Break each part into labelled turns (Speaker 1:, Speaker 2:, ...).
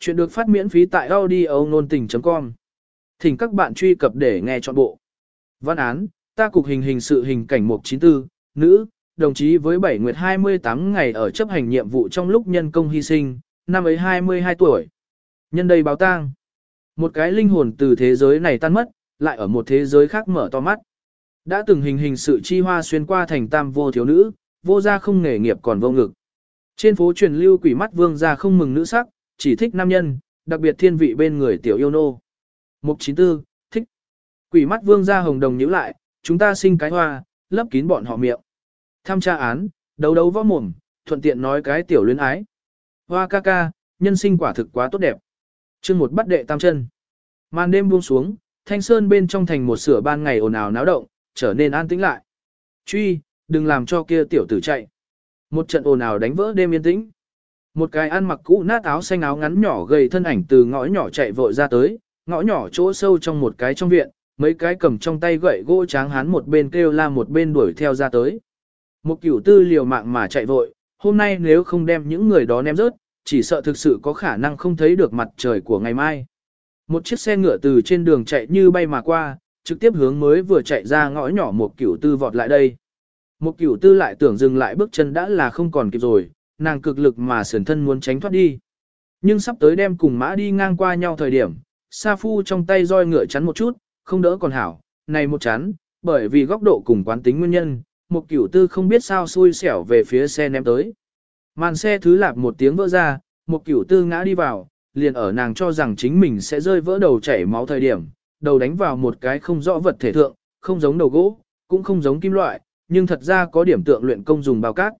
Speaker 1: Chuyện được phát miễn phí tại audio nôn tình.com. Thỉnh các bạn truy cập để nghe trọn bộ. Văn án, ta cục hình hình sự hình cảnh 194, nữ, đồng chí với 7 nguyệt 28 ngày ở chấp hành nhiệm vụ trong lúc nhân công hy sinh, năm ấy 22 tuổi. Nhân đây báo tang. Một cái linh hồn từ thế giới này tan mất, lại ở một thế giới khác mở to mắt. Đã từng hình hình sự chi hoa xuyên qua thành tam vô thiếu nữ, vô gia không nghề nghiệp còn vô ngực. Trên phố truyền lưu quỷ mắt vương gia không mừng nữ sắc, chỉ thích nam nhân, đặc biệt thiên vị bên người tiểu yêu nô. Mục 94, thích. Quỷ mắt vương gia hồng đồng nhíu lại, chúng ta sinh cái hoa, lấp kín bọn họ miệng. Tham tra án, đấu đấu võ mồm, thuận tiện nói cái tiểu luyến ái. Hoa ca ca, nhân sinh quả thực quá tốt đẹp. chương một bắt đệ tam chân. Màn đêm buông xuống, thanh sơn bên trong thành một sửa ban ngày ồn ào náo động, trở nên an tĩnh lại. Truy, đừng làm cho kia tiểu tử chạy. Một trận ồn ào đánh vỡ đêm yên tĩnh. Một cái ăn mặc cũ nát áo xanh áo ngắn nhỏ gầy thân ảnh từ ngõ nhỏ chạy vội ra tới, ngõ nhỏ chỗ sâu trong một cái trong viện, mấy cái cầm trong tay gậy gỗ tráng hán một bên kêu la một bên đuổi theo ra tới. Một cửu tư liều mạng mà chạy vội, hôm nay nếu không đem những người đó ném rớt, chỉ sợ thực sự có khả năng không thấy được mặt trời của ngày mai. Một chiếc xe ngựa từ trên đường chạy như bay mà qua, trực tiếp hướng mới vừa chạy ra ngõ nhỏ một cửu tư vọt lại đây. Một cửu tư lại tưởng dừng lại bước chân đã là không còn kịp rồi, nàng cực lực mà sườn thân muốn tránh thoát đi. Nhưng sắp tới đem cùng mã đi ngang qua nhau thời điểm, Sa Phu trong tay roi ngựa chắn một chút, không đỡ còn hảo, này một chắn, bởi vì góc độ cùng quán tính nguyên nhân, một cửu tư không biết sao xui xẻo về phía xe ném tới. Màn xe thứ lạp một tiếng vỡ ra, một cửu tư ngã đi vào, liền ở nàng cho rằng chính mình sẽ rơi vỡ đầu chảy máu thời điểm, đầu đánh vào một cái không rõ vật thể thượng, không giống đầu gỗ, cũng không giống kim loại, nhưng thật ra có điểm tượng luyện công dùng bao cát.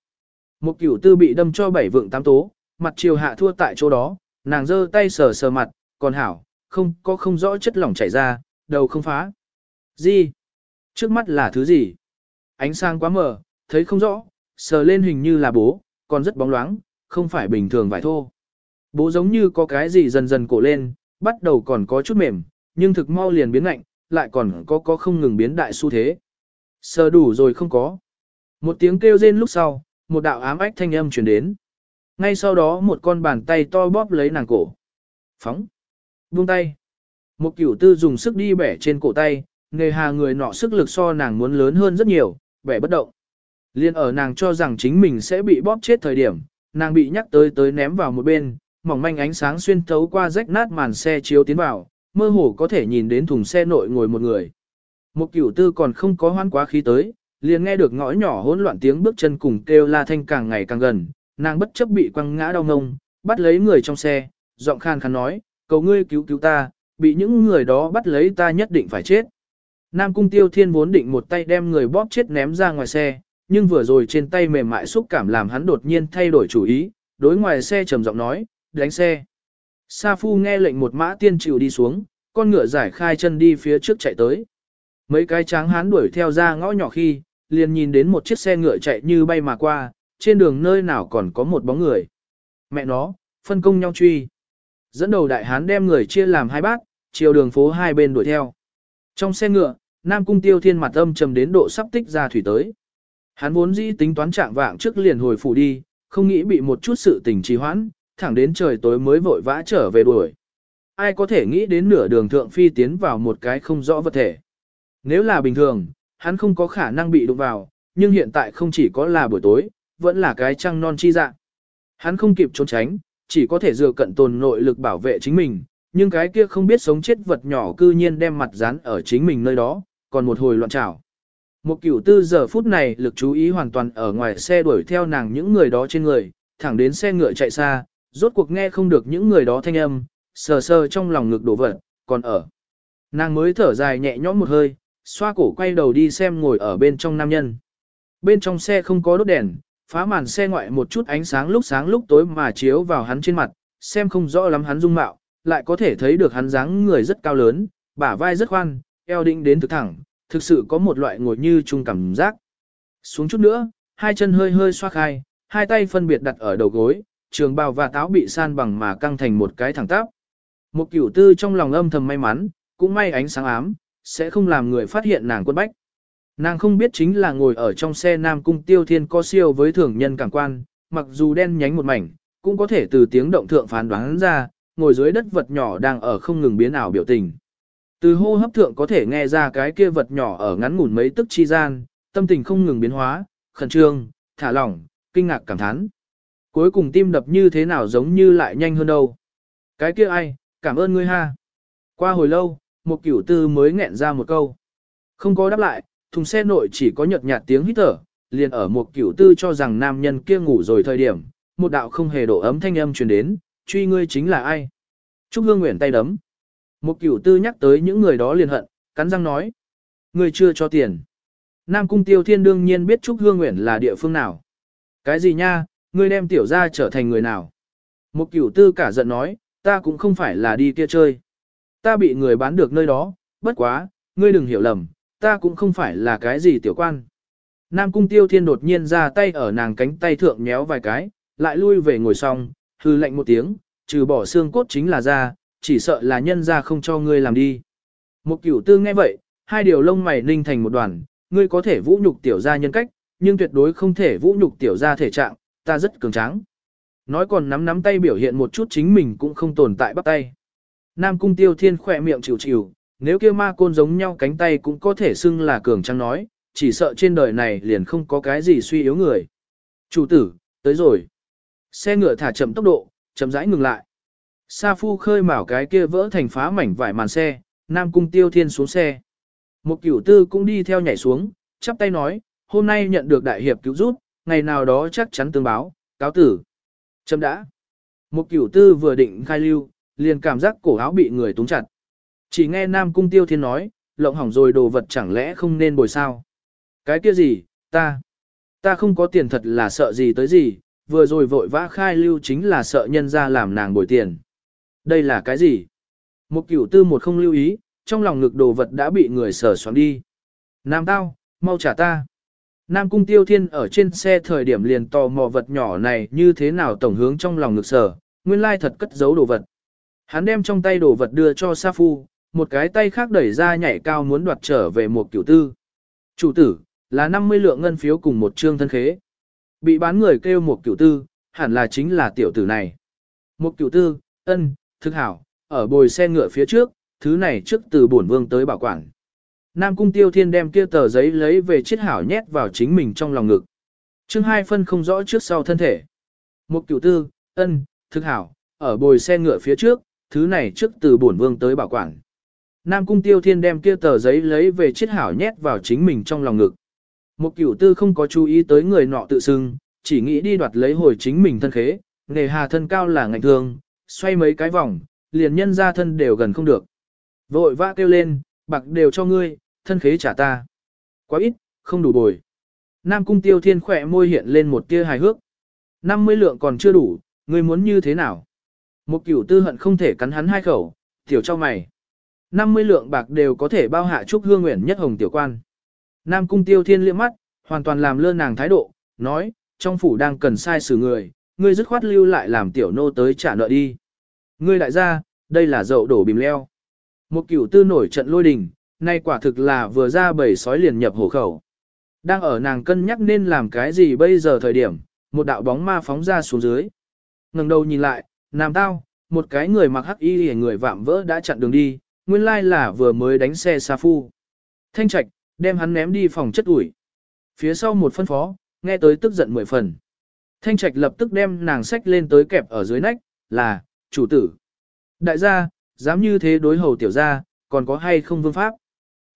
Speaker 1: Một cửu tư bị đâm cho bảy vượng tám tố, mặt chiều hạ thua tại chỗ đó, nàng giơ tay sờ sờ mặt, còn hảo, không có không rõ chất lỏng chảy ra, đầu không phá. Gì? Trước mắt là thứ gì? Ánh sáng quá mờ, thấy không rõ, sờ lên hình như là bố, còn rất bóng loáng, không phải bình thường vải thô. Bố giống như có cái gì dần dần cổ lên, bắt đầu còn có chút mềm, nhưng thực mau liền biến lạnh, lại còn có có không ngừng biến đại xu thế. Sờ đủ rồi không có. Một tiếng kêu rên lúc sau, một đạo ám ách thanh âm truyền đến. Ngay sau đó một con bàn tay to bóp lấy nàng cổ. Phóng. Buông tay. Một cửu tư dùng sức đi bẻ trên cổ tay, nghề hà người nọ sức lực so nàng muốn lớn hơn rất nhiều, bẻ bất động. Liên ở nàng cho rằng chính mình sẽ bị bóp chết thời điểm, nàng bị nhắc tới tới ném vào một bên, mỏng manh ánh sáng xuyên thấu qua rách nát màn xe chiếu tiến vào, mơ hồ có thể nhìn đến thùng xe nội ngồi một người. Một cửu tư còn không có hoan quá khí tới, liền nghe được ngõ nhỏ hỗn loạn tiếng bước chân cùng kêu la thanh càng ngày càng gần, nàng bất chấp bị quăng ngã đau ngông, bắt lấy người trong xe, giọng khan khan nói, cầu ngươi cứu cứu ta, bị những người đó bắt lấy ta nhất định phải chết. Nam cung tiêu thiên vốn định một tay đem người bóp chết ném ra ngoài xe, nhưng vừa rồi trên tay mềm mại xúc cảm làm hắn đột nhiên thay đổi chủ ý, đối ngoài xe trầm giọng nói, đánh xe. Sa Phu nghe lệnh một mã tiên chịu đi xuống, con ngựa giải khai chân đi phía trước chạy tới. Mấy cái tráng hán đuổi theo ra ngõ nhỏ khi, liền nhìn đến một chiếc xe ngựa chạy như bay mà qua, trên đường nơi nào còn có một bóng người. Mẹ nó, phân công nhau truy. Dẫn đầu đại hán đem người chia làm hai bát, chiều đường phố hai bên đuổi theo. Trong xe ngựa, Nam Cung Tiêu Thiên mặt âm trầm đến độ sắp tích ra thủy tới. Hắn vốn dĩ tính toán trạng vạng trước liền hồi phủ đi, không nghĩ bị một chút sự tình trì hoãn, thẳng đến trời tối mới vội vã trở về đuổi. Ai có thể nghĩ đến nửa đường thượng phi tiến vào một cái không rõ vật thể. Nếu là bình thường, hắn không có khả năng bị đụng vào, nhưng hiện tại không chỉ có là buổi tối, vẫn là cái trăng non chi dạng. Hắn không kịp trốn tránh, chỉ có thể dựa cận tồn nội lực bảo vệ chính mình, nhưng cái kia không biết sống chết vật nhỏ cư nhiên đem mặt dán ở chính mình nơi đó, còn một hồi loạn trảo. Một cửu tư giờ phút này lực chú ý hoàn toàn ở ngoài xe đuổi theo nàng những người đó trên người, thẳng đến xe ngựa chạy xa, rốt cuộc nghe không được những người đó thanh âm, sờ sờ trong lòng ngực đổ vật, còn ở. Nàng mới thở dài nhẹ nhõm một hơi, xoa cổ quay đầu đi xem ngồi ở bên trong nam nhân. Bên trong xe không có đốt đèn, phá màn xe ngoại một chút ánh sáng lúc sáng lúc tối mà chiếu vào hắn trên mặt, xem không rõ lắm hắn dung mạo, lại có thể thấy được hắn dáng người rất cao lớn, bả vai rất khoan, eo định đến thực thẳng, thực sự có một loại ngồi như chung cảm giác. Xuống chút nữa, hai chân hơi hơi xoa khai, hai tay phân biệt đặt ở đầu gối, trường bào và táo bị san bằng mà căng thành một cái thẳng tắp. Một cửu tư trong lòng âm thầm may mắn, cũng may ánh sáng ám, sẽ không làm người phát hiện nàng quân bách. Nàng không biết chính là ngồi ở trong xe Nam Cung Tiêu Thiên co siêu với thường nhân cảm quan, mặc dù đen nhánh một mảnh, cũng có thể từ tiếng động thượng phán đoán ra, ngồi dưới đất vật nhỏ đang ở không ngừng biến ảo biểu tình. Từ hô hấp thượng có thể nghe ra cái kia vật nhỏ ở ngắn ngủn mấy tức chi gian, tâm tình không ngừng biến hóa, khẩn trương, thả lỏng, kinh ngạc cảm thán. Cuối cùng tim đập như thế nào giống như lại nhanh hơn đâu. Cái kia ai, cảm ơn ngươi ha. Qua hồi lâu, một cửu tư mới nghẹn ra một câu. Không có đáp lại, thùng xe nội chỉ có nhợt nhạt tiếng hít thở, liền ở một cửu tư cho rằng nam nhân kia ngủ rồi thời điểm, một đạo không hề độ ấm thanh âm truyền đến, truy ngươi chính là ai. Trúc Hương Nguyện tay đấm. Một cửu tư nhắc tới những người đó liền hận, cắn răng nói. Ngươi chưa cho tiền. Nam Cung Tiêu Thiên đương nhiên biết Trúc Hương Nguyện là địa phương nào. Cái gì nha, ngươi đem tiểu ra trở thành người nào. Một cửu tư cả giận nói, ta cũng không phải là đi kia chơi. Ta bị người bán được nơi đó, bất quá, ngươi đừng hiểu lầm, ta cũng không phải là cái gì tiểu quan. Nam Cung Tiêu Thiên đột nhiên ra tay ở nàng cánh tay thượng nhéo vài cái, lại lui về ngồi xong, hư lệnh một tiếng, trừ bỏ xương cốt chính là ra, chỉ sợ là nhân ra không cho ngươi làm đi. Một cửu tư nghe vậy, hai điều lông mày ninh thành một đoàn, ngươi có thể vũ nhục tiểu gia nhân cách, nhưng tuyệt đối không thể vũ nhục tiểu gia thể trạng, ta rất cường tráng. Nói còn nắm nắm tay biểu hiện một chút chính mình cũng không tồn tại bắt tay. Nam cung tiêu thiên khỏe miệng chịu chịu, nếu kia ma côn giống nhau cánh tay cũng có thể xưng là cường tráng nói, chỉ sợ trên đời này liền không có cái gì suy yếu người. Chủ tử, tới rồi. Xe ngựa thả chậm tốc độ, chậm rãi ngừng lại. Sa phu khơi mào cái kia vỡ thành phá mảnh vải màn xe, Nam cung tiêu thiên xuống xe. Một cửu tư cũng đi theo nhảy xuống, chắp tay nói, hôm nay nhận được đại hiệp cứu giúp, ngày nào đó chắc chắn tương báo, cáo tử. Châm đã. Một cửu tư vừa định khai lưu, liền cảm giác cổ áo bị người túng chặt. Chỉ nghe Nam Cung Tiêu Thiên nói, lộng hỏng rồi đồ vật chẳng lẽ không nên bồi sao. Cái kia gì, ta, ta không có tiền thật là sợ gì tới gì, vừa rồi vội vã khai lưu chính là sợ nhân ra làm nàng bồi tiền. Đây là cái gì? Một cửu tư một không lưu ý, trong lòng ngực đồ vật đã bị người sở xoắn đi. Nam tao, mau trả ta. Nam cung tiêu thiên ở trên xe thời điểm liền tò mò vật nhỏ này như thế nào tổng hướng trong lòng ngực sở, nguyên lai thật cất giấu đồ vật. Hắn đem trong tay đồ vật đưa cho Sa Phu, một cái tay khác đẩy ra nhảy cao muốn đoạt trở về một cửu tư. Chủ tử, là 50 lượng ngân phiếu cùng một trương thân khế. Bị bán người kêu một cửu tư, hẳn là chính là tiểu tử này. Một cửu tư, ân, thực hảo, ở bồi xe ngựa phía trước, thứ này trước từ bổn vương tới bảo quản. Nam cung tiêu thiên đem kia tờ giấy lấy về chiếc hảo nhét vào chính mình trong lòng ngực. chương hai phân không rõ trước sau thân thể. Một cửu tư, ân, thực hảo, ở bồi xe ngựa phía trước, thứ này trước từ bổn vương tới bảo quản. Nam cung tiêu thiên đem kia tờ giấy lấy về chiết hảo nhét vào chính mình trong lòng ngực. Một cửu tư không có chú ý tới người nọ tự xưng, chỉ nghĩ đi đoạt lấy hồi chính mình thân khế, nghề hà thân cao là ngạnh thương, xoay mấy cái vòng, liền nhân ra thân đều gần không được. Vội vã kêu lên, bạc đều cho ngươi, thân khế trả ta. Quá ít, không đủ bồi. Nam cung tiêu thiên khỏe môi hiện lên một tia hài hước. 50 lượng còn chưa đủ, ngươi muốn như thế nào? Một cửu tư hận không thể cắn hắn hai khẩu, tiểu cho mày. 50 lượng bạc đều có thể bao hạ trúc hương nguyện nhất hồng tiểu quan. Nam cung tiêu thiên liếc mắt, hoàn toàn làm lơ nàng thái độ, nói, trong phủ đang cần sai xử người, ngươi dứt khoát lưu lại làm tiểu nô tới trả nợ đi. Ngươi đại gia, đây là dậu đổ bìm leo. Một cửu tư nổi trận lôi đình, nay quả thực là vừa ra bầy sói liền nhập hổ khẩu. Đang ở nàng cân nhắc nên làm cái gì bây giờ thời điểm, một đạo bóng ma phóng ra xuống dưới. ngẩng đầu nhìn lại, nam tao, một cái người mặc hắc y hề người vạm vỡ đã chặn đường đi, nguyên lai là vừa mới đánh xe xa phu. Thanh trạch, đem hắn ném đi phòng chất ủi. Phía sau một phân phó, nghe tới tức giận mười phần. Thanh trạch lập tức đem nàng sách lên tới kẹp ở dưới nách, là, chủ tử. Đại gia, dám như thế đối hầu tiểu gia, còn có hay không vương pháp.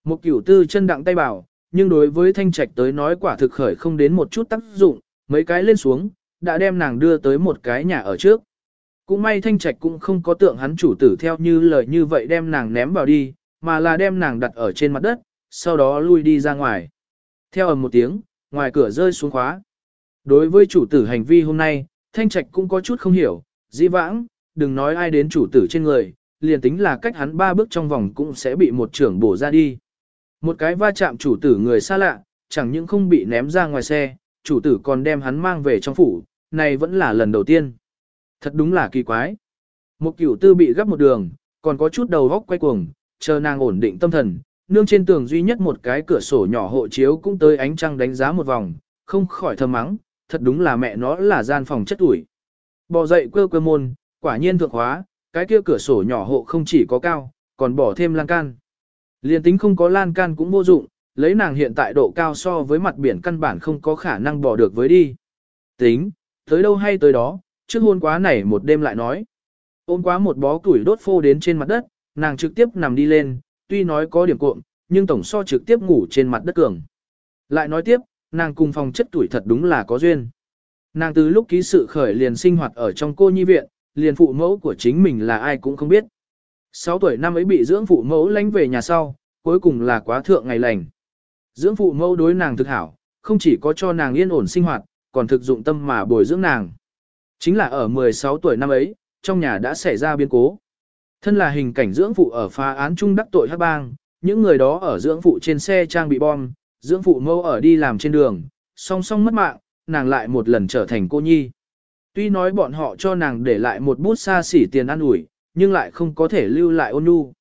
Speaker 1: Một cửu tư chân đặng tay bảo, nhưng đối với thanh trạch tới nói quả thực khởi không đến một chút tác dụng, mấy cái lên xuống, đã đem nàng đưa tới một cái nhà ở trước. Cũng may thanh trạch cũng không có tượng hắn chủ tử theo như lời như vậy đem nàng ném vào đi, mà là đem nàng đặt ở trên mặt đất, sau đó lui đi ra ngoài. Theo ầm một tiếng, ngoài cửa rơi xuống khóa. Đối với chủ tử hành vi hôm nay, thanh trạch cũng có chút không hiểu, dĩ vãng, đừng nói ai đến chủ tử trên người, liền tính là cách hắn ba bước trong vòng cũng sẽ bị một trưởng bổ ra đi. Một cái va chạm chủ tử người xa lạ, chẳng những không bị ném ra ngoài xe, chủ tử còn đem hắn mang về trong phủ, này vẫn là lần đầu tiên. Thật đúng là kỳ quái. Một cửu tư bị gấp một đường, còn có chút đầu góc quay cuồng, chờ nàng ổn định tâm thần, nương trên tường duy nhất một cái cửa sổ nhỏ hộ chiếu cũng tới ánh trăng đánh giá một vòng, không khỏi thầm mắng, thật đúng là mẹ nó là gian phòng chất ủi. Bò dậy quơ quơ môn, quả nhiên thượng hóa, cái kia cửa sổ nhỏ hộ không chỉ có cao, còn bỏ thêm lan can. Liên tính không có lan can cũng vô dụng, lấy nàng hiện tại độ cao so với mặt biển căn bản không có khả năng bỏ được với đi. Tính, tới đâu hay tới đó, trước hôn quá này một đêm lại nói. Ôm quá một bó củi đốt phô đến trên mặt đất, nàng trực tiếp nằm đi lên, tuy nói có điểm cuộn, nhưng tổng so trực tiếp ngủ trên mặt đất cường. Lại nói tiếp, nàng cùng phòng chất tuổi thật đúng là có duyên. Nàng từ lúc ký sự khởi liền sinh hoạt ở trong cô nhi viện, liền phụ mẫu của chính mình là ai cũng không biết. 6 tuổi năm ấy bị dưỡng phụ mẫu lánh về nhà sau, cuối cùng là quá thượng ngày lành. Dưỡng phụ mẫu đối nàng thực hảo, không chỉ có cho nàng yên ổn sinh hoạt, còn thực dụng tâm mà bồi dưỡng nàng. Chính là ở 16 tuổi năm ấy, trong nhà đã xảy ra biến cố. Thân là hình cảnh dưỡng phụ ở phá án trung đắc tội hắc bang, những người đó ở dưỡng phụ trên xe trang bị bom, dưỡng phụ mâu ở đi làm trên đường, song song mất mạng, nàng lại một lần trở thành cô nhi. Tuy nói bọn họ cho nàng để lại một bút xa xỉ tiền ăn ủi, nhưng lại không có thể lưu lại ôn nhu.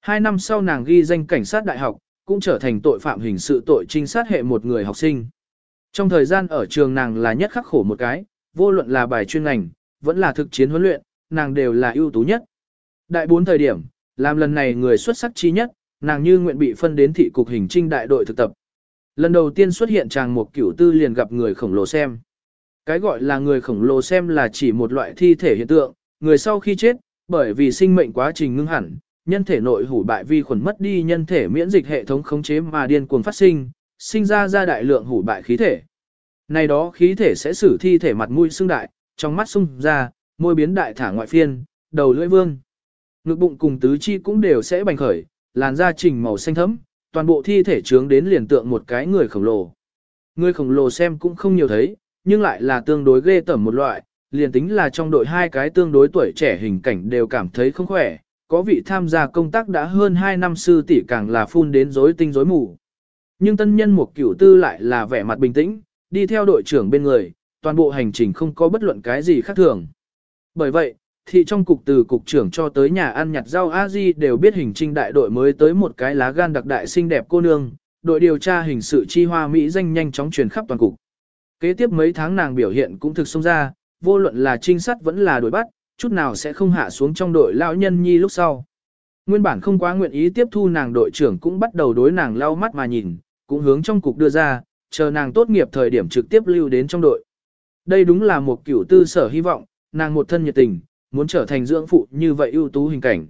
Speaker 1: Hai năm sau nàng ghi danh cảnh sát đại học, cũng trở thành tội phạm hình sự tội trinh sát hệ một người học sinh. Trong thời gian ở trường nàng là nhất khắc khổ một cái, vô luận là bài chuyên ngành, vẫn là thực chiến huấn luyện, nàng đều là ưu tú nhất. Đại bốn thời điểm, làm lần này người xuất sắc chi nhất, nàng như nguyện bị phân đến thị cục hình trinh đại đội thực tập. Lần đầu tiên xuất hiện chàng một cửu tư liền gặp người khổng lồ xem. Cái gọi là người khổng lồ xem là chỉ một loại thi thể hiện tượng, người sau khi chết, bởi vì sinh mệnh quá trình ngưng hẳn, nhân thể nội hủ bại vi khuẩn mất đi nhân thể miễn dịch hệ thống khống chế mà điên cuồng phát sinh, sinh ra ra đại lượng hủ bại khí thể. Này đó khí thể sẽ xử thi thể mặt mũi xương đại, trong mắt sung ra, môi biến đại thả ngoại phiên, đầu lưỡi vương. Ngực bụng cùng tứ chi cũng đều sẽ bành khởi, làn da trình màu xanh thẫm, toàn bộ thi thể trướng đến liền tượng một cái người khổng lồ. Người khổng lồ xem cũng không nhiều thấy, nhưng lại là tương đối ghê tởm một loại, liền tính là trong đội hai cái tương đối tuổi trẻ hình cảnh đều cảm thấy không khỏe, có vị tham gia công tác đã hơn 2 năm sư tỷ càng là phun đến rối tinh rối mù. Nhưng tân nhân một cửu tư lại là vẻ mặt bình tĩnh, đi theo đội trưởng bên người, toàn bộ hành trình không có bất luận cái gì khác thường. Bởi vậy, thị trong cục từ cục trưởng cho tới nhà ăn nhặt rau a di đều biết hình trinh đại đội mới tới một cái lá gan đặc đại xinh đẹp cô nương, đội điều tra hình sự chi hoa Mỹ danh nhanh chóng truyền khắp toàn cục. Kế tiếp mấy tháng nàng biểu hiện cũng thực xông ra, vô luận là trinh sát vẫn là đuổi bắt, chút nào sẽ không hạ xuống trong đội lão nhân nhi lúc sau. Nguyên bản không quá nguyện ý tiếp thu nàng đội trưởng cũng bắt đầu đối nàng lau mắt mà nhìn, cũng hướng trong cục đưa ra, chờ nàng tốt nghiệp thời điểm trực tiếp lưu đến trong đội. Đây đúng là một kiểu tư sở hy vọng, nàng một thân nhiệt tình, muốn trở thành dưỡng phụ như vậy ưu tú hình cảnh.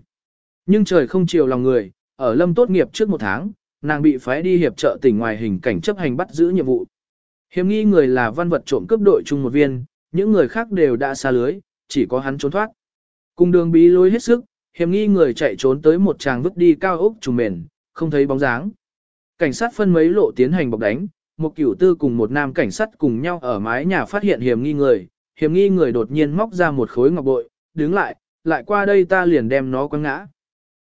Speaker 1: Nhưng trời không chiều lòng người, ở lâm tốt nghiệp trước một tháng, nàng bị phái đi hiệp trợ tỉnh ngoài hình cảnh chấp hành bắt giữ nhiệm vụ. Hiểm nghi người là văn vật trộm cướp đội chung một viên, những người khác đều đã xa lưới, chỉ có hắn trốn thoát. Cùng đường bí lối hết sức, hiểm nghi người chạy trốn tới một tràng vứt đi cao ốc trùng mền, không thấy bóng dáng. Cảnh sát phân mấy lộ tiến hành bọc đánh, một cửu tư cùng một nam cảnh sát cùng nhau ở mái nhà phát hiện hiểm nghi người, hiểm nghi người đột nhiên móc ra một khối ngọc bội, đứng lại, lại qua đây ta liền đem nó quăng ngã.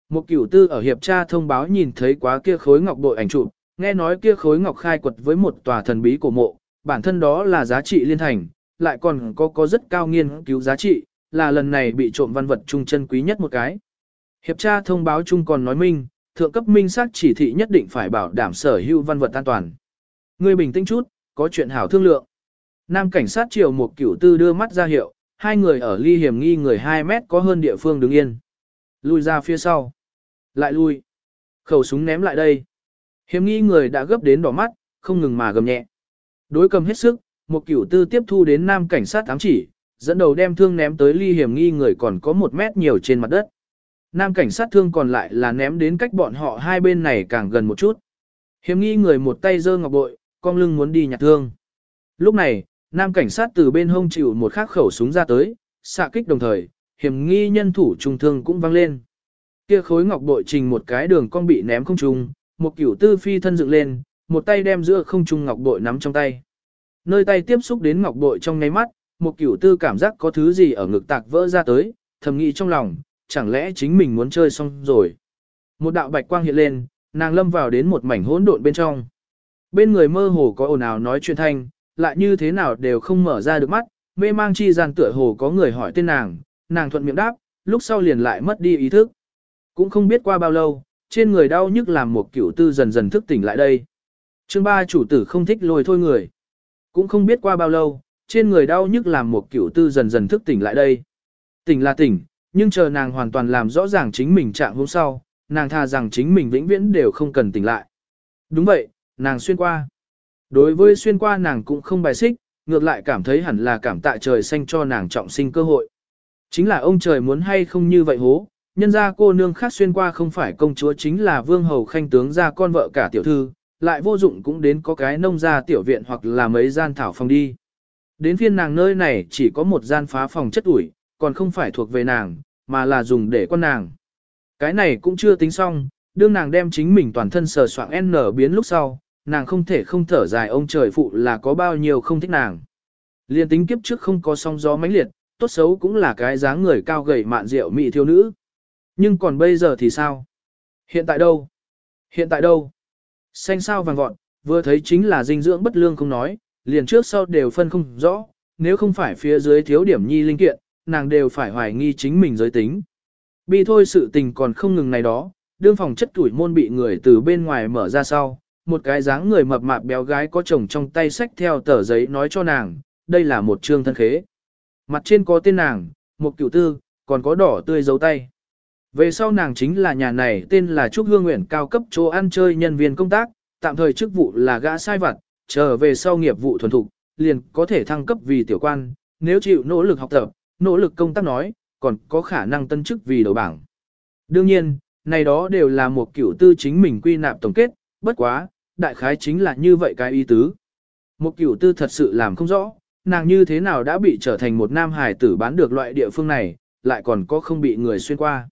Speaker 1: Một cửu tư ở hiệp tra thông báo nhìn thấy quá kia khối ngọc bội ảnh chụp, nghe nói kia khối ngọc khai quật với một tòa thần bí cổ mộ, bản thân đó là giá trị liên thành, lại còn có có rất cao nghiên cứu giá trị, là lần này bị trộm văn vật trung chân quý nhất một cái. Hiệp tra thông báo chung còn nói minh, thượng cấp minh xác chỉ thị nhất định phải bảo đảm sở hữu văn vật an toàn ngươi bình tĩnh chút, có chuyện hảo thương lượng. Nam cảnh sát triều một cửu tư đưa mắt ra hiệu, hai người ở ly hiểm nghi người 2 mét có hơn địa phương đứng yên. Lui ra phía sau. Lại lui. Khẩu súng ném lại đây. Hiểm nghi người đã gấp đến đỏ mắt, không ngừng mà gầm nhẹ. Đối cầm hết sức, một cửu tư tiếp thu đến nam cảnh sát ám chỉ, dẫn đầu đem thương ném tới ly hiểm nghi người còn có một mét nhiều trên mặt đất. Nam cảnh sát thương còn lại là ném đến cách bọn họ hai bên này càng gần một chút. Hiểm nghi người một tay giơ ngọc bội, con lưng muốn đi nhặt thương. Lúc này, nam cảnh sát từ bên hông chịu một khắc khẩu súng ra tới, xạ kích đồng thời, hiểm nghi nhân thủ trung thương cũng vang lên. Kia khối ngọc bội trình một cái đường con bị ném không trung, một cửu tư phi thân dựng lên, một tay đem giữa không trung ngọc bội nắm trong tay. Nơi tay tiếp xúc đến ngọc bội trong ngay mắt, một cửu tư cảm giác có thứ gì ở ngực tạc vỡ ra tới, thầm nghĩ trong lòng, chẳng lẽ chính mình muốn chơi xong rồi. Một đạo bạch quang hiện lên, nàng lâm vào đến một mảnh hỗn độn bên trong. Bên người mơ hồ có ồn ào nói chuyện thanh, lại như thế nào đều không mở ra được mắt, mê mang chi gian tựa hồ có người hỏi tên nàng, nàng thuận miệng đáp, lúc sau liền lại mất đi ý thức. Cũng không biết qua bao lâu, trên người đau nhức làm một cửu tư dần dần thức tỉnh lại đây. Chương ba chủ tử không thích lôi thôi người. Cũng không biết qua bao lâu, trên người đau nhức làm một cửu tư dần dần thức tỉnh lại đây. Tỉnh là tỉnh, Nhưng chờ nàng hoàn toàn làm rõ ràng chính mình trạng hôm sau, nàng tha rằng chính mình vĩnh viễn đều không cần tỉnh lại. Đúng vậy, nàng xuyên qua. Đối với xuyên qua nàng cũng không bài xích, ngược lại cảm thấy hẳn là cảm tạ trời xanh cho nàng trọng sinh cơ hội. Chính là ông trời muốn hay không như vậy hố, nhân ra cô nương khác xuyên qua không phải công chúa chính là vương hầu khanh tướng ra con vợ cả tiểu thư, lại vô dụng cũng đến có cái nông gia tiểu viện hoặc là mấy gian thảo phòng đi. Đến phiên nàng nơi này chỉ có một gian phá phòng chất ủi, còn không phải thuộc về nàng, mà là dùng để con nàng. Cái này cũng chưa tính xong, đương nàng đem chính mình toàn thân sờ soạng N biến lúc sau, nàng không thể không thở dài ông trời phụ là có bao nhiêu không thích nàng. Liên tính kiếp trước không có song gió mãnh liệt, tốt xấu cũng là cái dáng người cao gầy mạn rượu mị thiếu nữ. Nhưng còn bây giờ thì sao? Hiện tại đâu? Hiện tại đâu? Xanh sao vàng vọt, vừa thấy chính là dinh dưỡng bất lương không nói, liền trước sau đều phân không rõ, nếu không phải phía dưới thiếu điểm nhi linh kiện, nàng đều phải hoài nghi chính mình giới tính. Bi thôi sự tình còn không ngừng này đó, đương phòng chất tuổi môn bị người từ bên ngoài mở ra sau, một cái dáng người mập mạp béo gái có chồng trong tay sách theo tờ giấy nói cho nàng, đây là một trương thân khế. Mặt trên có tên nàng, một cựu tư, còn có đỏ tươi dấu tay. Về sau nàng chính là nhà này tên là Trúc Hương Nguyện cao cấp chỗ ăn chơi nhân viên công tác, tạm thời chức vụ là gã sai vặt, trở về sau nghiệp vụ thuần thục, liền có thể thăng cấp vì tiểu quan, nếu chịu nỗ lực học tập, nỗ lực công tác nói, còn có khả năng tân chức vì đầu bảng. Đương nhiên, này đó đều là một kiểu tư chính mình quy nạp tổng kết, bất quá, đại khái chính là như vậy cái ý tứ. Một cửu tư thật sự làm không rõ, nàng như thế nào đã bị trở thành một nam hài tử bán được loại địa phương này, lại còn có không bị người xuyên qua.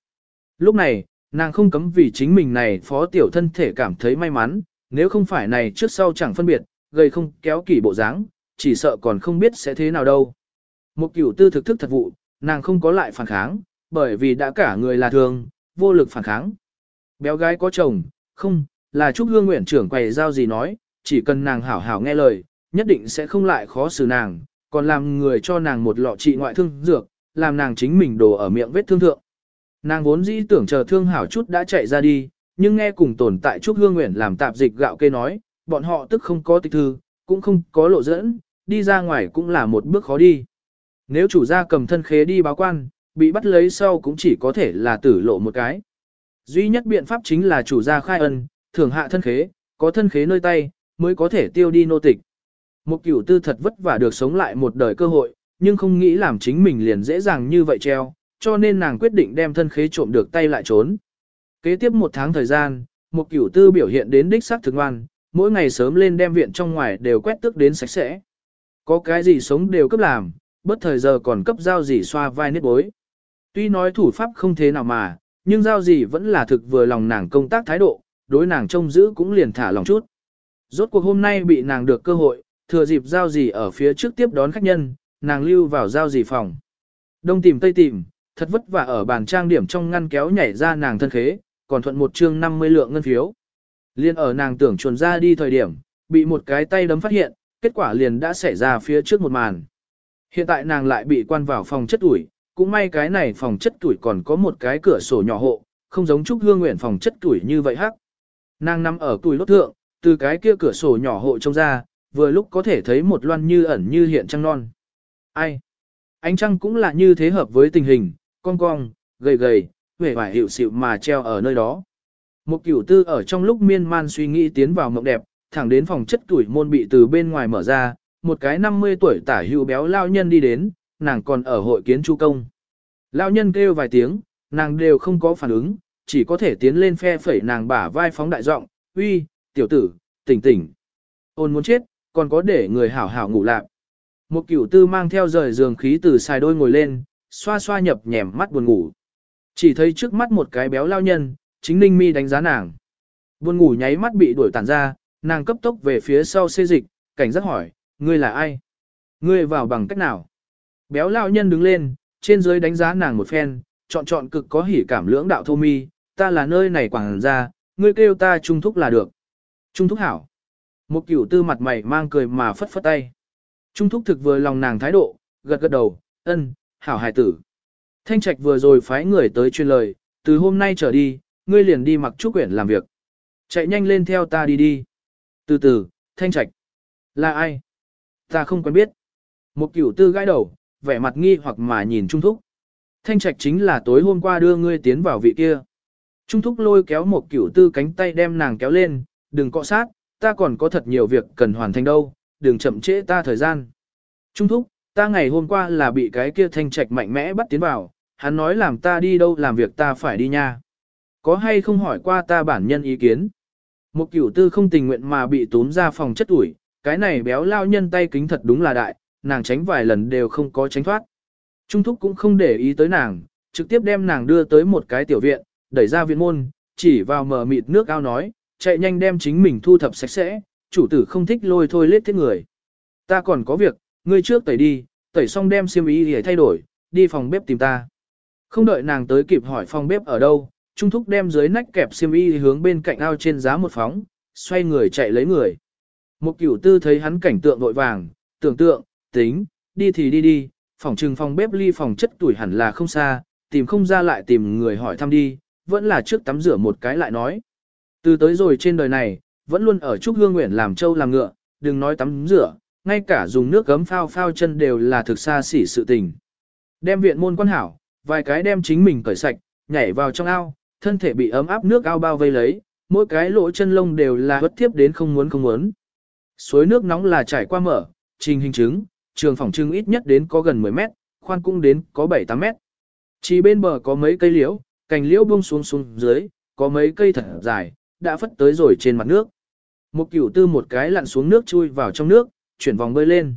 Speaker 1: Lúc này, nàng không cấm vì chính mình này phó tiểu thân thể cảm thấy may mắn, nếu không phải này trước sau chẳng phân biệt, gây không kéo kỳ bộ dáng, chỉ sợ còn không biết sẽ thế nào đâu. Một cửu tư thực thức thật vụ, nàng không có lại phản kháng, bởi vì đã cả người là thường, vô lực phản kháng. Béo gái có chồng, không, là Trúc Hương nguyện trưởng quầy giao gì nói, chỉ cần nàng hảo hảo nghe lời, nhất định sẽ không lại khó xử nàng, còn làm người cho nàng một lọ trị ngoại thương dược, làm nàng chính mình đổ ở miệng vết thương thượng. Nàng vốn dĩ tưởng chờ thương hảo chút đã chạy ra đi, nhưng nghe cùng tồn tại Trúc Hương Nguyện làm tạp dịch gạo kê nói, bọn họ tức không có tịch thư, cũng không có lộ dẫn, đi ra ngoài cũng là một bước khó đi. Nếu chủ gia cầm thân khế đi báo quan, bị bắt lấy sau cũng chỉ có thể là tử lộ một cái. Duy nhất biện pháp chính là chủ gia khai ân, thưởng hạ thân khế, có thân khế nơi tay, mới có thể tiêu đi nô tịch. Một cửu tư thật vất vả được sống lại một đời cơ hội, nhưng không nghĩ làm chính mình liền dễ dàng như vậy treo, cho nên nàng quyết định đem thân khế trộm được tay lại trốn. Kế tiếp một tháng thời gian, một cửu tư biểu hiện đến đích xác thường ngoan, mỗi ngày sớm lên đem viện trong ngoài đều quét tước đến sạch sẽ. Có cái gì sống đều cấp làm, bất thời giờ còn cấp giao gì xoa vai nết bối. Tuy nói thủ pháp không thế nào mà, nhưng giao gì vẫn là thực vừa lòng nàng công tác thái độ, đối nàng trông giữ cũng liền thả lòng chút. Rốt cuộc hôm nay bị nàng được cơ hội, thừa dịp giao gì ở phía trước tiếp đón khách nhân, nàng lưu vào giao gì phòng. Đông tìm tây tìm, thật vất vả ở bàn trang điểm trong ngăn kéo nhảy ra nàng thân khế, còn thuận một chương 50 lượng ngân phiếu. Liên ở nàng tưởng chuồn ra đi thời điểm, bị một cái tay đấm phát hiện, kết quả liền đã xảy ra phía trước một màn. Hiện tại nàng lại bị quan vào phòng chất tuổi, cũng may cái này phòng chất tuổi còn có một cái cửa sổ nhỏ hộ, không giống Trúc Hương Nguyện phòng chất tuổi như vậy hắc. Nàng nằm ở tuổi lốt thượng, từ cái kia cửa sổ nhỏ hộ trông ra, vừa lúc có thể thấy một loan như ẩn như hiện trăng non. Ai? Ánh trăng cũng là như thế hợp với tình hình, cong cong, gầy gầy, vẻ vải hiệu xịu mà treo ở nơi đó. Một cửu tư ở trong lúc miên man suy nghĩ tiến vào mộng đẹp, thẳng đến phòng chất tuổi môn bị từ bên ngoài mở ra, một cái 50 tuổi tả hữu béo lao nhân đi đến, nàng còn ở hội kiến chu công. Lao nhân kêu vài tiếng, nàng đều không có phản ứng, chỉ có thể tiến lên phe phẩy nàng bả vai phóng đại giọng, uy, tiểu tử, tỉnh tỉnh. Ôn muốn chết, còn có để người hảo hảo ngủ lạc. Một cửu tư mang theo rời giường khí từ xài đôi ngồi lên, xoa xoa nhập nhèm mắt buồn ngủ. Chỉ thấy trước mắt một cái béo lao nhân, chính ninh mi đánh giá nàng. Buồn ngủ nháy mắt bị đuổi tàn ra, nàng cấp tốc về phía sau xê dịch, cảnh giác hỏi, ngươi là ai? Ngươi vào bằng cách nào? Béo lao nhân đứng lên, trên dưới đánh giá nàng một phen, chọn chọn cực có hỉ cảm lưỡng đạo thô mi, ta là nơi này quảng ra, ngươi kêu ta trung thúc là được. Trung thúc hảo. Một cửu tư mặt mày mang cười mà phất phất tay. Trung thúc thực vừa lòng nàng thái độ, gật gật đầu, ân, hảo hài tử. Thanh trạch vừa rồi phái người tới truyền lời, từ hôm nay trở đi, ngươi liền đi mặc trúc quyển làm việc. Chạy nhanh lên theo ta đi đi. Từ từ, thanh trạch. Là ai? Ta không quen biết. Một cửu tư gãi đầu, vẻ mặt nghi hoặc mà nhìn Trung Thúc. Thanh trạch chính là tối hôm qua đưa ngươi tiến vào vị kia. Trung thúc lôi kéo một cửu tư cánh tay đem nàng kéo lên, đừng cọ sát, ta còn có thật nhiều việc cần hoàn thành đâu, đừng chậm trễ ta thời gian. Trung thúc, ta ngày hôm qua là bị cái kia thanh trạch mạnh mẽ bắt tiến vào, hắn nói làm ta đi đâu làm việc ta phải đi nha. Có hay không hỏi qua ta bản nhân ý kiến? Một cửu tư không tình nguyện mà bị tốn ra phòng chất ủi, cái này béo lao nhân tay kính thật đúng là đại, nàng tránh vài lần đều không có tránh thoát. Trung thúc cũng không để ý tới nàng, trực tiếp đem nàng đưa tới một cái tiểu viện, đẩy ra viện môn, chỉ vào mở mịt nước ao nói, chạy nhanh đem chính mình thu thập sạch sẽ, chủ tử không thích lôi thôi lết thiết người. Ta còn có việc, ngươi trước tẩy đi, tẩy xong đem xiêm y để thay đổi, đi phòng bếp tìm ta. Không đợi nàng tới kịp hỏi phòng bếp ở đâu, Trung Thúc đem dưới nách kẹp xiêm y hướng bên cạnh ao trên giá một phóng, xoay người chạy lấy người. Một cửu tư thấy hắn cảnh tượng vội vàng, tưởng tượng, tính, đi thì đi đi, phòng trừng phòng bếp ly phòng chất tuổi hẳn là không xa, tìm không ra lại tìm người hỏi thăm đi, vẫn là trước tắm rửa một cái lại nói. Từ tới rồi trên đời này, vẫn luôn ở Trúc Hương Nguyện làm trâu làm ngựa, đừng nói tắm rửa, ngay cả dùng nước gấm phao phao chân đều là thực xa xỉ sự tình. Đem viện môn quan hảo, vài cái đem chính mình cởi sạch, nhảy vào trong ao, thân thể bị ấm áp nước ao bao vây lấy, mỗi cái lỗ chân lông đều là bất tiếp đến không muốn không muốn. Suối nước nóng là trải qua mở, trình hình chứng, trường phòng trưng ít nhất đến có gần 10 mét, khoan cũng đến có 7-8 mét. Chỉ bên bờ có mấy cây liễu, cành liễu buông xuống xuống dưới, có mấy cây thật dài, đã phất tới rồi trên mặt nước. Một cửu tư một cái lặn xuống nước chui vào trong nước, chuyển vòng bơi lên.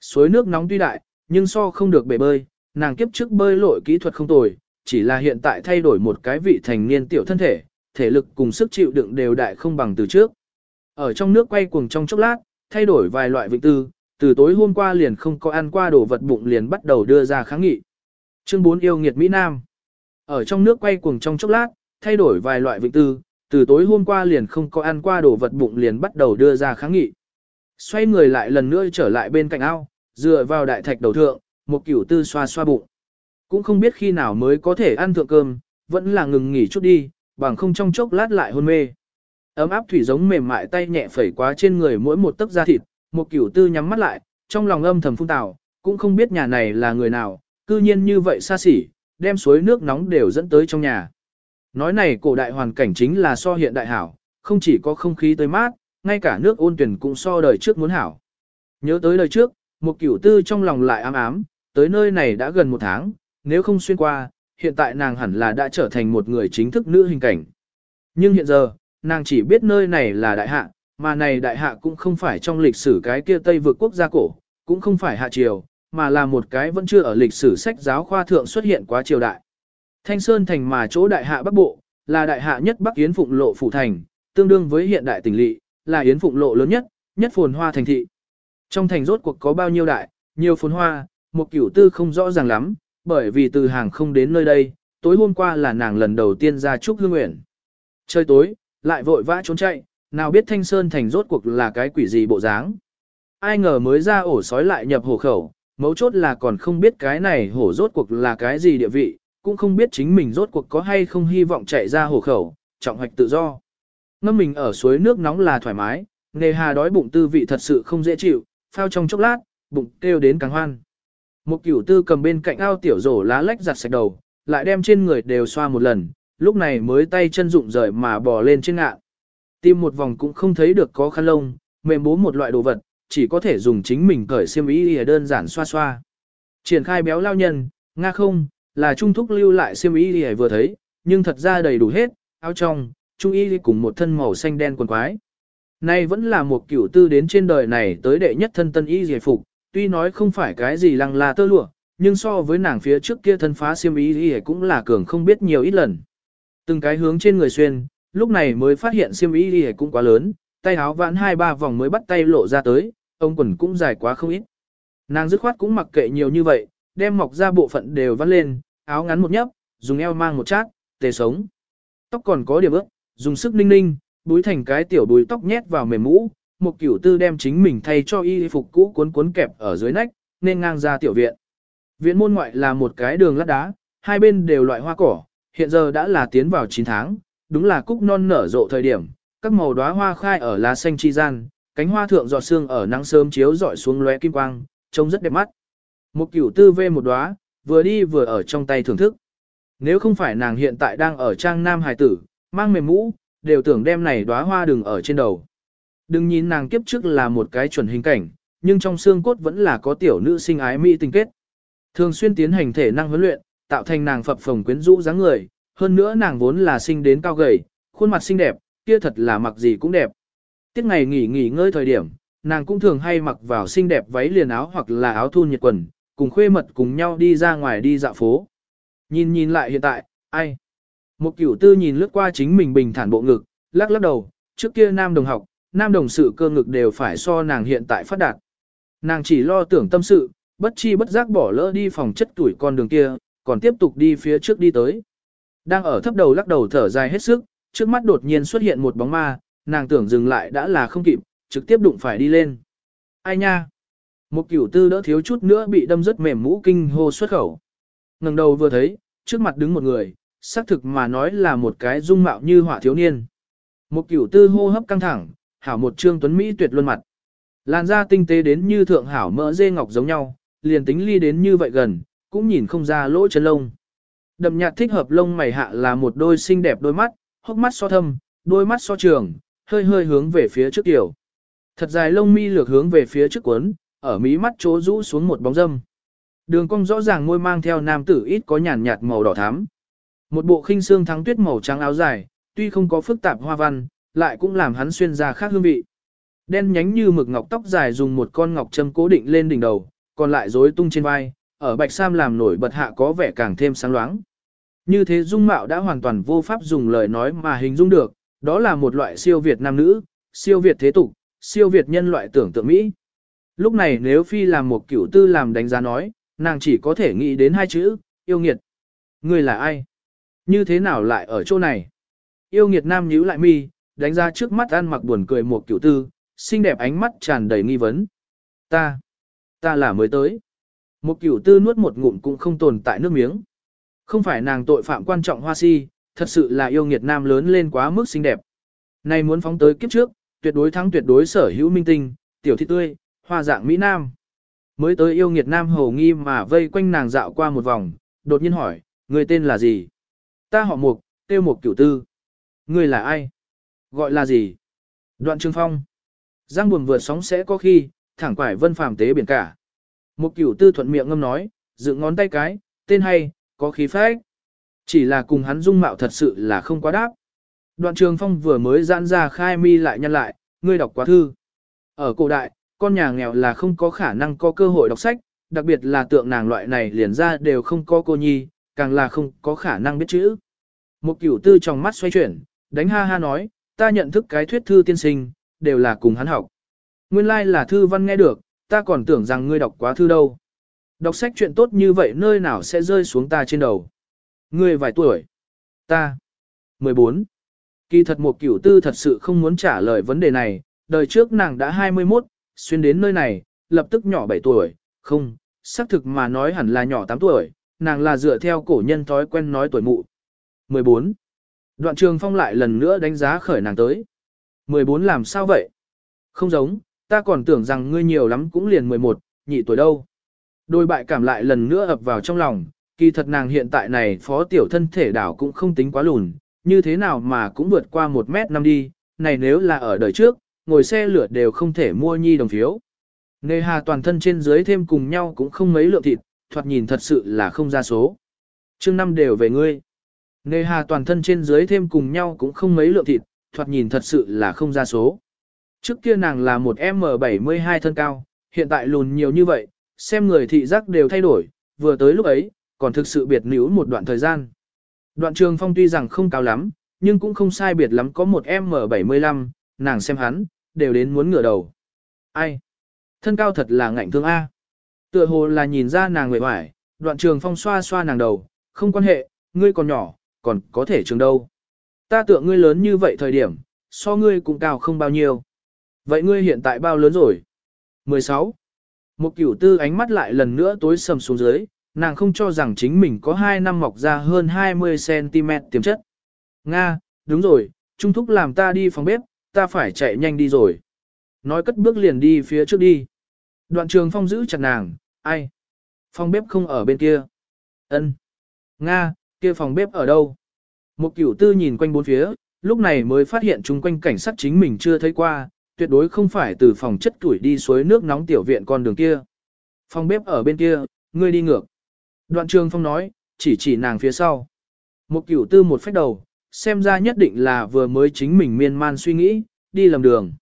Speaker 1: Suối nước nóng tuy đại, nhưng so không được bể bơi, nàng kiếp trước bơi lội kỹ thuật không tồi, chỉ là hiện tại thay đổi một cái vị thành niên tiểu thân thể, thể lực cùng sức chịu đựng đều đại không bằng từ trước. Ở trong nước quay cuồng trong chốc lát, thay đổi vài loại vị tư, từ tối hôm qua liền không có ăn qua đồ vật bụng liền bắt đầu đưa ra kháng nghị. Chương 4 yêu nghiệt Mỹ Nam ở trong nước quay cuồng trong chốc lát, thay đổi vài loại vị tư, từ tối hôm qua liền không có ăn qua đồ vật bụng liền bắt đầu đưa ra kháng nghị. Xoay người lại lần nữa trở lại bên cạnh ao, dựa vào đại thạch đầu thượng, một cửu tư xoa xoa bụng. Cũng không biết khi nào mới có thể ăn thượng cơm, vẫn là ngừng nghỉ chút đi, bằng không trong chốc lát lại hôn mê. Ấm áp thủy giống mềm mại tay nhẹ phẩy quá trên người mỗi một tấc da thịt, một cửu tư nhắm mắt lại, trong lòng âm thầm phung tào, cũng không biết nhà này là người nào, cư nhiên như vậy xa xỉ, đem suối nước nóng đều dẫn tới trong nhà. Nói này cổ đại hoàn cảnh chính là so hiện đại hảo, không chỉ có không khí tới mát, ngay cả nước ôn tuyển cũng so đời trước muốn hảo. Nhớ tới đời trước, một cửu tư trong lòng lại ám ám, tới nơi này đã gần một tháng, nếu không xuyên qua, hiện tại nàng hẳn là đã trở thành một người chính thức nữ hình cảnh. Nhưng hiện giờ, nàng chỉ biết nơi này là đại hạ, mà này đại hạ cũng không phải trong lịch sử cái kia Tây vực quốc gia cổ, cũng không phải hạ triều, mà là một cái vẫn chưa ở lịch sử sách giáo khoa thượng xuất hiện quá triều đại. Thanh Sơn thành mà chỗ đại hạ Bắc Bộ, là đại hạ nhất Bắc Yến Phụng Lộ phủ thành, tương đương với hiện đại tỉnh lỵ, là Yến Phụng Lộ lớn nhất, nhất phồn hoa thành thị. Trong thành rốt cuộc có bao nhiêu đại, nhiều phồn hoa, một kiểu tư không rõ ràng lắm, bởi vì từ hàng không đến nơi đây, tối hôm qua là nàng lần đầu tiên ra Trúc Hương Nguyện. Trời tối, lại vội vã trốn chạy, nào biết Thanh Sơn thành rốt cuộc là cái quỷ gì bộ dáng. Ai ngờ mới ra ổ sói lại nhập hồ khẩu, mấu chốt là còn không biết cái này hổ rốt cuộc là cái gì địa vị, cũng không biết chính mình rốt cuộc có hay không hy vọng chạy ra hổ khẩu, trọng hoạch tự do. Ngâm mình ở suối nước nóng là thoải mái, nề hà đói bụng tư vị thật sự không dễ chịu, phao trong chốc lát, bụng kêu đến càng hoan. Một cửu tư cầm bên cạnh ao tiểu rổ lá lách giặt sạch đầu, lại đem trên người đều xoa một lần, lúc này mới tay chân rụng rời mà bò lên trên ngạn. Tìm một vòng cũng không thấy được có khăn lông, mềm bố một loại đồ vật, chỉ có thể dùng chính mình cởi xiêm y để đơn giản xoa xoa. Triển khai béo lao nhân, nga không, là trung thúc lưu lại xiêm y để vừa thấy, nhưng thật ra đầy đủ hết, áo trong, trung y cùng một thân màu xanh đen quần quái. Nay vẫn là một cửu tư đến trên đời này tới đệ nhất thân tân y giải phục, tuy nói không phải cái gì lăng là tơ lụa, nhưng so với nàng phía trước kia thân phá xiêm y y cũng là cường không biết nhiều ít lần. Từng cái hướng trên người xuyên, lúc này mới phát hiện xiêm y y cũng quá lớn, tay áo vãn hai ba vòng mới bắt tay lộ ra tới, ông quần cũng dài quá không ít. Nàng dứt khoát cũng mặc kệ nhiều như vậy, đem mọc ra bộ phận đều vắt lên, áo ngắn một nhấp, dùng eo mang một chát, tề sống. Tóc còn có điểm ước, dùng sức ninh ninh, búi thành cái tiểu đuôi tóc nhét vào mềm mũ, một kiểu tư đem chính mình thay cho y phục cũ cuốn cuốn kẹp ở dưới nách, nên ngang ra tiểu viện. Viện môn ngoại là một cái đường lát đá, hai bên đều loại hoa cỏ, hiện giờ đã là tiến vào 9 tháng, đúng là cúc non nở rộ thời điểm, các màu đóa hoa khai ở lá xanh chi gian, cánh hoa thượng giọt sương ở nắng sớm chiếu rọi xuống lóe kim quang, trông rất đẹp mắt. Một cửu tư vê một đóa, vừa đi vừa ở trong tay thưởng thức. Nếu không phải nàng hiện tại đang ở trang nam hài tử, mang mềm mũ, đều tưởng đem này đóa hoa đừng ở trên đầu. Đừng nhìn nàng kiếp trước là một cái chuẩn hình cảnh, nhưng trong xương cốt vẫn là có tiểu nữ sinh ái mỹ tình kết. Thường xuyên tiến hành thể năng huấn luyện, tạo thành nàng phập phồng quyến rũ dáng người, hơn nữa nàng vốn là sinh đến cao gầy, khuôn mặt xinh đẹp, kia thật là mặc gì cũng đẹp. Tiết ngày nghỉ nghỉ ngơi thời điểm, nàng cũng thường hay mặc vào xinh đẹp váy liền áo hoặc là áo thun nhiệt quần, cùng khuê mật cùng nhau đi ra ngoài đi dạo phố. Nhìn nhìn lại hiện tại, ai? Một cửu tư nhìn lướt qua chính mình bình thản bộ ngực, lắc lắc đầu, trước kia nam đồng học, nam đồng sự cơ ngực đều phải so nàng hiện tại phát đạt. Nàng chỉ lo tưởng tâm sự, bất chi bất giác bỏ lỡ đi phòng chất tuổi con đường kia, còn tiếp tục đi phía trước đi tới. Đang ở thấp đầu lắc đầu thở dài hết sức, trước mắt đột nhiên xuất hiện một bóng ma, nàng tưởng dừng lại đã là không kịp, trực tiếp đụng phải đi lên. Ai nha? Một cửu tư đỡ thiếu chút nữa bị đâm rất mềm mũ kinh hô xuất khẩu. ngẩng đầu vừa thấy, trước mặt đứng một người, xác thực mà nói là một cái dung mạo như hỏa thiếu niên. Một cửu tư hô hấp căng thẳng, hảo một trương tuấn Mỹ tuyệt luôn mặt. Làn da tinh tế đến như thượng hảo mỡ dê ngọc giống nhau, liền tính ly đến như vậy gần, cũng nhìn không ra lỗ chân lông. Đậm nhạt thích hợp lông mày hạ là một đôi xinh đẹp đôi mắt, hốc mắt so thâm, đôi mắt so trường, hơi hơi hướng về phía trước tiểu. Thật dài lông mi lược hướng về phía trước cuốn, ở mí mắt chỗ rũ xuống một bóng dâm. Đường cong rõ ràng môi mang theo nam tử ít có nhàn nhạt màu đỏ thắm. Một bộ khinh xương thắng tuyết màu trắng áo dài, tuy không có phức tạp hoa văn, lại cũng làm hắn xuyên ra khác hương vị. Đen nhánh như mực ngọc tóc dài dùng một con ngọc châm cố định lên đỉnh đầu, còn lại rối tung trên vai, ở bạch sam làm nổi bật hạ có vẻ càng thêm sáng loáng. Như thế dung mạo đã hoàn toàn vô pháp dùng lời nói mà hình dung được, đó là một loại siêu việt nam nữ, siêu việt thế tục, siêu việt nhân loại tưởng tượng Mỹ. Lúc này nếu phi làm một cửu tư làm đánh giá nói, nàng chỉ có thể nghĩ đến hai chữ, yêu nghiệt. Người là ai? Như thế nào lại ở chỗ này? Yêu nghiệt nam nhíu lại mi, đánh ra trước mắt ăn mặc buồn cười một cửu tư, xinh đẹp ánh mắt tràn đầy nghi vấn. Ta, ta là mới tới. Một cửu tư nuốt một ngụm cũng không tồn tại nước miếng. Không phải nàng tội phạm quan trọng hoa si, thật sự là yêu nghiệt nam lớn lên quá mức xinh đẹp. Này muốn phóng tới kiếp trước, tuyệt đối thắng tuyệt đối sở hữu minh tinh, tiểu thị tươi, hoa dạng Mỹ Nam. Mới tới yêu nghiệt nam hầu nghi mà vây quanh nàng dạo qua một vòng, đột nhiên hỏi, người tên là gì? Ta họ mục, tiêu mục cửu tư. Người là ai? Gọi là gì? Đoạn Trương Phong. Giang buồn vượt sóng sẽ có khi, thẳng quải vân phàm tế biển cả. Mục cửu tư thuận miệng ngâm nói, dựng ngón tay cái, tên hay, có khí phách. Chỉ là cùng hắn dung mạo thật sự là không quá đáp. Đoạn trường phong vừa mới giãn ra khai mi lại nhăn lại, ngươi đọc quá thư. Ở cổ đại, con nhà nghèo là không có khả năng có cơ hội đọc sách, đặc biệt là tượng nàng loại này liền ra đều không có cô nhi, càng là không có khả năng biết chữ. Một cửu tư trong mắt xoay chuyển, đánh ha ha nói, ta nhận thức cái thuyết thư tiên sinh, đều là cùng hắn học. Nguyên lai like là thư văn nghe được, ta còn tưởng rằng ngươi đọc quá thư đâu. Đọc sách chuyện tốt như vậy nơi nào sẽ rơi xuống ta trên đầu. Ngươi vài tuổi. Ta. 14. Kỳ thật một cửu tư thật sự không muốn trả lời vấn đề này, đời trước nàng đã 21, xuyên đến nơi này, lập tức nhỏ 7 tuổi, không, xác thực mà nói hẳn là nhỏ 8 tuổi, nàng là dựa theo cổ nhân thói quen nói tuổi mụ. 14. Đoạn trường phong lại lần nữa đánh giá khởi nàng tới. 14 làm sao vậy? Không giống, ta còn tưởng rằng ngươi nhiều lắm cũng liền 11, nhị tuổi đâu. Đôi bại cảm lại lần nữa ập vào trong lòng, kỳ thật nàng hiện tại này phó tiểu thân thể đảo cũng không tính quá lùn, như thế nào mà cũng vượt qua 1 mét năm đi, này nếu là ở đời trước, ngồi xe lửa đều không thể mua nhi đồng phiếu. Nề hà toàn thân trên dưới thêm cùng nhau cũng không mấy lượng thịt, thoạt nhìn thật sự là không ra số. chương năm đều về ngươi. Nề hà toàn thân trên dưới thêm cùng nhau cũng không mấy lượng thịt, thoạt nhìn thật sự là không ra số. Trước kia nàng là một M72 thân cao, hiện tại lùn nhiều như vậy, xem người thị giác đều thay đổi, vừa tới lúc ấy, còn thực sự biệt níu một đoạn thời gian. Đoạn trường phong tuy rằng không cao lắm, nhưng cũng không sai biệt lắm có một M75, nàng xem hắn, đều đến muốn ngửa đầu. Ai? Thân cao thật là ngạnh thương A. Tựa hồ là nhìn ra nàng nguyện hoài, đoạn trường phong xoa xoa nàng đầu, không quan hệ, ngươi còn nhỏ, còn có thể trường đâu. Ta tưởng ngươi lớn như vậy thời điểm, so ngươi cũng cao không bao nhiêu. Vậy ngươi hiện tại bao lớn rồi? 16. Một cửu tư ánh mắt lại lần nữa tối sầm xuống dưới, nàng không cho rằng chính mình có 2 năm mọc ra hơn 20cm tiềm chất. Nga, đúng rồi, Trung Thúc làm ta đi phòng bếp, ta phải chạy nhanh đi rồi. Nói cất bước liền đi phía trước đi. Đoạn trường phong giữ chặt nàng, ai? Phòng bếp không ở bên kia. Ân. Nga, kia phòng bếp ở đâu? Một cửu tư nhìn quanh bốn phía, lúc này mới phát hiện chung quanh cảnh sát chính mình chưa thấy qua, tuyệt đối không phải từ phòng chất tuổi đi suối nước nóng tiểu viện con đường kia. Phòng bếp ở bên kia, ngươi đi ngược. Đoạn trường phong nói, chỉ chỉ nàng phía sau. Một cửu tư một phách đầu, xem ra nhất định là vừa mới chính mình miên man suy nghĩ, đi lầm đường.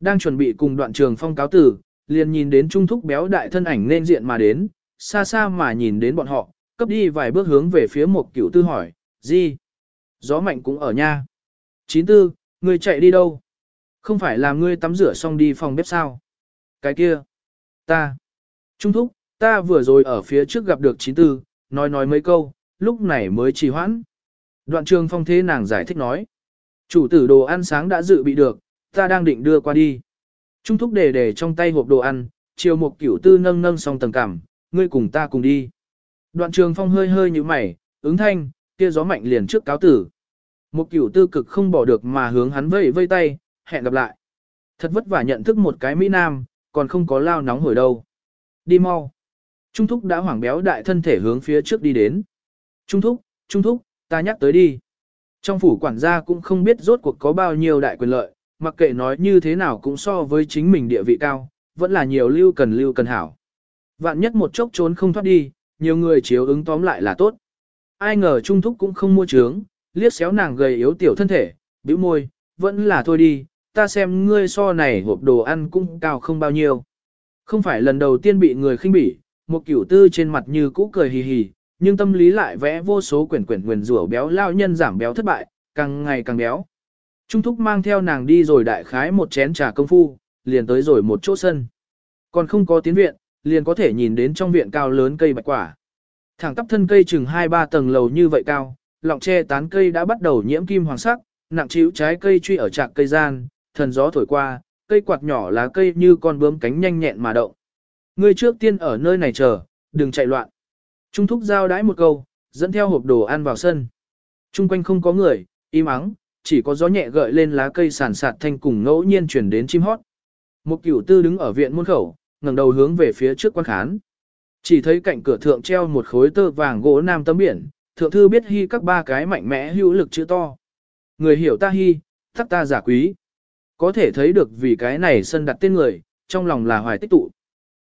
Speaker 1: Đang chuẩn bị cùng đoạn trường phong cáo tử, liền nhìn đến trung thúc béo đại thân ảnh nên diện mà đến, xa xa mà nhìn đến bọn họ, cấp đi vài bước hướng về phía một cửu tư hỏi, gì? Gió mạnh cũng ở nha. Chín tư, ngươi chạy đi đâu? Không phải là ngươi tắm rửa xong đi phòng bếp sao? Cái kia. Ta. Trung thúc, ta vừa rồi ở phía trước gặp được chín tư, nói nói mấy câu, lúc này mới trì hoãn. Đoạn trường phong thế nàng giải thích nói. Chủ tử đồ ăn sáng đã dự bị được, ta đang định đưa qua đi. Trung thúc để để trong tay hộp đồ ăn, chiều một cửu tư nâng nâng xong tầng cảm, ngươi cùng ta cùng đi. Đoạn trường phong hơi hơi như mày, ứng thanh, kia gió mạnh liền trước cáo tử. Một cửu tư cực không bỏ được mà hướng hắn vẫy vây tay, hẹn gặp lại. Thật vất vả nhận thức một cái Mỹ Nam, còn không có lao nóng hồi đâu. Đi mau. Trung thúc đã hoảng béo đại thân thể hướng phía trước đi đến. Trung thúc, Trung thúc, ta nhắc tới đi. Trong phủ quản gia cũng không biết rốt cuộc có bao nhiêu đại quyền lợi, mặc kệ nói như thế nào cũng so với chính mình địa vị cao, vẫn là nhiều lưu cần lưu cần hảo. Vạn nhất một chốc trốn không thoát đi, nhiều người chiếu ứng tóm lại là tốt. Ai ngờ Trung Thúc cũng không mua trướng, liếc xéo nàng gầy yếu tiểu thân thể, bĩu môi, vẫn là thôi đi, ta xem ngươi so này hộp đồ ăn cũng cao không bao nhiêu. Không phải lần đầu tiên bị người khinh bỉ, một kiểu tư trên mặt như cũ cười hì hì, nhưng tâm lý lại vẽ vô số quyển quyển nguyền rủa béo lao nhân giảm béo thất bại, càng ngày càng béo. Trung thúc mang theo nàng đi rồi đại khái một chén trà công phu, liền tới rồi một chỗ sân. Còn không có tiến viện, liền có thể nhìn đến trong viện cao lớn cây bạch quả. Thẳng tắp thân cây chừng 2-3 tầng lầu như vậy cao, lọng tre tán cây đã bắt đầu nhiễm kim hoàng sắc, nặng chiếu trái cây truy ở trạc cây gian, thần gió thổi qua, cây quạt nhỏ lá cây như con bướm cánh nhanh nhẹn mà động. Ngươi trước tiên ở nơi này chờ, đừng chạy loạn. Trung thúc giao đái một câu, dẫn theo hộp đồ ăn vào sân. Trung quanh không có người, im ắng, chỉ có gió nhẹ gợi lên lá cây sàn sạt thanh cùng ngẫu nhiên chuyển đến chim hót. Một cửu tư đứng ở viện môn khẩu, ngẩng đầu hướng về phía trước quan khán. Chỉ thấy cạnh cửa thượng treo một khối tơ vàng gỗ nam tấm biển, thượng thư biết hy các ba cái mạnh mẽ hữu lực chữ to. Người hiểu ta hy, thắc ta giả quý. Có thể thấy được vì cái này sân đặt tên người, trong lòng là hoài tích tụ.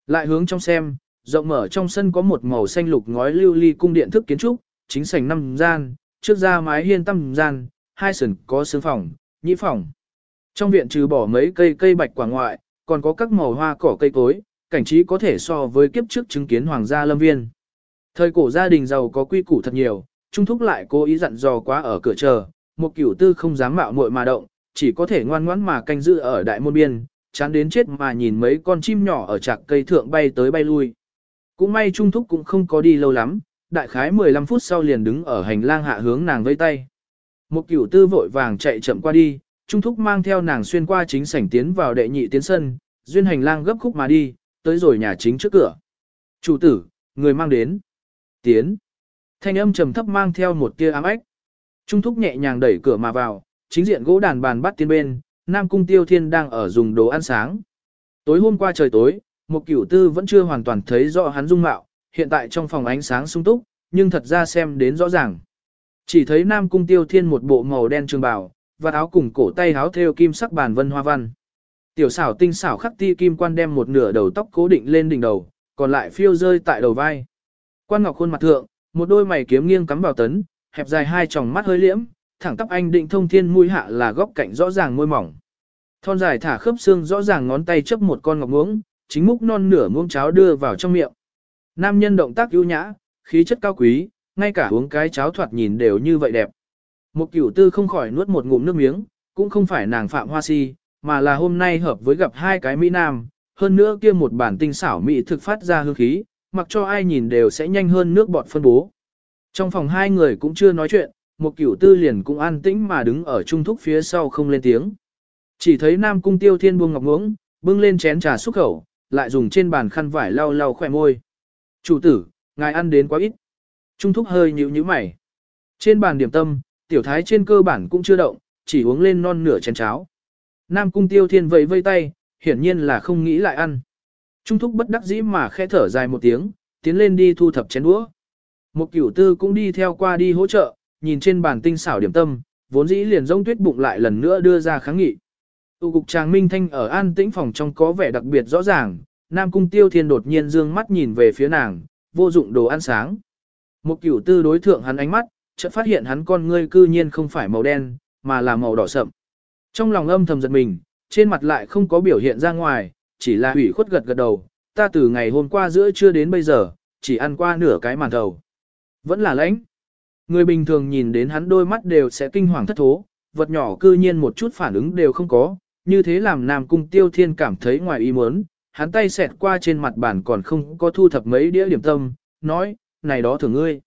Speaker 1: Lại hướng trong xem, rộng mở trong sân có một màu xanh lục ngói lưu ly cung điện thức kiến trúc, chính sảnh năm gian, trước ra mái hiên tăm gian, hai sườn có sướng phòng, nhĩ phòng. Trong viện trừ bỏ mấy cây cây bạch quả ngoại, còn có các màu hoa cỏ cây cối, cảnh trí có thể so với kiếp trước chứng kiến hoàng gia lâm viên. Thời cổ gia đình giàu có quy củ thật nhiều, Trung Thúc lại cố ý dặn dò quá ở cửa chờ, một cửu tư không dám mạo muội mà động, chỉ có thể ngoan ngoãn mà canh giữ ở đại môn biên, chán đến chết mà nhìn mấy con chim nhỏ ở trạc cây thượng bay tới bay lui. Cũng may Trung Thúc cũng không có đi lâu lắm, đại khái 15 phút sau liền đứng ở hành lang hạ hướng nàng vây tay. Một cửu tư vội vàng chạy chậm qua đi, Trung Thúc mang theo nàng xuyên qua chính sảnh tiến vào đệ nhị tiến sân, duyên hành lang gấp khúc mà đi, tới rồi nhà chính trước cửa. Chủ tử, người mang đến. Tiến. Thanh âm trầm thấp mang theo một tia ám ếch. Trung Thúc nhẹ nhàng đẩy cửa mà vào, chính diện gỗ đàn bàn bắt tiên bên, Nam Cung Tiêu Thiên đang ở dùng đồ ăn sáng. Tối hôm qua trời tối, một cửu tư vẫn chưa hoàn toàn thấy rõ hắn dung mạo, hiện tại trong phòng ánh sáng sung túc, nhưng thật ra xem đến rõ ràng. Chỉ thấy Nam Cung Tiêu Thiên một bộ màu đen trường bào, và áo cùng cổ tay áo thêu kim sắc bàn vân hoa văn. Tiểu xảo tinh xảo khắc ti kim quan đem một nửa đầu tóc cố định lên đỉnh đầu, còn lại phiêu rơi tại đầu vai. Quan ngọc khuôn mặt thượng, một đôi mày kiếm nghiêng cắm vào tấn, hẹp dài hai tròng mắt hơi liễm, thẳng tắp anh định thông thiên mũi hạ là góc cạnh rõ ràng môi mỏng. Thon dài thả khớp xương rõ ràng ngón tay chấp một con ngọc muỗng, chính múc non nửa muỗng cháo đưa vào trong miệng. Nam nhân động tác ưu nhã, khí chất cao quý, ngay cả uống cái cháo thoạt nhìn đều như vậy đẹp. Một cửu tư không khỏi nuốt một ngụm nước miếng, cũng không phải nàng phạm hoa si, mà là hôm nay hợp với gặp hai cái Mỹ Nam, hơn nữa kia một bản tinh xảo Mỹ thực phát ra hương khí, mặc cho ai nhìn đều sẽ nhanh hơn nước bọt phân bố. Trong phòng hai người cũng chưa nói chuyện, một cửu tư liền cũng an tĩnh mà đứng ở trung thúc phía sau không lên tiếng. Chỉ thấy Nam Cung Tiêu Thiên buông ngọc ngưỡng, bưng lên chén trà xúc khẩu, lại dùng trên bàn khăn vải lau lau khỏe môi. Chủ tử, ngài ăn đến quá ít. Trung thúc hơi nhíu nhíu mày. Trên bàn điểm tâm, tiểu thái trên cơ bản cũng chưa động, chỉ uống lên non nửa chén cháo. Nam cung tiêu thiên vẫy vây tay, hiển nhiên là không nghĩ lại ăn. Trung thúc bất đắc dĩ mà khẽ thở dài một tiếng, tiến lên đi thu thập chén đũa. Một cửu tư cũng đi theo qua đi hỗ trợ, nhìn trên bàn tinh xảo điểm tâm, vốn dĩ liền rông tuyết bụng lại lần nữa đưa ra kháng nghị. Tụ cục tràng minh thanh ở an tĩnh phòng trong có vẻ đặc biệt rõ ràng, Nam Cung Tiêu Thiên đột nhiên dương mắt nhìn về phía nàng, vô dụng đồ ăn sáng. Một cửu tư đối thượng hắn ánh mắt, chợt phát hiện hắn con ngươi cư nhiên không phải màu đen, mà là màu đỏ sậm. Trong lòng âm thầm giật mình, trên mặt lại không có biểu hiện ra ngoài, chỉ là ủy khuất gật gật đầu, ta từ ngày hôm qua giữa trưa đến bây giờ, chỉ ăn qua nửa cái màn thầu. Vẫn là lãnh. Người bình thường nhìn đến hắn đôi mắt đều sẽ kinh hoàng thất thố, vật nhỏ cư nhiên một chút phản ứng đều không có, như thế làm Nam Cung Tiêu Thiên cảm thấy ngoài ý muốn, hắn tay xẹt qua trên mặt bàn còn không có thu thập mấy đĩa điểm tâm, nói, này đó thưởng ngươi.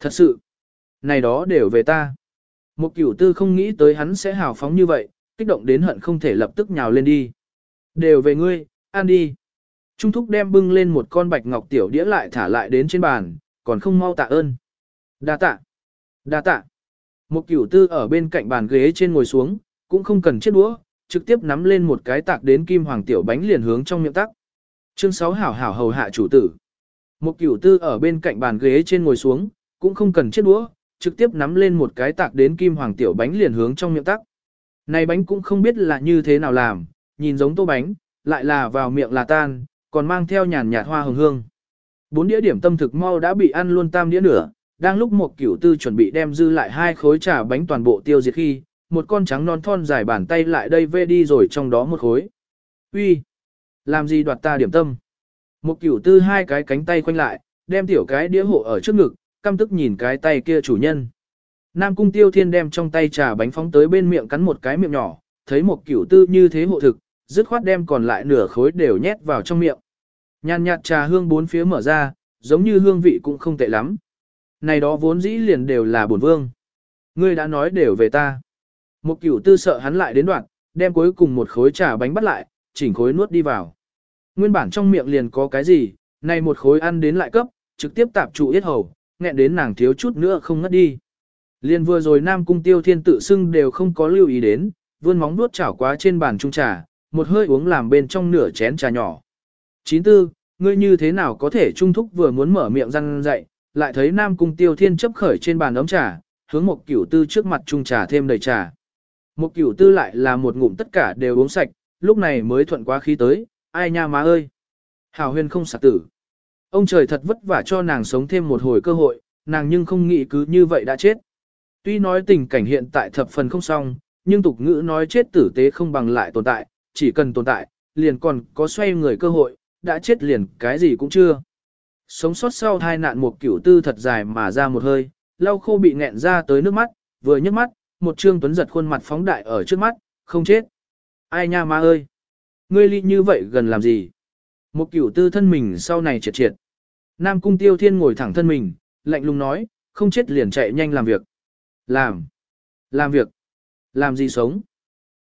Speaker 1: Thật sự, này đó đều về ta. Một cửu tư không nghĩ tới hắn sẽ hào phóng như vậy, kích động đến hận không thể lập tức nhào lên đi. Đều về ngươi, ăn đi. Trung thúc đem bưng lên một con bạch ngọc tiểu đĩa lại thả lại đến trên bàn, còn không mau tạ ơn. Đa tạ. Đa tạ. Một cửu tư ở bên cạnh bàn ghế trên ngồi xuống, cũng không cần chiếc đũa, trực tiếp nắm lên một cái tạc đến kim hoàng tiểu bánh liền hướng trong miệng tắc. Chương 6 hảo hảo hầu hạ chủ tử. Một cửu tư ở bên cạnh bàn ghế trên ngồi xuống, cũng không cần chiếc đũa, trực tiếp nắm lên một cái tạc đến kim hoàng tiểu bánh liền hướng trong miệng tắc. Này bánh cũng không biết là như thế nào làm, nhìn giống tô bánh, lại là vào miệng là tan, còn mang theo nhàn nhạt hoa hồng hương. Bốn đĩa điểm tâm thực mau đã bị ăn luôn tam đĩa nữa, đang lúc một cửu tư chuẩn bị đem dư lại hai khối trà bánh toàn bộ tiêu diệt khi, một con trắng non thon dài bàn tay lại đây vê đi rồi trong đó một khối. Uy, Làm gì đoạt ta điểm tâm? Một cửu tư hai cái cánh tay khoanh lại, đem tiểu cái đĩa hộ ở trước ngực, căm tức nhìn cái tay kia chủ nhân. Nam cung tiêu thiên đem trong tay trà bánh phóng tới bên miệng cắn một cái miệng nhỏ, thấy một cửu tư như thế hộ thực, dứt khoát đem còn lại nửa khối đều nhét vào trong miệng. Nhàn nhạt trà hương bốn phía mở ra, giống như hương vị cũng không tệ lắm. Này đó vốn dĩ liền đều là bổn vương. Ngươi đã nói đều về ta. Một cửu tư sợ hắn lại đến đoạn, đem cuối cùng một khối trà bánh bắt lại, chỉnh khối nuốt đi vào. Nguyên bản trong miệng liền có cái gì, này một khối ăn đến lại cấp, trực tiếp tạp trụ yết hầu, nghẹn đến nàng thiếu chút nữa không ngất đi. Liên vừa rồi Nam Cung Tiêu Thiên tự xưng đều không có lưu ý đến, vươn móng nuốt chảo quá trên bàn trung trà, một hơi uống làm bên trong nửa chén trà nhỏ. Chín tư, ngươi như thế nào có thể trung thúc vừa muốn mở miệng răng dậy, lại thấy Nam Cung Tiêu Thiên chấp khởi trên bàn ấm trà, hướng một cửu tư trước mặt chung trà thêm đầy trà. Một cửu tư lại là một ngụm tất cả đều uống sạch, lúc này mới thuận quá khí tới, ai nha má ơi. Hào huyền không sạc tử. Ông trời thật vất vả cho nàng sống thêm một hồi cơ hội, nàng nhưng không nghĩ cứ như vậy đã chết. Tuy nói tình cảnh hiện tại thập phần không xong, nhưng tục ngữ nói chết tử tế không bằng lại tồn tại, chỉ cần tồn tại, liền còn có xoay người cơ hội, đã chết liền cái gì cũng chưa. Sống sót sau hai nạn một cửu tư thật dài mà ra một hơi, lau khô bị nghẹn ra tới nước mắt, vừa nhấc mắt, một trương tuấn giật khuôn mặt phóng đại ở trước mắt, không chết. Ai nha ma ơi! Ngươi ly như vậy gần làm gì? Một cửu tư thân mình sau này triệt triệt. Nam cung tiêu thiên ngồi thẳng thân mình, lạnh lùng nói, không chết liền chạy nhanh làm việc. Làm. Làm việc. Làm gì sống?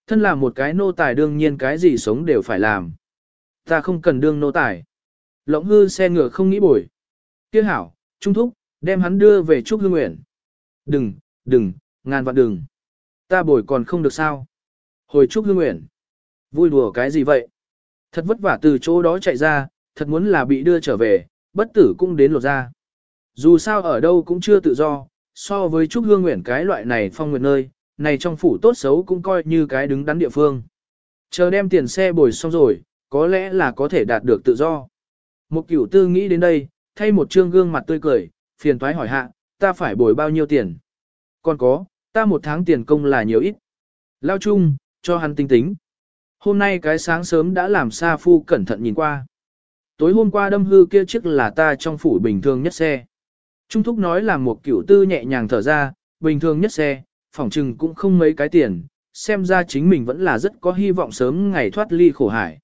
Speaker 1: Thân là một cái nô tài đương nhiên cái gì sống đều phải làm. Ta không cần đương nô tài. Lộng hư xe ngựa không nghĩ bồi. Tiếc hảo, trung thúc, đem hắn đưa về Trúc Hương Nguyện. Đừng, đừng, ngàn vạn đừng. Ta bồi còn không được sao. Hồi Trúc Hương Nguyện. Vui đùa cái gì vậy? Thật vất vả từ chỗ đó chạy ra, thật muốn là bị đưa trở về, bất tử cũng đến lột ra. Dù sao ở đâu cũng chưa tự do, so với Trúc Hương Nguyện cái loại này phong nguyện nơi, này trong phủ tốt xấu cũng coi như cái đứng đắn địa phương. Chờ đem tiền xe bồi xong rồi, có lẽ là có thể đạt được tự do. Một cửu tư nghĩ đến đây, thay một trương gương mặt tươi cười, phiền thoái hỏi hạ, ta phải bồi bao nhiêu tiền? Còn có, ta một tháng tiền công là nhiều ít. Lao chung, cho hắn tinh tính. Hôm nay cái sáng sớm đã làm Sa Phu cẩn thận nhìn qua. Tối hôm qua đâm hư kia chiếc là ta trong phủ bình thường nhất xe. Trung thúc nói là một cửu tư nhẹ nhàng thở ra, bình thường nhất xe, phỏng chừng cũng không mấy cái tiền, xem ra chính mình vẫn là rất có hy vọng sớm ngày thoát ly khổ hải.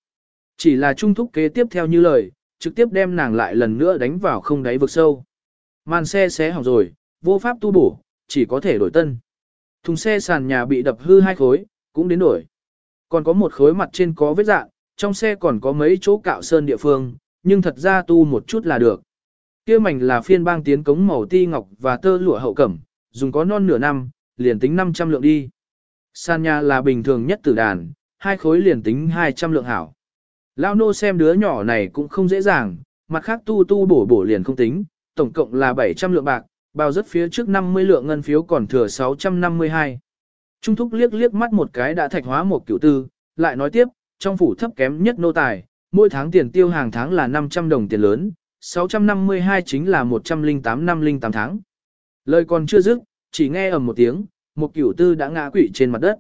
Speaker 1: Chỉ là trung thúc kế tiếp theo như lời, trực tiếp đem nàng lại lần nữa đánh vào không đáy vực sâu. Màn xe xé hỏng rồi, vô pháp tu bổ, chỉ có thể đổi tân. Thùng xe sàn nhà bị đập hư hai khối, cũng đến đổi. Còn có một khối mặt trên có vết dạng, trong xe còn có mấy chỗ cạo sơn địa phương, nhưng thật ra tu một chút là được. Kia mảnh là phiên bang tiến cống màu ti ngọc và tơ lụa hậu cẩm, dùng có non nửa năm, liền tính 500 lượng đi. Sàn nhà là bình thường nhất tử đàn, hai khối liền tính 200 lượng hảo. Lao nô xem đứa nhỏ này cũng không dễ dàng, mặt khác tu tu bổ bổ liền không tính, tổng cộng là 700 lượng bạc, bao rất phía trước 50 lượng ngân phiếu còn thừa 652. Trung thúc liếc liếc mắt một cái đã thạch hóa một cửu tư, lại nói tiếp, trong phủ thấp kém nhất nô tài, mỗi tháng tiền tiêu hàng tháng là 500 đồng tiền lớn, 652 chính là 108 năm linh 8 tháng. Lời còn chưa dứt, chỉ nghe ầm một tiếng, một cửu tư đã ngã quỵ trên mặt đất.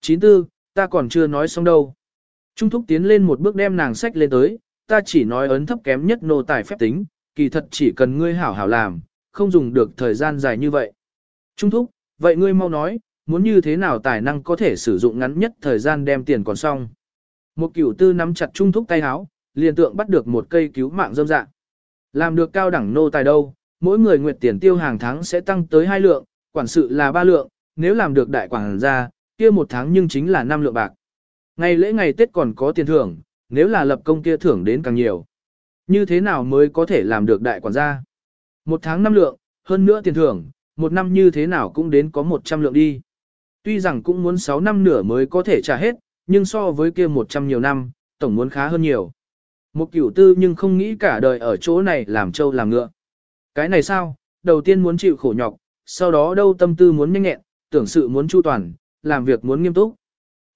Speaker 1: Chín tư, ta còn chưa nói xong đâu. Trung thúc tiến lên một bước đem nàng sách lên tới, ta chỉ nói ấn thấp kém nhất nô tài phép tính, kỳ thật chỉ cần ngươi hảo hảo làm, không dùng được thời gian dài như vậy. Trung thúc, vậy ngươi mau nói, muốn như thế nào tài năng có thể sử dụng ngắn nhất thời gian đem tiền còn xong. Một cửu tư nắm chặt trung thúc tay áo, liền tượng bắt được một cây cứu mạng dâm dạng. Làm được cao đẳng nô tài đâu, mỗi người nguyệt tiền tiêu hàng tháng sẽ tăng tới hai lượng, quản sự là ba lượng, nếu làm được đại quản gia, kia một tháng nhưng chính là năm lượng bạc. Ngày lễ ngày Tết còn có tiền thưởng, nếu là lập công kia thưởng đến càng nhiều. Như thế nào mới có thể làm được đại quản gia? Một tháng năm lượng, hơn nữa tiền thưởng, một năm như thế nào cũng đến có 100 lượng đi. Tuy rằng cũng muốn 6 năm nửa mới có thể trả hết, nhưng so với kia 100 nhiều năm, tổng muốn khá hơn nhiều. Một cửu tư nhưng không nghĩ cả đời ở chỗ này làm trâu làm ngựa. Cái này sao, đầu tiên muốn chịu khổ nhọc, sau đó đâu tâm tư muốn nhanh nhẹn, tưởng sự muốn chu toàn, làm việc muốn nghiêm túc.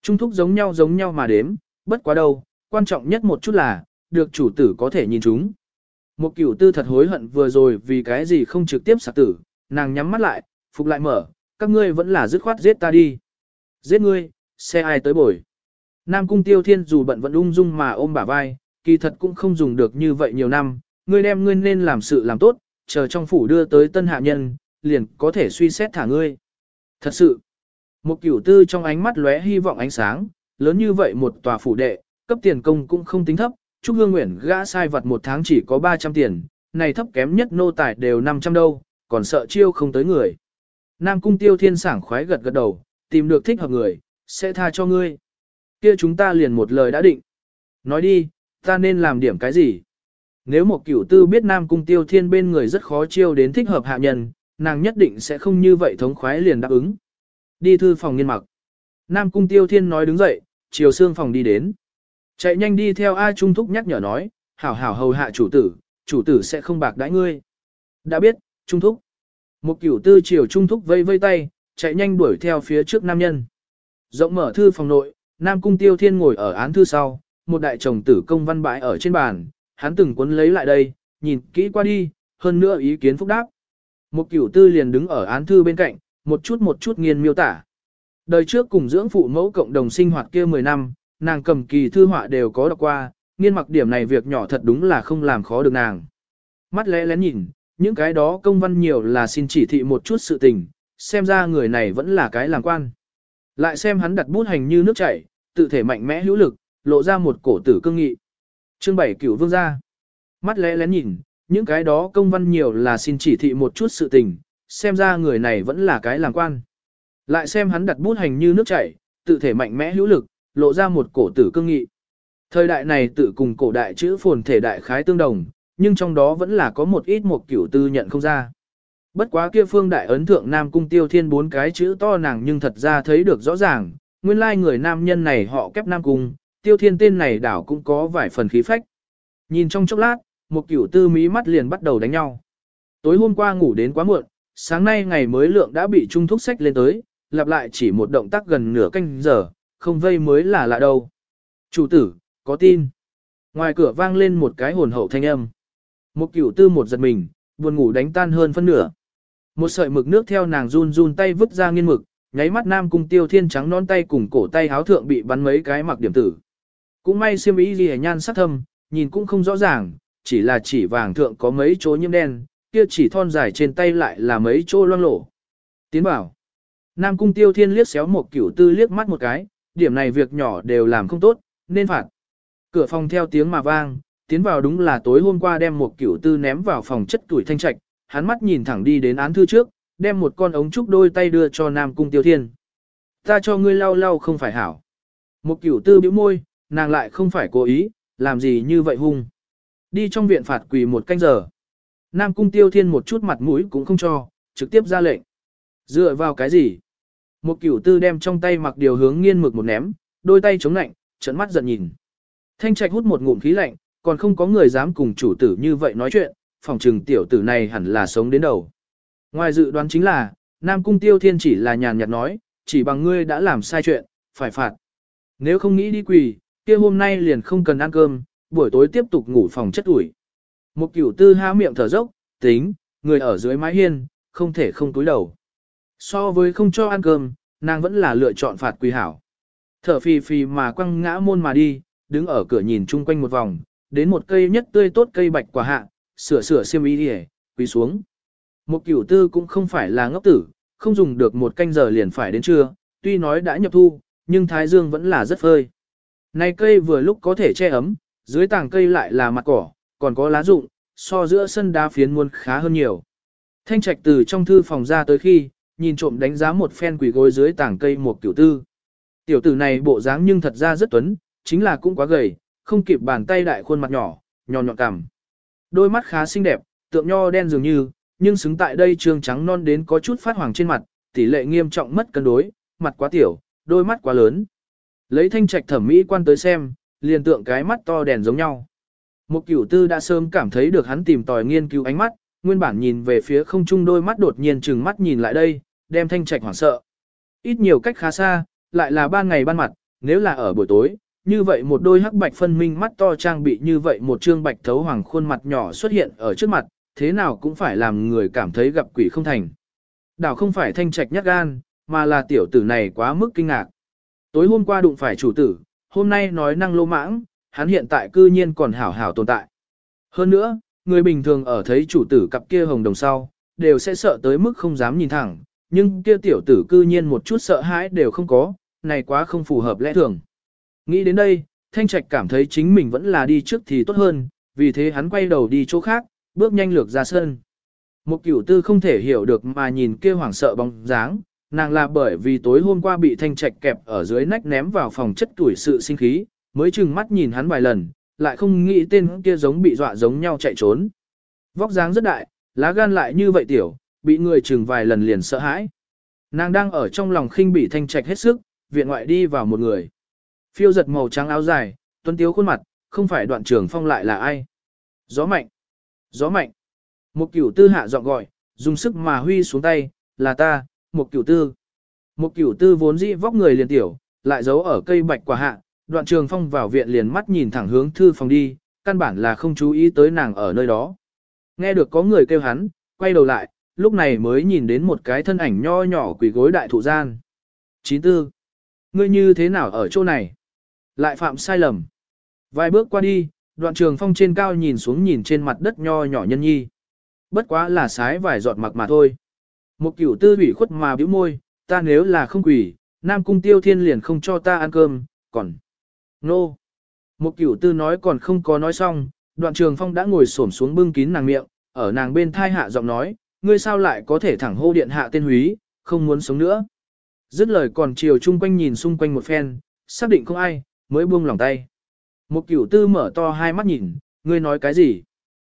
Speaker 1: Trung thúc giống nhau giống nhau mà đếm, bất quá đâu, quan trọng nhất một chút là, được chủ tử có thể nhìn chúng. Một cửu tư thật hối hận vừa rồi vì cái gì không trực tiếp sạc tử, nàng nhắm mắt lại, phục lại mở, các ngươi vẫn là dứt khoát giết ta đi. Giết ngươi, xe ai tới bồi. Nam cung tiêu thiên dù bận vẫn ung dung mà ôm bả vai, kỳ thật cũng không dùng được như vậy nhiều năm, ngươi đem ngươi nên làm sự làm tốt, chờ trong phủ đưa tới tân hạ nhân, liền có thể suy xét thả ngươi. Thật sự, một cửu tư trong ánh mắt lóe hy vọng ánh sáng, lớn như vậy một tòa phủ đệ, cấp tiền công cũng không tính thấp, Trúc Hương Nguyễn gã sai vật một tháng chỉ có 300 tiền, này thấp kém nhất nô tài đều 500 đâu, còn sợ chiêu không tới người. Nam cung tiêu thiên sảng khoái gật gật đầu, tìm được thích hợp người, sẽ tha cho ngươi. Kia chúng ta liền một lời đã định. Nói đi, ta nên làm điểm cái gì? Nếu một cửu tư biết Nam cung tiêu thiên bên người rất khó chiêu đến thích hợp hạ nhân, nàng nhất định sẽ không như vậy thống khoái liền đáp ứng. Đi thư phòng nghiên mặc. Nam cung tiêu thiên nói đứng dậy, chiều xương phòng đi đến. Chạy nhanh đi theo A Trung Thúc nhắc nhở nói, hảo hảo hầu hạ chủ tử, chủ tử sẽ không bạc đãi ngươi. Đã biết, Trung Thúc. Một cửu tư chiều Trung Thúc vây vây tay, chạy nhanh đuổi theo phía trước nam nhân. Rộng mở thư phòng nội, Nam Cung Tiêu Thiên ngồi ở án thư sau, một đại chồng tử công văn bãi ở trên bàn, hắn từng cuốn lấy lại đây, nhìn kỹ qua đi, hơn nữa ý kiến phúc đáp. Một cửu tư liền đứng ở án thư bên cạnh, một chút một chút nghiên miêu tả. Đời trước cùng dưỡng phụ mẫu cộng đồng sinh hoạt kia 10 năm, nàng cầm kỳ thư họa đều có đọc qua, nghiên mặc điểm này việc nhỏ thật đúng là không làm khó được nàng. Mắt lẽ lén nhìn, những cái đó công văn nhiều là xin chỉ thị một chút sự tình, xem ra người này vẫn là cái làm quan. Lại xem hắn đặt bút hành như nước chảy, tự thể mạnh mẽ hữu lực, lộ ra một cổ tử cương nghị. Chương 7 cửu vương gia. Mắt lẽ lén nhìn, những cái đó công văn nhiều là xin chỉ thị một chút sự tình, xem ra người này vẫn là cái làm quan. Lại xem hắn đặt bút hành như nước chảy, tự thể mạnh mẽ hữu lực, lộ ra một cổ tử cương nghị. Thời đại này tự cùng cổ đại chữ phồn thể đại khái tương đồng, nhưng trong đó vẫn là có một ít một kiểu tư nhận không ra. Bất quá kia phương đại ấn thượng Nam Cung Tiêu Thiên bốn cái chữ to nàng nhưng thật ra thấy được rõ ràng, nguyên lai người nam nhân này họ kép Nam Cung, Tiêu Thiên tên này đảo cũng có vài phần khí phách. Nhìn trong chốc lát, một kiểu tư mí mắt liền bắt đầu đánh nhau. Tối hôm qua ngủ đến quá muộn, sáng nay ngày mới lượng đã bị trung thúc sách lên tới, lặp lại chỉ một động tác gần nửa canh giờ, không vây mới là lạ đâu. Chủ tử, có tin. Ngoài cửa vang lên một cái hồn hậu thanh âm. Một cửu tư một giật mình, buồn ngủ đánh tan hơn phân nửa. Một sợi mực nước theo nàng run run tay vứt ra nghiên mực, nháy mắt nam cung tiêu thiên trắng non tay cùng cổ tay háo thượng bị bắn mấy cái mặc điểm tử. Cũng may siêm ý gì nhan sắc thâm, nhìn cũng không rõ ràng, chỉ là chỉ vàng thượng có mấy chỗ nhiễm đen, kia chỉ thon dài trên tay lại là mấy chỗ loang lổ. Tiến bảo. Nam cung tiêu thiên liếc xéo một cửu tư liếc mắt một cái, điểm này việc nhỏ đều làm không tốt, nên phạt. Cửa phòng theo tiếng mà vang, tiến vào đúng là tối hôm qua đem một cửu tư ném vào phòng chất tuổi thanh trạch, hắn mắt nhìn thẳng đi đến án thư trước, đem một con ống trúc đôi tay đưa cho Nam Cung Tiêu Thiên. Ta cho ngươi lau lau không phải hảo. Một cửu tư bĩu môi, nàng lại không phải cố ý, làm gì như vậy hung. Đi trong viện phạt quỳ một canh giờ. Nam Cung Tiêu Thiên một chút mặt mũi cũng không cho, trực tiếp ra lệnh. Dựa vào cái gì? Một cửu tư đem trong tay mặc điều hướng nghiên mực một ném, đôi tay chống lạnh, trận mắt giận nhìn. Thanh trạch hút một ngụm khí lạnh, còn không có người dám cùng chủ tử như vậy nói chuyện, phòng trừng tiểu tử này hẳn là sống đến đầu. Ngoài dự đoán chính là, Nam Cung Tiêu Thiên chỉ là nhàn nhạt nói, chỉ bằng ngươi đã làm sai chuyện, phải phạt. Nếu không nghĩ đi quỳ, kia hôm nay liền không cần ăn cơm, buổi tối tiếp tục ngủ phòng chất ủi. Một cửu tư há miệng thở dốc, tính, người ở dưới mái hiên, không thể không túi đầu. So với không cho ăn cơm, nàng vẫn là lựa chọn phạt quỳ hảo. Thở phì phì mà quăng ngã môn mà đi, đứng ở cửa nhìn chung quanh một vòng, đến một cây nhất tươi tốt cây bạch quả hạ, sửa sửa xiêm y đi quỳ xuống. Một cửu tư cũng không phải là ngốc tử, không dùng được một canh giờ liền phải đến trưa, tuy nói đã nhập thu, nhưng thái dương vẫn là rất phơi. Này cây vừa lúc có thể che ấm, dưới tàng cây lại là mặt cỏ, còn có lá rụng, so giữa sân đá phiến muôn khá hơn nhiều. Thanh trạch từ trong thư phòng ra tới khi, nhìn trộm đánh giá một phen quỷ gối dưới tảng cây một tiểu tư. Tiểu tử này bộ dáng nhưng thật ra rất tuấn, chính là cũng quá gầy, không kịp bàn tay đại khuôn mặt nhỏ, nhọn nhọn cằm. Đôi mắt khá xinh đẹp, tượng nho đen dường như, nhưng xứng tại đây trương trắng non đến có chút phát hoàng trên mặt, tỷ lệ nghiêm trọng mất cân đối, mặt quá tiểu, đôi mắt quá lớn. Lấy thanh trạch thẩm mỹ quan tới xem, liền tượng cái mắt to đèn giống nhau. Một cửu tư đã sớm cảm thấy được hắn tìm tòi nghiên cứu ánh mắt, nguyên bản nhìn về phía không trung đôi mắt đột nhiên trừng mắt nhìn lại đây, đem thanh trạch hoảng sợ. Ít nhiều cách khá xa, lại là ban ngày ban mặt, nếu là ở buổi tối, như vậy một đôi hắc bạch phân minh mắt to trang bị như vậy một trương bạch thấu hoàng khuôn mặt nhỏ xuất hiện ở trước mặt, thế nào cũng phải làm người cảm thấy gặp quỷ không thành. Đảo không phải thanh trạch nhát gan, mà là tiểu tử này quá mức kinh ngạc. Tối hôm qua đụng phải chủ tử, hôm nay nói năng lô mãng, hắn hiện tại cư nhiên còn hảo hảo tồn tại. Hơn nữa, người bình thường ở thấy chủ tử cặp kia hồng đồng sau, đều sẽ sợ tới mức không dám nhìn thẳng, nhưng kia tiểu tử cư nhiên một chút sợ hãi đều không có, này quá không phù hợp lẽ thường. Nghĩ đến đây, Thanh Trạch cảm thấy chính mình vẫn là đi trước thì tốt hơn, vì thế hắn quay đầu đi chỗ khác, bước nhanh lược ra sân. Một cửu tư không thể hiểu được mà nhìn kia hoảng sợ bóng dáng, nàng là bởi vì tối hôm qua bị Thanh Trạch kẹp ở dưới nách ném vào phòng chất tuổi sự sinh khí, mới chừng mắt nhìn hắn vài lần, lại không nghĩ tên kia giống bị dọa giống nhau chạy trốn. Vóc dáng rất đại, lá gan lại như vậy tiểu, bị người chừng vài lần liền sợ hãi. Nàng đang ở trong lòng khinh bị thanh trạch hết sức, viện ngoại đi vào một người. Phiêu giật màu trắng áo dài, tuấn tiếu khuôn mặt, không phải đoạn trường phong lại là ai. Gió mạnh, gió mạnh. Một cửu tư hạ giọng gọi, dùng sức mà huy xuống tay, là ta, một cửu tư. Một cửu tư vốn dĩ vóc người liền tiểu, lại giấu ở cây bạch quả hạ, đoạn trường phong vào viện liền mắt nhìn thẳng hướng thư phòng đi, căn bản là không chú ý tới nàng ở nơi đó. Nghe được có người kêu hắn, quay đầu lại, lúc này mới nhìn đến một cái thân ảnh nho nhỏ quỷ gối đại thụ gian. Chín tư. Ngươi như thế nào ở chỗ này? Lại phạm sai lầm. Vài bước qua đi, đoạn trường phong trên cao nhìn xuống nhìn trên mặt đất nho nhỏ nhân nhi. Bất quá là sái vài giọt mặc mà thôi. Một kiểu tư ủy khuất mà bĩu môi, ta nếu là không quỷ, Nam Cung Tiêu Thiên liền không cho ta ăn cơm, còn... Nô! Một cửu tư nói còn không có nói xong, đoạn trường phong đã ngồi xổm xuống bưng kín nàng miệng, ở nàng bên thai hạ giọng nói, ngươi sao lại có thể thẳng hô điện hạ tên húy, không muốn sống nữa. Dứt lời còn chiều chung quanh nhìn xung quanh một phen, xác định không ai, mới buông lòng tay. Một cửu tư mở to hai mắt nhìn, ngươi nói cái gì?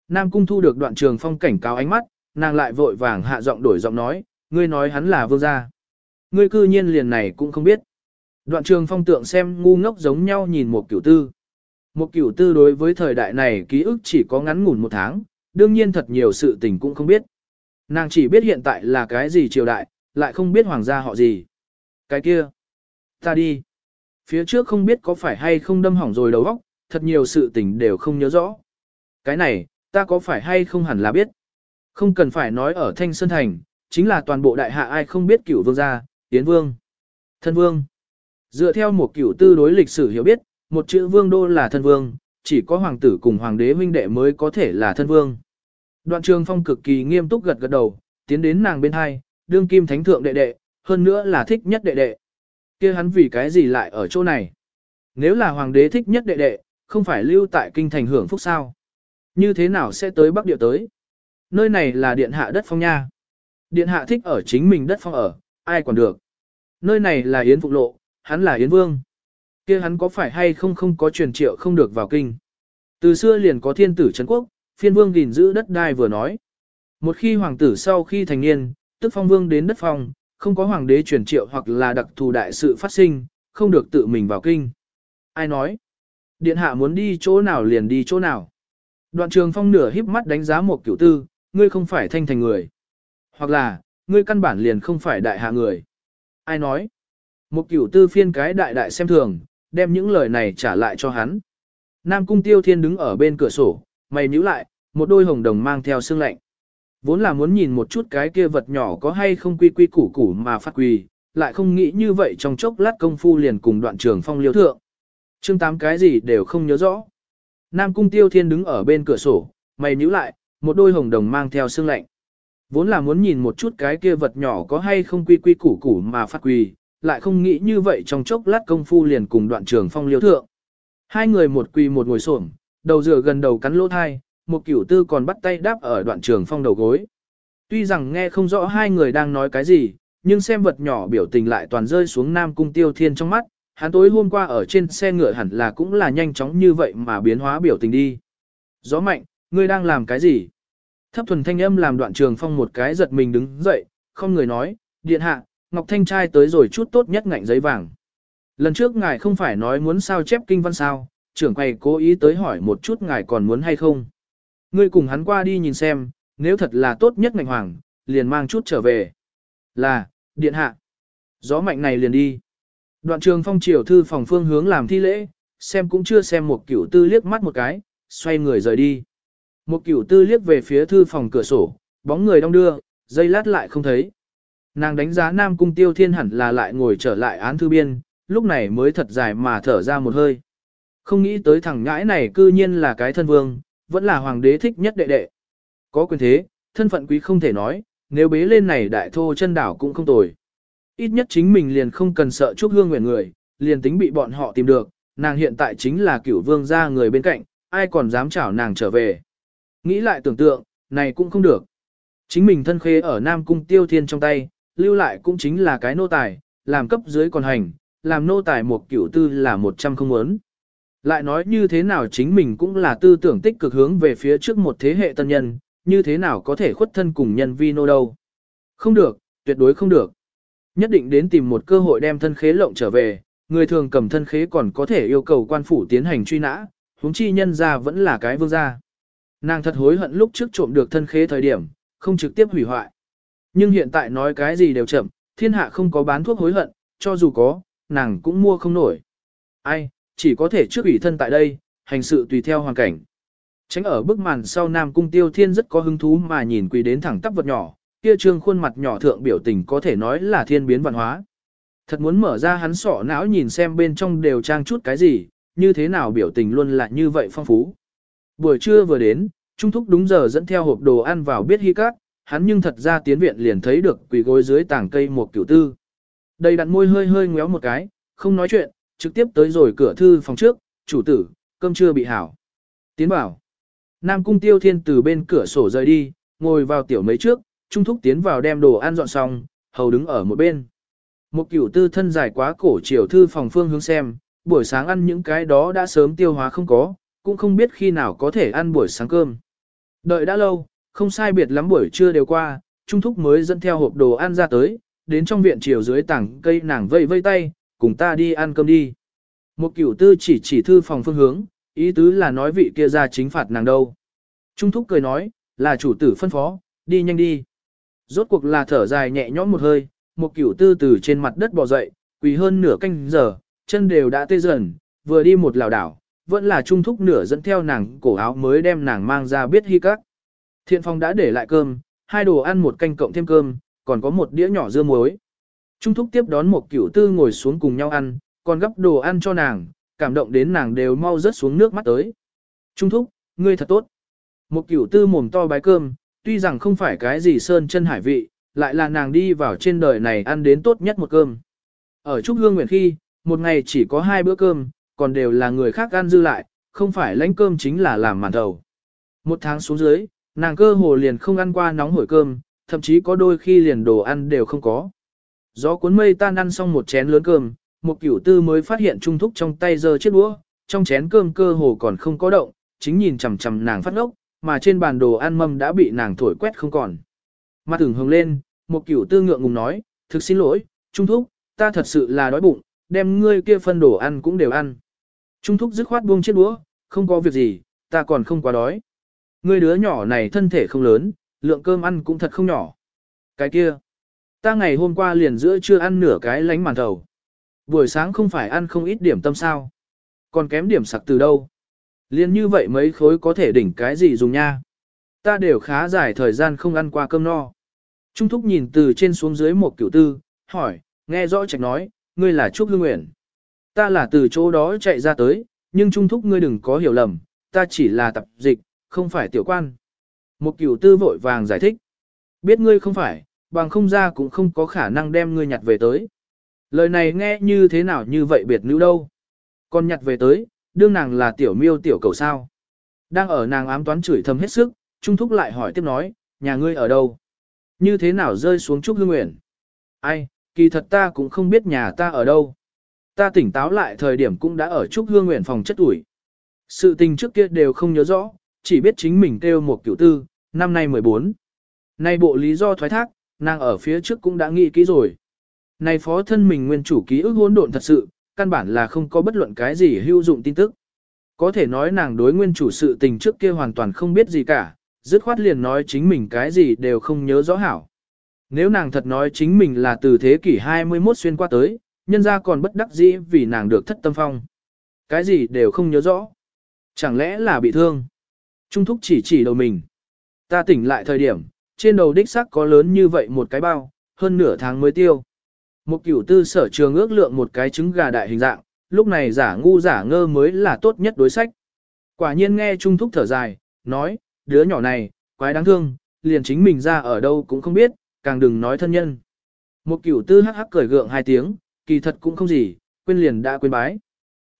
Speaker 1: Nam cung thu được đoạn trường phong cảnh cáo ánh mắt, nàng lại vội vàng hạ giọng đổi giọng nói, ngươi nói hắn là vương gia. Ngươi cư nhiên liền này cũng không biết. Đoạn trường phong tượng xem ngu ngốc giống nhau nhìn một cửu tư. Một cửu tư đối với thời đại này ký ức chỉ có ngắn ngủn một tháng, đương nhiên thật nhiều sự tình cũng không biết. Nàng chỉ biết hiện tại là cái gì triều đại, lại không biết hoàng gia họ gì. Cái kia. Ta đi. Phía trước không biết có phải hay không đâm hỏng rồi đầu óc, thật nhiều sự tình đều không nhớ rõ. Cái này, ta có phải hay không hẳn là biết. Không cần phải nói ở Thanh Sơn Thành, chính là toàn bộ đại hạ ai không biết cửu vương gia, tiến vương, thân vương. Dựa theo một cửu tư đối lịch sử hiểu biết, một chữ vương đô là thân vương, chỉ có hoàng tử cùng hoàng đế huynh đệ mới có thể là thân vương. Đoạn trường phong cực kỳ nghiêm túc gật gật đầu, tiến đến nàng bên hai, đương kim thánh thượng đệ đệ, hơn nữa là thích nhất đệ đệ. kia hắn vì cái gì lại ở chỗ này? Nếu là hoàng đế thích nhất đệ đệ, không phải lưu tại kinh thành hưởng phúc sao? Như thế nào sẽ tới Bắc Địa tới? Nơi này là điện hạ đất phong nha. Điện hạ thích ở chính mình đất phong ở, ai còn được. Nơi này là Yến Phục Lộ, hắn là Yến Vương. kia hắn có phải hay không không có truyền triệu không được vào kinh. Từ xưa liền có thiên tử Trấn Quốc, phiên vương gìn giữ đất đai vừa nói. Một khi hoàng tử sau khi thành niên, tức phong vương đến đất phong, không có hoàng đế truyền triệu hoặc là đặc thù đại sự phát sinh, không được tự mình vào kinh. Ai nói? Điện hạ muốn đi chỗ nào liền đi chỗ nào. Đoạn trường phong nửa híp mắt đánh giá một cửu tư, ngươi không phải thanh thành người. Hoặc là, ngươi căn bản liền không phải đại hạ người. Ai nói? Một cửu tư phiên cái đại đại xem thường, đem những lời này trả lại cho hắn. Nam cung tiêu thiên đứng ở bên cửa sổ, mày nhíu lại, một đôi hồng đồng mang theo xương lạnh. Vốn là muốn nhìn một chút cái kia vật nhỏ có hay không quy quy củ củ mà phát quỳ, lại không nghĩ như vậy trong chốc lát công phu liền cùng đoạn trường phong liêu thượng. chương tám cái gì đều không nhớ rõ. Nam cung tiêu thiên đứng ở bên cửa sổ, mày nhíu lại, một đôi hồng đồng mang theo xương lạnh. Vốn là muốn nhìn một chút cái kia vật nhỏ có hay không quy quy củ củ mà phát quỳ, lại không nghĩ như vậy trong chốc lát công phu liền cùng đoạn trường phong liêu thượng. Hai người một quỳ một ngồi xổm, đầu rửa gần đầu cắn lỗ thai, một cửu tư còn bắt tay đáp ở đoạn trường phong đầu gối. Tuy rằng nghe không rõ hai người đang nói cái gì, nhưng xem vật nhỏ biểu tình lại toàn rơi xuống Nam Cung Tiêu Thiên trong mắt, hắn tối hôm qua ở trên xe ngựa hẳn là cũng là nhanh chóng như vậy mà biến hóa biểu tình đi. Gió mạnh, ngươi đang làm cái gì? Thấp thuần thanh âm làm đoạn trường phong một cái giật mình đứng dậy, không người nói, điện hạ, Ngọc Thanh trai tới rồi chút tốt nhất ngạnh giấy vàng. Lần trước ngài không phải nói muốn sao chép kinh văn sao, trưởng quầy cố ý tới hỏi một chút ngài còn muốn hay không. Ngươi cùng hắn qua đi nhìn xem, nếu thật là tốt nhất ngành hoàng, liền mang chút trở về. Là, điện hạ. Gió mạnh này liền đi. Đoạn trường phong triều thư phòng phương hướng làm thi lễ, xem cũng chưa xem một cửu tư liếc mắt một cái, xoay người rời đi. Một cửu tư liếc về phía thư phòng cửa sổ, bóng người đong đưa, dây lát lại không thấy. Nàng đánh giá Nam Cung Tiêu Thiên hẳn là lại ngồi trở lại án thư biên, lúc này mới thật dài mà thở ra một hơi. Không nghĩ tới thằng ngãi này cư nhiên là cái thân vương, vẫn là hoàng đế thích nhất đệ đệ. Có quyền thế, thân phận quý không thể nói, nếu bế lên này đại thô chân đảo cũng không tồi. Ít nhất chính mình liền không cần sợ chúc hương nguyện người, liền tính bị bọn họ tìm được, nàng hiện tại chính là cửu vương gia người bên cạnh, ai còn dám chảo nàng trở về. Nghĩ lại tưởng tượng, này cũng không được. Chính mình thân khế ở Nam Cung Tiêu Thiên trong tay, lưu lại cũng chính là cái nô tài, làm cấp dưới còn hành, làm nô tài một cửu tư là một trăm không muốn. Lại nói như thế nào chính mình cũng là tư tưởng tích cực hướng về phía trước một thế hệ tân nhân, như thế nào có thể khuất thân cùng nhân vi nô đâu. Không được, tuyệt đối không được. Nhất định đến tìm một cơ hội đem thân khế lộng trở về, người thường cầm thân khế còn có thể yêu cầu quan phủ tiến hành truy nã, huống chi nhân ra vẫn là cái vương gia. Nàng thật hối hận lúc trước trộm được thân khế thời điểm, không trực tiếp hủy hoại. Nhưng hiện tại nói cái gì đều chậm, thiên hạ không có bán thuốc hối hận, cho dù có, nàng cũng mua không nổi. Ai, chỉ có thể trước ủy thân tại đây, hành sự tùy theo hoàn cảnh. Tránh ở bức màn sau Nam Cung Tiêu Thiên rất có hứng thú mà nhìn quỳ đến thẳng tắp vật nhỏ, kia trương khuôn mặt nhỏ thượng biểu tình có thể nói là thiên biến văn hóa. Thật muốn mở ra hắn sọ não nhìn xem bên trong đều trang chút cái gì, như thế nào biểu tình luôn là như vậy phong phú. Buổi trưa vừa đến, Trung Thúc đúng giờ dẫn theo hộp đồ ăn vào biết hy cát, hắn nhưng thật ra tiến viện liền thấy được quỳ gối dưới tảng cây một cửu tư. Đầy đặn môi hơi hơi ngéo một cái, không nói chuyện, trực tiếp tới rồi cửa thư phòng trước, chủ tử, cơm chưa bị hảo. Tiến bảo. Nam cung tiêu thiên từ bên cửa sổ rời đi, ngồi vào tiểu mấy trước, trung thúc tiến vào đem đồ ăn dọn xong, hầu đứng ở một bên. Một cửu tư thân dài quá cổ chiều thư phòng phương hướng xem, buổi sáng ăn những cái đó đã sớm tiêu hóa không có, cũng không biết khi nào có thể ăn buổi sáng cơm. Đợi đã lâu, không sai biệt lắm buổi trưa đều qua, Trung Thúc mới dẫn theo hộp đồ ăn ra tới, đến trong viện chiều dưới tảng cây nàng vây vây tay, cùng ta đi ăn cơm đi. Một cửu tư chỉ chỉ thư phòng phương hướng, ý tứ là nói vị kia ra chính phạt nàng đâu. Trung thúc cười nói, là chủ tử phân phó, đi nhanh đi. Rốt cuộc là thở dài nhẹ nhõm một hơi, một cửu tư từ trên mặt đất bò dậy, quỳ hơn nửa canh giờ, chân đều đã tê dần, vừa đi một lảo đảo, vẫn là trung thúc nửa dẫn theo nàng cổ áo mới đem nàng mang ra biết hy các. Thiện phong đã để lại cơm, hai đồ ăn một canh cộng thêm cơm, còn có một đĩa nhỏ dưa muối. Trung thúc tiếp đón một cửu tư ngồi xuống cùng nhau ăn, còn gấp đồ ăn cho nàng, cảm động đến nàng đều mau rớt xuống nước mắt tới. Trung thúc, ngươi thật tốt. Một cửu tư mồm to bái cơm, tuy rằng không phải cái gì sơn chân hải vị, lại là nàng đi vào trên đời này ăn đến tốt nhất một cơm. Ở Trúc Hương Nguyện khi, một ngày chỉ có hai bữa cơm, còn đều là người khác ăn dư lại, không phải lãnh cơm chính là làm màn đầu. Một tháng xuống dưới, nàng cơ hồ liền không ăn qua nóng hổi cơm, thậm chí có đôi khi liền đồ ăn đều không có. Gió cuốn mây tan ăn xong một chén lớn cơm, một cửu tư mới phát hiện trung thúc trong tay giơ chiếc đũa, trong chén cơm cơ hồ còn không có động, chính nhìn chằm chằm nàng phát ngốc, mà trên bàn đồ ăn mâm đã bị nàng thổi quét không còn. Mặt tưởng hồng lên, một cửu tư ngượng ngùng nói, thực xin lỗi, trung thúc, ta thật sự là đói bụng, đem ngươi kia phân đồ ăn cũng đều ăn. Trung thúc dứt khoát buông chiếc đũa, không có việc gì, ta còn không quá đói. Ngươi đứa nhỏ này thân thể không lớn, lượng cơm ăn cũng thật không nhỏ. Cái kia, ta ngày hôm qua liền giữa chưa ăn nửa cái lánh màn thầu. Buổi sáng không phải ăn không ít điểm tâm sao. Còn kém điểm sặc từ đâu. Liên như vậy mấy khối có thể đỉnh cái gì dùng nha. Ta đều khá dài thời gian không ăn qua cơm no. Trung thúc nhìn từ trên xuống dưới một cửu tư, hỏi, nghe rõ trạch nói, ngươi là Trúc Hương Nguyễn. Ta là từ chỗ đó chạy ra tới, nhưng Trung thúc ngươi đừng có hiểu lầm, ta chỉ là tập dịch, không phải tiểu quan. Một cửu tư vội vàng giải thích. Biết ngươi không phải, bằng không ra cũng không có khả năng đem ngươi nhặt về tới. Lời này nghe như thế nào như vậy biệt nữ đâu. Còn nhặt về tới, đương nàng là tiểu miêu tiểu cầu sao. Đang ở nàng ám toán chửi thầm hết sức, Trung Thúc lại hỏi tiếp nói, nhà ngươi ở đâu? Như thế nào rơi xuống Trúc Hương Nguyện? Ai, kỳ thật ta cũng không biết nhà ta ở đâu. Ta tỉnh táo lại thời điểm cũng đã ở Trúc Hương Nguyện phòng chất ủi. Sự tình trước kia đều không nhớ rõ, chỉ biết chính mình kêu một cửu tư, năm nay 14. Nay bộ lý do thoái thác, nàng ở phía trước cũng đã nghĩ kỹ rồi. Này phó thân mình nguyên chủ ký ức hỗn độn thật sự, căn bản là không có bất luận cái gì hữu dụng tin tức. Có thể nói nàng đối nguyên chủ sự tình trước kia hoàn toàn không biết gì cả, dứt khoát liền nói chính mình cái gì đều không nhớ rõ hảo. Nếu nàng thật nói chính mình là từ thế kỷ 21 xuyên qua tới, nhân ra còn bất đắc dĩ vì nàng được thất tâm phong. Cái gì đều không nhớ rõ. Chẳng lẽ là bị thương? Trung thúc chỉ chỉ đầu mình. Ta tỉnh lại thời điểm, trên đầu đích sắc có lớn như vậy một cái bao, hơn nửa tháng mới tiêu. Một cửu tư sở trường ước lượng một cái trứng gà đại hình dạng, lúc này giả ngu giả ngơ mới là tốt nhất đối sách. Quả nhiên nghe Trung Thúc thở dài, nói, đứa nhỏ này, quái đáng thương, liền chính mình ra ở đâu cũng không biết, càng đừng nói thân nhân. Một cửu tư hắc hắc cười gượng hai tiếng, kỳ thật cũng không gì, quên liền đã quên bái.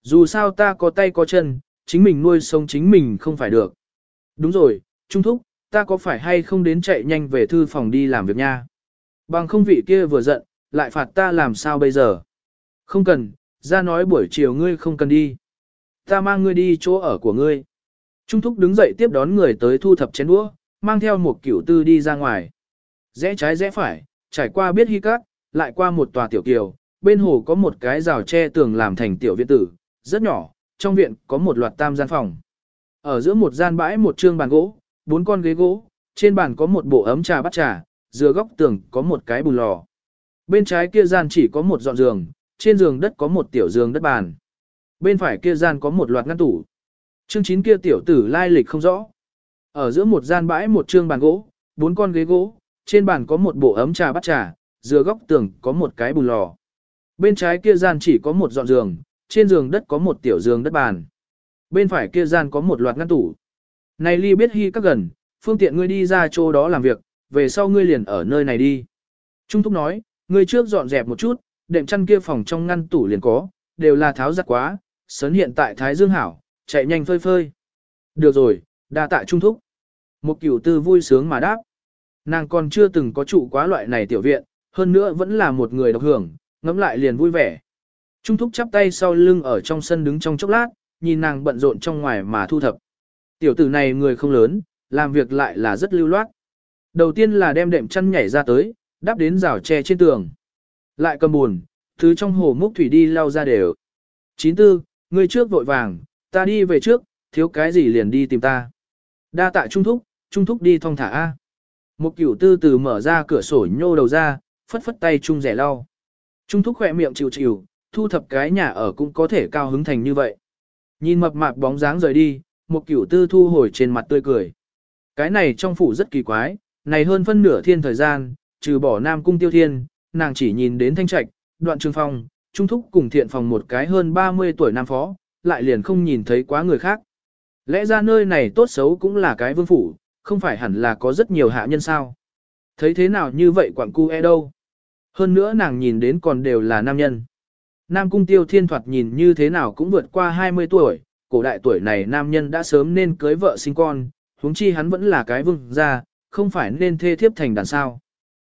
Speaker 1: Dù sao ta có tay có chân, chính mình nuôi sống chính mình không phải được. Đúng rồi, Trung Thúc, ta có phải hay không đến chạy nhanh về thư phòng đi làm việc nha? Bằng không vị kia vừa giận, lại phạt ta làm sao bây giờ? Không cần, ra nói buổi chiều ngươi không cần đi. Ta mang ngươi đi chỗ ở của ngươi. Trung thúc đứng dậy tiếp đón người tới thu thập chén đũa, mang theo một kiểu tư đi ra ngoài. Rẽ trái rẽ phải, trải qua biết hy cát, lại qua một tòa tiểu kiều, bên hồ có một cái rào tre tường làm thành tiểu viện tử, rất nhỏ, trong viện có một loạt tam gian phòng. Ở giữa một gian bãi một trương bàn gỗ, bốn con ghế gỗ, trên bàn có một bộ ấm trà bắt trà, giữa góc tường có một cái bùn lò. Bên trái kia gian chỉ có một dọn giường, trên giường đất có một tiểu giường đất bàn. Bên phải kia gian có một loạt ngăn tủ. Chương chín kia tiểu tử lai lịch không rõ. Ở giữa một gian bãi một trương bàn gỗ, bốn con ghế gỗ, trên bàn có một bộ ấm trà bắt trà, giữa góc tường có một cái bùn lò. Bên trái kia gian chỉ có một dọn giường, trên giường đất có một tiểu giường đất bàn. Bên phải kia gian có một loạt ngăn tủ. Này ly biết hy các gần, phương tiện ngươi đi ra chỗ đó làm việc, về sau ngươi liền ở nơi này đi. Trung thúc nói, ngươi trước dọn dẹp một chút, đệm chăn kia phòng trong ngăn tủ liền có, đều là tháo giặt quá, sấn hiện tại Thái Dương Hảo, chạy nhanh phơi phơi. Được rồi, đa tạ trung thúc. Một cửu tư vui sướng mà đáp. Nàng còn chưa từng có trụ quá loại này tiểu viện, hơn nữa vẫn là một người độc hưởng, ngẫm lại liền vui vẻ. Trung thúc chắp tay sau lưng ở trong sân đứng trong chốc lát, nhìn nàng bận rộn trong ngoài mà thu thập. Tiểu tử này người không lớn, làm việc lại là rất lưu loát. Đầu tiên là đem đệm chăn nhảy ra tới, đắp đến rào tre trên tường. Lại cầm buồn, thứ trong hồ múc thủy đi lau ra đều. Chín tư, ngươi trước vội vàng, ta đi về trước, thiếu cái gì liền đi tìm ta. Đa tạ trung thúc, trung thúc đi thong thả A. Một cửu tư từ mở ra cửa sổ nhô đầu ra, phất phất tay trung rẻ lau. Trung thúc khỏe miệng chịu chịu, thu thập cái nhà ở cũng có thể cao hứng thành như vậy. Nhìn mập mạp bóng dáng rời đi, một cửu tư thu hồi trên mặt tươi cười. Cái này trong phủ rất kỳ quái, này hơn phân nửa thiên thời gian, trừ bỏ Nam Cung Tiêu Thiên, nàng chỉ nhìn đến Thanh Trạch, Đoạn Trường Phong, Trung Thúc cùng thiện phòng một cái hơn 30 tuổi nam phó, lại liền không nhìn thấy quá người khác. Lẽ ra nơi này tốt xấu cũng là cái vương phủ, không phải hẳn là có rất nhiều hạ nhân sao. Thấy thế nào như vậy quảng cu e đâu. Hơn nữa nàng nhìn đến còn đều là nam nhân. Nam cung tiêu thiên thoạt nhìn như thế nào cũng vượt qua 20 tuổi, cổ đại tuổi này nam nhân đã sớm nên cưới vợ sinh con, huống chi hắn vẫn là cái vương gia, không phải nên thê thiếp thành đàn sao.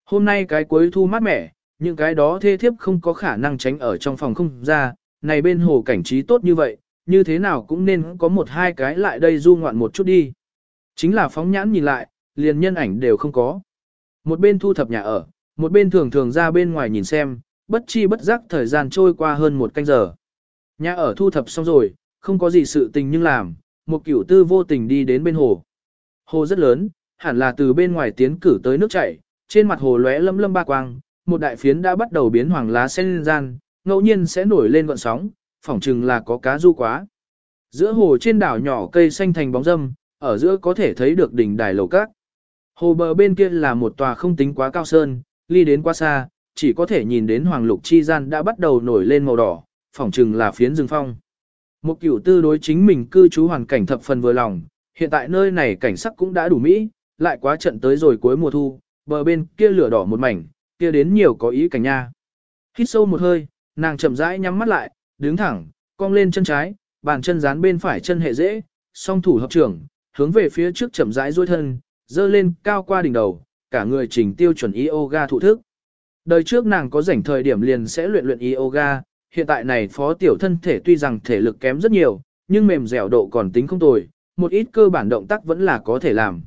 Speaker 1: Hôm nay cái cuối thu mát mẻ, những cái đó thê thiếp không có khả năng tránh ở trong phòng không ra, này bên hồ cảnh trí tốt như vậy, như thế nào cũng nên có một hai cái lại đây du ngoạn một chút đi. Chính là phóng nhãn nhìn lại, liền nhân ảnh đều không có. Một bên thu thập nhà ở, một bên thường thường ra bên ngoài nhìn xem, bất chi bất giác thời gian trôi qua hơn một canh giờ. Nhà ở thu thập xong rồi, không có gì sự tình nhưng làm, một cửu tư vô tình đi đến bên hồ. Hồ rất lớn, hẳn là từ bên ngoài tiến cử tới nước chảy, trên mặt hồ lóe lâm lâm ba quang, một đại phiến đã bắt đầu biến hoàng lá sen gian, ngẫu nhiên sẽ nổi lên gọn sóng, phỏng chừng là có cá du quá. Giữa hồ trên đảo nhỏ cây xanh thành bóng râm, ở giữa có thể thấy được đỉnh đài lầu cát. Hồ bờ bên kia là một tòa không tính quá cao sơn, ly đến quá xa, chỉ có thể nhìn đến hoàng lục chi gian đã bắt đầu nổi lên màu đỏ, phỏng chừng là phiến rừng phong. Một cửu tư đối chính mình cư trú hoàn cảnh thập phần vừa lòng, hiện tại nơi này cảnh sắc cũng đã đủ mỹ, lại quá trận tới rồi cuối mùa thu, bờ bên kia lửa đỏ một mảnh, kia đến nhiều có ý cảnh nha. Hít sâu một hơi, nàng chậm rãi nhắm mắt lại, đứng thẳng, cong lên chân trái, bàn chân dán bên phải chân hệ dễ, song thủ hợp trưởng, hướng về phía trước chậm rãi duỗi thân, dơ lên cao qua đỉnh đầu, cả người chỉnh tiêu chuẩn yoga thụ thức. Đời trước nàng có rảnh thời điểm liền sẽ luyện luyện yoga, hiện tại này phó tiểu thân thể tuy rằng thể lực kém rất nhiều, nhưng mềm dẻo độ còn tính không tồi, một ít cơ bản động tác vẫn là có thể làm.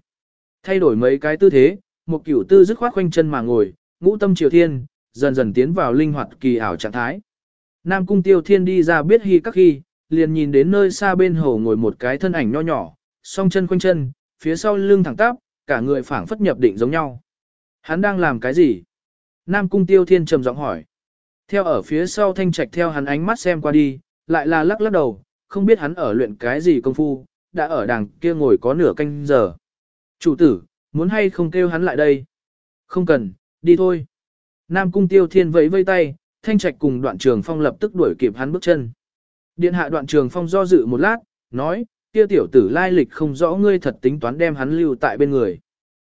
Speaker 1: Thay đổi mấy cái tư thế, một kiểu tư dứt khoát khoanh chân mà ngồi, ngũ tâm triều thiên, dần dần tiến vào linh hoạt kỳ ảo trạng thái. Nam cung tiêu thiên đi ra biết hy các khi, liền nhìn đến nơi xa bên hồ ngồi một cái thân ảnh nho nhỏ, song chân khoanh chân, phía sau lưng thẳng tắp, cả người phảng phất nhập định giống nhau. Hắn đang làm cái gì? Nam cung tiêu thiên trầm giọng hỏi. Theo ở phía sau thanh trạch theo hắn ánh mắt xem qua đi, lại là lắc lắc đầu, không biết hắn ở luyện cái gì công phu, đã ở đằng kia ngồi có nửa canh giờ. Chủ tử, muốn hay không kêu hắn lại đây? Không cần, đi thôi. Nam cung tiêu thiên vẫy vây tay, thanh trạch cùng đoạn trường phong lập tức đuổi kịp hắn bước chân. Điện hạ đoạn trường phong do dự một lát, nói, kia tiểu tử lai lịch không rõ ngươi thật tính toán đem hắn lưu tại bên người.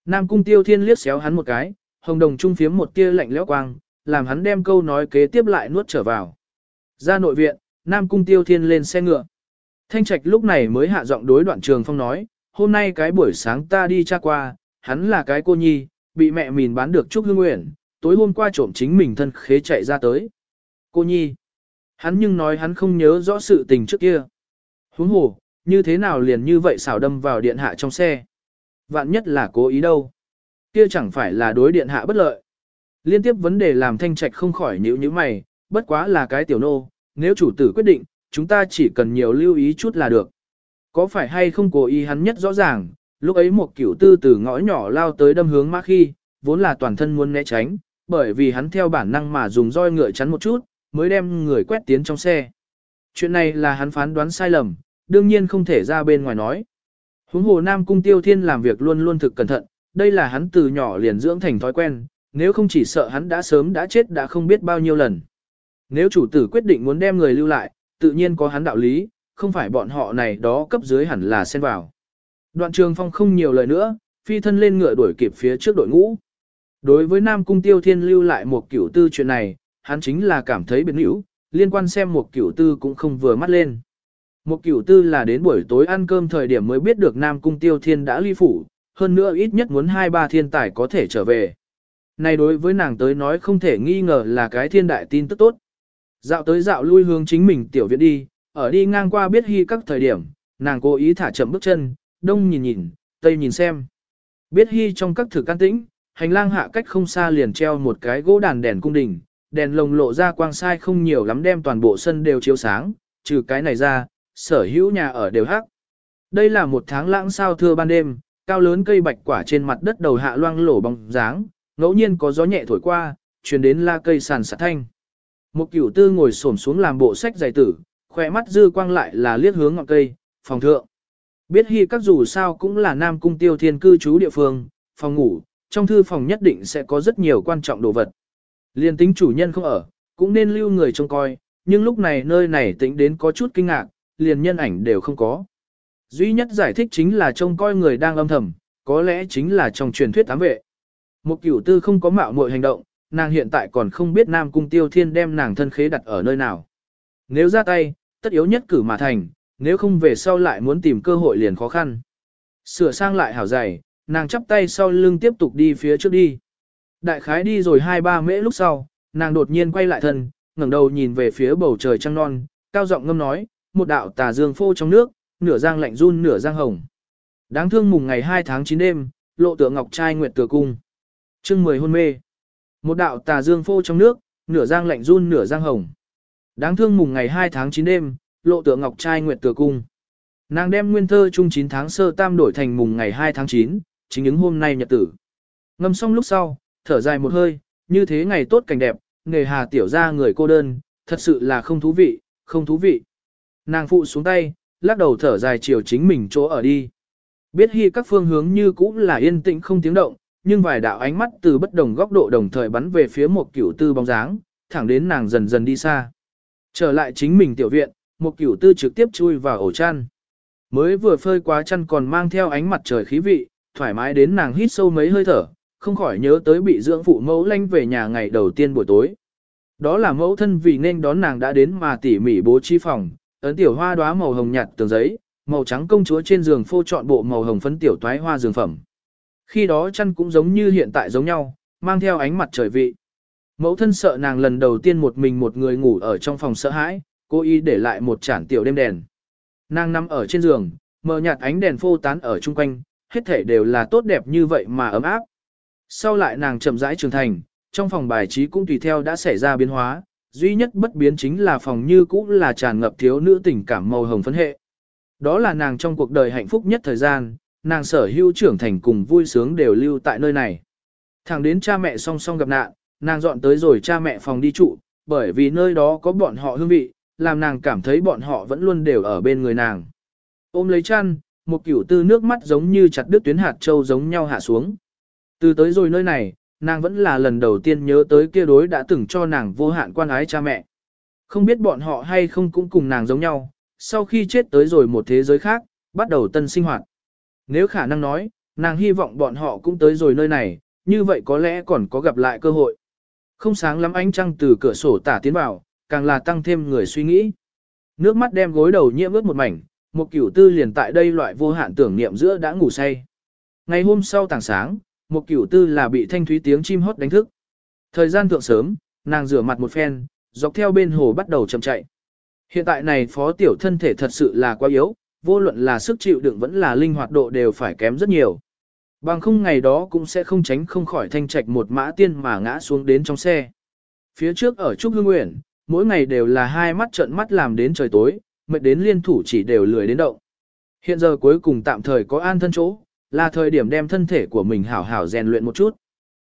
Speaker 1: Nam cung tiêu thiên liếc xéo hắn một cái, hồng đồng trung phiếm một tia lạnh lẽo quang, làm hắn đem câu nói kế tiếp lại nuốt trở vào. Ra nội viện, Nam cung tiêu thiên lên xe ngựa. Thanh trạch lúc này mới hạ giọng đối đoạn trường phong nói, hôm nay cái buổi sáng ta đi tra qua, hắn là cái cô nhi, bị mẹ mình bán được Trúc Hương Nguyện, tối hôm qua trộm chính mình thân khế chạy ra tới. Cô nhi, hắn nhưng nói hắn không nhớ rõ sự tình trước kia. Huống hồ, như thế nào liền như vậy xảo đâm vào điện hạ trong xe. Vạn nhất là cố ý đâu. Kia chẳng phải là đối điện hạ bất lợi. Liên tiếp vấn đề làm thanh trạch không khỏi nhíu như mày, bất quá là cái tiểu nô, nếu chủ tử quyết định, chúng ta chỉ cần nhiều lưu ý chút là được. Có phải hay không cố ý hắn nhất rõ ràng, lúc ấy một cửu tư từ ngõ nhỏ lao tới đâm hướng mã khi, vốn là toàn thân muốn né tránh, bởi vì hắn theo bản năng mà dùng roi ngựa chắn một chút, mới đem người quét tiến trong xe. Chuyện này là hắn phán đoán sai lầm, đương nhiên không thể ra bên ngoài nói. Huống hồ Nam Cung Tiêu Thiên làm việc luôn luôn thực cẩn thận, đây là hắn từ nhỏ liền dưỡng thành thói quen, nếu không chỉ sợ hắn đã sớm đã chết đã không biết bao nhiêu lần. Nếu chủ tử quyết định muốn đem người lưu lại, tự nhiên có hắn đạo lý, không phải bọn họ này đó cấp dưới hẳn là xen vào. Đoạn trường phong không nhiều lời nữa, phi thân lên ngựa đuổi kịp phía trước đội ngũ. Đối với Nam Cung Tiêu Thiên lưu lại một cửu tư chuyện này, hắn chính là cảm thấy biến hữu liên quan xem một cửu tư cũng không vừa mắt lên. Một cửu tư là đến buổi tối ăn cơm thời điểm mới biết được Nam Cung Tiêu Thiên đã ly phủ, hơn nữa ít nhất muốn hai ba thiên tài có thể trở về. Này đối với nàng tới nói không thể nghi ngờ là cái thiên đại tin tức tốt. Dạo tới dạo lui hướng chính mình tiểu viện đi, ở đi ngang qua biết hy các thời điểm, nàng cố ý thả chậm bước chân, đông nhìn nhìn, tây nhìn xem. Biết hy trong các thử can tĩnh, hành lang hạ cách không xa liền treo một cái gỗ đàn đèn cung đình, đèn lồng lộ ra quang sai không nhiều lắm đem toàn bộ sân đều chiếu sáng, trừ cái này ra, sở hữu nhà ở đều hắc. Đây là một tháng lãng sao thưa ban đêm, cao lớn cây bạch quả trên mặt đất đầu hạ loang lổ bóng dáng, ngẫu nhiên có gió nhẹ thổi qua, truyền đến la cây sàn sạt thanh. Một cửu tư ngồi xổm xuống làm bộ sách giải tử, khỏe mắt dư quang lại là liếc hướng ngọn cây, phòng thượng. Biết hy các dù sao cũng là nam cung tiêu thiên cư trú địa phương, phòng ngủ, trong thư phòng nhất định sẽ có rất nhiều quan trọng đồ vật. Liên tính chủ nhân không ở, cũng nên lưu người trông coi, nhưng lúc này nơi này tính đến có chút kinh ngạc, liền nhân ảnh đều không có. Duy nhất giải thích chính là trông coi người đang âm thầm, có lẽ chính là trong truyền thuyết ám vệ. Một cửu tư không có mạo muội hành động, nàng hiện tại còn không biết Nam Cung Tiêu Thiên đem nàng thân khế đặt ở nơi nào. Nếu ra tay, tất yếu nhất cử mà thành, nếu không về sau lại muốn tìm cơ hội liền khó khăn. Sửa sang lại hảo dày, nàng chắp tay sau lưng tiếp tục đi phía trước đi. Đại khái đi rồi hai ba mễ lúc sau, nàng đột nhiên quay lại thân, ngẩng đầu nhìn về phía bầu trời trăng non, cao giọng ngâm nói, một đạo tà dương phô trong nước, nửa giang lạnh run nửa giang hồng. Đáng thương mùng ngày 2 tháng 9 đêm, lộ tượng ngọc trai nguyệt tựa cung. Chương 10 hôn mê. Một đạo tà dương phô trong nước, nửa giang lạnh run nửa giang hồng. Đáng thương mùng ngày 2 tháng 9 đêm, lộ tượng ngọc trai nguyệt tựa cung. Nàng đem nguyên thơ chung 9 tháng sơ tam đổi thành mùng ngày 2 tháng 9, chính những hôm nay nhật tử. Ngâm xong lúc sau, thở dài một hơi, như thế ngày tốt cảnh đẹp, nghề hà tiểu ra người cô đơn, thật sự là không thú vị, không thú vị. Nàng phụ xuống tay, lắc đầu thở dài chiều chính mình chỗ ở đi. Biết hy các phương hướng như cũ là yên tĩnh không tiếng động, nhưng vài đạo ánh mắt từ bất đồng góc độ đồng thời bắn về phía một cửu tư bóng dáng, thẳng đến nàng dần dần đi xa. Trở lại chính mình tiểu viện, một cửu tư trực tiếp chui vào ổ chăn. Mới vừa phơi quá chăn còn mang theo ánh mặt trời khí vị, thoải mái đến nàng hít sâu mấy hơi thở, không khỏi nhớ tới bị dưỡng phụ mẫu lanh về nhà ngày đầu tiên buổi tối. Đó là mẫu thân vì nên đón nàng đã đến mà tỉ mỉ bố trí phòng, ấn tiểu hoa đóa màu hồng nhạt tường giấy, màu trắng công chúa trên giường phô chọn bộ màu hồng phấn tiểu toái hoa giường phẩm. Khi đó chăn cũng giống như hiện tại giống nhau, mang theo ánh mặt trời vị. Mẫu thân sợ nàng lần đầu tiên một mình một người ngủ ở trong phòng sợ hãi, cô y để lại một chản tiểu đêm đèn. Nàng nằm ở trên giường, mờ nhạt ánh đèn phô tán ở chung quanh, hết thể đều là tốt đẹp như vậy mà ấm áp. Sau lại nàng chậm rãi trưởng thành, trong phòng bài trí cũng tùy theo đã xảy ra biến hóa, duy nhất bất biến chính là phòng như cũ là tràn ngập thiếu nữ tình cảm màu hồng phấn hệ. Đó là nàng trong cuộc đời hạnh phúc nhất thời gian, nàng sở hữu trưởng thành cùng vui sướng đều lưu tại nơi này. Thẳng đến cha mẹ song song gặp nạn, nàng dọn tới rồi cha mẹ phòng đi trụ, bởi vì nơi đó có bọn họ hương vị, làm nàng cảm thấy bọn họ vẫn luôn đều ở bên người nàng. Ôm lấy chăn, một kiểu tư nước mắt giống như chặt đứt tuyến hạt châu giống nhau hạ xuống. Từ tới rồi nơi này, nàng vẫn là lần đầu tiên nhớ tới kia đối đã từng cho nàng vô hạn quan ái cha mẹ. Không biết bọn họ hay không cũng cùng nàng giống nhau, sau khi chết tới rồi một thế giới khác, bắt đầu tân sinh hoạt. Nếu khả năng nói, nàng hy vọng bọn họ cũng tới rồi nơi này, như vậy có lẽ còn có gặp lại cơ hội. Không sáng lắm ánh trăng từ cửa sổ tả tiến vào, càng là tăng thêm người suy nghĩ. Nước mắt đem gối đầu nhiễm ướt một mảnh, một cửu tư liền tại đây loại vô hạn tưởng niệm giữa đã ngủ say. Ngày hôm sau tảng sáng, một cửu tư là bị thanh thúy tiếng chim hót đánh thức. Thời gian thượng sớm, nàng rửa mặt một phen, dọc theo bên hồ bắt đầu chậm chạy. Hiện tại này phó tiểu thân thể thật sự là quá yếu, vô luận là sức chịu đựng vẫn là linh hoạt độ đều phải kém rất nhiều. Bằng không ngày đó cũng sẽ không tránh không khỏi thanh trạch một mã tiên mà ngã xuống đến trong xe. Phía trước ở Trúc Hương Nguyện, mỗi ngày đều là hai mắt trợn mắt làm đến trời tối, mệt đến liên thủ chỉ đều lười đến động. Hiện giờ cuối cùng tạm thời có an thân chỗ, là thời điểm đem thân thể của mình hảo hảo rèn luyện một chút.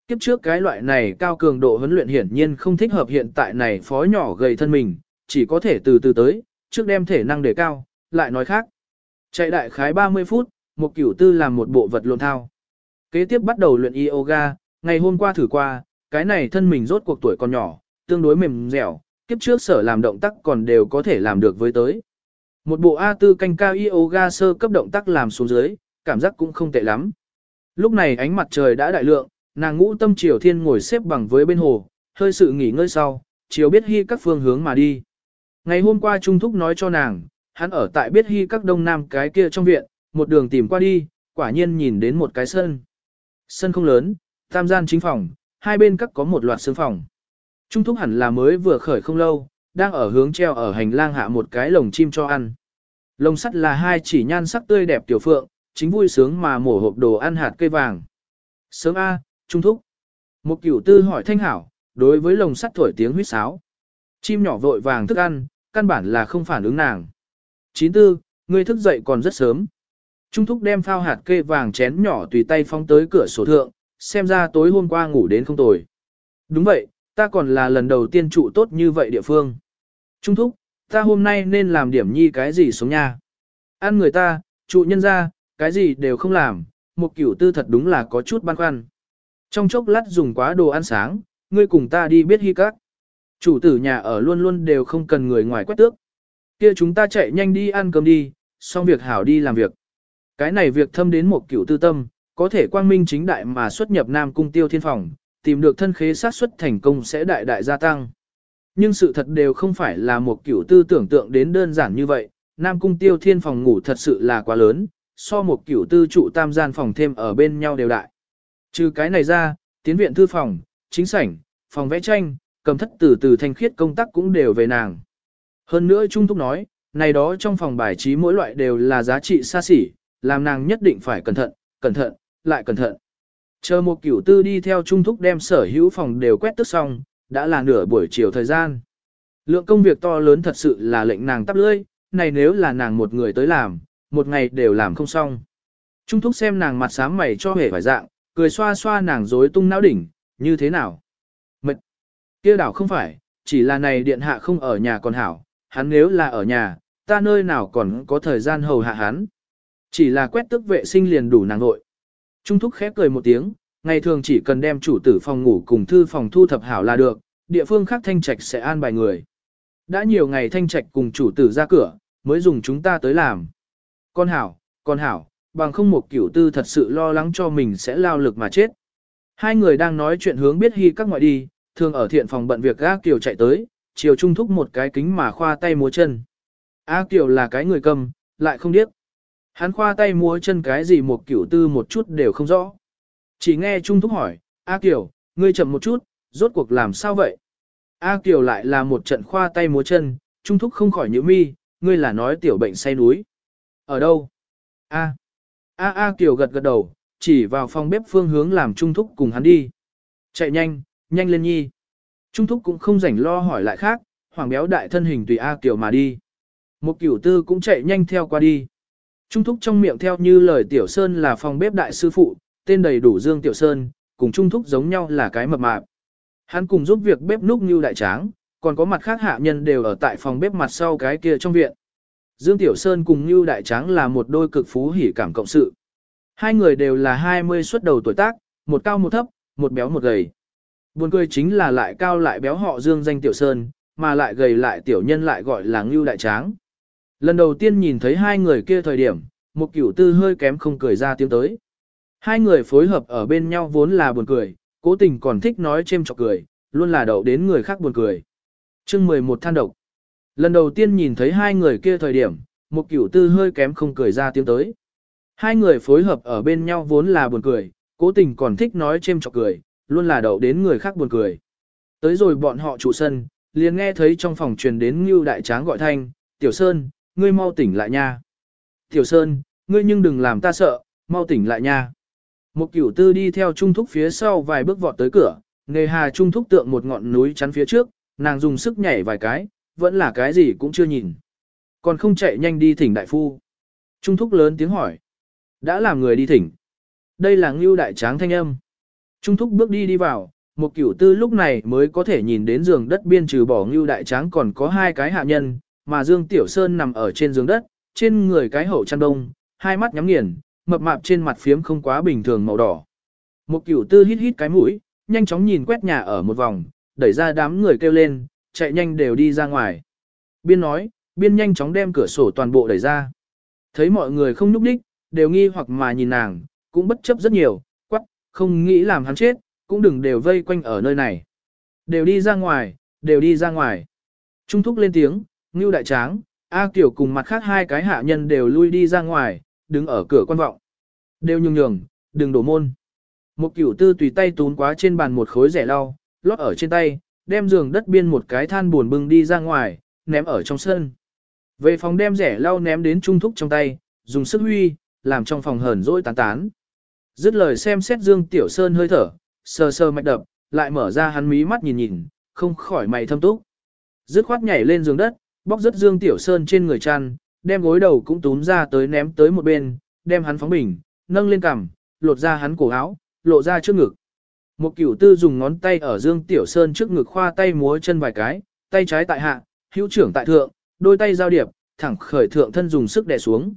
Speaker 1: Kiếp trước cái loại này cao cường độ huấn luyện hiển nhiên không thích hợp hiện tại này phó nhỏ gầy thân mình, chỉ có thể từ từ tới, trước đem thể năng đề cao, lại nói khác. Chạy đại khái 30 phút, một cửu tư làm một bộ vật lộn thao. Kế tiếp bắt đầu luyện yoga, ngày hôm qua thử qua, cái này thân mình rốt cuộc tuổi còn nhỏ, tương đối mềm dẻo, kiếp trước sở làm động tác còn đều có thể làm được với tới. Một bộ A4 canh cao yoga sơ cấp động tác làm xuống dưới, cảm giác cũng không tệ lắm. Lúc này ánh mặt trời đã đại lượng, nàng ngũ tâm triều thiên ngồi xếp bằng với bên hồ, hơi sự nghỉ ngơi sau, chiều biết hy các phương hướng mà đi. Ngày hôm qua Trung Thúc nói cho nàng, hắn ở tại biết hy các đông nam cái kia trong viện, một đường tìm qua đi, quả nhiên nhìn đến một cái sân. Sân không lớn, tam gian chính phòng, hai bên các có một loạt sương phòng. Trung thúc hẳn là mới vừa khởi không lâu, đang ở hướng treo ở hành lang hạ một cái lồng chim cho ăn. Lồng sắt là hai chỉ nhan sắc tươi đẹp tiểu phượng, chính vui sướng mà mổ hộp đồ ăn hạt cây vàng. Sớm A, Trung thúc. Một cửu tư hỏi thanh hảo, đối với lồng sắt thổi tiếng huýt sáo. Chim nhỏ vội vàng thức ăn, căn bản là không phản ứng nàng. Chín tư, ngươi thức dậy còn rất sớm. Trung thúc đem phao hạt kê vàng chén nhỏ tùy tay phóng tới cửa sổ thượng, xem ra tối hôm qua ngủ đến không tồi. Đúng vậy, ta còn là lần đầu tiên trụ tốt như vậy địa phương. Trung thúc, ta hôm nay nên làm điểm nhi cái gì sống nha. Ăn người ta, trụ nhân ra, cái gì đều không làm, một kiểu tư thật đúng là có chút băn khoăn. Trong chốc lát dùng quá đồ ăn sáng, ngươi cùng ta đi biết hy các. Chủ tử nhà ở luôn luôn đều không cần người ngoài quét tước. Kia chúng ta chạy nhanh đi ăn cơm đi, xong việc hảo đi làm việc. Cái này việc thâm đến một kiểu tư tâm, có thể quang minh chính đại mà xuất nhập Nam Cung Tiêu Thiên Phòng, tìm được thân khế sát xuất thành công sẽ đại đại gia tăng. Nhưng sự thật đều không phải là một kiểu tư tưởng tượng đến đơn giản như vậy, Nam Cung Tiêu Thiên Phòng ngủ thật sự là quá lớn, so một kiểu tư trụ tam gian phòng thêm ở bên nhau đều đại. Trừ cái này ra, tiến viện thư phòng, chính sảnh, phòng vẽ tranh, cầm thất từ từ thanh khiết công tác cũng đều về nàng. Hơn nữa Trung Thúc nói, này đó trong phòng bài trí mỗi loại đều là giá trị xa xỉ, làm nàng nhất định phải cẩn thận, cẩn thận, lại cẩn thận. Chờ một cửu tư đi theo Trung Thúc đem sở hữu phòng đều quét tức xong, đã là nửa buổi chiều thời gian. Lượng công việc to lớn thật sự là lệnh nàng tắp lưỡi, này nếu là nàng một người tới làm, một ngày đều làm không xong. Trung thúc xem nàng mặt sám mày cho hề vài dạng, cười xoa xoa nàng rối tung não đỉnh, như thế nào? Mệt! kia đảo không phải, chỉ là này điện hạ không ở nhà còn hảo, hắn nếu là ở nhà, ta nơi nào còn có thời gian hầu hạ hắn. Chỉ là quét tức vệ sinh liền đủ nàng nội. Trung thúc khép cười một tiếng, ngày thường chỉ cần đem chủ tử phòng ngủ cùng thư phòng thu thập hảo là được, địa phương khác thanh trạch sẽ an bài người. Đã nhiều ngày thanh trạch cùng chủ tử ra cửa, mới dùng chúng ta tới làm. Con hảo, con hảo, bằng không một kiểu tư thật sự lo lắng cho mình sẽ lao lực mà chết. Hai người đang nói chuyện hướng biết hy các ngoại đi, thường ở thiện phòng bận việc A Kiều chạy tới, chiều trung thúc một cái kính mà khoa tay múa chân. A Kiều là cái người cầm, lại không điếc. Hắn khoa tay múa chân cái gì một kiểu tư một chút đều không rõ. Chỉ nghe trung thúc hỏi, A Kiều, ngươi chậm một chút, rốt cuộc làm sao vậy? A Kiều lại là một trận khoa tay múa chân, trung thúc không khỏi nhíu mi, ngươi là nói tiểu bệnh say núi. Ở đâu? A. A A Kiều gật gật đầu, chỉ vào phòng bếp phương hướng làm Trung Thúc cùng hắn đi. Chạy nhanh, nhanh lên nhi. Trung Thúc cũng không rảnh lo hỏi lại khác, hoàng béo đại thân hình tùy A Kiều mà đi. Một cửu tư cũng chạy nhanh theo qua đi. Trung Thúc trong miệng theo như lời Tiểu Sơn là phòng bếp đại sư phụ, tên đầy đủ Dương Tiểu Sơn, cùng Trung Thúc giống nhau là cái mập mạp. Hắn cùng giúp việc bếp núc như đại tráng, còn có mặt khác hạ nhân đều ở tại phòng bếp mặt sau cái kia trong viện. Dương Tiểu Sơn cùng Như Đại Tráng là một đôi cực phú hỉ cảm cộng sự. Hai người đều là 20 xuất đầu tuổi tác, một cao một thấp, một béo một gầy. Buồn cười chính là lại cao lại béo họ Dương danh Tiểu Sơn, mà lại gầy lại tiểu nhân lại gọi là Ngưu Đại Tráng. Lần đầu tiên nhìn thấy hai người kia thời điểm, một cửu tư hơi kém không cười ra tiếng tới. Hai người phối hợp ở bên nhau vốn là buồn cười, cố tình còn thích nói chêm chọc cười, luôn là đậu đến người khác buồn cười. chương 11 than độc. Lần đầu tiên nhìn thấy hai người kia thời điểm, một cửu tư hơi kém không cười ra tiếng tới. Hai người phối hợp ở bên nhau vốn là buồn cười, cố tình còn thích nói chêm chọc cười, luôn là đậu đến người khác buồn cười. Tới rồi bọn họ trụ sân, liền nghe thấy trong phòng truyền đến Ngưu Đại Tráng gọi thanh, Tiểu Sơn, ngươi mau tỉnh lại nha. Tiểu Sơn, ngươi nhưng đừng làm ta sợ, mau tỉnh lại nha. Một cửu tư đi theo trung thúc phía sau vài bước vọt tới cửa, nghề hà trung thúc tượng một ngọn núi chắn phía trước, nàng dùng sức nhảy vài cái, vẫn là cái gì cũng chưa nhìn. Còn không chạy nhanh đi thỉnh đại phu. Trung thúc lớn tiếng hỏi. Đã làm người đi thỉnh. Đây là ngưu đại tráng thanh âm. Trung thúc bước đi đi vào, một cửu tư lúc này mới có thể nhìn đến giường đất biên trừ bỏ ngưu đại tráng còn có hai cái hạ nhân, mà Dương Tiểu Sơn nằm ở trên giường đất, trên người cái hậu chăn đông, hai mắt nhắm nghiền, mập mạp trên mặt phiếm không quá bình thường màu đỏ. Một cửu tư hít hít cái mũi, nhanh chóng nhìn quét nhà ở một vòng, đẩy ra đám người kêu lên, chạy nhanh đều đi ra ngoài. Biên nói, biên nhanh chóng đem cửa sổ toàn bộ đẩy ra. Thấy mọi người không núp đích, đều nghi hoặc mà nhìn nàng, cũng bất chấp rất nhiều, quắc, không nghĩ làm hắn chết, cũng đừng đều vây quanh ở nơi này. Đều đi ra ngoài, đều đi ra ngoài. Trung thúc lên tiếng, Ngưu Đại Tráng, A Kiều cùng mặt khác hai cái hạ nhân đều lui đi ra ngoài, đứng ở cửa quan vọng. Đều nhường nhường, đừng đổ môn. Một cửu tư tùy tay tún quá trên bàn một khối rẻ lau, lót ở trên tay, đem giường đất biên một cái than buồn bưng đi ra ngoài, ném ở trong sân. Về phòng đem rẻ lau ném đến trung thúc trong tay, dùng sức huy, làm trong phòng hờn dỗi tán tán. Dứt lời xem xét Dương Tiểu Sơn hơi thở, sờ sờ mạch đập, lại mở ra hắn mí mắt nhìn nhìn, không khỏi mày thâm túc. Dứt khoát nhảy lên giường đất, bóc rất Dương Tiểu Sơn trên người chăn, đem gối đầu cũng túm ra tới ném tới một bên, đem hắn phóng bình, nâng lên cằm, lột ra hắn cổ áo, lộ ra trước ngực. Một cửu tư dùng ngón tay ở Dương Tiểu Sơn trước ngực khoa tay múa chân vài cái, tay trái tại hạ, hữu trưởng tại thượng, đôi tay giao điệp, thẳng khởi thượng thân dùng sức đè xuống.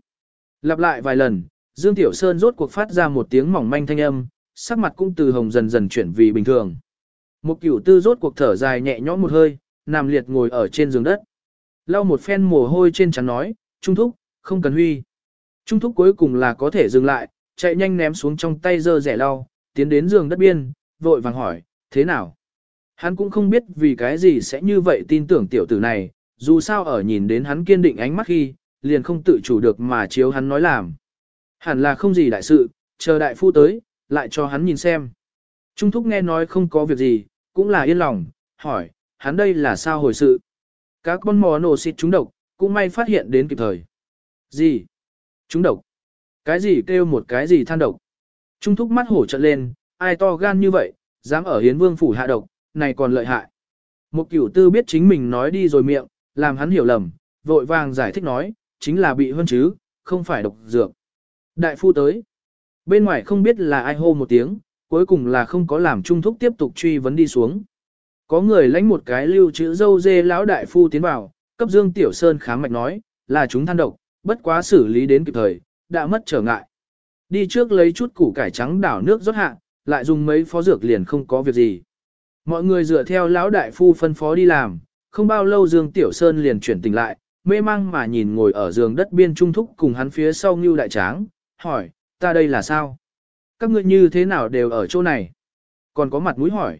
Speaker 1: Lặp lại vài lần, Dương Tiểu Sơn rốt cuộc phát ra một tiếng mỏng manh thanh âm, sắc mặt cũng từ hồng dần dần chuyển vì bình thường. Một cửu tư rốt cuộc thở dài nhẹ nhõm một hơi, nằm liệt ngồi ở trên giường đất. Lau một phen mồ hôi trên trán nói, Trung Thúc, không cần huy. Trung Thúc cuối cùng là có thể dừng lại, chạy nhanh ném xuống trong tay dơ rẻ lau, tiến đến giường đất biên, vội vàng hỏi, thế nào? Hắn cũng không biết vì cái gì sẽ như vậy tin tưởng tiểu tử này, dù sao ở nhìn đến hắn kiên định ánh mắt khi, liền không tự chủ được mà chiếu hắn nói làm. Hẳn là không gì đại sự, chờ đại phu tới, lại cho hắn nhìn xem. Trung thúc nghe nói không có việc gì, cũng là yên lòng, hỏi, hắn đây là sao hồi sự? Các con mò nổ xịt trúng độc, cũng may phát hiện đến kịp thời. Gì? Trúng độc? Cái gì kêu một cái gì than độc? Trung thúc mắt hổ trận lên, ai to gan như vậy, dám ở hiến vương phủ hạ độc, này còn lợi hại. Một cửu tư biết chính mình nói đi rồi miệng, làm hắn hiểu lầm, vội vàng giải thích nói, chính là bị hơn chứ, không phải độc dược. Đại phu tới. Bên ngoài không biết là ai hô một tiếng, cuối cùng là không có làm trung thúc tiếp tục truy vấn đi xuống. Có người lãnh một cái lưu chữ dâu dê lão đại phu tiến vào, cấp Dương Tiểu Sơn kháng mạch nói, là chúng than độc, bất quá xử lý đến kịp thời, đã mất trở ngại. Đi trước lấy chút củ cải trắng đảo nước rót hạ, lại dùng mấy phó dược liền không có việc gì. Mọi người dựa theo lão đại phu phân phó đi làm, không bao lâu Dương Tiểu Sơn liền chuyển tỉnh lại, mê mang mà nhìn ngồi ở giường đất biên trung thúc cùng hắn phía sau Ngưu Đại Tráng, hỏi, ta đây là sao? Các ngươi như thế nào đều ở chỗ này? Còn có mặt mũi hỏi.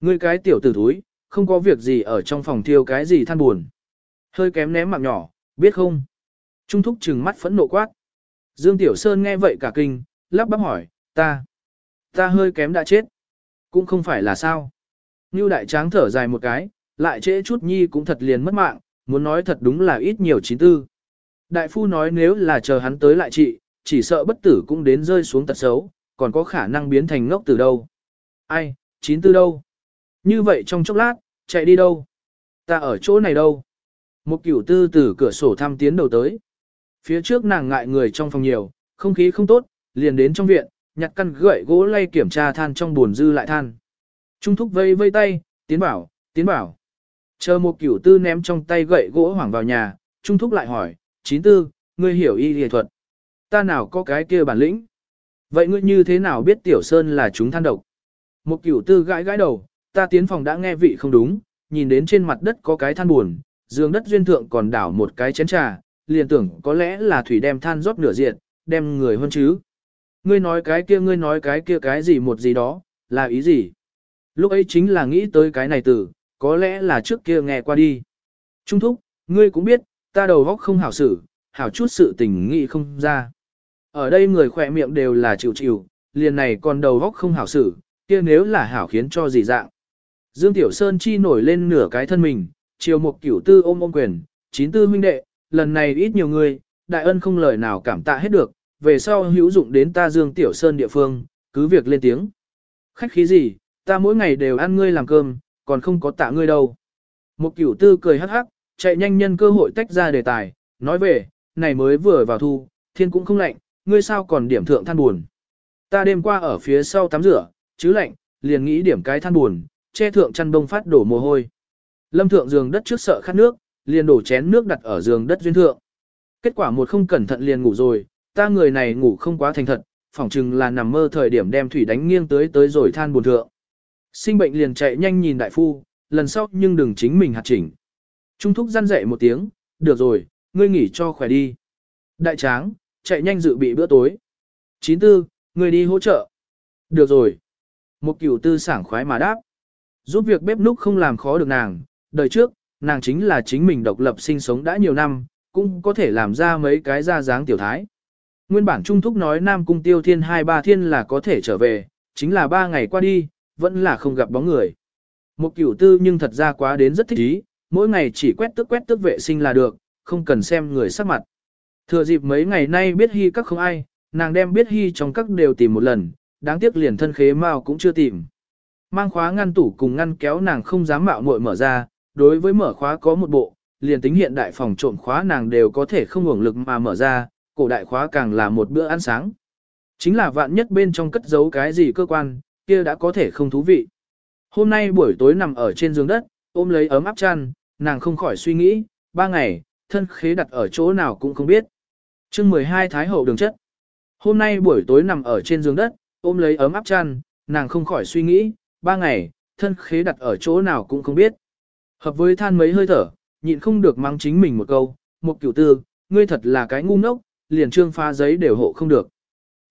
Speaker 1: Ngươi cái tiểu tử thúi, không có việc gì ở trong phòng thiêu cái gì than buồn. Hơi kém ném mạng nhỏ, biết không? Trung thúc trừng mắt phẫn nộ quát. Dương Tiểu Sơn nghe vậy cả kinh, lắp bắp hỏi, ta, ta hơi kém đã chết. Cũng không phải là sao. Như đại tráng thở dài một cái, lại trễ chút nhi cũng thật liền mất mạng, muốn nói thật đúng là ít nhiều chín tư. Đại phu nói nếu là chờ hắn tới lại trị, chỉ sợ bất tử cũng đến rơi xuống tật xấu, còn có khả năng biến thành ngốc từ đâu. Ai, chín tư đâu? Như vậy trong chốc lát, chạy đi đâu? Ta ở chỗ này đâu? Một cửu tư từ cửa sổ thăm tiến đầu tới. Phía trước nàng ngại người trong phòng nhiều, không khí không tốt, liền đến trong viện, nhặt căn gậy gỗ lay kiểm tra than trong buồn dư lại than. Trung thúc vây vây tay, tiến bảo, tiến bảo. Chờ một cửu tư ném trong tay gậy gỗ hoảng vào nhà, Trung thúc lại hỏi, chín tư, ngươi hiểu y y thuật. Ta nào có cái kia bản lĩnh. Vậy ngươi như thế nào biết tiểu sơn là chúng than độc? Một cửu tư gãi gãi đầu, ta tiến phòng đã nghe vị không đúng, nhìn đến trên mặt đất có cái than buồn, giường đất duyên thượng còn đảo một cái chén trà, liền tưởng có lẽ là thủy đem than rót nửa diện, đem người hơn chứ. Ngươi nói cái kia ngươi nói cái kia cái gì một gì đó, là ý gì? Lúc ấy chính là nghĩ tới cái này từ, có lẽ là trước kia nghe qua đi. Trung thúc, ngươi cũng biết, ta đầu óc không hảo xử, hảo chút sự tình nghĩ không ra. Ở đây người khỏe miệng đều là chịu chịu, liền này còn đầu óc không hảo xử, kia nếu là hảo khiến cho gì dạng. Dương Tiểu Sơn chi nổi lên nửa cái thân mình, chiều một cửu tư ôm ôm quyền, chín tư huynh đệ, lần này ít nhiều người, đại ân không lời nào cảm tạ hết được, về sau hữu dụng đến ta Dương Tiểu Sơn địa phương, cứ việc lên tiếng. Khách khí gì, ta mỗi ngày đều ăn ngươi làm cơm, còn không có tạ ngươi đâu. Một cửu tư cười hắc hắc, chạy nhanh nhân cơ hội tách ra đề tài, nói về, này mới vừa vào thu, thiên cũng không lạnh, ngươi sao còn điểm thượng than buồn. Ta đêm qua ở phía sau tắm rửa, chứ lạnh, liền nghĩ điểm cái than buồn, che thượng chăn bông phát đổ mồ hôi. Lâm thượng giường đất trước sợ khát nước, liền đổ chén nước đặt ở giường đất duyên thượng. Kết quả một không cẩn thận liền ngủ rồi, ta người này ngủ không quá thành thật, phỏng chừng là nằm mơ thời điểm đem thủy đánh nghiêng tới tới rồi than buồn thượng. Sinh bệnh liền chạy nhanh nhìn đại phu, lần sau nhưng đừng chính mình hạt chỉnh. Trung thúc răn dậy một tiếng, được rồi, ngươi nghỉ cho khỏe đi. Đại tráng, chạy nhanh dự bị bữa tối. Chín tư, ngươi đi hỗ trợ. Được rồi. Một cửu tư sảng khoái mà đáp. Giúp việc bếp núc không làm khó được nàng, đời trước, nàng chính là chính mình độc lập sinh sống đã nhiều năm, cũng có thể làm ra mấy cái ra dáng tiểu thái. Nguyên bản Trung Thúc nói Nam Cung Tiêu Thiên hai ba thiên là có thể trở về, chính là ba ngày qua đi, vẫn là không gặp bóng người. Một cửu tư nhưng thật ra quá đến rất thích ý, mỗi ngày chỉ quét tức quét tức vệ sinh là được, không cần xem người sắc mặt. Thừa dịp mấy ngày nay biết hy các không ai, nàng đem biết hy trong các đều tìm một lần, đáng tiếc liền thân khế mao cũng chưa tìm. Mang khóa ngăn tủ cùng ngăn kéo nàng không dám mạo muội mở ra, đối với mở khóa có một bộ, liền tính hiện đại phòng trộm khóa nàng đều có thể không hưởng lực mà mở ra, cổ đại khóa càng là một bữa ăn sáng. Chính là vạn nhất bên trong cất giấu cái gì cơ quan, kia đã có thể không thú vị. Hôm nay buổi tối nằm ở trên giường đất, ôm lấy ấm áp chăn, nàng không khỏi suy nghĩ, ba ngày, thân khế đặt ở chỗ nào cũng không biết. chương 12 Thái Hậu đường chất. Hôm nay buổi tối nằm ở trên giường đất, ôm lấy ấm áp chăn, nàng không khỏi suy nghĩ, ba ngày, thân khế đặt ở chỗ nào cũng không biết. Hợp với than mấy hơi thở, nhịn không được mang chính mình một câu, một kiểu tư, ngươi thật là cái ngu ngốc, liền trương pha giấy đều hộ không được.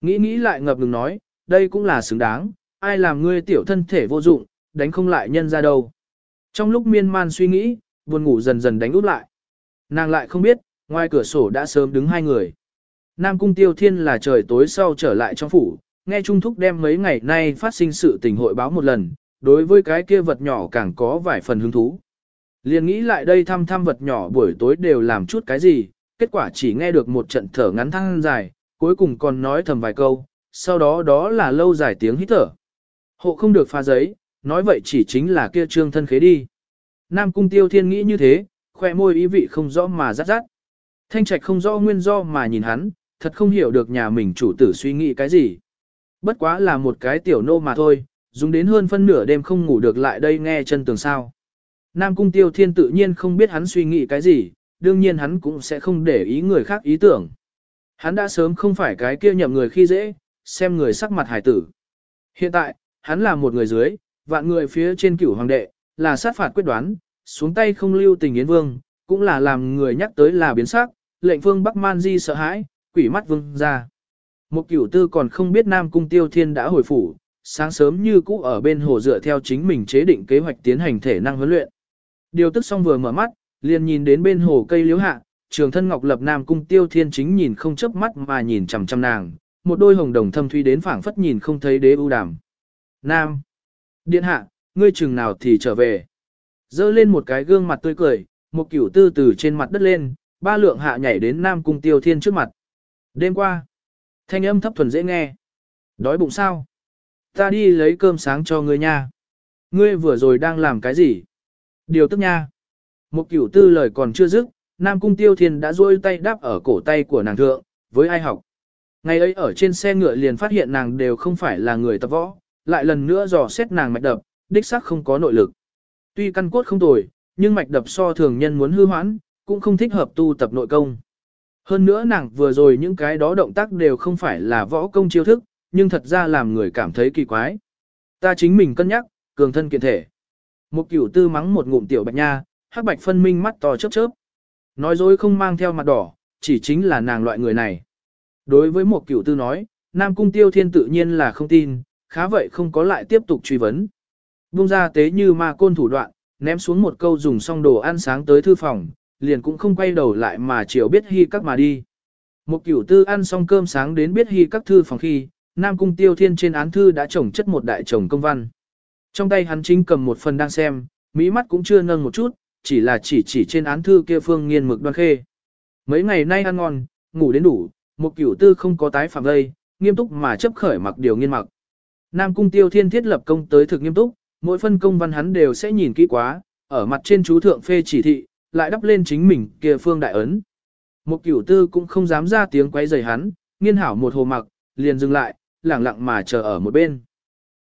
Speaker 1: Nghĩ nghĩ lại ngập ngừng nói, đây cũng là xứng đáng, ai làm ngươi tiểu thân thể vô dụng, đánh không lại nhân ra đâu. Trong lúc miên man suy nghĩ, buồn ngủ dần dần đánh út lại. Nàng lại không biết, ngoài cửa sổ đã sớm đứng hai người. Nam Cung Tiêu Thiên là trời tối sau trở lại trong phủ, nghe Trung Thúc đem mấy ngày nay phát sinh sự tình hội báo một lần, đối với cái kia vật nhỏ càng có vài phần hứng thú. Liền nghĩ lại đây thăm thăm vật nhỏ buổi tối đều làm chút cái gì, kết quả chỉ nghe được một trận thở ngắn thăng dài, cuối cùng còn nói thầm vài câu, sau đó đó là lâu dài tiếng hít thở. Hộ không được pha giấy, nói vậy chỉ chính là kia trương thân khế đi. Nam cung tiêu thiên nghĩ như thế, khoe môi ý vị không rõ mà rát rát. Thanh trạch không rõ nguyên do mà nhìn hắn, thật không hiểu được nhà mình chủ tử suy nghĩ cái gì. Bất quá là một cái tiểu nô mà thôi, dùng đến hơn phân nửa đêm không ngủ được lại đây nghe chân tường sao. Nam cung tiêu thiên tự nhiên không biết hắn suy nghĩ cái gì, đương nhiên hắn cũng sẽ không để ý người khác ý tưởng. Hắn đã sớm không phải cái kia nhậm người khi dễ, xem người sắc mặt hải tử. Hiện tại, hắn là một người dưới, vạn người phía trên cửu hoàng đệ, là sát phạt quyết đoán, xuống tay không lưu tình yến vương, cũng là làm người nhắc tới là biến sắc, lệnh phương Bắc Man Di sợ hãi, quỷ mắt vương ra. Một cửu tư còn không biết Nam Cung Tiêu Thiên đã hồi phủ, sáng sớm như cũ ở bên hồ dựa theo chính mình chế định kế hoạch tiến hành thể năng huấn luyện. Điều tức xong vừa mở mắt, liền nhìn đến bên hồ cây liễu hạ, trường thân ngọc lập Nam Cung Tiêu Thiên chính nhìn không chớp mắt mà nhìn chằm chằm nàng, một đôi hồng đồng thâm thuy đến phảng phất nhìn không thấy đế ưu đàm. Nam! Điện hạ, ngươi chừng nào thì trở về. Dơ lên một cái gương mặt tươi cười, một kiểu tư từ trên mặt đất lên, ba lượng hạ nhảy đến Nam Cung Tiêu Thiên trước mặt. Đêm qua, thanh âm thấp thuần dễ nghe. Đói bụng sao? Ta đi lấy cơm sáng cho ngươi nha. Ngươi vừa rồi đang làm cái gì? Điều tức nha. Một cửu tư lời còn chưa dứt, Nam Cung Tiêu Thiên đã duỗi tay đáp ở cổ tay của nàng thượng, với ai học. Ngày ấy ở trên xe ngựa liền phát hiện nàng đều không phải là người tập võ, lại lần nữa dò xét nàng mạch đập, đích xác không có nội lực. Tuy căn cốt không tồi, nhưng mạch đập so thường nhân muốn hư hoãn, cũng không thích hợp tu tập nội công. Hơn nữa nàng vừa rồi những cái đó động tác đều không phải là võ công chiêu thức, nhưng thật ra làm người cảm thấy kỳ quái. Ta chính mình cân nhắc, cường thân kiện thể. Một cửu tư mắng một ngụm tiểu bạch nha, hắc bạch phân minh mắt to chớp chớp. Nói dối không mang theo mặt đỏ, chỉ chính là nàng loại người này. Đối với một cửu tư nói, Nam Cung Tiêu Thiên tự nhiên là không tin, khá vậy không có lại tiếp tục truy vấn. Bung ra tế như ma côn thủ đoạn, ném xuống một câu dùng xong đồ ăn sáng tới thư phòng, liền cũng không quay đầu lại mà chiều biết hy các mà đi. Một cửu tư ăn xong cơm sáng đến biết hy các thư phòng khi, Nam Cung Tiêu Thiên trên án thư đã trồng chất một đại chồng công văn. Trong tay hắn chính cầm một phần đang xem, mỹ mắt cũng chưa nâng một chút, chỉ là chỉ chỉ trên án thư kia phương nghiên mực đoan khê. Mấy ngày nay ăn ngon, ngủ đến đủ, một cửu tư không có tái phạm gây, nghiêm túc mà chấp khởi mặc điều nghiên mặc. Nam Cung Tiêu Thiên thiết lập công tới thực nghiêm túc, mỗi phân công văn hắn đều sẽ nhìn kỹ quá, ở mặt trên chú thượng phê chỉ thị, lại đắp lên chính mình kia phương đại ấn. Một cửu tư cũng không dám ra tiếng quấy rầy hắn, nghiên hảo một hồ mặc, liền dừng lại, lẳng lặng mà chờ ở một bên.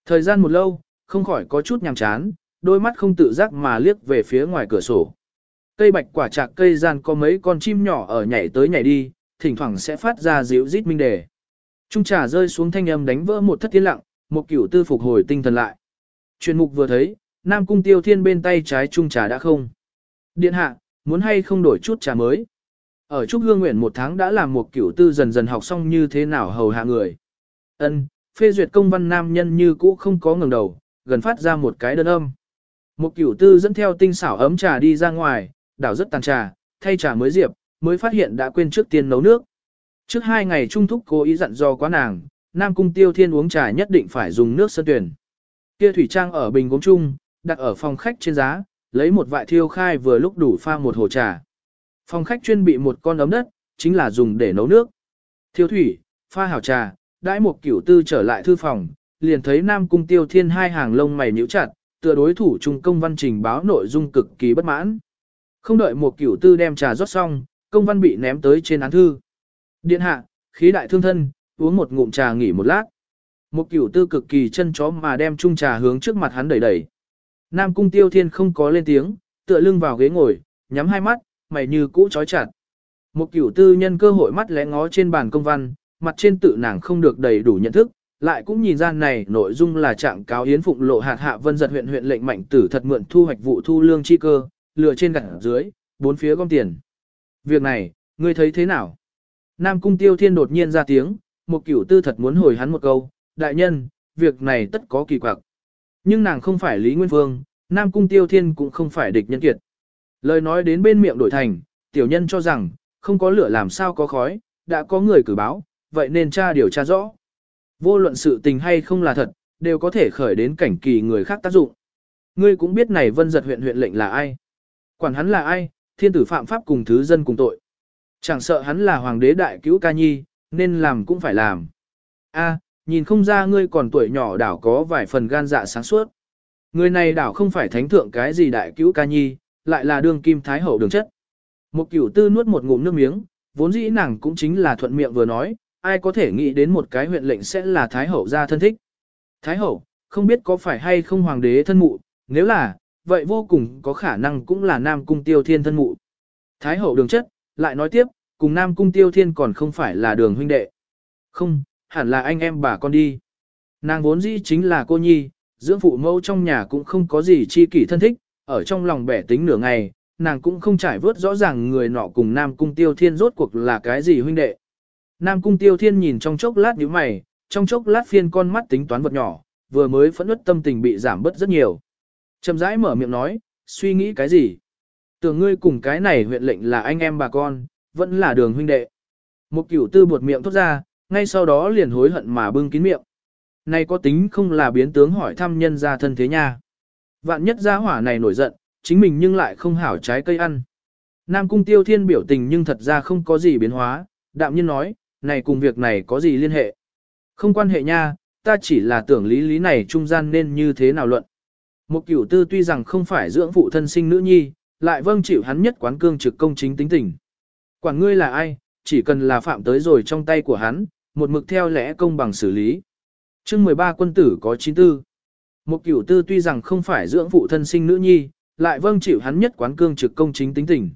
Speaker 1: Thời gian một lâu, không khỏi có chút nhàm chán, đôi mắt không tự giác mà liếc về phía ngoài cửa sổ. Cây bạch quả trạc cây gian có mấy con chim nhỏ ở nhảy tới nhảy đi, thỉnh thoảng sẽ phát ra dịu rít minh đề. Trung trà rơi xuống thanh âm đánh vỡ một thất tiến lặng, một cửu tư phục hồi tinh thần lại. Truyền mục vừa thấy, Nam Cung Tiêu Thiên bên tay trái trung trà đã không. Điện hạ, muốn hay không đổi chút trà mới. Ở Trúc Hương Nguyện một tháng đã làm một cửu tư dần dần học xong như thế nào hầu hạ người. Ân, phê duyệt công văn nam nhân như cũ không có ngẩng đầu, gần phát ra một cái đơn âm. Một cửu tư dẫn theo tinh xảo ấm trà đi ra ngoài, đảo rất tàn trà, thay trà mới diệp, mới phát hiện đã quên trước tiên nấu nước. Trước hai ngày trung thúc cố ý dặn do quá nàng, Nam Cung Tiêu Thiên uống trà nhất định phải dùng nước sơn tuyển. Kia thủy trang ở bình gốm chung, đặt ở phòng khách trên giá, lấy một vại thiêu khai vừa lúc đủ pha một hồ trà. Phòng khách chuyên bị một con ấm đất, chính là dùng để nấu nước. Thiêu thủy, pha hảo trà, đãi một cửu tư trở lại thư phòng, liền thấy Nam Cung Tiêu Thiên hai hàng lông mày nhíu chặt, tựa đối thủ trung công văn trình báo nội dung cực kỳ bất mãn. Không đợi một cửu tư đem trà rót xong, công văn bị ném tới trên án thư. Điện hạ, khí đại thương thân, uống một ngụm trà nghỉ một lát. Một cửu tư cực kỳ chân chó mà đem chung trà hướng trước mặt hắn đẩy đẩy. Nam cung tiêu thiên không có lên tiếng, tựa lưng vào ghế ngồi, nhắm hai mắt, mày như cũ chói chặt. Một cửu tư nhân cơ hội mắt lẽ ngó trên bàn công văn, mặt trên tự nàng không được đầy đủ nhận thức, lại cũng nhìn ra này nội dung là trạng cáo yến phụng lộ hạt hạ vân giật huyện huyện lệnh mạnh tử thật mượn thu hoạch vụ thu lương chi cơ, lừa trên gặt dưới, bốn phía gom tiền. Việc này, ngươi thấy thế nào? Nam cung tiêu thiên đột nhiên ra tiếng, một cửu tư thật muốn hồi hắn một câu, đại nhân, việc này tất có kỳ quặc. Nhưng nàng không phải Lý Nguyên Phương, Nam Cung Tiêu Thiên cũng không phải địch nhân kiệt. Lời nói đến bên miệng đổi thành, tiểu nhân cho rằng, không có lửa làm sao có khói, đã có người cử báo, vậy nên tra điều tra rõ. Vô luận sự tình hay không là thật, đều có thể khởi đến cảnh kỳ người khác tác dụng. Ngươi cũng biết này vân giật huyện huyện lệnh là ai. Quản hắn là ai, thiên tử phạm pháp cùng thứ dân cùng tội. Chẳng sợ hắn là hoàng đế đại cứu ca nhi, nên làm cũng phải làm. A, nhìn không ra ngươi còn tuổi nhỏ đảo có vài phần gan dạ sáng suốt. Người này đảo không phải thánh thượng cái gì đại cứu ca nhi, lại là đương kim thái hậu đường chất. Một cửu tư nuốt một ngụm nước miếng, vốn dĩ nàng cũng chính là thuận miệng vừa nói, ai có thể nghĩ đến một cái huyện lệnh sẽ là Thái Hậu gia thân thích. Thái Hậu, không biết có phải hay không hoàng đế thân mụ, nếu là, vậy vô cùng có khả năng cũng là Nam Cung Tiêu Thiên thân mụ. Thái Hậu đường chất, lại nói tiếp, cùng Nam Cung Tiêu Thiên còn không phải là đường huynh đệ. Không, hẳn là anh em bà con đi. Nàng vốn dĩ chính là cô nhi, dưỡng phụ mẫu trong nhà cũng không có gì chi kỷ thân thích, ở trong lòng bẻ tính nửa ngày, nàng cũng không trải vớt rõ ràng người nọ cùng Nam Cung Tiêu Thiên rốt cuộc là cái gì huynh đệ. Nam Cung Tiêu Thiên nhìn trong chốc lát nhíu mày, trong chốc lát phiên con mắt tính toán vật nhỏ, vừa mới phẫn nứt tâm tình bị giảm bớt rất nhiều. Chầm rãi mở miệng nói, suy nghĩ cái gì? Tưởng ngươi cùng cái này huyện lệnh là anh em bà con, vẫn là đường huynh đệ. Một cửu tư buột miệng thốt ra, ngay sau đó liền hối hận mà bưng kín miệng. Này có tính không là biến tướng hỏi thăm nhân gia thân thế nha. Vạn nhất gia hỏa này nổi giận, chính mình nhưng lại không hảo trái cây ăn. Nam cung tiêu thiên biểu tình nhưng thật ra không có gì biến hóa, đạm nhiên nói, này cùng việc này có gì liên hệ. Không quan hệ nha, ta chỉ là tưởng lý lý này trung gian nên như thế nào luận. Một cửu tư tuy rằng không phải dưỡng phụ thân sinh nữ nhi, lại vâng chịu hắn nhất quán cương trực công chính tính tình. Quản ngươi là ai, chỉ cần là phạm tới rồi trong tay của hắn, một mực theo lẽ công bằng xử lý. chương 13 quân tử có 94. Một cửu tư tuy rằng không phải dưỡng phụ thân sinh nữ nhi, lại vâng chịu hắn nhất quán cương trực công chính tính tình.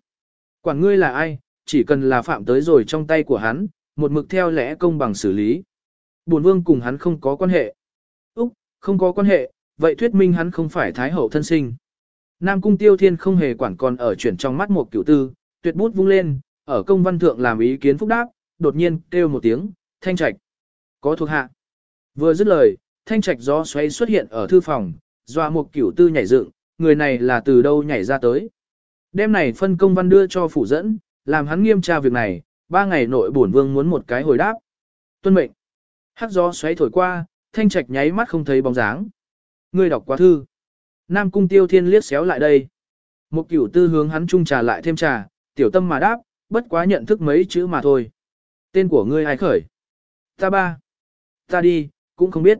Speaker 1: Quản ngươi là ai, chỉ cần là phạm tới rồi trong tay của hắn, một mực theo lẽ công bằng xử lý. Bổn vương cùng hắn không có quan hệ. Úc, không có quan hệ, vậy thuyết minh hắn không phải thái hậu thân sinh. Nam cung tiêu thiên không hề quản còn ở chuyển trong mắt một cửu tư, tuyệt bút vung lên, ở công văn thượng làm ý kiến phúc đáp, đột nhiên kêu một tiếng, thanh trạch. Có thuộc hạ. Vừa dứt lời, thanh trạch gió xoáy xuất hiện ở thư phòng, doa một cửu tư nhảy dựng, người này là từ đâu nhảy ra tới. Đêm này phân công văn đưa cho phủ dẫn, làm hắn nghiêm tra việc này, ba ngày nội bổn vương muốn một cái hồi đáp. Tuân mệnh. Hắc gió xoáy thổi qua, thanh trạch nháy mắt không thấy bóng dáng. Ngươi đọc quá thư. Nam cung tiêu thiên liếc xéo lại đây. Một cửu tư hướng hắn chung trà lại thêm trà, tiểu tâm mà đáp, bất quá nhận thức mấy chữ mà thôi. Tên của ngươi ai khởi? Ta ba. Ta đi, cũng không biết.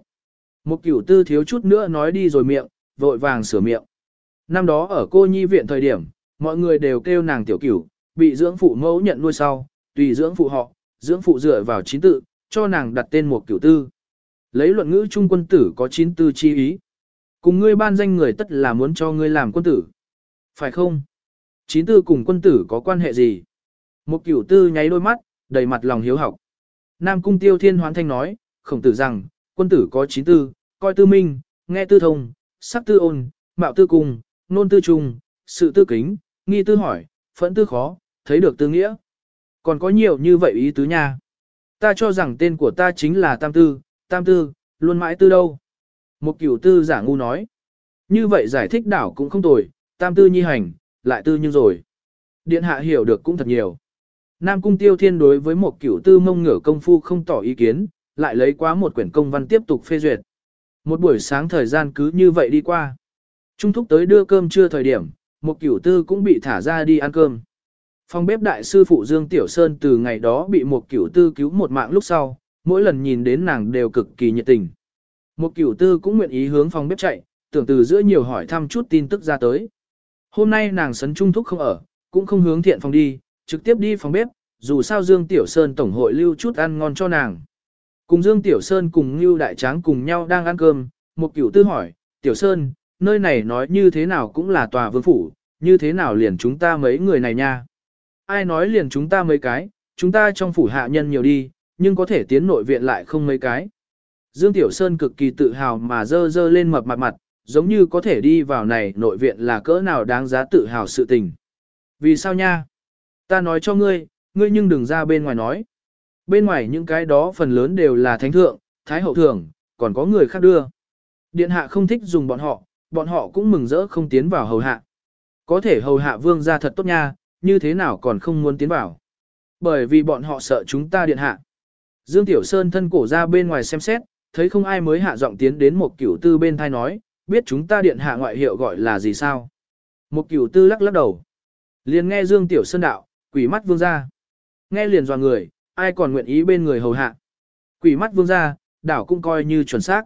Speaker 1: Một cửu tư thiếu chút nữa nói đi rồi miệng, vội vàng sửa miệng. Năm đó ở cô nhi viện thời điểm, mọi người đều kêu nàng tiểu cửu, bị dưỡng phụ mẫu nhận nuôi sau, tùy dưỡng phụ họ, dưỡng phụ dựa vào chín tự, cho nàng đặt tên một cửu tư. Lấy luận ngữ trung quân tử có chín tư chi ý. Cùng ngươi ban danh người tất là muốn cho ngươi làm quân tử. Phải không? Chín tư cùng quân tử có quan hệ gì? Một cửu tư nháy đôi mắt, đầy mặt lòng hiếu học. Nam cung tiêu thiên hoán thanh nói, khổng tử rằng, quân tử có chín tư, coi tư minh, nghe tư thông, sắc tư ôn, mạo tư cùng, nôn tư trung, sự tư kính, nghi tư hỏi, phẫn tư khó, thấy được tư nghĩa. Còn có nhiều như vậy ý tứ nha. Ta cho rằng tên của ta chính là tam tư, tam tư, luôn mãi tư đâu. Một cửu tư giả ngu nói. Như vậy giải thích đảo cũng không tồi, tam tư nhi hành, lại tư như rồi. Điện hạ hiểu được cũng thật nhiều. Nam cung tiêu thiên đối với một cửu tư mông ngửa công phu không tỏ ý kiến, lại lấy quá một quyển công văn tiếp tục phê duyệt. Một buổi sáng thời gian cứ như vậy đi qua. Trung thúc tới đưa cơm trưa thời điểm, một cửu tư cũng bị thả ra đi ăn cơm. Phòng bếp đại sư phụ Dương Tiểu Sơn từ ngày đó bị một cửu tư cứu một mạng lúc sau, mỗi lần nhìn đến nàng đều cực kỳ nhiệt tình. Một cửu tư cũng nguyện ý hướng phòng bếp chạy, tưởng từ giữa nhiều hỏi thăm chút tin tức ra tới. Hôm nay nàng sấn trung thúc không ở, cũng không hướng thiện phòng đi, trực tiếp đi phòng bếp, dù sao Dương Tiểu Sơn tổng hội lưu chút ăn ngon cho nàng. Cùng Dương Tiểu Sơn cùng Ngưu Đại Tráng cùng nhau đang ăn cơm, một cửu tư hỏi, Tiểu Sơn, nơi này nói như thế nào cũng là tòa vương phủ, như thế nào liền chúng ta mấy người này nha. Ai nói liền chúng ta mấy cái, chúng ta trong phủ hạ nhân nhiều đi, nhưng có thể tiến nội viện lại không mấy cái. Dương Tiểu Sơn cực kỳ tự hào mà dơ dơ lên mập mặt mặt, giống như có thể đi vào này nội viện là cỡ nào đáng giá tự hào sự tình. Vì sao nha? Ta nói cho ngươi, ngươi nhưng đừng ra bên ngoài nói. Bên ngoài những cái đó phần lớn đều là thánh thượng, thái hậu thường, còn có người khác đưa. Điện hạ không thích dùng bọn họ, bọn họ cũng mừng rỡ không tiến vào hầu hạ. Có thể hầu hạ vương ra thật tốt nha, như thế nào còn không muốn tiến vào. Bởi vì bọn họ sợ chúng ta điện hạ. Dương Tiểu Sơn thân cổ ra bên ngoài xem xét, thấy không ai mới hạ giọng tiến đến một cửu tư bên thai nói, biết chúng ta điện hạ ngoại hiệu gọi là gì sao. Một cửu tư lắc lắc đầu. Liền nghe Dương Tiểu Sơn đạo, quỷ mắt vương ra. Nghe liền dò người, ai còn nguyện ý bên người hầu hạ. Quỷ mắt vương ra, đảo cũng coi như chuẩn xác.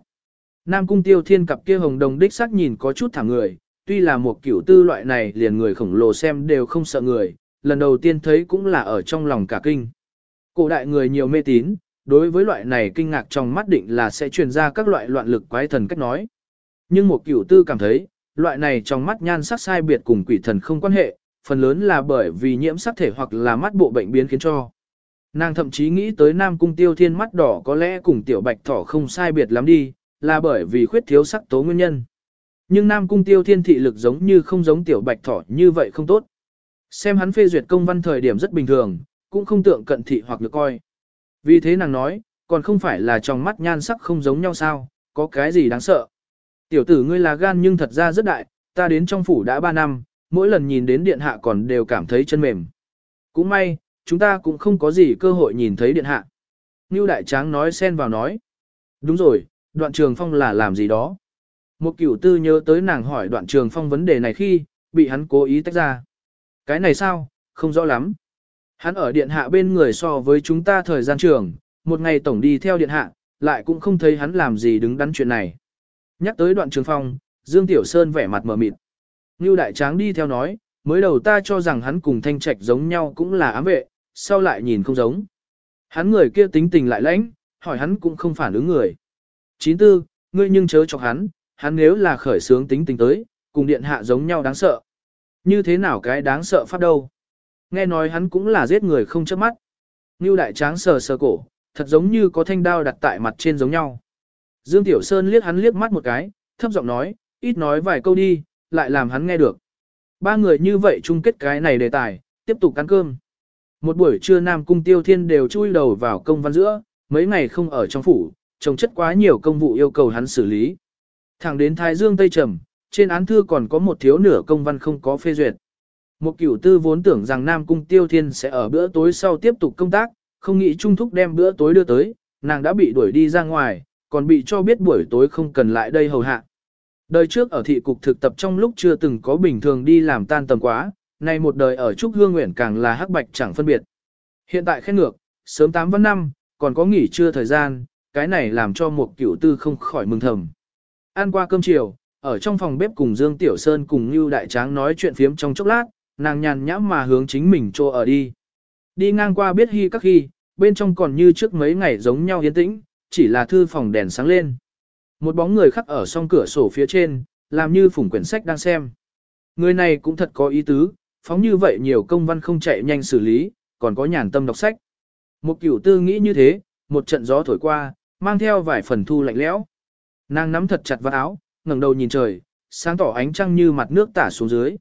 Speaker 1: Nam cung tiêu thiên cặp kia hồng đồng đích sắc nhìn có chút thẳng người, tuy là một kiểu tư loại này liền người khổng lồ xem đều không sợ người, lần đầu tiên thấy cũng là ở trong lòng cả kinh. Cổ đại người nhiều mê tín, đối với loại này kinh ngạc trong mắt định là sẽ truyền ra các loại loạn lực quái thần cách nói. Nhưng một cửu tư cảm thấy, loại này trong mắt nhan sắc sai biệt cùng quỷ thần không quan hệ, phần lớn là bởi vì nhiễm sắc thể hoặc là mắt bộ bệnh biến khiến cho. Nàng thậm chí nghĩ tới Nam Cung Tiêu Thiên mắt đỏ có lẽ cùng tiểu bạch thỏ không sai biệt lắm đi, là bởi vì khuyết thiếu sắc tố nguyên nhân. Nhưng Nam Cung Tiêu Thiên thị lực giống như không giống tiểu bạch thỏ như vậy không tốt. Xem hắn phê duyệt công văn thời điểm rất bình thường, cũng không tượng cận thị hoặc được coi. Vì thế nàng nói, còn không phải là trong mắt nhan sắc không giống nhau sao, có cái gì đáng sợ. Tiểu tử ngươi là gan nhưng thật ra rất đại, ta đến trong phủ đã 3 năm, mỗi lần nhìn đến điện hạ còn đều cảm thấy chân mềm. Cũng may, chúng ta cũng không có gì cơ hội nhìn thấy điện hạ. Ngưu đại tráng nói xen vào nói. Đúng rồi, đoạn trường phong là làm gì đó. Một cửu tư nhớ tới nàng hỏi đoạn trường phong vấn đề này khi, bị hắn cố ý tách ra. Cái này sao, không rõ lắm. Hắn ở điện hạ bên người so với chúng ta thời gian trường, một ngày tổng đi theo điện hạ, lại cũng không thấy hắn làm gì đứng đắn chuyện này. Nhắc tới đoạn trường phong, Dương Tiểu Sơn vẻ mặt mờ mịt. Như đại tráng đi theo nói, mới đầu ta cho rằng hắn cùng thanh trạch giống nhau cũng là ám vệ, sau lại nhìn không giống. Hắn người kia tính tình lại lãnh, hỏi hắn cũng không phản ứng người. Chín tư, ngươi nhưng chớ chọc hắn, hắn nếu là khởi sướng tính tình tới, cùng điện hạ giống nhau đáng sợ. Như thế nào cái đáng sợ pháp đâu? Nghe nói hắn cũng là giết người không chớp mắt. Như đại tráng sờ sờ cổ, thật giống như có thanh đao đặt tại mặt trên giống nhau. Dương Tiểu Sơn liếc hắn liếc mắt một cái, thấp giọng nói, ít nói vài câu đi, lại làm hắn nghe được. Ba người như vậy chung kết cái này đề tài, tiếp tục ăn cơm. Một buổi trưa Nam Cung Tiêu Thiên đều chui đầu vào công văn giữa, mấy ngày không ở trong phủ, trồng chất quá nhiều công vụ yêu cầu hắn xử lý. Thẳng đến Thái Dương Tây Trầm, trên án thư còn có một thiếu nửa công văn không có phê duyệt. Một cửu tư vốn tưởng rằng Nam Cung Tiêu Thiên sẽ ở bữa tối sau tiếp tục công tác, không nghĩ Trung Thúc đem bữa tối đưa tới, nàng đã bị đuổi đi ra ngoài, còn bị cho biết buổi tối không cần lại đây hầu hạ. Đời trước ở thị cục thực tập trong lúc chưa từng có bình thường đi làm tan tầm quá, nay một đời ở Trúc Hương Nguyện càng là hắc bạch chẳng phân biệt. Hiện tại khen ngược, sớm 8 văn năm, còn có nghỉ trưa thời gian, cái này làm cho một cửu tư không khỏi mừng thầm. Ăn qua cơm chiều, ở trong phòng bếp cùng Dương Tiểu Sơn cùng Như Đại Tráng nói chuyện phiếm trong chốc lát, nàng nhàn nhãm mà hướng chính mình chỗ ở đi. Đi ngang qua biết hy các khi, bên trong còn như trước mấy ngày giống nhau yên tĩnh, chỉ là thư phòng đèn sáng lên. Một bóng người khắc ở song cửa sổ phía trên, làm như phủng quyển sách đang xem. Người này cũng thật có ý tứ, phóng như vậy nhiều công văn không chạy nhanh xử lý, còn có nhàn tâm đọc sách. Một cửu tư nghĩ như thế, một trận gió thổi qua, mang theo vài phần thu lạnh lẽo. Nàng nắm thật chặt vào áo, ngẩng đầu nhìn trời, sáng tỏ ánh trăng như mặt nước tả xuống dưới.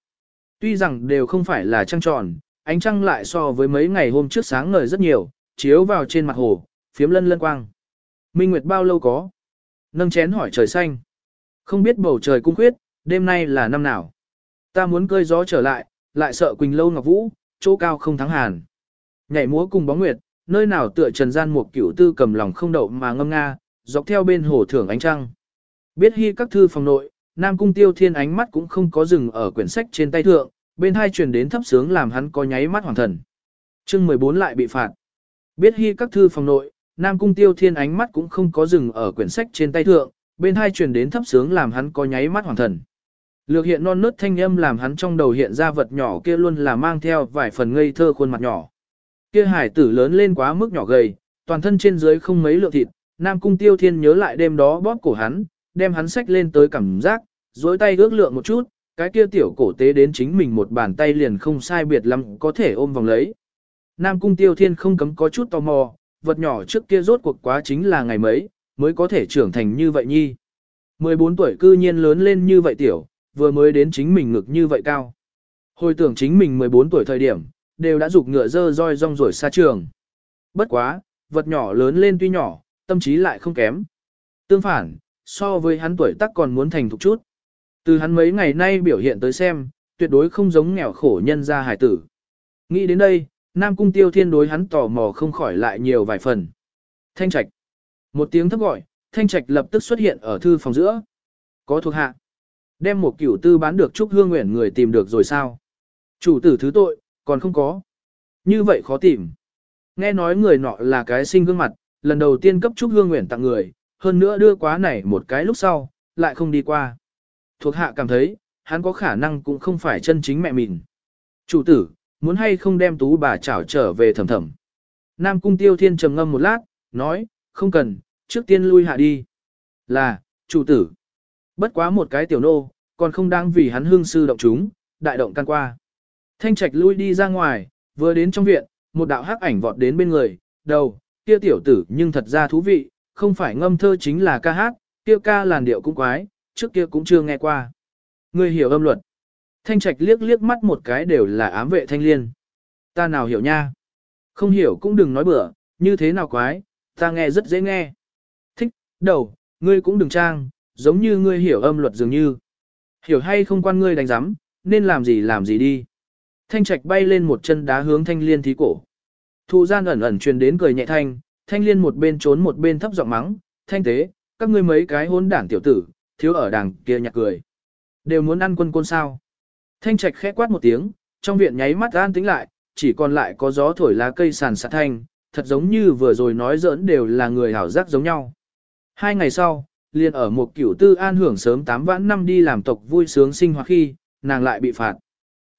Speaker 1: Tuy rằng đều không phải là trăng tròn, ánh trăng lại so với mấy ngày hôm trước sáng ngời rất nhiều, chiếu vào trên mặt hồ, phiếm lân lân quang. Minh Nguyệt bao lâu có? Nâng chén hỏi trời xanh. Không biết bầu trời cung khuyết, đêm nay là năm nào? Ta muốn cơi gió trở lại, lại sợ Quỳnh Lâu Ngọc Vũ, chỗ cao không thắng hàn. Nhảy múa cùng bóng nguyệt, nơi nào tựa trần gian một cửu tư cầm lòng không đậu mà ngâm nga, dọc theo bên hồ thưởng ánh trăng. Biết hy các thư phòng nội, Nam Cung Tiêu Thiên ánh mắt cũng không có dừng ở quyển sách trên tay thượng, bên hai truyền đến thấp sướng làm hắn có nháy mắt hoàng thần. Chương 14 lại bị phạt. Biết hy các thư phòng nội, Nam Cung Tiêu Thiên ánh mắt cũng không có dừng ở quyển sách trên tay thượng, bên hai truyền đến thấp sướng làm hắn có nháy mắt hoàng thần. Lược hiện non nớt thanh âm làm hắn trong đầu hiện ra vật nhỏ kia luôn là mang theo vài phần ngây thơ khuôn mặt nhỏ. Kia hải tử lớn lên quá mức nhỏ gầy, toàn thân trên dưới không mấy lượng thịt, Nam Cung Tiêu Thiên nhớ lại đêm đó bóp cổ hắn, đem hắn sách lên tới cảm giác, dối tay ước lượng một chút, cái kia tiểu cổ tế đến chính mình một bàn tay liền không sai biệt lắm có thể ôm vòng lấy. Nam Cung Tiêu Thiên không cấm có chút tò mò, vật nhỏ trước kia rốt cuộc quá chính là ngày mấy, mới có thể trưởng thành như vậy nhi. 14 tuổi cư nhiên lớn lên như vậy tiểu, vừa mới đến chính mình ngực như vậy cao. Hồi tưởng chính mình 14 tuổi thời điểm, đều đã dục ngựa dơ roi rong rồi xa trường. Bất quá, vật nhỏ lớn lên tuy nhỏ, tâm trí lại không kém. Tương phản, so với hắn tuổi tác còn muốn thành thục chút. Từ hắn mấy ngày nay biểu hiện tới xem, tuyệt đối không giống nghèo khổ nhân gia hải tử. Nghĩ đến đây, Nam Cung Tiêu Thiên đối hắn tò mò không khỏi lại nhiều vài phần. Thanh Trạch. Một tiếng thấp gọi, Thanh Trạch lập tức xuất hiện ở thư phòng giữa. Có thuộc hạ. Đem một cửu tư bán được Trúc Hương Nguyện người tìm được rồi sao? Chủ tử thứ tội, còn không có. Như vậy khó tìm. Nghe nói người nọ là cái sinh gương mặt, lần đầu tiên cấp Trúc Hương Nguyện tặng người, hơn nữa đưa quá này một cái lúc sau, lại không đi qua. Thuộc hạ cảm thấy, hắn có khả năng cũng không phải chân chính mẹ mình. Chủ tử, muốn hay không đem tú bà chảo trở về thầm thầm. Nam cung tiêu thiên trầm ngâm một lát, nói, không cần, trước tiên lui hạ đi. Là, chủ tử. Bất quá một cái tiểu nô, còn không đang vì hắn hương sư động chúng, đại động can qua. Thanh trạch lui đi ra ngoài, vừa đến trong viện, một đạo hắc ảnh vọt đến bên người, đầu, kia tiểu tử nhưng thật ra thú vị, không phải ngâm thơ chính là ca hát, kia ca làn điệu cũng quái, trước kia cũng chưa nghe qua. Người hiểu âm luật. Thanh trạch liếc liếc mắt một cái đều là ám vệ thanh liên. Ta nào hiểu nha. Không hiểu cũng đừng nói bừa, như thế nào quái, ta nghe rất dễ nghe. Thích, đầu, ngươi cũng đừng trang, giống như ngươi hiểu âm luật dường như. Hiểu hay không quan ngươi đánh giám, nên làm gì làm gì đi. Thanh trạch bay lên một chân đá hướng thanh liên thí cổ. Thu gian ẩn ẩn truyền đến cười nhẹ thanh, thanh liên một bên trốn một bên thấp giọng mắng, thanh tế, các ngươi mấy cái hôn đảng tiểu tử, thiếu ở đằng kia nhạc cười. Đều muốn ăn quân côn sao. Thanh trạch khẽ quát một tiếng, trong viện nháy mắt an tĩnh lại, chỉ còn lại có gió thổi lá cây sàn sạt thanh, thật giống như vừa rồi nói giỡn đều là người hảo giác giống nhau. Hai ngày sau, liền ở một cửu tư an hưởng sớm tám vãn năm đi làm tộc vui sướng sinh hoạt khi, nàng lại bị phạt.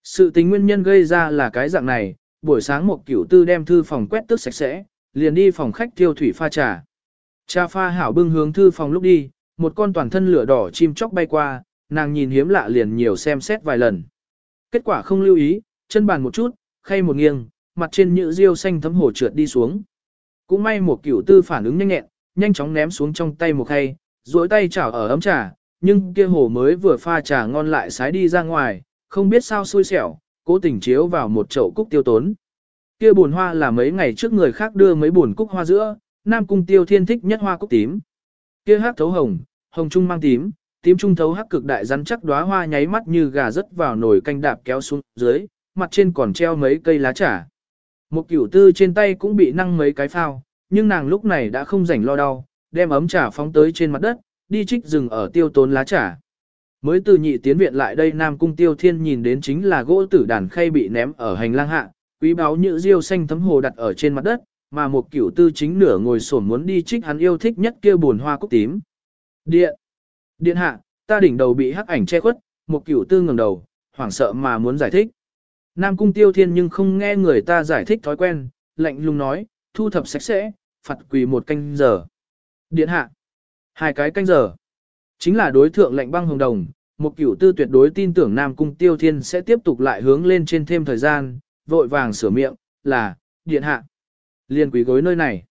Speaker 1: Sự tình nguyên nhân gây ra là cái dạng này, buổi sáng một cửu tư đem thư phòng quét tước sạch sẽ, liền đi phòng khách tiêu thủy pha trà. Cha pha hảo bưng hướng thư phòng lúc đi, một con toàn thân lửa đỏ chim chóc bay qua, nàng nhìn hiếm lạ liền nhiều xem xét vài lần. Kết quả không lưu ý, chân bàn một chút, khay một nghiêng, mặt trên nhữ riêu xanh thấm hổ trượt đi xuống. Cũng may một cửu tư phản ứng nhanh nhẹn, nhanh chóng ném xuống trong tay một khay, duỗi tay chảo ở ấm trà, nhưng kia hồ mới vừa pha trà ngon lại sái đi ra ngoài, không biết sao xui xẻo, cố tình chiếu vào một chậu cúc tiêu tốn. Kia buồn hoa là mấy ngày trước người khác đưa mấy buồn cúc hoa giữa, Nam Cung Tiêu Thiên thích nhất hoa cúc tím. Kia hắc thấu hồng, hồng trung mang tím, tím trung thấu hắc cực đại rắn chắc đóa hoa nháy mắt như gà rớt vào nồi canh đạp kéo xuống dưới, mặt trên còn treo mấy cây lá trà. Một cửu tư trên tay cũng bị năng mấy cái phao, nhưng nàng lúc này đã không rảnh lo đau, đem ấm trà phóng tới trên mặt đất, đi trích rừng ở tiêu tốn lá trà. Mới từ nhị tiến viện lại đây Nam Cung Tiêu Thiên nhìn đến chính là gỗ tử đàn khay bị ném ở hành lang hạ, quý báo nhựa diêu xanh thấm hồ đặt ở trên mặt đất, mà một cửu tư chính nửa ngồi sổn muốn đi trích hắn yêu thích nhất kia buồn hoa cúc tím. Điện! Điện hạ, ta đỉnh đầu bị hắc ảnh che khuất, một cửu tư ngẩng đầu, hoảng sợ mà muốn giải thích. Nam Cung Tiêu Thiên nhưng không nghe người ta giải thích thói quen, lạnh lùng nói, thu thập sạch sẽ, phạt quỳ một canh giờ. Điện hạ! Hai cái canh giờ. Chính là đối thượng lệnh băng hồng đồng, một cửu tư tuyệt đối tin tưởng Nam Cung Tiêu Thiên sẽ tiếp tục lại hướng lên trên thêm thời gian, vội vàng sửa miệng, là, điện hạ. Liên quý gối nơi này.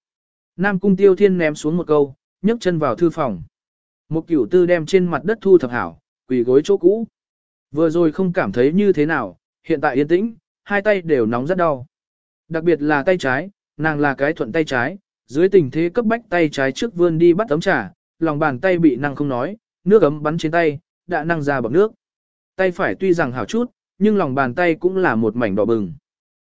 Speaker 1: Nam Cung Tiêu Thiên ném xuống một câu, nhấc chân vào thư phòng. Một cửu tư đem trên mặt đất thu thập hảo, quỳ gối chỗ cũ. Vừa rồi không cảm thấy như thế nào, hiện tại yên tĩnh, hai tay đều nóng rất đau. Đặc biệt là tay trái, nàng là cái thuận tay trái, dưới tình thế cấp bách tay trái trước vươn đi bắt tấm trà, lòng bàn tay bị năng không nói, nước ấm bắn trên tay, đã năng ra bọc nước. Tay phải tuy rằng hảo chút, nhưng lòng bàn tay cũng là một mảnh đỏ bừng.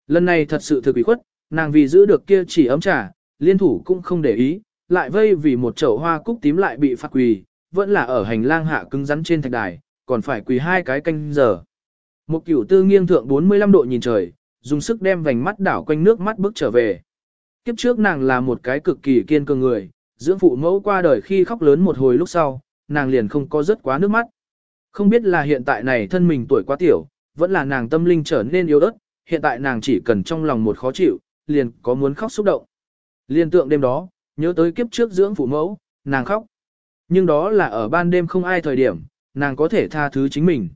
Speaker 1: Lần này thật sự thực bị khuất, nàng vì giữ được kia chỉ ấm trà, liên thủ cũng không để ý, lại vây vì một chậu hoa cúc tím lại bị phạt quỳ, vẫn là ở hành lang hạ cứng rắn trên thạch đài, còn phải quỳ hai cái canh giờ. Một cửu tư nghiêng thượng 45 độ nhìn trời, dùng sức đem vành mắt đảo quanh nước mắt bước trở về. Kiếp trước nàng là một cái cực kỳ kiên cường người, dưỡng phụ mẫu qua đời khi khóc lớn một hồi lúc sau, nàng liền không có rất quá nước mắt. Không biết là hiện tại này thân mình tuổi quá tiểu, vẫn là nàng tâm linh trở nên yếu ớt, hiện tại nàng chỉ cần trong lòng một khó chịu, liền có muốn khóc xúc động. Liên tượng đêm đó, nhớ tới kiếp trước dưỡng phụ mẫu, nàng khóc. Nhưng đó là ở ban đêm không ai thời điểm, nàng có thể tha thứ chính mình.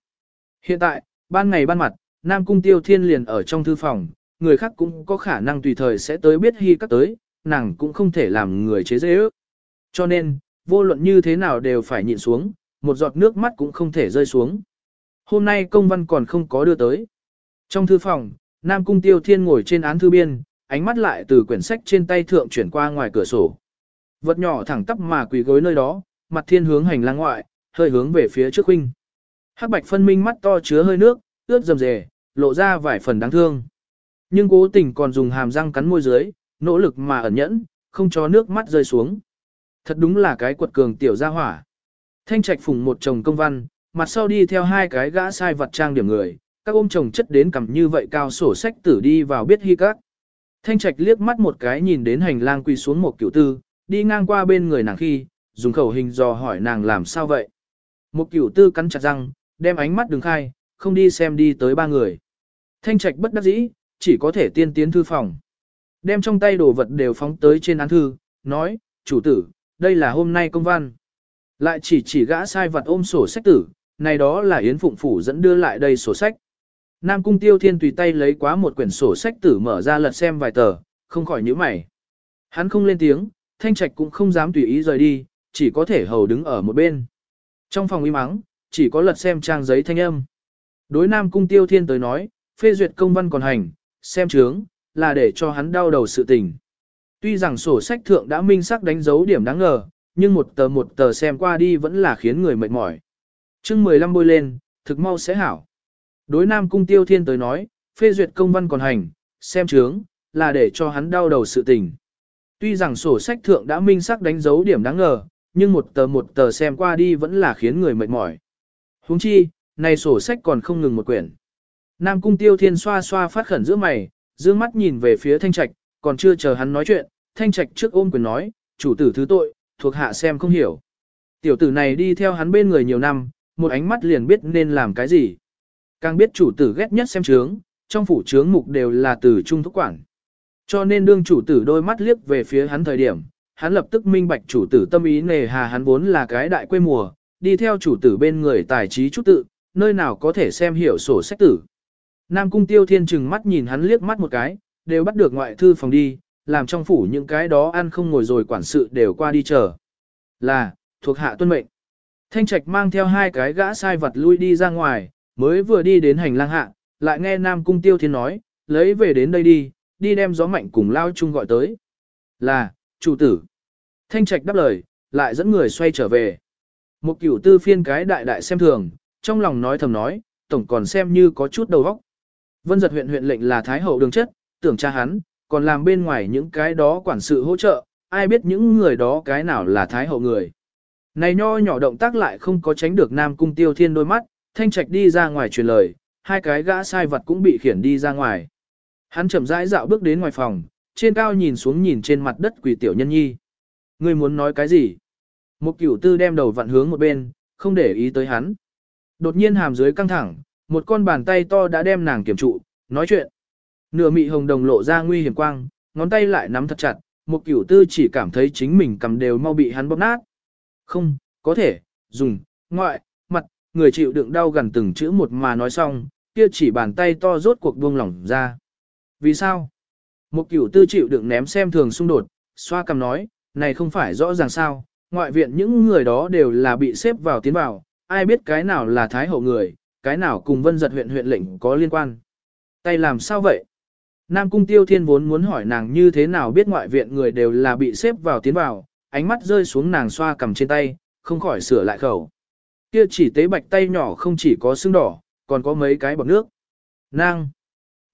Speaker 1: Hiện tại, ban ngày ban mặt, Nam Cung Tiêu Thiên liền ở trong thư phòng, người khác cũng có khả năng tùy thời sẽ tới biết hy các tới, nàng cũng không thể làm người chế dễ ước. Cho nên, vô luận như thế nào đều phải nhịn xuống, một giọt nước mắt cũng không thể rơi xuống. Hôm nay công văn còn không có đưa tới. Trong thư phòng, Nam Cung Tiêu Thiên ngồi trên án thư biên, ánh mắt lại từ quyển sách trên tay thượng chuyển qua ngoài cửa sổ. Vật nhỏ thẳng tắp mà quỳ gối nơi đó, mặt thiên hướng hành lang ngoại, hơi hướng về phía trước huynh. Hắc bạch phân minh mắt to chứa hơi nước, ướt dầm dề, lộ ra vài phần đáng thương. Nhưng cố tình còn dùng hàm răng cắn môi dưới, nỗ lực mà ẩn nhẫn, không cho nước mắt rơi xuống. Thật đúng là cái quật cường tiểu gia hỏa. Thanh trạch phùng một chồng công văn, mặt sau đi theo hai cái gã sai vật trang điểm người, các ôm chồng chất đến cầm như vậy cao sổ sách tử đi vào biết hy các. Thanh trạch liếc mắt một cái nhìn đến hành lang quỳ xuống một kiểu tư, đi ngang qua bên người nàng khi, dùng khẩu hình dò hỏi nàng làm sao vậy. Một kiểu tư cắn chặt răng, đem ánh mắt đứng khai, không đi xem đi tới ba người. Thanh trạch bất đắc dĩ, chỉ có thể tiên tiến thư phòng. Đem trong tay đồ vật đều phóng tới trên án thư, nói, chủ tử, đây là hôm nay công văn. Lại chỉ chỉ gã sai vật ôm sổ sách tử, này đó là Yến Phụng Phủ dẫn đưa lại đây sổ sách. Nam Cung Tiêu Thiên tùy tay lấy quá một quyển sổ sách tử mở ra lật xem vài tờ, không khỏi nhíu mày. Hắn không lên tiếng, Thanh Trạch cũng không dám tùy ý rời đi, chỉ có thể hầu đứng ở một bên. Trong phòng im mắng, chỉ có lật xem trang giấy thanh âm. Đối Nam Cung Tiêu Thiên tới nói, phê duyệt công văn còn hành, xem chướng, là để cho hắn đau đầu sự tình. Tuy rằng sổ sách thượng đã minh xác đánh dấu điểm đáng ngờ, nhưng một tờ một tờ xem qua đi vẫn là khiến người mệt mỏi. chương 15 bôi lên, thực mau sẽ hảo. Đối Nam Cung Tiêu Thiên tới nói, phê duyệt công văn còn hành, xem chướng, là để cho hắn đau đầu sự tình. Tuy rằng sổ sách thượng đã minh xác đánh dấu điểm đáng ngờ, nhưng một tờ một tờ xem qua đi vẫn là khiến người mệt mỏi. Huống chi, này sổ sách còn không ngừng một quyển. Nam Cung Tiêu Thiên xoa xoa phát khẩn giữa mày, dương mắt nhìn về phía Thanh Trạch, còn chưa chờ hắn nói chuyện, Thanh Trạch trước ôm quyền nói, chủ tử thứ tội, thuộc hạ xem không hiểu. Tiểu tử này đi theo hắn bên người nhiều năm, một ánh mắt liền biết nên làm cái gì. Càng biết chủ tử ghét nhất xem trướng, trong phủ trướng mục đều là từ trung thúc quản. Cho nên đương chủ tử đôi mắt liếc về phía hắn thời điểm, hắn lập tức minh bạch chủ tử tâm ý nề hà hắn vốn là cái đại quê mùa, đi theo chủ tử bên người tài trí chút tự, nơi nào có thể xem hiểu sổ sách tử. Nam cung tiêu thiên trừng mắt nhìn hắn liếc mắt một cái, đều bắt được ngoại thư phòng đi, làm trong phủ những cái đó ăn không ngồi rồi quản sự đều qua đi chờ. Là, thuộc hạ tuân mệnh. Thanh trạch mang theo hai cái gã sai vật lui đi ra ngoài, mới vừa đi đến hành lang hạ, lại nghe Nam cung tiêu thiên nói, lấy về đến đây đi, đi đem gió mạnh cùng lao trung gọi tới. Là, chủ tử. Thanh trạch đáp lời, lại dẫn người xoay trở về. Một cửu tư phiên cái đại đại xem thường, trong lòng nói thầm nói, tổng còn xem như có chút đầu óc. Vân giật huyện huyện lệnh là thái hậu đường chất, tưởng cha hắn, còn làm bên ngoài những cái đó quản sự hỗ trợ, ai biết những người đó cái nào là thái hậu người. Này nho nhỏ động tác lại không có tránh được Nam Cung Tiêu Thiên đôi mắt, thanh trạch đi ra ngoài truyền lời, hai cái gã sai vật cũng bị khiển đi ra ngoài. Hắn chậm rãi dạo bước đến ngoài phòng, trên cao nhìn xuống nhìn trên mặt đất quỷ tiểu nhân nhi. Ngươi muốn nói cái gì? Một cửu tư đem đầu vặn hướng một bên, không để ý tới hắn. Đột nhiên hàm dưới căng thẳng, một con bàn tay to đã đem nàng kiểm trụ, nói chuyện. Nửa mị hồng đồng lộ ra nguy hiểm quang, ngón tay lại nắm thật chặt, một cửu tư chỉ cảm thấy chính mình cầm đều mau bị hắn bóp nát. Không, có thể, dùng, ngoại, mặt, người chịu đựng đau gần từng chữ một mà nói xong, kia chỉ bàn tay to rốt cuộc buông lỏng ra. Vì sao? Một cửu tư chịu đựng ném xem thường xung đột, xoa cầm nói, này không phải rõ ràng sao, ngoại viện những người đó đều là bị xếp vào tiến vào, ai biết cái nào là thái hậu người, cái nào cùng vân giật huyện huyện lệnh có liên quan. Tay làm sao vậy? Nam cung tiêu thiên vốn muốn hỏi nàng như thế nào biết ngoại viện người đều là bị xếp vào tiến vào, ánh mắt rơi xuống nàng xoa cầm trên tay, không khỏi sửa lại khẩu. Kia chỉ tế bạch tay nhỏ không chỉ có xương đỏ, còn có mấy cái bọc nước. Nàng!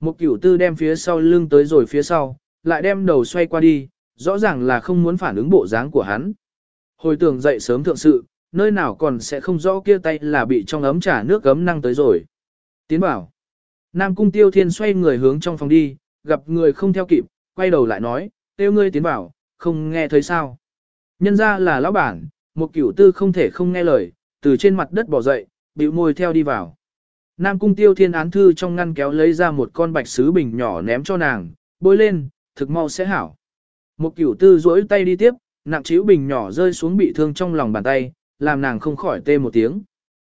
Speaker 1: Một cửu tư đem phía sau lưng tới rồi phía sau, lại đem đầu xoay qua đi, rõ ràng là không muốn phản ứng bộ dáng của hắn. Hồi tưởng dậy sớm thượng sự, nơi nào còn sẽ không rõ kia tay là bị trong ấm trà nước gấm năng tới rồi. Tiến bảo. Nam cung tiêu thiên xoay người hướng trong phòng đi, gặp người không theo kịp, quay đầu lại nói, tiêu ngươi tiến vào, không nghe thấy sao. Nhân ra là lão bản, một cửu tư không thể không nghe lời, từ trên mặt đất bỏ dậy, bĩu môi theo đi vào. Nam cung tiêu thiên án thư trong ngăn kéo lấy ra một con bạch sứ bình nhỏ ném cho nàng, bôi lên, thực mau sẽ hảo. Một cửu tư duỗi tay đi tiếp, nặng chiếu bình nhỏ rơi xuống bị thương trong lòng bàn tay, làm nàng không khỏi tê một tiếng.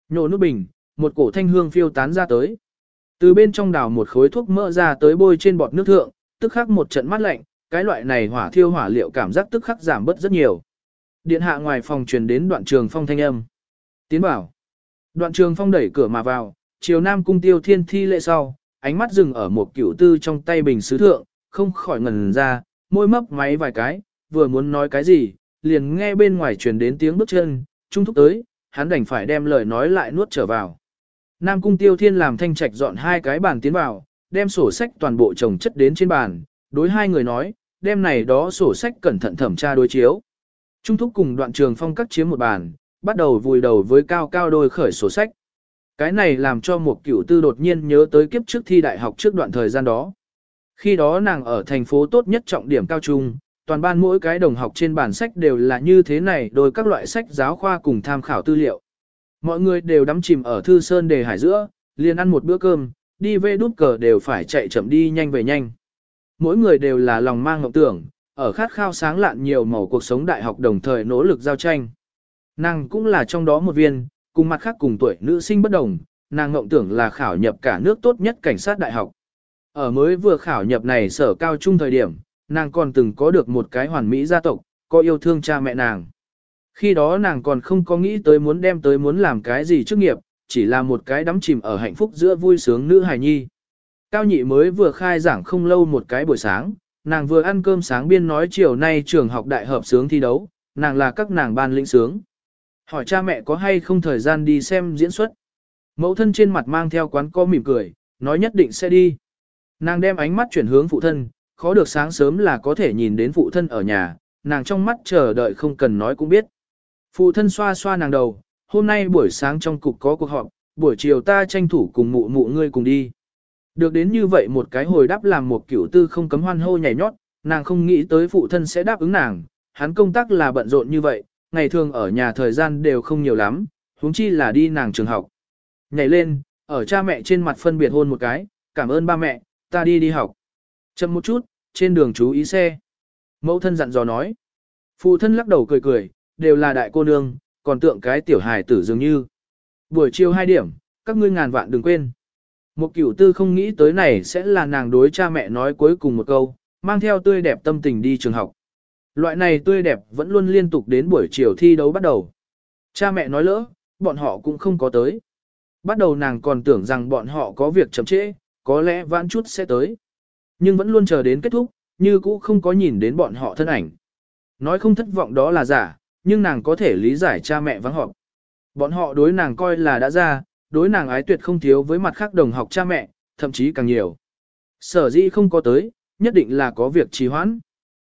Speaker 1: Nhổ nút bình, một cổ thanh hương phiêu tán ra tới. Từ bên trong đào một khối thuốc mỡ ra tới bôi trên bọt nước thượng, tức khắc một trận mát lạnh, cái loại này hỏa thiêu hỏa liệu cảm giác tức khắc giảm bớt rất nhiều. Điện hạ ngoài phòng truyền đến đoạn trường phong thanh âm. Tiến bảo. Đoạn trường phong đẩy cửa mà vào, chiều nam cung tiêu thiên thi lệ sau, ánh mắt dừng ở một cửu tư trong tay bình sứ thượng, không khỏi ngần ra, môi mấp máy vài cái, vừa muốn nói cái gì, liền nghe bên ngoài truyền đến tiếng bước chân, trung thúc tới, hắn đành phải đem lời nói lại nuốt trở vào. Nam cung tiêu thiên làm thanh trạch dọn hai cái bàn tiến vào, đem sổ sách toàn bộ chồng chất đến trên bàn, đối hai người nói, đem này đó sổ sách cẩn thận thẩm tra đối chiếu. Trung thúc cùng đoạn trường phong cắt chiếm một bàn, bắt đầu vùi đầu với cao cao đôi khởi sổ sách. Cái này làm cho một cửu tư đột nhiên nhớ tới kiếp trước thi đại học trước đoạn thời gian đó. Khi đó nàng ở thành phố tốt nhất trọng điểm cao trung, toàn ban mỗi cái đồng học trên bản sách đều là như thế này đôi các loại sách giáo khoa cùng tham khảo tư liệu. Mọi người đều đắm chìm ở thư sơn đề hải giữa, liền ăn một bữa cơm, đi về đút cờ đều phải chạy chậm đi nhanh về nhanh. Mỗi người đều là lòng mang ngọc tưởng, ở khát khao sáng lạn nhiều màu cuộc sống đại học đồng thời nỗ lực giao tranh. Nàng cũng là trong đó một viên, cùng mặt khác cùng tuổi nữ sinh bất đồng, nàng ngộng tưởng là khảo nhập cả nước tốt nhất cảnh sát đại học. Ở mới vừa khảo nhập này sở cao trung thời điểm, nàng còn từng có được một cái hoàn mỹ gia tộc, có yêu thương cha mẹ nàng. Khi đó nàng còn không có nghĩ tới muốn đem tới muốn làm cái gì chức nghiệp, chỉ là một cái đắm chìm ở hạnh phúc giữa vui sướng nữ hài nhi. Cao nhị mới vừa khai giảng không lâu một cái buổi sáng, nàng vừa ăn cơm sáng biên nói chiều nay trường học đại hợp sướng thi đấu, nàng là các nàng ban lĩnh sướng. Hỏi cha mẹ có hay không thời gian đi xem diễn xuất. Mẫu thân trên mặt mang theo quán co mỉm cười, nói nhất định sẽ đi. Nàng đem ánh mắt chuyển hướng phụ thân, khó được sáng sớm là có thể nhìn đến phụ thân ở nhà, nàng trong mắt chờ đợi không cần nói cũng biết. Phụ thân xoa xoa nàng đầu, hôm nay buổi sáng trong cục có cuộc họp, buổi chiều ta tranh thủ cùng mụ mụ ngươi cùng đi. Được đến như vậy một cái hồi đáp làm một kiểu tư không cấm hoan hô nhảy nhót, nàng không nghĩ tới phụ thân sẽ đáp ứng nàng, hắn công tác là bận rộn như vậy, ngày thường ở nhà thời gian đều không nhiều lắm, huống chi là đi nàng trường học. Nhảy lên, ở cha mẹ trên mặt phân biệt hôn một cái, cảm ơn ba mẹ, ta đi đi học. Chậm một chút, trên đường chú ý xe. Mẫu thân dặn dò nói. Phụ thân lắc đầu cười cười, đều là đại cô nương, còn tượng cái tiểu hài tử dường như. Buổi chiều 2 điểm, các ngươi ngàn vạn đừng quên. Một cửu tư không nghĩ tới này sẽ là nàng đối cha mẹ nói cuối cùng một câu, mang theo tươi đẹp tâm tình đi trường học. Loại này tươi đẹp vẫn luôn liên tục đến buổi chiều thi đấu bắt đầu. Cha mẹ nói lỡ, bọn họ cũng không có tới. Bắt đầu nàng còn tưởng rằng bọn họ có việc chậm trễ, có lẽ vãn chút sẽ tới. Nhưng vẫn luôn chờ đến kết thúc, như cũ không có nhìn đến bọn họ thân ảnh. Nói không thất vọng đó là giả, nhưng nàng có thể lý giải cha mẹ vắng họp. Bọn họ đối nàng coi là đã ra, đối nàng ái tuyệt không thiếu với mặt khác đồng học cha mẹ, thậm chí càng nhiều. Sở dĩ không có tới, nhất định là có việc trì hoãn.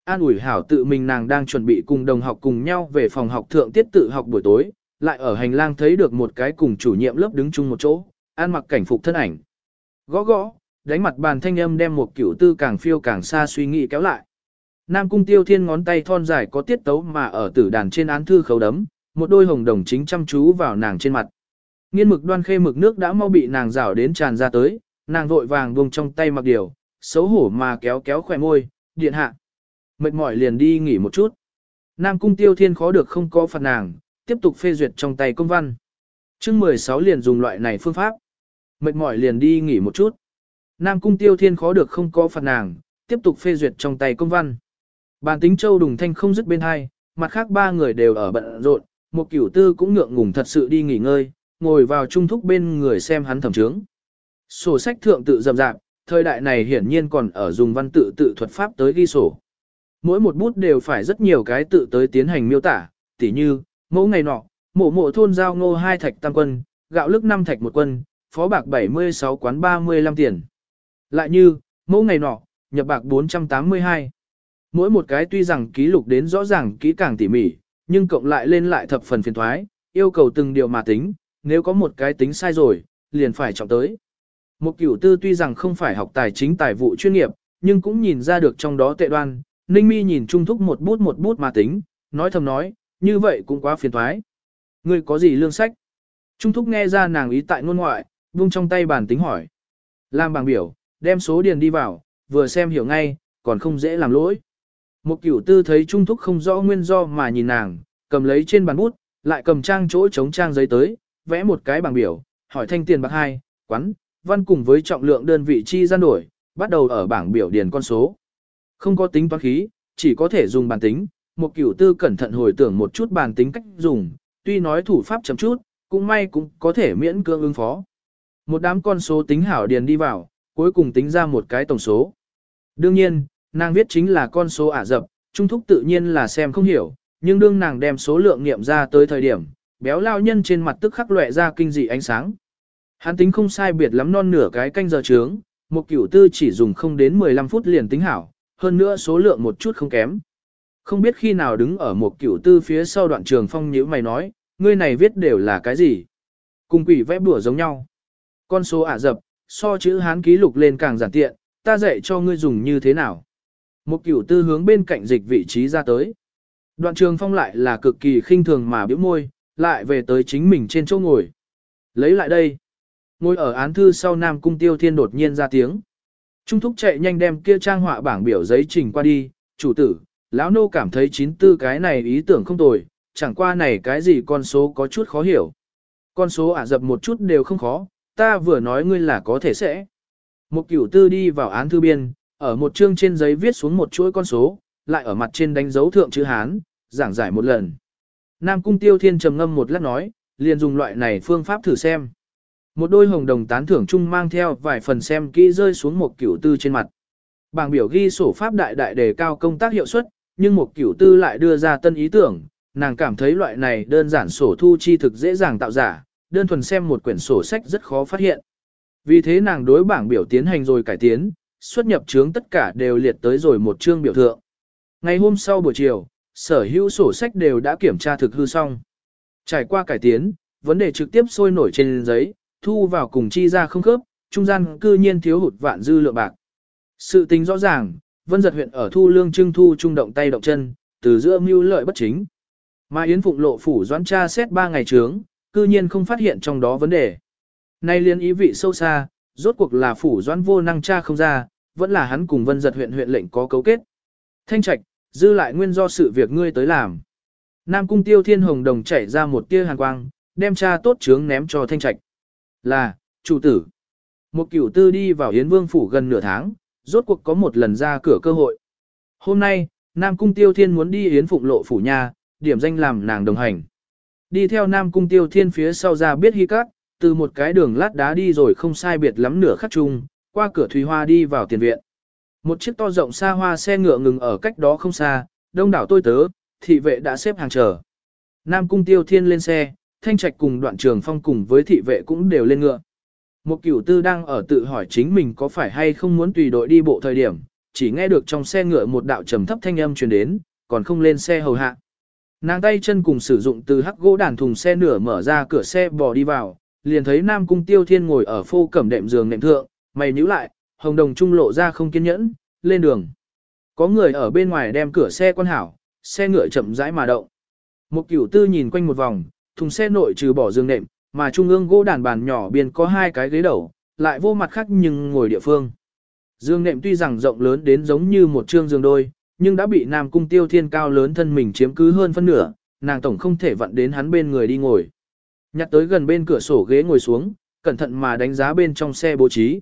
Speaker 1: An ủi hảo tự mình nàng đang chuẩn bị cùng đồng học cùng nhau về phòng học thượng tiết tự học buổi tối, lại ở hành lang thấy được một cái cùng chủ nhiệm lớp đứng chung một chỗ, an mặc cảnh phục thân ảnh. Gõ gõ, đánh mặt bàn thanh âm đem một kiểu tư càng phiêu càng xa suy nghĩ kéo lại. Nam cung tiêu thiên ngón tay thon dài có tiết tấu mà ở tử đàn trên án thư khấu đấm, một đôi hồng đồng chính chăm chú vào nàng trên mặt. Nghiên mực đoan khê mực nước đã mau bị nàng rảo đến tràn ra tới, nàng vội vàng buông trong tay mặc điều, xấu hổ mà kéo kéo khỏe môi, điện hạ. Mệt mỏi liền đi nghỉ một chút. Nam cung tiêu thiên khó được không có phạt nàng, tiếp tục phê duyệt trong tay công văn. chương 16 liền dùng loại này phương pháp. Mệt mỏi liền đi nghỉ một chút. Nam cung tiêu thiên khó được không có phạt nàng, tiếp tục phê duyệt trong tay công văn. Bàn tính châu đùng thanh không dứt bên hai, mặt khác ba người đều ở bận rộn, một cửu tư cũng ngượng ngùng thật sự đi nghỉ ngơi, ngồi vào trung thúc bên người xem hắn thẩm trướng. Sổ sách thượng tự dầm dạp, thời đại này hiển nhiên còn ở dùng văn tự tự thuật pháp tới ghi sổ. Mỗi một bút đều phải rất nhiều cái tự tới tiến hành miêu tả, tỉ như, mẫu ngày nọ, mộ mộ thôn giao ngô hai thạch tam quân, gạo lức năm thạch một quân, phó bạc 76 quán 35 tiền. Lại như, mẫu ngày nọ, nhập bạc 482. Mỗi một cái tuy rằng ký lục đến rõ ràng kỹ càng tỉ mỉ, nhưng cộng lại lên lại thập phần phiền thoái, yêu cầu từng điều mà tính, nếu có một cái tính sai rồi, liền phải trọng tới. Một cửu tư tuy rằng không phải học tài chính tài vụ chuyên nghiệp, nhưng cũng nhìn ra được trong đó tệ đoan, Ninh Mi nhìn Trung Thúc một bút một bút mà tính, nói thầm nói, như vậy cũng quá phiền thoái. Ngươi có gì lương sách? Trung Thúc nghe ra nàng ý tại ngôn ngoại, vung trong tay bản tính hỏi. Làm bảng biểu, đem số điền đi vào, vừa xem hiểu ngay, còn không dễ làm lỗi. Một cửu tư thấy Trung Thúc không rõ nguyên do mà nhìn nàng, cầm lấy trên bàn bút, lại cầm trang chỗ chống trang giấy tới, vẽ một cái bảng biểu, hỏi thanh tiền bạc hai, quán, văn cùng với trọng lượng đơn vị chi gian đổi, bắt đầu ở bảng biểu điền con số. Không có tính toán khí, chỉ có thể dùng bàn tính, một cửu tư cẩn thận hồi tưởng một chút bàn tính cách dùng, tuy nói thủ pháp chậm chút, cũng may cũng có thể miễn cưỡng ứng phó. Một đám con số tính hảo điền đi vào, cuối cùng tính ra một cái tổng số. Đương nhiên, nàng viết chính là con số ả dập, trung thúc tự nhiên là xem không hiểu, nhưng đương nàng đem số lượng nghiệm ra tới thời điểm, béo lao nhân trên mặt tức khắc lệ ra kinh dị ánh sáng. Hắn tính không sai biệt lắm non nửa cái canh giờ trướng, một cửu tư chỉ dùng không đến 15 phút liền tính hảo, hơn nữa số lượng một chút không kém. Không biết khi nào đứng ở một cửu tư phía sau đoạn trường phong nhíu mày nói, ngươi này viết đều là cái gì? Cùng quỷ vẽ bùa giống nhau. Con số ả dập, so chữ hán ký lục lên càng giản tiện, ta dạy cho ngươi dùng như thế nào. Một cửu tư hướng bên cạnh dịch vị trí ra tới. Đoạn trường phong lại là cực kỳ khinh thường mà biểu môi, lại về tới chính mình trên chỗ ngồi. Lấy lại đây. Ngồi ở án thư sau Nam Cung Tiêu Thiên đột nhiên ra tiếng. Trung thúc chạy nhanh đem kia trang họa bảng biểu giấy trình qua đi, chủ tử, lão nô cảm thấy chín tư cái này ý tưởng không tồi, chẳng qua này cái gì con số có chút khó hiểu. Con số ả dập một chút đều không khó, ta vừa nói ngươi là có thể sẽ. Một cửu tư đi vào án thư biên, ở một chương trên giấy viết xuống một chuỗi con số, lại ở mặt trên đánh dấu thượng chữ Hán, giảng giải một lần. Nam Cung Tiêu Thiên trầm ngâm một lát nói, liền dùng loại này phương pháp thử xem. Một đôi hồng đồng tán thưởng chung mang theo vài phần xem kỹ rơi xuống một cửu tư trên mặt. Bảng biểu ghi sổ pháp đại đại đề cao công tác hiệu suất, nhưng một cửu tư lại đưa ra tân ý tưởng, nàng cảm thấy loại này đơn giản sổ thu chi thực dễ dàng tạo giả, đơn thuần xem một quyển sổ sách rất khó phát hiện. Vì thế nàng đối bảng biểu tiến hành rồi cải tiến, xuất nhập chướng tất cả đều liệt tới rồi một chương biểu thượng. Ngày hôm sau buổi chiều, sở hữu sổ sách đều đã kiểm tra thực hư xong. Trải qua cải tiến, vấn đề trực tiếp sôi nổi trên giấy, thu vào cùng chi ra không khớp, trung gian cư nhiên thiếu hụt vạn dư lượng bạc. Sự tính rõ ràng, Vân Giật huyện ở thu lương trưng thu trung động tay động chân, từ giữa mưu lợi bất chính. Mà Yến Phụng lộ phủ doãn tra xét 3 ngày trướng, cư nhiên không phát hiện trong đó vấn đề. Nay liên ý vị sâu xa, rốt cuộc là phủ doãn vô năng tra không ra, vẫn là hắn cùng Vân Giật huyện huyện lệnh có cấu kết. Thanh trạch, dư lại nguyên do sự việc ngươi tới làm. Nam cung tiêu thiên hồng đồng chảy ra một tia hàn quang, đem cha tốt trướng ném cho thanh trạch. Là, chủ tử. Một cửu tư đi vào Yến Vương phủ gần nửa tháng, rốt cuộc có một lần ra cửa cơ hội. Hôm nay, Nam cung tiêu thiên muốn đi Yến Phụng lộ phủ nhà, điểm danh làm nàng đồng hành. Đi theo Nam cung tiêu thiên phía sau ra biết hy cát, từ một cái đường lát đá đi rồi không sai biệt lắm nửa khắc chung, qua cửa thủy hoa đi vào tiền viện. Một chiếc to rộng xa hoa xe ngựa ngừng ở cách đó không xa, đông đảo tôi tớ, thị vệ đã xếp hàng chờ. Nam cung tiêu thiên lên xe, thanh trạch cùng đoạn trường phong cùng với thị vệ cũng đều lên ngựa. Một cửu tư đang ở tự hỏi chính mình có phải hay không muốn tùy đội đi bộ thời điểm, chỉ nghe được trong xe ngựa một đạo trầm thấp thanh âm truyền đến, còn không lên xe hầu hạ. Nàng tay chân cùng sử dụng từ hắc gỗ đàn thùng xe nửa mở ra cửa xe bò đi vào, liền thấy Nam Cung Tiêu Thiên ngồi ở phô cẩm đệm giường nệm thượng, mày nhíu lại, hồng đồng trung lộ ra không kiên nhẫn, lên đường. Có người ở bên ngoài đem cửa xe quan hảo, xe ngựa chậm rãi mà động. Một cửu tư nhìn quanh một vòng, thùng xe nội trừ bỏ giường nệm, mà trung ương gỗ đàn bàn nhỏ biên có hai cái ghế đầu, lại vô mặt khác nhưng ngồi địa phương. Dương nệm tuy rằng rộng lớn đến giống như một trương giường đôi, nhưng đã bị Nam Cung Tiêu Thiên cao lớn thân mình chiếm cứ hơn phân nửa, nàng tổng không thể vặn đến hắn bên người đi ngồi. Nhặt tới gần bên cửa sổ ghế ngồi xuống, cẩn thận mà đánh giá bên trong xe bố trí.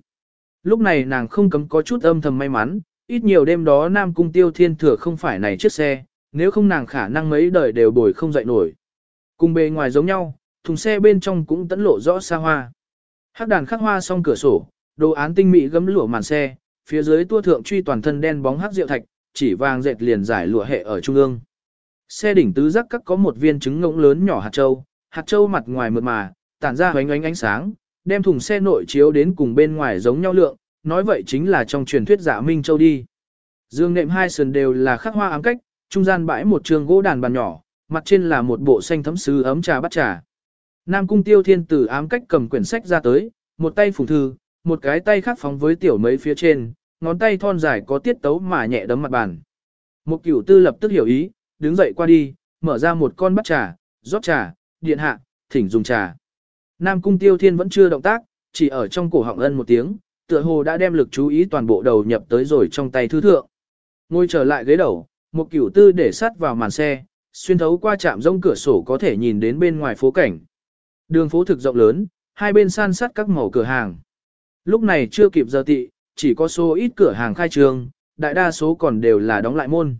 Speaker 1: Lúc này nàng không cấm có chút âm thầm may mắn, ít nhiều đêm đó Nam Cung Tiêu Thiên thừa không phải này chiếc xe, nếu không nàng khả năng mấy đời đều bồi không dậy nổi. Cùng bề ngoài giống nhau, thùng xe bên trong cũng tẫn lộ rõ xa hoa. Hắc đàn khắc hoa xong cửa sổ, đồ án tinh mỹ gấm lụa màn xe, phía dưới tua thượng truy toàn thân đen bóng hắc rượu thạch, chỉ vàng dệt liền giải lụa hệ ở trung ương. Xe đỉnh tứ giác các có một viên trứng ngỗng lớn nhỏ hạt châu, hạt châu mặt ngoài mượt mà, tản ra ánh ánh ánh sáng, đem thùng xe nội chiếu đến cùng bên ngoài giống nhau lượng, nói vậy chính là trong truyền thuyết giả Minh Châu đi. Dương nệm hai sườn đều là khắc hoa ám cách, trung gian bãi một trường gỗ đàn bàn nhỏ, mặt trên là một bộ xanh thấm sứ ấm trà bắt trà. Nam cung tiêu thiên tử ám cách cầm quyển sách ra tới, một tay phủ thư, một cái tay khác phóng với tiểu mấy phía trên, ngón tay thon dài có tiết tấu mà nhẹ đấm mặt bàn. Một cửu tư lập tức hiểu ý, đứng dậy qua đi, mở ra một con bắt trà, rót trà, điện hạ, thỉnh dùng trà. Nam cung tiêu thiên vẫn chưa động tác, chỉ ở trong cổ họng ân một tiếng, tựa hồ đã đem lực chú ý toàn bộ đầu nhập tới rồi trong tay thư thượng. Ngồi trở lại ghế đầu, một cửu tư để sát vào màn xe, xuyên thấu qua chạm rông cửa sổ có thể nhìn đến bên ngoài phố cảnh. Đường phố thực rộng lớn, hai bên san sát các màu cửa hàng. Lúc này chưa kịp giờ tị, chỉ có số ít cửa hàng khai trường, đại đa số còn đều là đóng lại môn.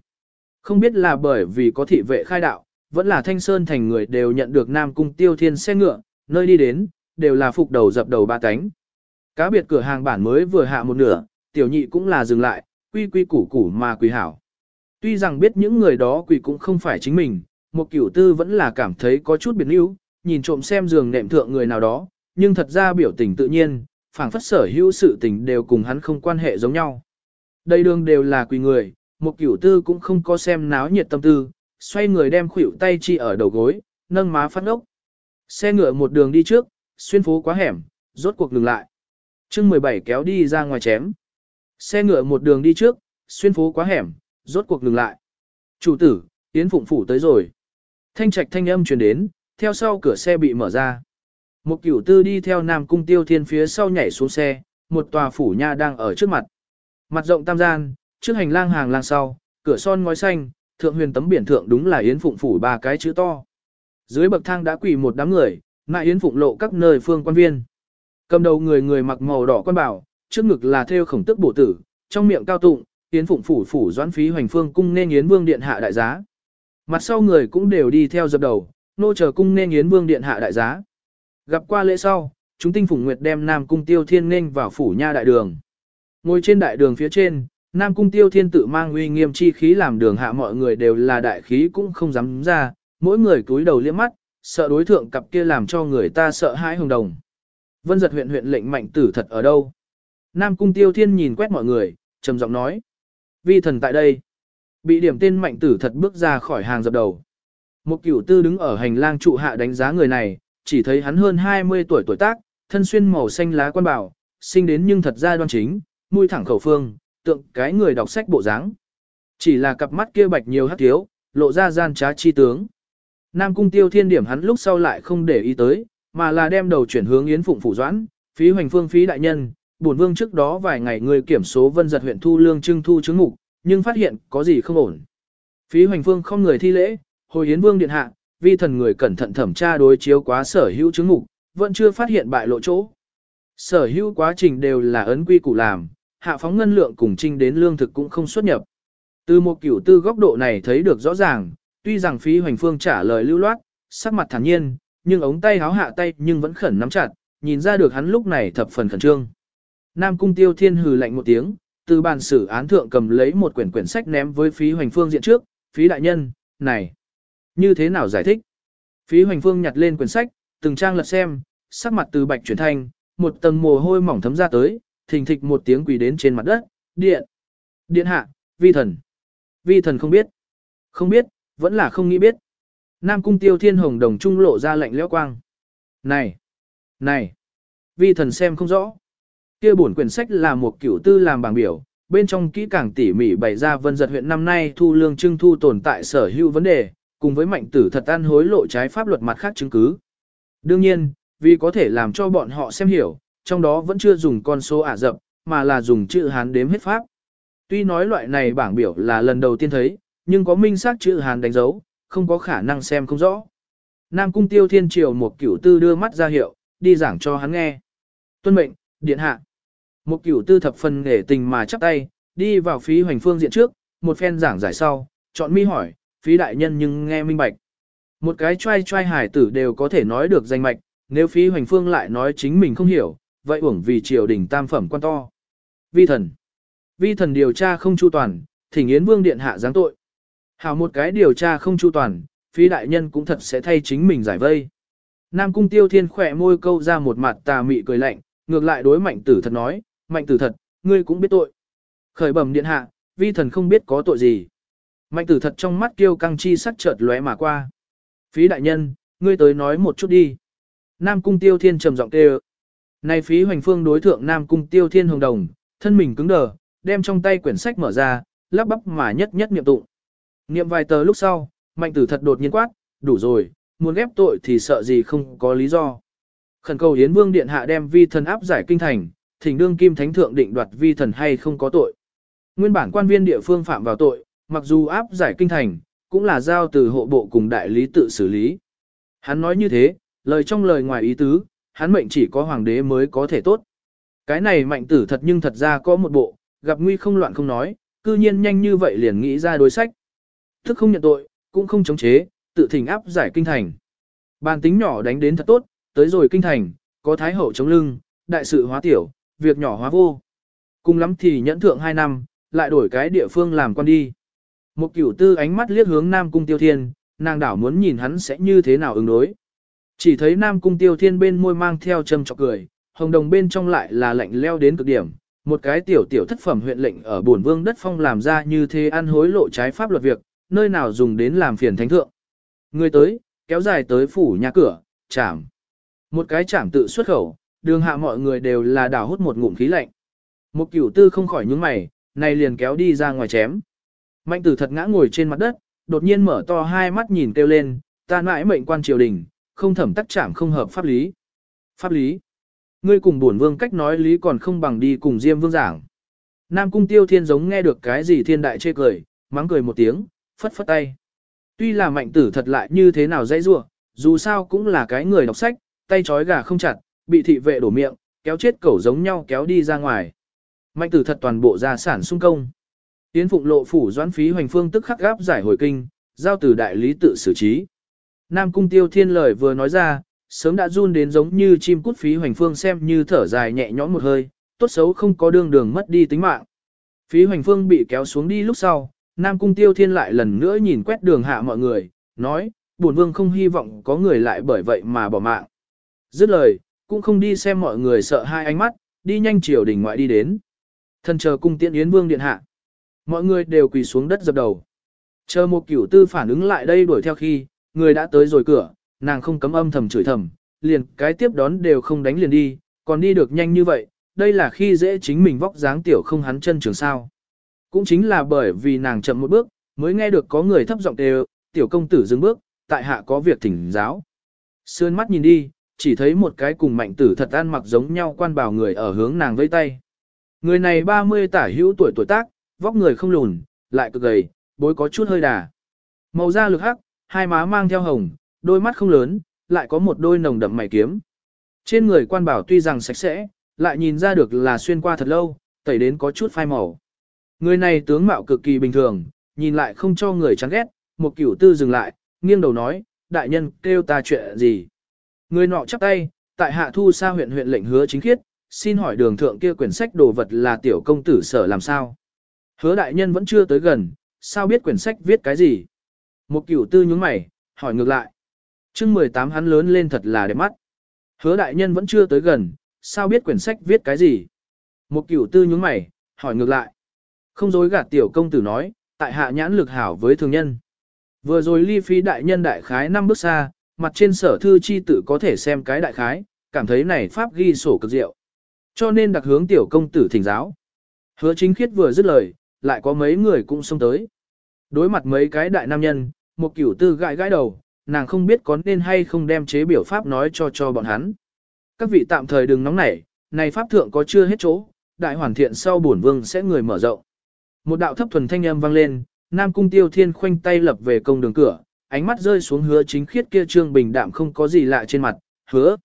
Speaker 1: Không biết là bởi vì có thị vệ khai đạo, vẫn là thanh sơn thành người đều nhận được Nam Cung Tiêu Thiên xe ngựa, nơi đi đến, đều là phục đầu dập đầu ba cánh. Cá biệt cửa hàng bản mới vừa hạ một nửa, tiểu nhị cũng là dừng lại, quy quy củ củ mà quỳ hảo. Tuy rằng biết những người đó quỳ cũng không phải chính mình, một cửu tư vẫn là cảm thấy có chút biệt níu, nhìn trộm xem giường nệm thượng người nào đó, nhưng thật ra biểu tình tự nhiên, phảng phất sở hữu sự tình đều cùng hắn không quan hệ giống nhau. Đây đường đều là quỳ người, một cửu tư cũng không có xem náo nhiệt tâm tư, xoay người đem khuỷu tay chi ở đầu gối, nâng má phát ốc. Xe ngựa một đường đi trước, xuyên phố quá hẻm, rốt cuộc ngừng lại. chương 17 kéo đi ra ngoài chém. Xe ngựa một đường đi trước, xuyên phố quá hẻm, rốt cuộc ngừng lại. Chủ tử, Yến Phụng Phủ tới rồi. Thanh trạch thanh âm truyền đến, theo sau cửa xe bị mở ra. Một cửu tư đi theo Nam Cung Tiêu Thiên phía sau nhảy xuống xe, một tòa phủ nha đang ở trước mặt. Mặt rộng tam gian, trước hành lang hàng lang sau, cửa son ngói xanh, thượng huyền tấm biển thượng đúng là Yến Phụng phủ ba cái chữ to. Dưới bậc thang đã quỳ một đám người, ngại Yến Phụng lộ các nơi phương quan viên. Cầm đầu người người mặc màu đỏ quan bảo, trước ngực là theo khổng tức bổ tử, trong miệng cao tụng, Yến Phụng phủ phủ doãn phí hoành phương cung nên Yến Vương điện hạ đại giá. Mặt sau người cũng đều đi theo dập đầu, nô chờ cung nên Yến Vương điện hạ đại giá. Gặp qua lễ sau, chúng tinh phụng nguyệt đem Nam cung Tiêu Thiên nên vào phủ nha đại đường. Ngồi trên đại đường phía trên, Nam cung Tiêu Thiên tự mang uy nghiêm chi khí làm đường hạ mọi người đều là đại khí cũng không dám ra, mỗi người cúi đầu liếc mắt, sợ đối thượng cặp kia làm cho người ta sợ hãi hồng đồng. Vân giật huyện huyện lệnh mạnh tử thật ở đâu? Nam cung Tiêu Thiên nhìn quét mọi người, trầm giọng nói. Vi thần tại đây. Bị điểm tên mạnh tử thật bước ra khỏi hàng dập đầu. Một cửu tư đứng ở hành lang trụ hạ đánh giá người này, chỉ thấy hắn hơn 20 tuổi tuổi tác, thân xuyên màu xanh lá quan bảo, sinh đến nhưng thật ra đoan chính, mũi thẳng khẩu phương, tượng cái người đọc sách bộ dáng. Chỉ là cặp mắt kia bạch nhiều hắc thiếu, lộ ra gian trá chi tướng. Nam cung tiêu thiên điểm hắn lúc sau lại không để ý tới, mà là đem đầu chuyển hướng yến phụng phủ doãn, phí hoành phương phí đại nhân, bổn vương trước đó vài ngày người kiểm số vân giật huyện thu lương trưng thu chứng mục, nhưng phát hiện có gì không ổn. Phí hoành phương không người thi lễ, hồi yến vương điện hạ, vi thần người cẩn thận thẩm tra đối chiếu quá sở hữu chứng mục, vẫn chưa phát hiện bại lộ chỗ. Sở hữu quá trình đều là ấn quy củ làm, hạ phóng ngân lượng cùng trinh đến lương thực cũng không xuất nhập. Từ một kiểu tư góc độ này thấy được rõ ràng, tuy rằng phí hoành phương trả lời lưu loát, sắc mặt thản nhiên, nhưng ống tay háo hạ tay nhưng vẫn khẩn nắm chặt, nhìn ra được hắn lúc này thập phần khẩn trương. Nam cung tiêu thiên hừ lạnh một tiếng, từ bàn xử án thượng cầm lấy một quyển quyển sách ném với phí hoành phương diện trước, phí đại nhân, này, như thế nào giải thích? Phí hoành phương nhặt lên quyển sách, từng trang lật xem, sắc mặt từ bạch chuyển thành một tầng mồ hôi mỏng thấm ra tới, thình thịch một tiếng quỳ đến trên mặt đất, điện, điện hạ, vi thần. Vi thần không biết, không biết, vẫn là không nghĩ biết. Nam cung tiêu thiên hồng đồng trung lộ ra lạnh lẽo quang. Này, này, vi thần xem không rõ. Kia bổn quyển sách là một cửu tư làm bảng biểu, bên trong kỹ càng tỉ mỉ bày ra vân giật huyện năm nay thu lương trưng thu tồn tại sở hữu vấn đề, cùng với mạnh tử thật ăn hối lộ trái pháp luật mặt khác chứng cứ. Đương nhiên, vì có thể làm cho bọn họ xem hiểu, trong đó vẫn chưa dùng con số ả dập, mà là dùng chữ Hán đếm hết pháp. Tuy nói loại này bảng biểu là lần đầu tiên thấy, nhưng có minh xác chữ Hàn đánh dấu, không có khả năng xem không rõ. Nam Cung Tiêu Thiên Triều một cửu tư đưa mắt ra hiệu, đi giảng cho hắn nghe. Tuân mệnh, điện hạ. Một cửu tư thập phần nghề tình mà chắp tay, đi vào phí hoành phương diện trước, một phen giảng giải sau, chọn mi hỏi, phí đại nhân nhưng nghe minh bạch. Một cái trai trai hải tử đều có thể nói được danh mạch, nếu phí hoành phương lại nói chính mình không hiểu, vậy uổng vì triều đình tam phẩm quan to. Vi thần. Vi thần điều tra không chu toàn, thỉnh Yến Vương Điện hạ giáng tội. Hảo một cái điều tra không chu toàn, phi đại nhân cũng thật sẽ thay chính mình giải vây. Nam cung tiêu thiên khỏe môi câu ra một mặt tà mị cười lạnh, ngược lại đối mạnh tử thật nói, mạnh tử thật, ngươi cũng biết tội. Khởi bẩm điện hạ, vi thần không biết có tội gì. Mạnh tử thật trong mắt kiêu căng chi sắc chợt lóe mà qua. Phí đại nhân, ngươi tới nói một chút đi. Nam cung tiêu thiên trầm giọng kêu. Này phí hoành phương đối thượng Nam cung tiêu thiên hồng đồng, thân mình cứng đờ, đem trong tay quyển sách mở ra, lắp bắp mà nhất nhất niệm tụng. Niệm vài tờ lúc sau, mạnh tử thật đột nhiên quát, đủ rồi, muốn ghép tội thì sợ gì không có lý do. Khẩn cầu Yến Vương Điện Hạ đem vi thần áp giải kinh thành, thỉnh đương kim thánh thượng định đoạt vi thần hay không có tội. Nguyên bản quan viên địa phương phạm vào tội, mặc dù áp giải kinh thành, cũng là giao từ hộ bộ cùng đại lý tự xử lý. Hắn nói như thế, lời trong lời ngoài ý tứ, hắn mệnh chỉ có hoàng đế mới có thể tốt. Cái này mạnh tử thật nhưng thật ra có một bộ, gặp nguy không loạn không nói, cư nhiên nhanh như vậy liền nghĩ ra đối sách. Thức không nhận tội, cũng không chống chế, tự thỉnh áp giải kinh thành. Bàn tính nhỏ đánh đến thật tốt, tới rồi kinh thành, có thái hậu chống lưng, đại sự hóa tiểu, việc nhỏ hóa vô. Cùng lắm thì nhẫn thượng 2 năm, lại đổi cái địa phương làm quan đi. Một cửu tư ánh mắt liếc hướng Nam Cung Tiêu Thiên, nàng đảo muốn nhìn hắn sẽ như thế nào ứng đối. Chỉ thấy Nam Cung Tiêu Thiên bên môi mang theo châm chọc cười, hồng đồng bên trong lại là lạnh leo đến cực điểm. Một cái tiểu tiểu thất phẩm huyện lệnh ở bổn vương đất phong làm ra như thế ăn hối lộ trái pháp luật việc, nơi nào dùng đến làm phiền thánh thượng. Người tới, kéo dài tới phủ nhà cửa, chảm. Một cái chảm tự xuất khẩu, đường hạ mọi người đều là đảo hút một ngụm khí lạnh. Một cửu tư không khỏi nhướng mày, này liền kéo đi ra ngoài chém. Mạnh tử thật ngã ngồi trên mặt đất, đột nhiên mở to hai mắt nhìn kêu lên, ta mãi mệnh quan triều đình, không thẩm tắc chạm không hợp pháp lý. Pháp lý. Ngươi cùng bổn vương cách nói lý còn không bằng đi cùng Diêm vương giảng. Nam cung tiêu thiên giống nghe được cái gì thiên đại chê cười, mắng cười một tiếng, phất phất tay. Tuy là mạnh tử thật lại như thế nào dãy rua, dù sao cũng là cái người đọc sách, tay trói gà không chặt, bị thị vệ đổ miệng, kéo chết cẩu giống nhau kéo đi ra ngoài. Mạnh tử thật toàn bộ gia sản sung công. Tiến phụng lộ phủ doãn phí hoành phương tức khắc gáp giải hồi kinh, giao từ đại lý tự xử trí. Nam cung tiêu thiên lời vừa nói ra, sớm đã run đến giống như chim cút phí hoành phương xem như thở dài nhẹ nhõm một hơi, tốt xấu không có đường đường mất đi tính mạng. Phí hoành phương bị kéo xuống đi lúc sau, Nam cung tiêu thiên lại lần nữa nhìn quét đường hạ mọi người, nói, buồn vương không hy vọng có người lại bởi vậy mà bỏ mạng. Dứt lời, cũng không đi xem mọi người sợ hai ánh mắt, đi nhanh chiều đỉnh ngoại đi đến. Thân chờ cung tiễn yến vương điện hạ. Mọi người đều quỳ xuống đất dập đầu. Chờ một cửu tư phản ứng lại đây đuổi theo khi, người đã tới rồi cửa, nàng không cấm âm thầm chửi thầm, liền cái tiếp đón đều không đánh liền đi, còn đi được nhanh như vậy, đây là khi dễ chính mình vóc dáng tiểu không hắn chân trường sao. Cũng chính là bởi vì nàng chậm một bước, mới nghe được có người thấp giọng đều, tiểu công tử dừng bước, tại hạ có việc thỉnh giáo. Sườn mắt nhìn đi, chỉ thấy một cái cùng mạnh tử thật ăn mặc giống nhau quan bảo người ở hướng nàng vây tay. Người này 30 tả hữu tuổi tuổi tác, vóc người không lùn, lại cực gầy, bối có chút hơi đà. Màu da lực hắc, hai má mang theo hồng, đôi mắt không lớn, lại có một đôi nồng đậm mày kiếm. Trên người quan bảo tuy rằng sạch sẽ, lại nhìn ra được là xuyên qua thật lâu, tẩy đến có chút phai màu. Người này tướng mạo cực kỳ bình thường, nhìn lại không cho người chán ghét, một cửu tư dừng lại, nghiêng đầu nói, đại nhân kêu ta chuyện gì. Người nọ chắp tay, tại hạ thu xa huyện huyện lệnh hứa chính khiết, xin hỏi đường thượng kia quyển sách đồ vật là tiểu công tử sở làm sao. Hứa đại nhân vẫn chưa tới gần, sao biết quyển sách viết cái gì. Một cửu tư nhướng mày, hỏi ngược lại. chương 18 hắn lớn lên thật là đẹp mắt. Hứa đại nhân vẫn chưa tới gần, sao biết quyển sách viết cái gì. Một cửu tư nhướng mày, hỏi ngược lại. Không dối gạt tiểu công tử nói, tại hạ nhãn lực hảo với thường nhân. Vừa rồi ly phí đại nhân đại khái năm bước xa, mặt trên sở thư chi tự có thể xem cái đại khái, cảm thấy này pháp ghi sổ cực diệu. Cho nên đặc hướng tiểu công tử thỉnh giáo. Hứa chính khiết vừa dứt lời, lại có mấy người cũng xông tới. Đối mặt mấy cái đại nam nhân, một cửu tư gãi gãi đầu, nàng không biết có nên hay không đem chế biểu pháp nói cho cho bọn hắn. Các vị tạm thời đừng nóng nảy, này pháp thượng có chưa hết chỗ, đại hoàn thiện sau bổn vương sẽ người mở rộng. Một đạo thấp thuần thanh âm vang lên, Nam Cung Tiêu Thiên khoanh tay lập về công đường cửa, ánh mắt rơi xuống hứa chính khiết kia trương bình đạm không có gì lạ trên mặt, hứa.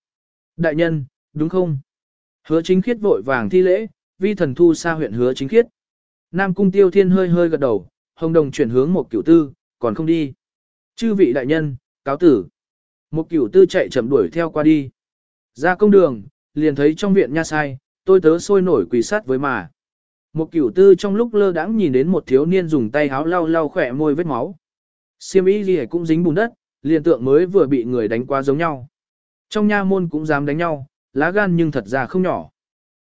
Speaker 1: Đại nhân, đúng không? Hứa chính khiết vội vàng thi lễ, vi thần thu xa huyện hứa chính khiết. Nam Cung Tiêu Thiên hơi hơi gật đầu, hồng đồng chuyển hướng một cửu tư, còn không đi. Chư vị đại nhân, cáo tử. Một cửu tư chạy chậm đuổi theo qua đi. Ra công đường, liền thấy trong viện nha sai, tôi tớ sôi nổi quỳ sát với mà. Một cửu tư trong lúc lơ đãng nhìn đến một thiếu niên dùng tay háo lau lau khỏe môi vết máu. Siêm y gì cũng dính bùn đất, liền tượng mới vừa bị người đánh qua giống nhau. Trong nha môn cũng dám đánh nhau, lá gan nhưng thật ra không nhỏ.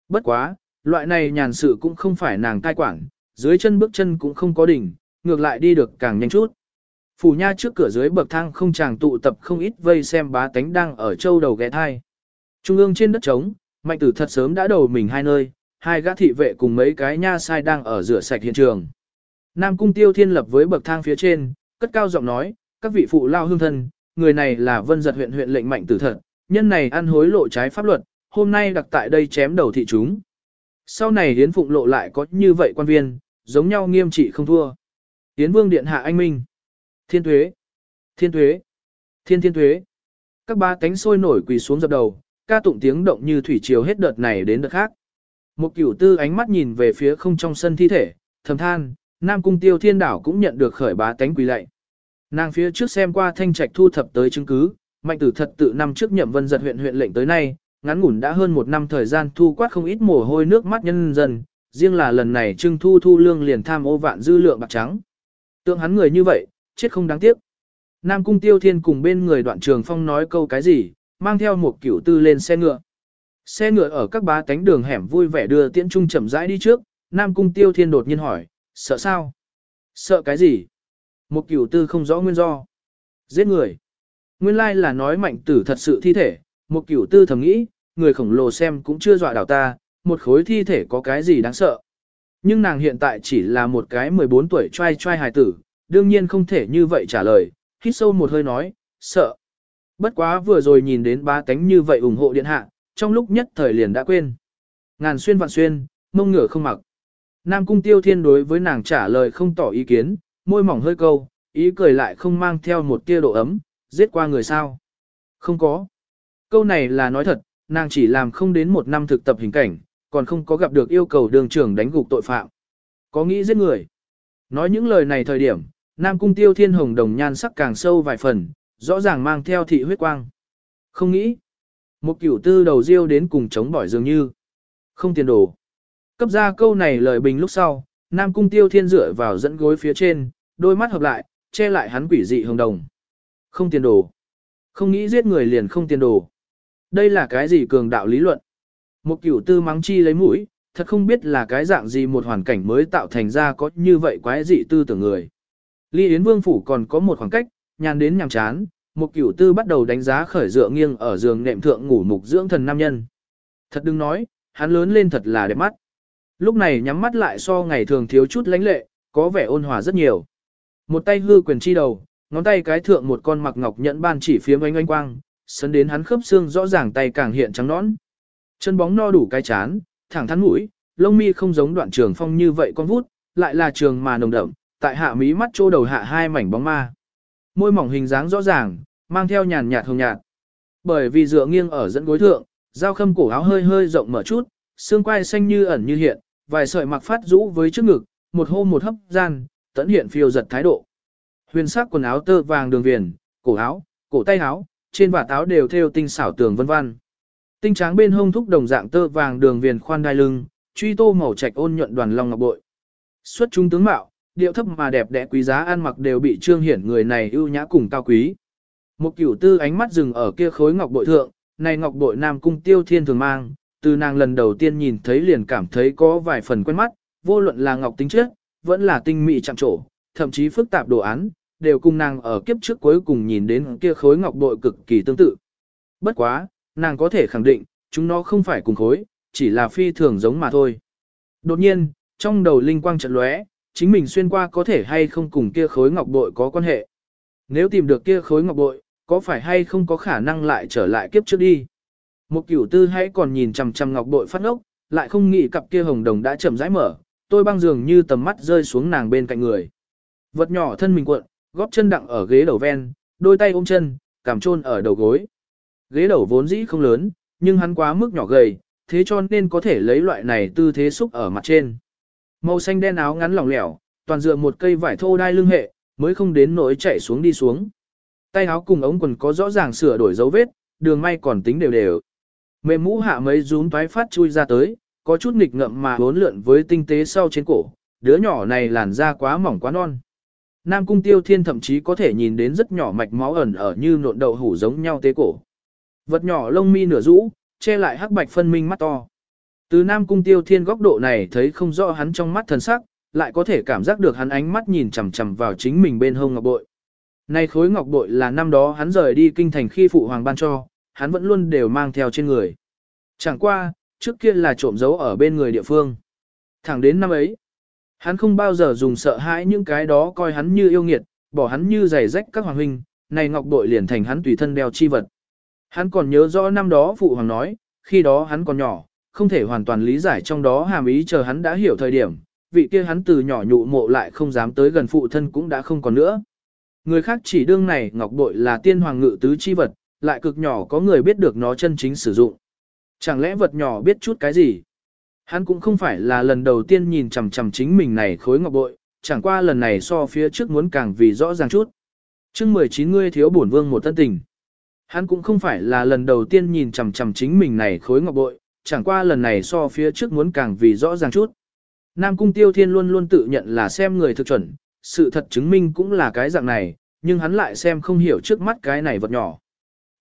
Speaker 1: Bất quá, loại này nhàn sự cũng không phải nàng cai quản, dưới chân bước chân cũng không có đỉnh, ngược lại đi được càng nhanh chút. Phủ nha trước cửa dưới bậc thang không chàng tụ tập không ít vây xem bá tánh đang ở châu đầu ghé thai. Trung ương trên đất trống, mạnh tử thật sớm đã đầu mình hai nơi, hai gã thị vệ cùng mấy cái nha sai đang ở rửa sạch hiện trường. Nam cung tiêu thiên lập với bậc thang phía trên, cất cao giọng nói, các vị phụ lao hương thân, người này là vân giật huyện huyện lệnh mạnh tử thật, nhân này ăn hối lộ trái pháp luật, hôm nay đặt tại đây chém đầu thị chúng. Sau này hiến phụng lộ lại có như vậy quan viên, giống nhau nghiêm trị không thua. Hiến vương điện hạ anh minh. Thiên thuế. Thiên thuế. Thiên thiên thuế. Các ba cánh sôi nổi quỳ xuống dập đầu, ca tụng tiếng động như thủy triều hết đợt này đến đợt khác. Một cửu tư ánh mắt nhìn về phía không trong sân thi thể, thầm than, Nam Cung Tiêu Thiên Đảo cũng nhận được khởi bá tánh quỳ lạy. Nàng phía trước xem qua thanh trạch thu thập tới chứng cứ, mạnh tử thật tự năm trước nhậm vân giật huyện huyện lệnh tới nay, ngắn ngủn đã hơn một năm thời gian thu quát không ít mồ hôi nước mắt nhân dân, riêng là lần này trưng thu thu lương liền tham ô vạn dư lượng bạc trắng. Tượng hắn người như vậy, chết không đáng tiếc. Nam Cung Tiêu Thiên cùng bên người đoạn trường phong nói câu cái gì, mang theo một cửu tư lên xe ngựa. Xe ngựa ở các bá tánh đường hẻm vui vẻ đưa tiễn trung chậm rãi đi trước, Nam Cung Tiêu Thiên đột nhiên hỏi, sợ sao? Sợ cái gì? Một cửu tư không rõ nguyên do. Giết người. Nguyên lai là nói mạnh tử thật sự thi thể, một cửu tư thầm nghĩ, người khổng lồ xem cũng chưa dọa đảo ta, một khối thi thể có cái gì đáng sợ. Nhưng nàng hiện tại chỉ là một cái 14 tuổi trai trai hài tử, đương nhiên không thể như vậy trả lời, hít sâu một hơi nói, sợ. Bất quá vừa rồi nhìn đến ba tánh như vậy ủng hộ điện hạ, trong lúc nhất thời liền đã quên. Ngàn xuyên vạn xuyên, mông ngửa không mặc. Nam cung tiêu thiên đối với nàng trả lời không tỏ ý kiến, môi mỏng hơi câu, ý cười lại không mang theo một tia độ ấm, giết qua người sao. Không có. Câu này là nói thật, nàng chỉ làm không đến một năm thực tập hình cảnh, còn không có gặp được yêu cầu đường trưởng đánh gục tội phạm. Có nghĩ giết người. Nói những lời này thời điểm, Nam Cung Tiêu Thiên Hồng đồng nhan sắc càng sâu vài phần, rõ ràng mang theo thị huyết quang. Không nghĩ. Một cửu tư đầu riêu đến cùng chống bỏi dường như. Không tiền đồ. Cấp ra câu này lời bình lúc sau, Nam Cung Tiêu Thiên dựa vào dẫn gối phía trên, đôi mắt hợp lại, che lại hắn quỷ dị hồng đồng. Không tiền đồ. Không nghĩ giết người liền không tiền đồ. Đây là cái gì cường đạo lý luận? Một cửu tư mắng chi lấy mũi, thật không biết là cái dạng gì một hoàn cảnh mới tạo thành ra có như vậy quái dị tư tưởng người. Ly Yến Vương Phủ còn có một khoảng cách, nhàn đến nhàm chán, một cửu tư bắt đầu đánh giá khởi dựa nghiêng ở giường nệm thượng ngủ mục dưỡng thần nam nhân. Thật đừng nói, hắn lớn lên thật là đẹp mắt. Lúc này nhắm mắt lại so ngày thường thiếu chút lánh lệ, có vẻ ôn hòa rất nhiều. Một tay hư quyền chi đầu, ngón tay cái thượng một con mặc ngọc nhẫn ban chỉ phía ánh ánh quang, sấn đến hắn khớp xương rõ ràng tay càng hiện trắng nõn. Chân bóng no đủ cái chán, thẳng thắn mũi, lông mi không giống đoạn trường phong như vậy con vút, lại là trường mà nồng đậm, tại hạ mí mắt trô đầu hạ hai mảnh bóng ma. Môi mỏng hình dáng rõ ràng, mang theo nhàn nhạt hồng nhạt. Bởi vì dựa nghiêng ở dẫn gối thượng, dao khâm cổ áo hơi hơi rộng mở chút, xương quai xanh như ẩn như hiện, vài sợi mặc phát rũ với trước ngực, một hô một hấp gian, tẫn hiện phiêu giật thái độ. Huyền sắc quần áo tơ vàng đường viền, cổ áo, cổ tay áo, trên vạt áo đều thêu tinh xảo tường vân vân. Tinh tráng bên hông thúc đồng dạng tơ vàng đường viền khoan đai lưng, truy tô màu trạch ôn nhuận đoàn long ngọc bội. Xuất trung tướng mạo, điệu thấp mà đẹp đẽ quý giá ăn mặc đều bị trương hiển người này ưu nhã cùng cao quý. Một cửu tư ánh mắt dừng ở kia khối ngọc bội thượng, này ngọc bội nam cung tiêu thiên thường mang, từ nàng lần đầu tiên nhìn thấy liền cảm thấy có vài phần quen mắt, vô luận là ngọc tính trước vẫn là tinh mỹ chạm trổ, thậm chí phức tạp đồ án, đều cùng nàng ở kiếp trước cuối cùng nhìn đến kia khối ngọc bội cực kỳ tương tự. Bất quá, nàng có thể khẳng định, chúng nó không phải cùng khối, chỉ là phi thường giống mà thôi. Đột nhiên, trong đầu linh quang chợt lóe, chính mình xuyên qua có thể hay không cùng kia khối ngọc bội có quan hệ. Nếu tìm được kia khối ngọc bội, có phải hay không có khả năng lại trở lại kiếp trước đi. Một cửu tư hãy còn nhìn chằm chằm ngọc bội phát ốc, lại không nghĩ cặp kia hồng đồng đã chậm rãi mở, tôi băng dường như tầm mắt rơi xuống nàng bên cạnh người. Vật nhỏ thân mình cuộn, góp chân đặng ở ghế đầu ven, đôi tay ôm chân, cảm chôn ở đầu gối. Ghế đầu vốn dĩ không lớn, nhưng hắn quá mức nhỏ gầy, thế cho nên có thể lấy loại này tư thế xúc ở mặt trên. Màu xanh đen áo ngắn lỏng lẻo, toàn dựa một cây vải thô đai lưng hệ, mới không đến nỗi chạy xuống đi xuống. Tay áo cùng ống quần có rõ ràng sửa đổi dấu vết, đường may còn tính đều đều. Mềm mũ hạ mấy rúm toái phát chui ra tới, có chút nghịch ngậm mà bốn lượn với tinh tế sau trên cổ, đứa nhỏ này làn da quá mỏng quá non. Nam cung tiêu thiên thậm chí có thể nhìn đến rất nhỏ mạch máu ẩn ở như nộn đậu hủ giống nhau tế cổ. Vật nhỏ lông mi nửa rũ, che lại hắc bạch phân minh mắt to. Từ Nam cung tiêu thiên góc độ này thấy không rõ hắn trong mắt thần sắc, lại có thể cảm giác được hắn ánh mắt nhìn chằm chằm vào chính mình bên hông ngọc bội. Này khối ngọc bội là năm đó hắn rời đi kinh thành khi phụ hoàng ban cho, hắn vẫn luôn đều mang theo trên người. Chẳng qua, trước kia là trộm giấu ở bên người địa phương. Thẳng đến năm ấy, hắn không bao giờ dùng sợ hãi những cái đó coi hắn như yêu nghiệt, bỏ hắn như giày rách các hoàng huynh, này ngọc bội liền thành hắn tùy thân đeo chi vật. Hắn còn nhớ rõ năm đó phụ hoàng nói, khi đó hắn còn nhỏ, không thể hoàn toàn lý giải trong đó hàm ý chờ hắn đã hiểu thời điểm, vị kia hắn từ nhỏ nhụ mộ lại không dám tới gần phụ thân cũng đã không còn nữa. Người khác chỉ đương này ngọc bội là tiên hoàng ngự tứ chi vật, lại cực nhỏ có người biết được nó chân chính sử dụng. Chẳng lẽ vật nhỏ biết chút cái gì? Hắn cũng không phải là lần đầu tiên nhìn chằm chằm chính mình này khối ngọc bội, chẳng qua lần này so phía trước muốn càng vì rõ ràng chút. chương 19 ngươi thiếu bổn vương một tân tình. Hắn cũng không phải là lần đầu tiên nhìn chằm chằm chính mình này khối ngọc bội, chẳng qua lần này so phía trước muốn càng vì rõ ràng chút. Nam Cung Tiêu Thiên luôn luôn tự nhận là xem người thực chuẩn, sự thật chứng minh cũng là cái dạng này, nhưng hắn lại xem không hiểu trước mắt cái này vật nhỏ.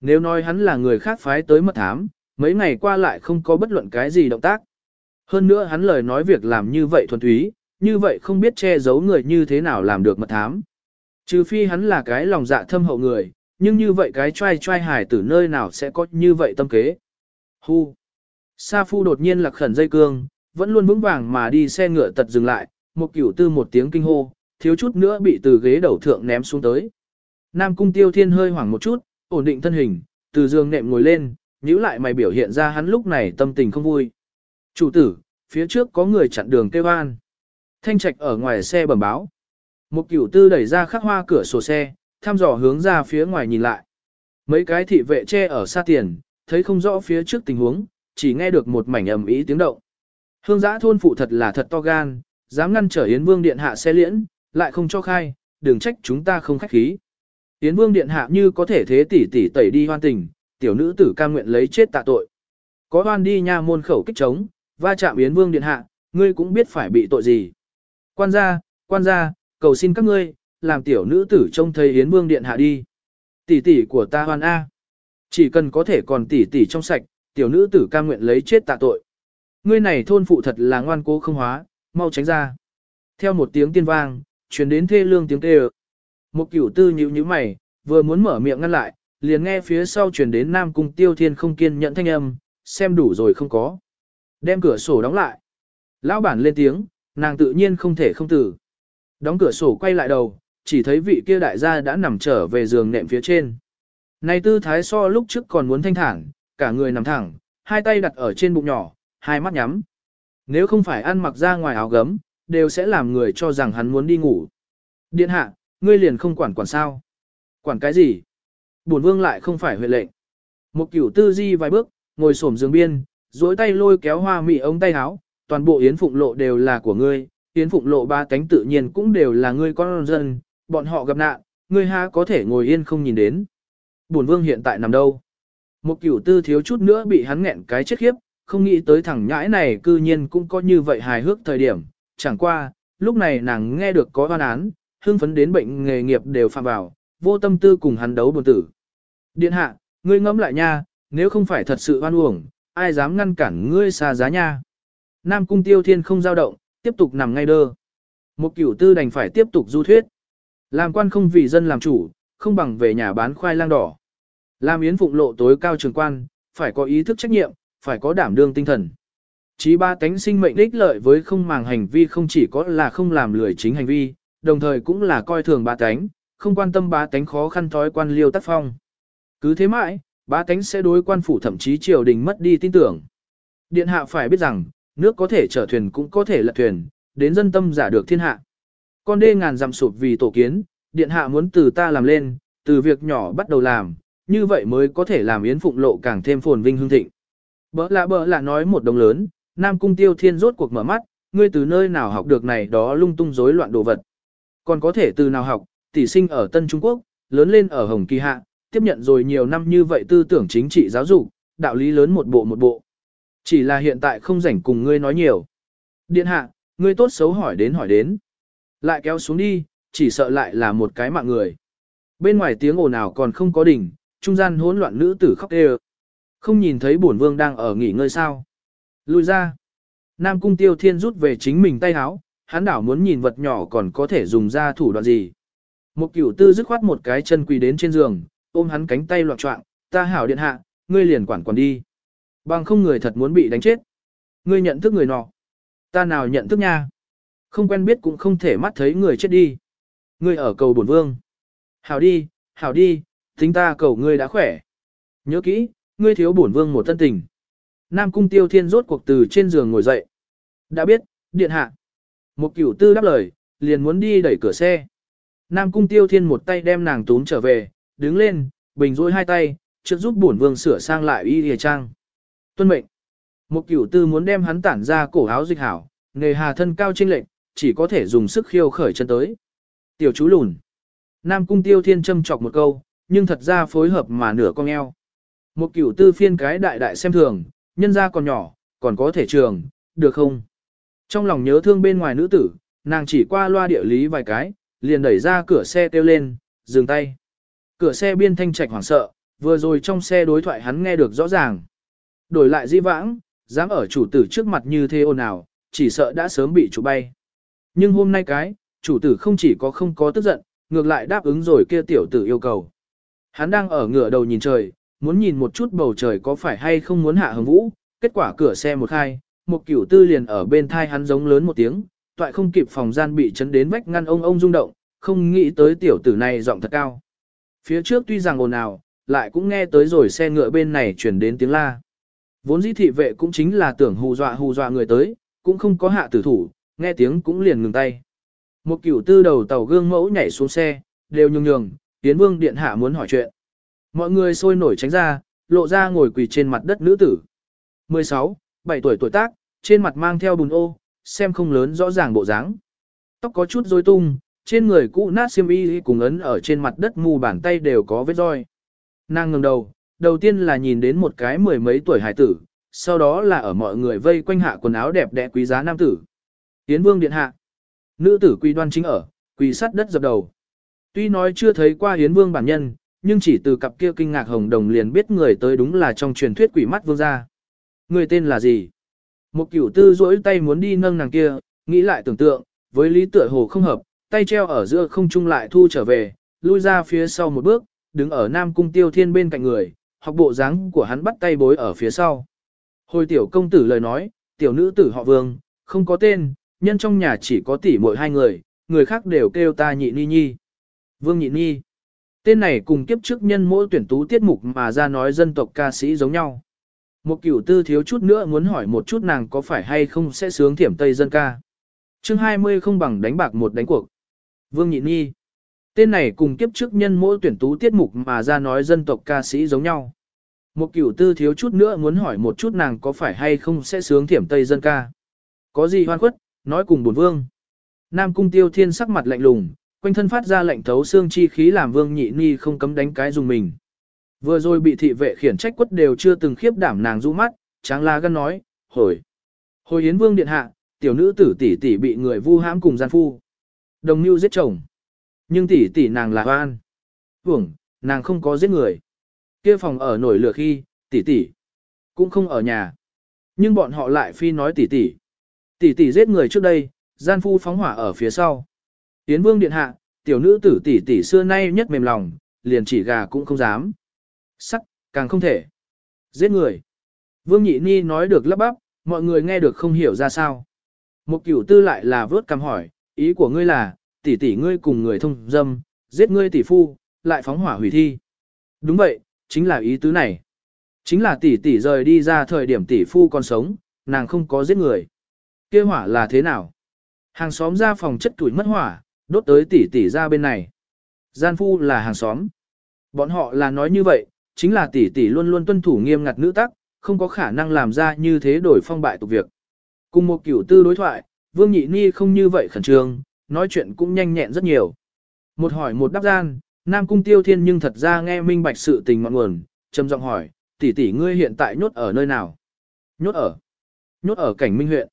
Speaker 1: Nếu nói hắn là người khác phái tới mật thám, mấy ngày qua lại không có bất luận cái gì động tác. Hơn nữa hắn lời nói việc làm như vậy thuần túy, như vậy không biết che giấu người như thế nào làm được mật thám. Trừ phi hắn là cái lòng dạ thâm hậu người, nhưng như vậy cái trai trai hài tử nơi nào sẽ có như vậy tâm kế. Hu. Sa Phu đột nhiên lạc khẩn dây cương, vẫn luôn vững vàng mà đi xe ngựa tật dừng lại, một cửu tư một tiếng kinh hô, thiếu chút nữa bị từ ghế đầu thượng ném xuống tới. Nam cung tiêu thiên hơi hoảng một chút, ổn định thân hình, từ giường nệm ngồi lên, nhíu lại mày biểu hiện ra hắn lúc này tâm tình không vui. Chủ tử, phía trước có người chặn đường kêu an. Thanh trạch ở ngoài xe bẩm báo. Một cửu tư đẩy ra khắc hoa cửa sổ xe, thăm dò hướng ra phía ngoài nhìn lại. Mấy cái thị vệ che ở xa tiền, thấy không rõ phía trước tình huống, chỉ nghe được một mảnh ầm ý tiếng động. Hương giã thôn phụ thật là thật to gan, dám ngăn trở Yến Vương Điện hạ xe liễn, lại không cho khai, đừng trách chúng ta không khách khí. Yến Vương Điện hạ như có thể thế tỷ tỷ tẩy đi hoan tình, tiểu nữ tử cam nguyện lấy chết tạ tội. Có hoan đi nha môn khẩu kích chống, va chạm Yến Vương Điện hạ, ngươi cũng biết phải bị tội gì. Quan gia, quan gia, cầu xin các ngươi, làm tiểu nữ tử trông thấy Yến Vương Điện hạ đi. Tỷ tỷ của ta hoan A. Chỉ cần có thể còn tỷ tỷ trong sạch, tiểu nữ tử cam nguyện lấy chết tạ tội. Ngươi này thôn phụ thật là ngoan cố không hóa, mau tránh ra. Theo một tiếng tiên vang, truyền đến thê lương tiếng kêu. Một cửu tư nhíu nhíu mày, vừa muốn mở miệng ngăn lại, liền nghe phía sau truyền đến Nam Cung Tiêu Thiên không kiên nhẫn thanh âm, xem đủ rồi không có. Đem cửa sổ đóng lại. Lão bản lên tiếng, nàng tự nhiên không thể không tử. Đóng cửa sổ quay lại đầu, chỉ thấy vị kia đại gia đã nằm trở về giường nệm phía trên. Này tư thái so lúc trước còn muốn thanh thản, cả người nằm thẳng, hai tay đặt ở trên bụng nhỏ, hai mắt nhắm. Nếu không phải ăn mặc ra ngoài áo gấm, đều sẽ làm người cho rằng hắn muốn đi ngủ. Điện hạ, ngươi liền không quản quản sao. Quản cái gì? Bổn vương lại không phải huệ lệnh. Một cửu tư di vài bước, ngồi xổm giường biên, duỗi tay lôi kéo hoa mị ống tay áo, toàn bộ yến phụng lộ đều là của ngươi, yến phụng lộ ba cánh tự nhiên cũng đều là ngươi con dân, bọn họ gặp nạn, ngươi ha có thể ngồi yên không nhìn đến. Bổn vương hiện tại nằm đâu? Một cửu tư thiếu chút nữa bị hắn nghẹn cái chết khiếp, không nghĩ tới thằng nhãi này cư nhiên cũng có như vậy hài hước thời điểm, chẳng qua, lúc này nàng nghe được có oan án, hưng phấn đến bệnh nghề nghiệp đều phạm vào, vô tâm tư cùng hắn đấu buồn tử. Điện hạ, ngươi ngẫm lại nha, nếu không phải thật sự oan uổng, ai dám ngăn cản ngươi xa giá nha. Nam cung tiêu thiên không giao động, tiếp tục nằm ngay đơ. Một cửu tư đành phải tiếp tục du thuyết. Làm quan không vì dân làm chủ, không bằng về nhà bán khoai lang đỏ. Làm yến phụng lộ tối cao trường quan, phải có ý thức trách nhiệm, phải có đảm đương tinh thần. Chí ba tánh sinh mệnh ích lợi với không màng hành vi không chỉ có là không làm lười chính hành vi, đồng thời cũng là coi thường ba tánh, không quan tâm ba tánh khó khăn thói quan liêu tác phong. Cứ thế mãi, ba tánh sẽ đối quan phủ thậm chí triều đình mất đi tin tưởng. Điện hạ phải biết rằng, nước có thể chở thuyền cũng có thể lật thuyền, đến dân tâm giả được thiên hạ. Con đê ngàn dặm sụp vì tổ kiến, điện hạ muốn từ ta làm lên, từ việc nhỏ bắt đầu làm, như vậy mới có thể làm yến phụng lộ càng thêm phồn vinh hương thịnh. Bỡ lạ bỡ lạ nói một đồng lớn, Nam Cung Tiêu Thiên rốt cuộc mở mắt, ngươi từ nơi nào học được này đó lung tung rối loạn đồ vật. Còn có thể từ nào học, tỷ sinh ở Tân Trung Quốc, lớn lên ở Hồng Kỳ Hạ, tiếp nhận rồi nhiều năm như vậy tư tưởng chính trị giáo dục, đạo lý lớn một bộ một bộ. Chỉ là hiện tại không rảnh cùng ngươi nói nhiều. Điện hạ, ngươi tốt xấu hỏi đến hỏi đến. Lại kéo xuống đi, chỉ sợ lại là một cái mạng người. Bên ngoài tiếng ồn ào còn không có đỉnh, trung gian hỗn loạn nữ tử khóc đều. Không nhìn thấy bổn vương đang ở nghỉ ngơi sao. Lui ra. Nam cung tiêu thiên rút về chính mình tay háo, hắn đảo muốn nhìn vật nhỏ còn có thể dùng ra thủ đoạn gì. Một cửu tư dứt khoát một cái chân quỳ đến trên giường, ôm hắn cánh tay loạn trọng, ta hảo điện hạ, ngươi liền quản quản đi. Bằng không người thật muốn bị đánh chết. Ngươi nhận thức người nọ. Ta nào nhận thức nha. Không quen biết cũng không thể mắt thấy người chết đi. Ngươi ở cầu bổn vương. Hảo đi, hảo đi, tính ta cầu ngươi đã khỏe. Nhớ kỹ, ngươi thiếu bổn vương một thân tình. Nam cung tiêu thiên rốt cuộc từ trên giường ngồi dậy. Đã biết, điện hạ. Một cửu tư đáp lời, liền muốn đi đẩy cửa xe. Nam cung tiêu thiên một tay đem nàng tún trở về, đứng lên, bình rối hai tay, trước giúp bổn vương sửa sang lại y hề trang. Tuân mệnh. Một cửu tư muốn đem hắn tản ra cổ áo dịch hảo, nghề hà thân cao trinh lệnh, chỉ có thể dùng sức khiêu khởi chân tới. Tiểu chú lùn. Nam cung tiêu thiên châm chọc một câu, nhưng thật ra phối hợp mà nửa con eo. Một cửu tư phiên cái đại đại xem thường, nhân ra còn nhỏ, còn có thể trường, được không? Trong lòng nhớ thương bên ngoài nữ tử, nàng chỉ qua loa địa lý vài cái, liền đẩy ra cửa xe kêu lên, dừng tay. Cửa xe biên thanh trạch hoảng sợ, vừa rồi trong xe đối thoại hắn nghe được rõ ràng. Đổi lại di vãng, dám ở chủ tử trước mặt như thế ồn ào, chỉ sợ đã sớm bị chủ bay. Nhưng hôm nay cái, chủ tử không chỉ có không có tức giận, ngược lại đáp ứng rồi kia tiểu tử yêu cầu. Hắn đang ở ngửa đầu nhìn trời, muốn nhìn một chút bầu trời có phải hay không muốn hạ hứng vũ, kết quả cửa xe một khai, một cửu tư liền ở bên thai hắn giống lớn một tiếng, toại không kịp phòng gian bị chấn đến vách ngăn ông ông rung động, không nghĩ tới tiểu tử này giọng thật cao. Phía trước tuy rằng ồn ào, lại cũng nghe tới rồi xe ngựa bên này chuyển đến tiếng la. Vốn dĩ thị vệ cũng chính là tưởng hù dọa hù dọa người tới, cũng không có hạ tử thủ, nghe tiếng cũng liền ngừng tay. Một cửu tư đầu tàu gương mẫu nhảy xuống xe, đều nhường nhường, Yến Vương điện hạ muốn hỏi chuyện. Mọi người sôi nổi tránh ra, lộ ra ngồi quỳ trên mặt đất nữ tử. 16, 7 tuổi tuổi tác, trên mặt mang theo bùn ô, xem không lớn rõ ràng bộ dáng. Tóc có chút rối tung, trên người cũ nát xiêm y cùng ấn ở trên mặt đất mù bàn tay đều có vết roi. Nàng ngẩng đầu, đầu tiên là nhìn đến một cái mười mấy tuổi hải tử, sau đó là ở mọi người vây quanh hạ quần áo đẹp đẽ quý giá nam tử. Tiến vương điện hạ. Nữ tử quỳ đoan chính ở, quỳ sát đất dập đầu. Tuy nói chưa thấy qua hiến vương bản nhân, nhưng chỉ từ cặp kia kinh ngạc hồng đồng liền biết người tới đúng là trong truyền thuyết quỷ mắt vương gia. Người tên là gì? Một cửu tư duỗi tay muốn đi nâng nàng kia, nghĩ lại tưởng tượng, với lý tựa hồ không hợp, tay treo ở giữa không trung lại thu trở về, lui ra phía sau một bước, đứng ở Nam Cung Tiêu Thiên bên cạnh người, học bộ dáng của hắn bắt tay bối ở phía sau. Hồi tiểu công tử lời nói, tiểu nữ tử họ Vương, không có tên, nhân trong nhà chỉ có tỷ muội hai người, người khác đều kêu ta nhị ni nhi. Vương nhị Nhi, Tên này cùng kiếp trước nhân mỗi tuyển tú tiết mục mà ra nói dân tộc ca sĩ giống nhau. Một cửu tư thiếu chút nữa muốn hỏi một chút nàng có phải hay không sẽ sướng thiểm Tây dân ca. chương 20 không bằng đánh bạc một đánh cuộc. Vương nhị Nhi, Tên này cùng kiếp trước nhân mỗi tuyển tú tiết mục mà ra nói dân tộc ca sĩ giống nhau. Một cửu tư thiếu chút nữa muốn hỏi một chút nàng có phải hay không sẽ sướng thiểm Tây dân ca. Có gì hoan khuất, nói cùng bổn vương. Nam cung tiêu thiên sắc mặt lạnh lùng, quanh thân phát ra lệnh thấu xương chi khí làm vương nhị ni không cấm đánh cái dùng mình. Vừa rồi bị thị vệ khiển trách quất đều chưa từng khiếp đảm nàng rũ mắt, tráng la gân nói, hồi. Hồi yến vương điện hạ, tiểu nữ tử tỷ tỷ bị người vu hãm cùng gian phu. Đồng mưu giết chồng. Nhưng tỷ tỷ nàng là hoan. Vưởng, nàng không có giết người. Kia phòng ở nổi lửa khi, tỷ tỷ cũng không ở nhà. Nhưng bọn họ lại phi nói tỷ tỷ. Tỷ tỷ giết người trước đây, gian phu phóng hỏa ở phía sau. Tiến vương điện hạ, tiểu nữ tử tỷ tỷ xưa nay nhất mềm lòng, liền chỉ gà cũng không dám. Sắc, càng không thể. Giết người. Vương nhị ni nói được lắp bắp, mọi người nghe được không hiểu ra sao. Một cửu tư lại là vớt cằm hỏi, ý của ngươi là, tỷ tỷ ngươi cùng người thông dâm, giết ngươi tỷ phu, lại phóng hỏa hủy thi. Đúng vậy, chính là ý tứ này. Chính là tỷ tỷ rời đi ra thời điểm tỷ phu còn sống, nàng không có giết người. kia hỏa là thế nào? Hàng xóm ra phòng chất tuổi mất hỏa, đốt tới tỷ tỷ ra bên này. Gian phu là hàng xóm. Bọn họ là nói như vậy, chính là tỷ tỷ luôn luôn tuân thủ nghiêm ngặt nữ tắc, không có khả năng làm ra như thế đổi phong bại tục việc. Cùng một kiểu tư đối thoại, Vương Nhị Ni không như vậy khẩn trương, nói chuyện cũng nhanh nhẹn rất nhiều. Một hỏi một đáp gian, Nam Cung Tiêu Thiên nhưng thật ra nghe minh bạch sự tình ngọn nguồn, trầm giọng hỏi, tỷ tỷ ngươi hiện tại nhốt ở nơi nào? Nhốt ở? Nhốt ở cảnh minh huyện.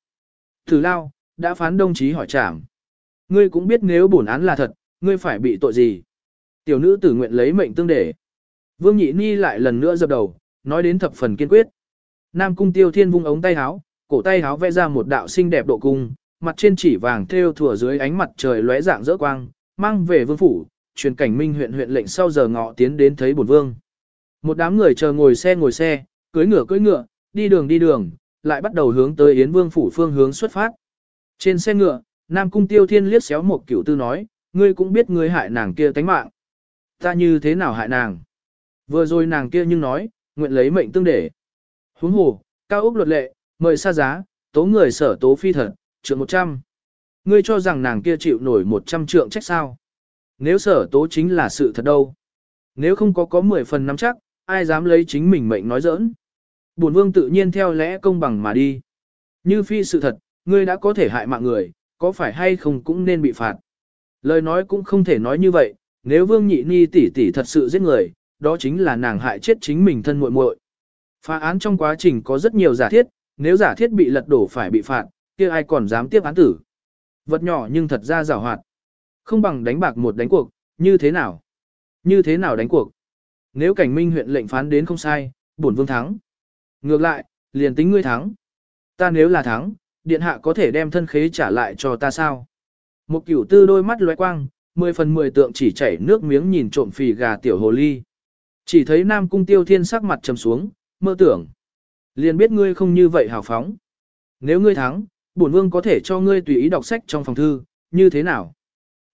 Speaker 1: Thử lao, đã phán đồng chí hỏi trảm. Ngươi cũng biết nếu bổn án là thật, ngươi phải bị tội gì? Tiểu nữ tử nguyện lấy mệnh tương để. Vương Nhị Ni lại lần nữa dập đầu, nói đến thập phần kiên quyết. Nam Cung Tiêu Thiên vung ống tay háo, cổ tay háo vẽ ra một đạo xinh đẹp độ cung, mặt trên chỉ vàng thêu thủa dưới ánh mặt trời lóe dạng rỡ quang, mang về vương phủ, truyền cảnh minh huyện huyện lệnh sau giờ ngọ tiến đến thấy bổn vương. Một đám người chờ ngồi xe ngồi xe, cưới ngựa cưới ngựa, đi đường đi đường, lại bắt đầu hướng tới Yến Vương phủ phương hướng xuất phát. Trên xe ngựa, Nam Cung Tiêu Thiên liếc xéo một cửu tư nói, ngươi cũng biết ngươi hại nàng kia tánh mạng. Ta như thế nào hại nàng? Vừa rồi nàng kia nhưng nói, nguyện lấy mệnh tương để. Huống hồ, cao ốc luật lệ, mời xa giá, tố người sở tố phi thật, trượng 100. Ngươi cho rằng nàng kia chịu nổi 100 trượng trách sao? Nếu sở tố chính là sự thật đâu? Nếu không có có 10 phần nắm chắc, ai dám lấy chính mình mệnh nói giỡn? Bổn vương tự nhiên theo lẽ công bằng mà đi. Như phi sự thật, ngươi đã có thể hại mạng người, có phải hay không cũng nên bị phạt. Lời nói cũng không thể nói như vậy, nếu vương nhị ni tỷ tỷ thật sự giết người, đó chính là nàng hại chết chính mình thân muội muội. Phá án trong quá trình có rất nhiều giả thiết, nếu giả thiết bị lật đổ phải bị phạt, kia ai còn dám tiếp án tử. Vật nhỏ nhưng thật ra giảo hoạt. Không bằng đánh bạc một đánh cuộc, như thế nào? Như thế nào đánh cuộc? Nếu cảnh minh huyện lệnh phán đến không sai, bổn vương thắng. Ngược lại, liền tính ngươi thắng. Ta nếu là thắng, điện hạ có thể đem thân khế trả lại cho ta sao? Một cửu tư đôi mắt lóe quang, mười phần mười tượng chỉ chảy nước miếng nhìn trộm phì gà tiểu hồ ly. Chỉ thấy Nam Cung Tiêu Thiên sắc mặt trầm xuống, mơ tưởng. Liền biết ngươi không như vậy hào phóng. Nếu ngươi thắng, bổn vương có thể cho ngươi tùy ý đọc sách trong phòng thư, như thế nào?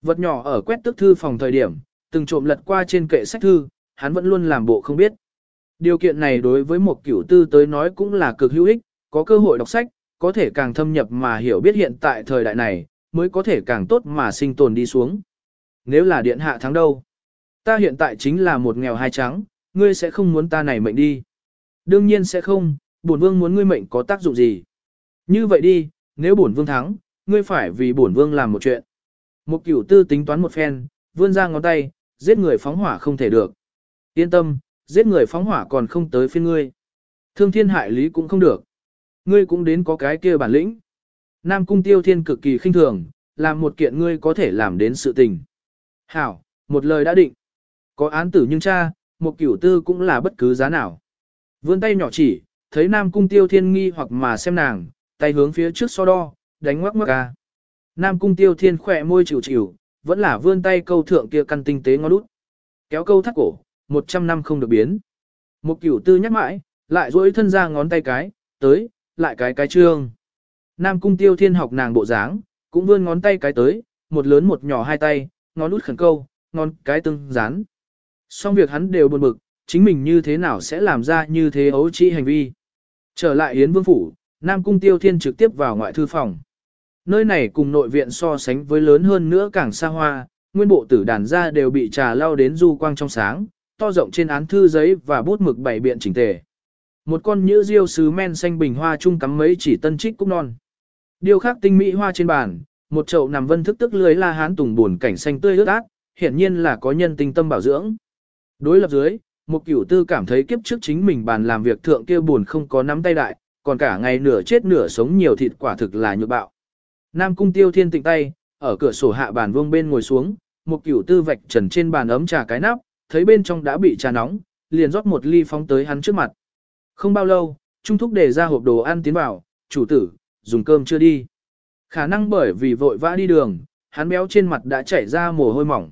Speaker 1: Vật nhỏ ở quét tức thư phòng thời điểm, từng trộm lật qua trên kệ sách thư, hắn vẫn luôn làm bộ không biết. Điều kiện này đối với một cửu tư tới nói cũng là cực hữu ích, có cơ hội đọc sách, có thể càng thâm nhập mà hiểu biết hiện tại thời đại này, mới có thể càng tốt mà sinh tồn đi xuống. Nếu là điện hạ thắng đâu? Ta hiện tại chính là một nghèo hai trắng, ngươi sẽ không muốn ta này mệnh đi. Đương nhiên sẽ không, bổn vương muốn ngươi mệnh có tác dụng gì. Như vậy đi, nếu bổn vương thắng, ngươi phải vì bổn vương làm một chuyện. Một cửu tư tính toán một phen, vươn ra ngón tay, giết người phóng hỏa không thể được. Yên tâm, giết người phóng hỏa còn không tới phiên ngươi. Thương thiên hại lý cũng không được. Ngươi cũng đến có cái kia bản lĩnh. Nam cung tiêu thiên cực kỳ khinh thường, làm một kiện ngươi có thể làm đến sự tình. Hảo, một lời đã định. Có án tử nhưng cha, một cửu tư cũng là bất cứ giá nào. Vươn tay nhỏ chỉ, thấy Nam cung tiêu thiên nghi hoặc mà xem nàng, tay hướng phía trước so đo, đánh ngoắc ngoắc ca. Nam cung tiêu thiên khỏe môi chịu chịu, vẫn là vươn tay câu thượng kia căn tinh tế ngó đút. Kéo câu thắt cổ, 100 năm không được biến. Một cửu tư nhắc mãi, lại duỗi thân ra ngón tay cái, tới, lại cái cái trương. Nam cung tiêu thiên học nàng bộ dáng, cũng vươn ngón tay cái tới, một lớn một nhỏ hai tay, ngón út khẩn câu, ngón cái tương dán. Xong việc hắn đều buồn bực, chính mình như thế nào sẽ làm ra như thế ấu trĩ hành vi. Trở lại Yến Vương Phủ, Nam Cung Tiêu Thiên trực tiếp vào ngoại thư phòng. Nơi này cùng nội viện so sánh với lớn hơn nữa càng xa hoa, nguyên bộ tử đàn ra đều bị trà lao đến du quang trong sáng, to rộng trên án thư giấy và bút mực bảy biện chỉnh tề. Một con nhữ diêu sứ men xanh bình hoa chung cắm mấy chỉ tân trích cúc non. điều khác tinh mỹ hoa trên bàn, một chậu nằm vân thức tức lưới la hán tùng buồn cảnh xanh tươi ướt át, hiển nhiên là có nhân tinh tâm bảo dưỡng. Đối lập dưới, một cửu tư cảm thấy kiếp trước chính mình bàn làm việc thượng kia buồn không có nắm tay đại, còn cả ngày nửa chết nửa sống nhiều thịt quả thực là nhược bạo. Nam cung tiêu thiên tịnh tay, ở cửa sổ hạ bàn vương bên ngồi xuống, một cửu tư vạch trần trên bàn ấm trà cái nắp, thấy bên trong đã bị trà nóng, liền rót một ly phóng tới hắn trước mặt. Không bao lâu, Trung Thúc để ra hộp đồ ăn tiến vào, chủ tử, dùng cơm chưa đi. Khả năng bởi vì vội vã đi đường, hắn béo trên mặt đã chảy ra mồ hôi mỏng.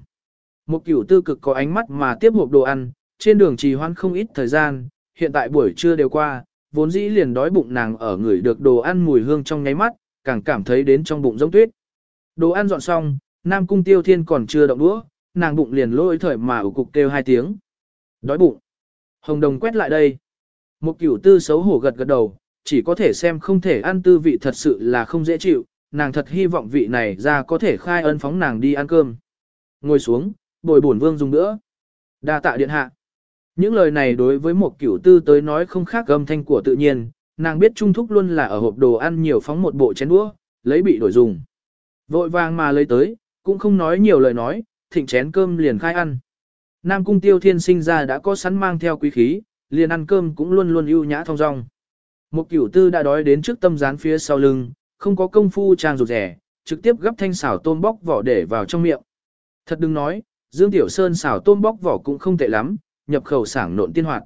Speaker 1: Một cửu tư cực có ánh mắt mà tiếp hộp đồ ăn, trên đường trì hoãn không ít thời gian, hiện tại buổi trưa đều qua, vốn dĩ liền đói bụng nàng ở người được đồ ăn mùi hương trong nháy mắt, càng cảm thấy đến trong bụng giống tuyết. Đồ ăn dọn xong, Nam Cung Tiêu Thiên còn chưa động đũa, nàng bụng liền lôi thời mà ủ cục kêu hai tiếng. Đói bụng. Hồng Đồng quét lại đây. Một cửu tư xấu hổ gật gật đầu, chỉ có thể xem không thể ăn tư vị thật sự là không dễ chịu, nàng thật hy vọng vị này ra có thể khai ân phóng nàng đi ăn cơm. Ngồi xuống, bồi bổn vương dùng nữa. đa tạ điện hạ. Những lời này đối với một cửu tư tới nói không khác âm thanh của tự nhiên, nàng biết trung thúc luôn là ở hộp đồ ăn nhiều phóng một bộ chén đũa, lấy bị đổi dùng. Vội vàng mà lấy tới, cũng không nói nhiều lời nói, thịnh chén cơm liền khai ăn. Nam cung tiêu thiên sinh ra đã có sẵn mang theo quý khí, liền ăn cơm cũng luôn luôn ưu nhã thong dong. Một cửu tư đã đói đến trước tâm rán phía sau lưng, không có công phu trang rụt rẻ, trực tiếp gấp thanh xảo tôm bóc vỏ để vào trong miệng. Thật đừng nói, Dương Tiểu Sơn xảo tôm bóc vỏ cũng không tệ lắm, nhập khẩu sảng nộn tiên hoạt.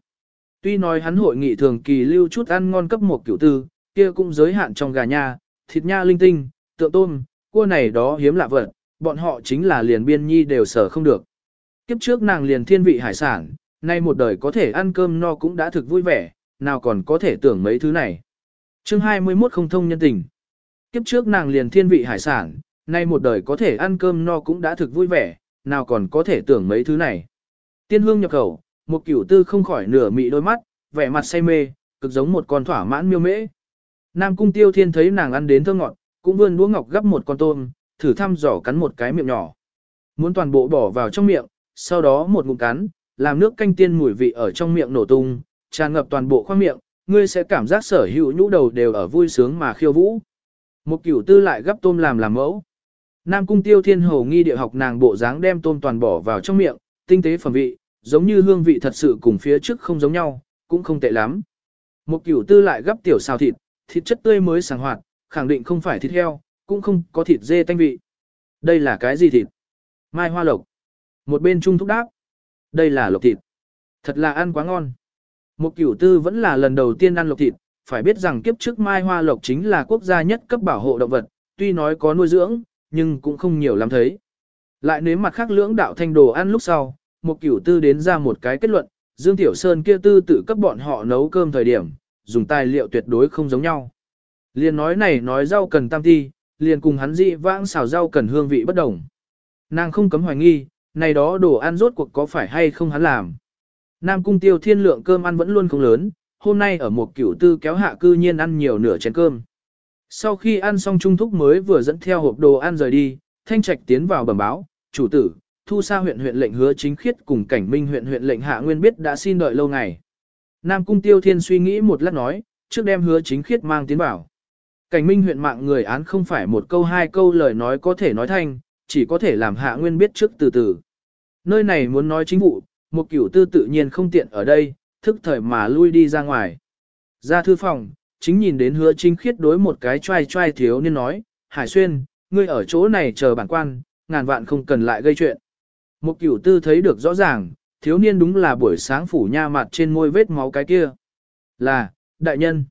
Speaker 1: Tuy nói hắn hội nghị thường kỳ lưu chút ăn ngon cấp một cửu tư, kia cũng giới hạn trong gà nha, thịt nha linh tinh, tượng tôm, cua này đó hiếm lạ vật, bọn họ chính là liền biên nhi đều sở không được. Kiếp trước nàng liền thiên vị hải sản, nay một đời có thể ăn cơm no cũng đã thực vui vẻ, nào còn có thể tưởng mấy thứ này. chương 21 không thông nhân tình. Kiếp trước nàng liền thiên vị hải sản, nay một đời có thể ăn cơm no cũng đã thực vui vẻ, nào còn có thể tưởng mấy thứ này. Tiên hương nhập khẩu, một cửu tư không khỏi nửa mị đôi mắt, vẻ mặt say mê, cực giống một con thỏa mãn miêu mễ. Nam cung tiêu thiên thấy nàng ăn đến thơ ngọt, cũng vươn đũa ngọc gấp một con tôm, thử thăm dò cắn một cái miệng nhỏ. Muốn toàn bộ bỏ vào trong miệng, sau đó một ngụm cắn, làm nước canh tiên mùi vị ở trong miệng nổ tung, tràn ngập toàn bộ khoang miệng, ngươi sẽ cảm giác sở hữu nhũ đầu đều ở vui sướng mà khiêu vũ. Một cửu tư lại gấp tôm làm làm mẫu. Nam cung tiêu thiên hồ nghi địa học nàng bộ dáng đem tôm toàn bỏ vào trong miệng, tinh tế phẩm vị, giống như hương vị thật sự cùng phía trước không giống nhau, cũng không tệ lắm. Một cửu tư lại gấp tiểu xào thịt, thịt chất tươi mới sảng hoạt, khẳng định không phải thịt heo, cũng không có thịt dê tanh vị. Đây là cái gì thịt? Mai hoa lộc. Một bên trung thúc đáp. Đây là lộc thịt. Thật là ăn quá ngon. Một cửu tư vẫn là lần đầu tiên ăn lộc thịt, phải biết rằng kiếp trước mai hoa lộc chính là quốc gia nhất cấp bảo hộ động vật, tuy nói có nuôi dưỡng, nhưng cũng không nhiều lắm thấy. Lại nếu mặt khác lưỡng đạo thanh đồ ăn lúc sau, một cửu tư đến ra một cái kết luận, Dương Tiểu Sơn kia tư tự cấp bọn họ nấu cơm thời điểm, dùng tài liệu tuyệt đối không giống nhau. Liền nói này nói rau cần tam ti, liền cùng hắn dị vãng xào rau cần hương vị bất đồng. Nàng không cấm hoài nghi, này đó đồ ăn rốt cuộc có phải hay không hắn làm. Nam cung tiêu thiên lượng cơm ăn vẫn luôn không lớn, hôm nay ở một cửu tư kéo hạ cư nhiên ăn nhiều nửa chén cơm. Sau khi ăn xong trung thúc mới vừa dẫn theo hộp đồ ăn rời đi, thanh trạch tiến vào bẩm báo, chủ tử, thu sa huyện huyện lệnh hứa chính khiết cùng cảnh minh huyện huyện lệnh hạ nguyên biết đã xin đợi lâu ngày. Nam cung tiêu thiên suy nghĩ một lát nói, trước đem hứa chính khiết mang tiến vào. Cảnh minh huyện mạng người án không phải một câu hai câu lời nói có thể nói thanh, chỉ có thể làm hạ nguyên biết trước từ từ. Nơi này muốn nói chính vụ, một cửu tư tự nhiên không tiện ở đây, thức thời mà lui đi ra ngoài. Ra thư phòng, chính nhìn đến hứa chính khiết đối một cái trai trai thiếu nên nói, Hải Xuyên, ngươi ở chỗ này chờ bản quan, ngàn vạn không cần lại gây chuyện. Một cửu tư thấy được rõ ràng, thiếu niên đúng là buổi sáng phủ nha mặt trên môi vết máu cái kia. Là, đại nhân.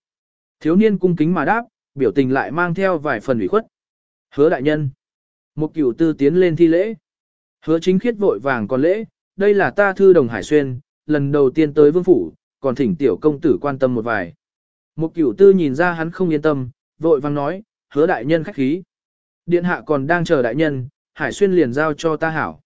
Speaker 1: Thiếu niên cung kính mà đáp, biểu tình lại mang theo vài phần ủy khuất. Hứa đại nhân. Một cửu tư tiến lên thi lễ. Hứa chính khiết vội vàng còn lễ, đây là ta thư đồng Hải Xuyên, lần đầu tiên tới vương phủ, còn thỉnh tiểu công tử quan tâm một vài. Một cửu tư nhìn ra hắn không yên tâm, vội vàng nói, hứa đại nhân khách khí. Điện hạ còn đang chờ đại nhân, Hải Xuyên liền giao cho ta hảo.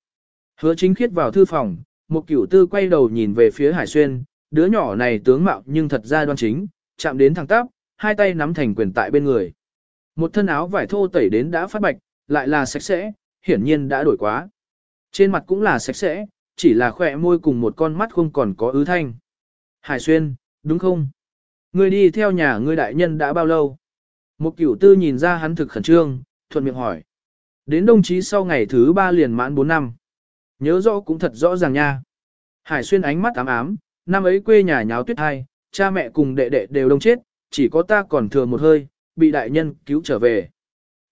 Speaker 1: Hứa chính khiết vào thư phòng, một cửu tư quay đầu nhìn về phía Hải Xuyên, đứa nhỏ này tướng mạo nhưng thật ra đoan chính, chạm đến thẳng tắp, hai tay nắm thành quyền tại bên người. Một thân áo vải thô tẩy đến đã phát bạch, lại là sạch sẽ, hiển nhiên đã đổi quá. Trên mặt cũng là sạch sẽ, chỉ là khỏe môi cùng một con mắt không còn có ứ thanh. Hải Xuyên, đúng không? Ngươi đi theo nhà ngươi đại nhân đã bao lâu? Một cửu tư nhìn ra hắn thực khẩn trương, thuận miệng hỏi. Đến đồng chí sau ngày thứ ba liền mãn 4 năm. Nhớ rõ cũng thật rõ ràng nha. Hải Xuyên ánh mắt ám ám, năm ấy quê nhà nháo tuyết hai, cha mẹ cùng đệ đệ đều đông chết, chỉ có ta còn thừa một hơi, bị đại nhân cứu trở về.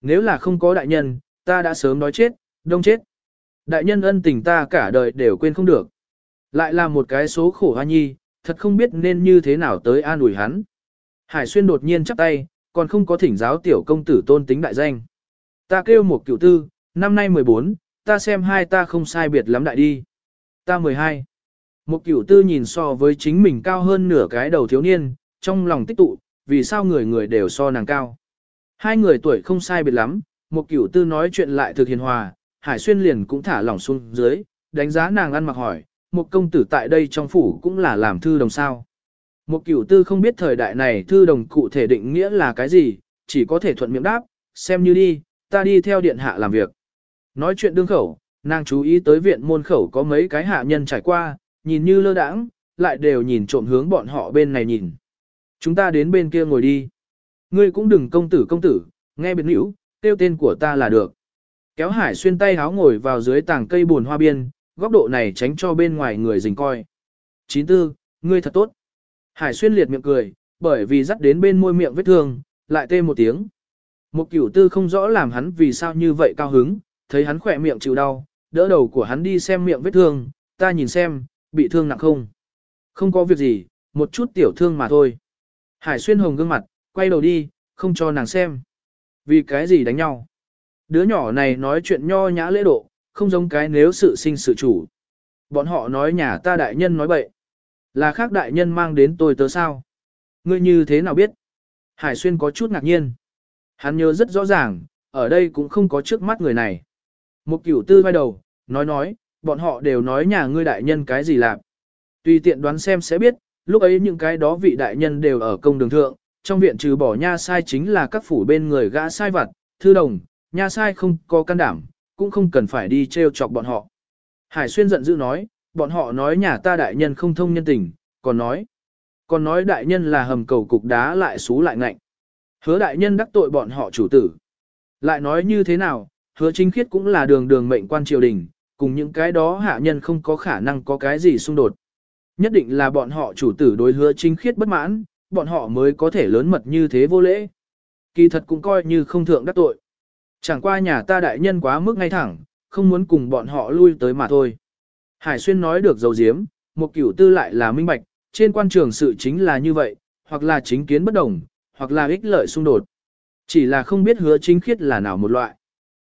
Speaker 1: Nếu là không có đại nhân, ta đã sớm nói chết, đông chết. Đại nhân ân tình ta cả đời đều quên không được. Lại là một cái số khổ hoa nhi, thật không biết nên như thế nào tới an ủi hắn. Hải Xuyên đột nhiên chắp tay, còn không có thỉnh giáo tiểu công tử tôn tính đại danh. Ta kêu một cựu tư, năm nay 14, ta xem hai ta không sai biệt lắm đại đi. Ta 12. Một cựu tư nhìn so với chính mình cao hơn nửa cái đầu thiếu niên, trong lòng tích tụ, vì sao người người đều so nàng cao. Hai người tuổi không sai biệt lắm, một cựu tư nói chuyện lại thực hiền hòa, Hải Xuyên liền cũng thả lỏng xuống dưới, đánh giá nàng ăn mặc hỏi, một công tử tại đây trong phủ cũng là làm thư đồng sao. Một cửu tư không biết thời đại này thư đồng cụ thể định nghĩa là cái gì, chỉ có thể thuận miệng đáp, xem như đi, ta đi theo điện hạ làm việc. Nói chuyện đương khẩu, nàng chú ý tới viện môn khẩu có mấy cái hạ nhân trải qua, nhìn như lơ đãng, lại đều nhìn trộm hướng bọn họ bên này nhìn. Chúng ta đến bên kia ngồi đi. Ngươi cũng đừng công tử công tử, nghe biệt hữu, tiêu tên của ta là được. Kéo hải xuyên tay háo ngồi vào dưới tảng cây buồn hoa biên, góc độ này tránh cho bên ngoài người dình coi. Chín tư, ngươi thật tốt. Hải xuyên liệt miệng cười, bởi vì dắt đến bên môi miệng vết thương, lại tê một tiếng. Một cửu tư không rõ làm hắn vì sao như vậy cao hứng, thấy hắn khỏe miệng chịu đau, đỡ đầu của hắn đi xem miệng vết thương, ta nhìn xem, bị thương nặng không. Không có việc gì, một chút tiểu thương mà thôi. Hải xuyên hồng gương mặt, quay đầu đi, không cho nàng xem. Vì cái gì đánh nhau? Đứa nhỏ này nói chuyện nho nhã lễ độ, không giống cái nếu sự sinh sự chủ. Bọn họ nói nhà ta đại nhân nói bậy. Là khác đại nhân mang đến tôi tớ sao? Ngươi như thế nào biết? Hải Xuyên có chút ngạc nhiên. Hắn nhớ rất rõ ràng, ở đây cũng không có trước mắt người này. Một cửu tư vai đầu, nói nói, bọn họ đều nói nhà ngươi đại nhân cái gì làm. Tùy tiện đoán xem sẽ biết, lúc ấy những cái đó vị đại nhân đều ở công đường thượng, trong viện trừ bỏ nha sai chính là các phủ bên người gã sai vặt, thư đồng, nha sai không có can đảm, cũng không cần phải đi treo chọc bọn họ. Hải Xuyên giận dữ nói, bọn họ nói nhà ta đại nhân không thông nhân tình, còn nói, còn nói đại nhân là hầm cầu cục đá lại xú lại ngạnh. Hứa đại nhân đắc tội bọn họ chủ tử. Lại nói như thế nào, hứa chính khiết cũng là đường đường mệnh quan triều đình, cùng những cái đó hạ nhân không có khả năng có cái gì xung đột. Nhất định là bọn họ chủ tử đối hứa chính khiết bất mãn, bọn họ mới có thể lớn mật như thế vô lễ. Kỳ thật cũng coi như không thượng đắc tội. Chẳng qua nhà ta đại nhân quá mức ngay thẳng, không muốn cùng bọn họ lui tới mà thôi. Hải Xuyên nói được dầu diếm, một cửu tư lại là minh bạch, trên quan trường sự chính là như vậy, hoặc là chính kiến bất đồng, hoặc là ích lợi xung đột. Chỉ là không biết hứa chính khiết là nào một loại.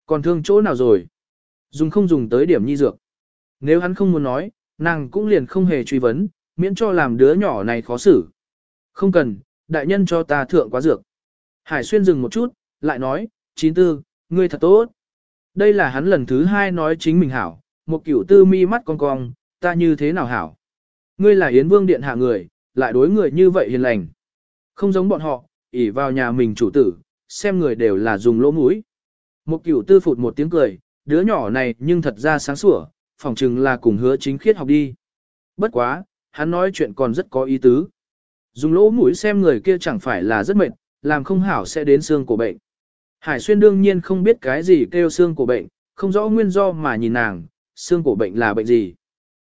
Speaker 1: Còn thương chỗ nào rồi? Dùng không dùng tới điểm nhi dược. Nếu hắn không muốn nói, nàng cũng liền không hề truy vấn, miễn cho làm đứa nhỏ này khó xử. Không cần, đại nhân cho ta thượng quá dược. Hải Xuyên dừng một chút, lại nói, chín tư, ngươi thật tốt. Đây là hắn lần thứ hai nói chính mình hảo, một kiểu tư mi mắt cong cong, ta như thế nào hảo. Ngươi là Yến Vương điện hạ người, lại đối người như vậy hiền lành. Không giống bọn họ, ỉ vào nhà mình chủ tử, xem người đều là dùng lỗ mũi. Một cửu tư phụt một tiếng cười, đứa nhỏ này nhưng thật ra sáng sủa, phỏng chừng là cùng hứa chính khiết học đi. Bất quá, hắn nói chuyện còn rất có ý tứ. Dùng lỗ mũi xem người kia chẳng phải là rất mệt, làm không hảo sẽ đến xương của bệnh. Hải xuyên đương nhiên không biết cái gì kêu xương của bệnh, không rõ nguyên do mà nhìn nàng, xương cổ bệnh là bệnh gì.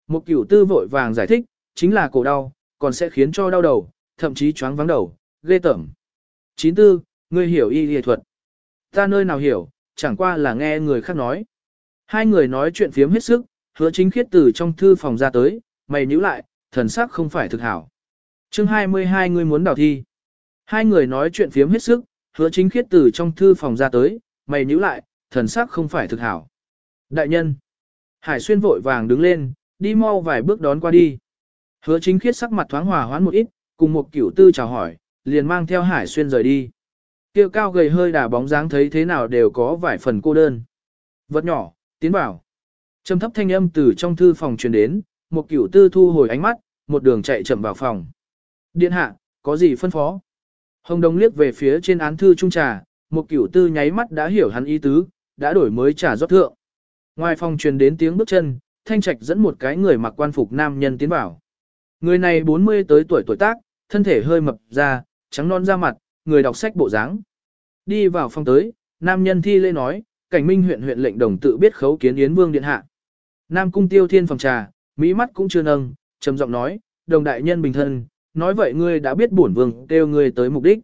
Speaker 1: Một cửu tư vội vàng giải thích, chính là cổ đau, còn sẽ khiến cho đau đầu, thậm chí choáng vắng đầu, ghê tởm. Chín tư, ngươi hiểu y y thuật. Ta nơi nào hiểu, chẳng qua là nghe người khác nói. Hai người nói chuyện phiếm hết sức, hứa chính khiết từ trong thư phòng ra tới, mày nhíu lại, thần sắc không phải thực hảo. chương 22 ngươi muốn đào thi. Hai người nói chuyện phiếm hết sức, hứa chính khiết từ trong thư phòng ra tới, mày nhíu lại, thần sắc không phải thực hảo. Đại nhân. Hải xuyên vội vàng đứng lên, đi mau vài bước đón qua đi. Hứa chính khiết sắc mặt thoáng hòa hoãn một ít, cùng một cửu tư chào hỏi, liền mang theo hải xuyên rời đi. Kêu cao gầy hơi đà bóng dáng thấy thế nào đều có vài phần cô đơn. Vật nhỏ, tiến bảo. Trầm thấp thanh âm từ trong thư phòng truyền đến, một cửu tư thu hồi ánh mắt, một đường chạy chậm vào phòng. Điện hạ, có gì phân phó? Hồng Đông liếc về phía trên án thư trung trà, một cửu tư nháy mắt đã hiểu hắn ý tứ, đã đổi mới trà rót thượng. Ngoài phòng truyền đến tiếng bước chân, thanh trạch dẫn một cái người mặc quan phục nam nhân tiến vào. Người này 40 tới tuổi tuổi tác, thân thể hơi mập ra, trắng non da mặt, người đọc sách bộ dáng. Đi vào phòng tới, nam nhân thi lễ nói, cảnh minh huyện huyện lệnh đồng tự biết khấu kiến Yến Vương Điện Hạ. Nam cung tiêu thiên phòng trà, mỹ mắt cũng chưa nâng, trầm giọng nói, đồng đại nhân bình thân, nói vậy ngươi đã biết bổn vương kêu ngươi tới mục đích.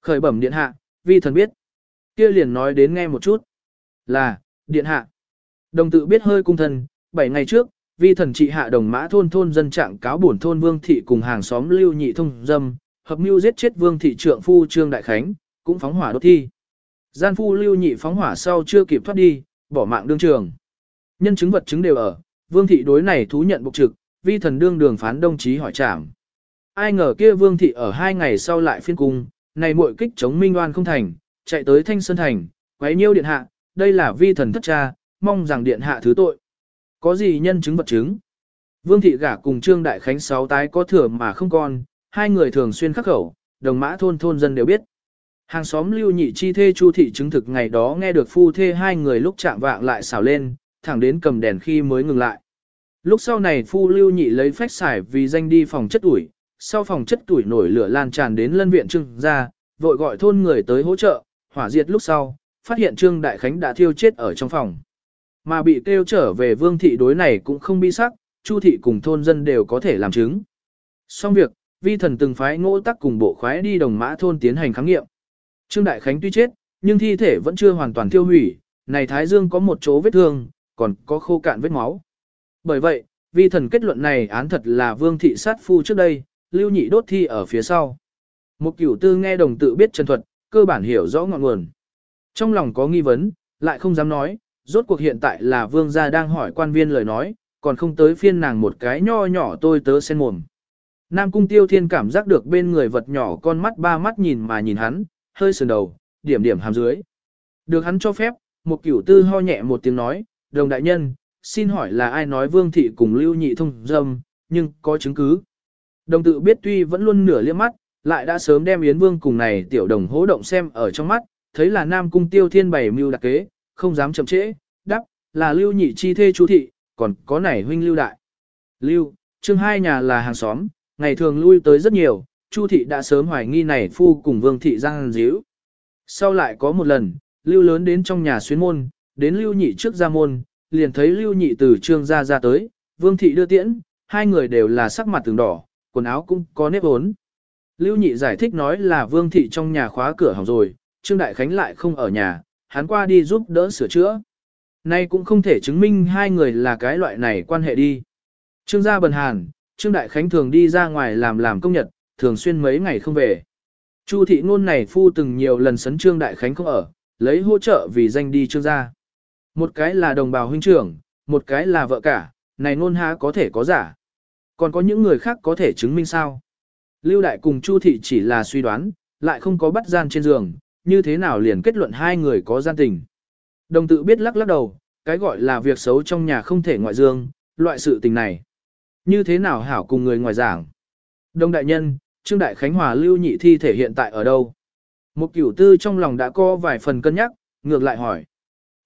Speaker 1: Khởi bẩm Điện Hạ, vi thần biết. Kia liền nói đến nghe một chút. Là, Điện Hạ. Đồng tự biết hơi cung thần 7 ngày trước, vi thần trị hạ đồng mã thôn thôn dân trạng cáo bổn thôn vương thị cùng hàng xóm lưu nhị thông dâm, hợp mưu giết chết vương thị trượng phu trương đại khánh, cũng phóng hỏa đốt thi. Gian phu lưu nhị phóng hỏa sau chưa kịp thoát đi, bỏ mạng đương trường. Nhân chứng vật chứng đều ở, vương thị đối này thú nhận bục trực, vi thần đương đường phán đồng chí hỏi trảm. Ai ngờ kia vương thị ở hai ngày sau lại phiên cung, này muội kích chống minh oan không thành, chạy tới thanh sơn thành, quấy nhiêu điện hạ, đây là vi thần thất cha, mong rằng điện hạ thứ tội. Có gì nhân chứng vật chứng? Vương thị gả cùng Trương Đại Khánh sáu tái có thừa mà không con, hai người thường xuyên khắc khẩu, đồng mã thôn thôn dân đều biết. Hàng xóm lưu nhị chi thê chu thị chứng thực ngày đó nghe được phu thê hai người lúc chạm vạng lại xào lên, thẳng đến cầm đèn khi mới ngừng lại. Lúc sau này phu lưu nhị lấy phách xài vì danh đi phòng chất ủi, sau phòng chất tuổi nổi lửa lan tràn đến lân viện trưng ra, vội gọi thôn người tới hỗ trợ, hỏa diệt lúc sau, phát hiện Trương Đại Khánh đã thiêu chết ở trong phòng. Mà bị kêu trở về vương thị đối này cũng không bi sắc, chu thị cùng thôn dân đều có thể làm chứng. Xong việc, vi thần từng phái ngỗ tắc cùng bộ khoái đi đồng mã thôn tiến hành khám nghiệm. Trương Đại Khánh tuy chết, nhưng thi thể vẫn chưa hoàn toàn tiêu hủy, này Thái Dương có một chỗ vết thương, còn có khô cạn vết máu. Bởi vậy, vi thần kết luận này án thật là vương thị sát phu trước đây, lưu nhị đốt thi ở phía sau. Một cửu tư nghe đồng tự biết chân thuật, cơ bản hiểu rõ ngọn nguồn. Trong lòng có nghi vấn, lại không dám nói, rốt cuộc hiện tại là vương gia đang hỏi quan viên lời nói, còn không tới phiên nàng một cái nho nhỏ tôi tớ sen mồm. Nam cung tiêu thiên cảm giác được bên người vật nhỏ con mắt ba mắt nhìn mà nhìn hắn, hơi sườn đầu, điểm điểm hàm dưới. Được hắn cho phép, một cửu tư ho nhẹ một tiếng nói, đồng đại nhân, xin hỏi là ai nói vương thị cùng lưu nhị thông dâm, nhưng có chứng cứ. Đồng tự biết tuy vẫn luôn nửa liếc mắt, lại đã sớm đem Yến Vương cùng này tiểu đồng hố động xem ở trong mắt, thấy là Nam Cung Tiêu Thiên bày mưu đặc kế, không dám chậm trễ, đắc, là lưu nhị chi thê chú thị, còn có nảy huynh lưu đại. Lưu, chương hai nhà là hàng xóm, ngày thường lui tới rất nhiều, Chu thị đã sớm hoài nghi này phu cùng Vương thị giang díu. Sau lại có một lần, Lưu lớn đến trong nhà xuyến môn, đến Lưu nhị trước ra môn, liền thấy Lưu nhị từ trương ra ra tới, Vương thị đưa tiễn, hai người đều là sắc mặt từng đỏ, quần áo cũng có nếp ốn. Lưu nhị giải thích nói là Vương thị trong nhà khóa cửa hỏng rồi, Trương Đại Khánh lại không ở nhà, hắn qua đi giúp đỡ sửa chữa. Nay cũng không thể chứng minh hai người là cái loại này quan hệ đi. Trương gia bần hàn, Trương Đại Khánh thường đi ra ngoài làm làm công nhật, thường xuyên mấy ngày không về. Chu thị ngôn này phu từng nhiều lần sấn Trương Đại Khánh không ở, lấy hỗ trợ vì danh đi Trương gia. Một cái là đồng bào huynh trưởng, một cái là vợ cả, này ngôn há có thể có giả. Còn có những người khác có thể chứng minh sao? Lưu Đại cùng Chu thị chỉ là suy đoán, lại không có bắt gian trên giường, như thế nào liền kết luận hai người có gian tình. Đồng tự biết lắc lắc đầu, cái gọi là việc xấu trong nhà không thể ngoại dương, loại sự tình này. Như thế nào hảo cùng người ngoài giảng? Đông đại nhân, Trương Đại Khánh Hòa lưu nhị thi thể hiện tại ở đâu? Một cửu tư trong lòng đã có vài phần cân nhắc, ngược lại hỏi.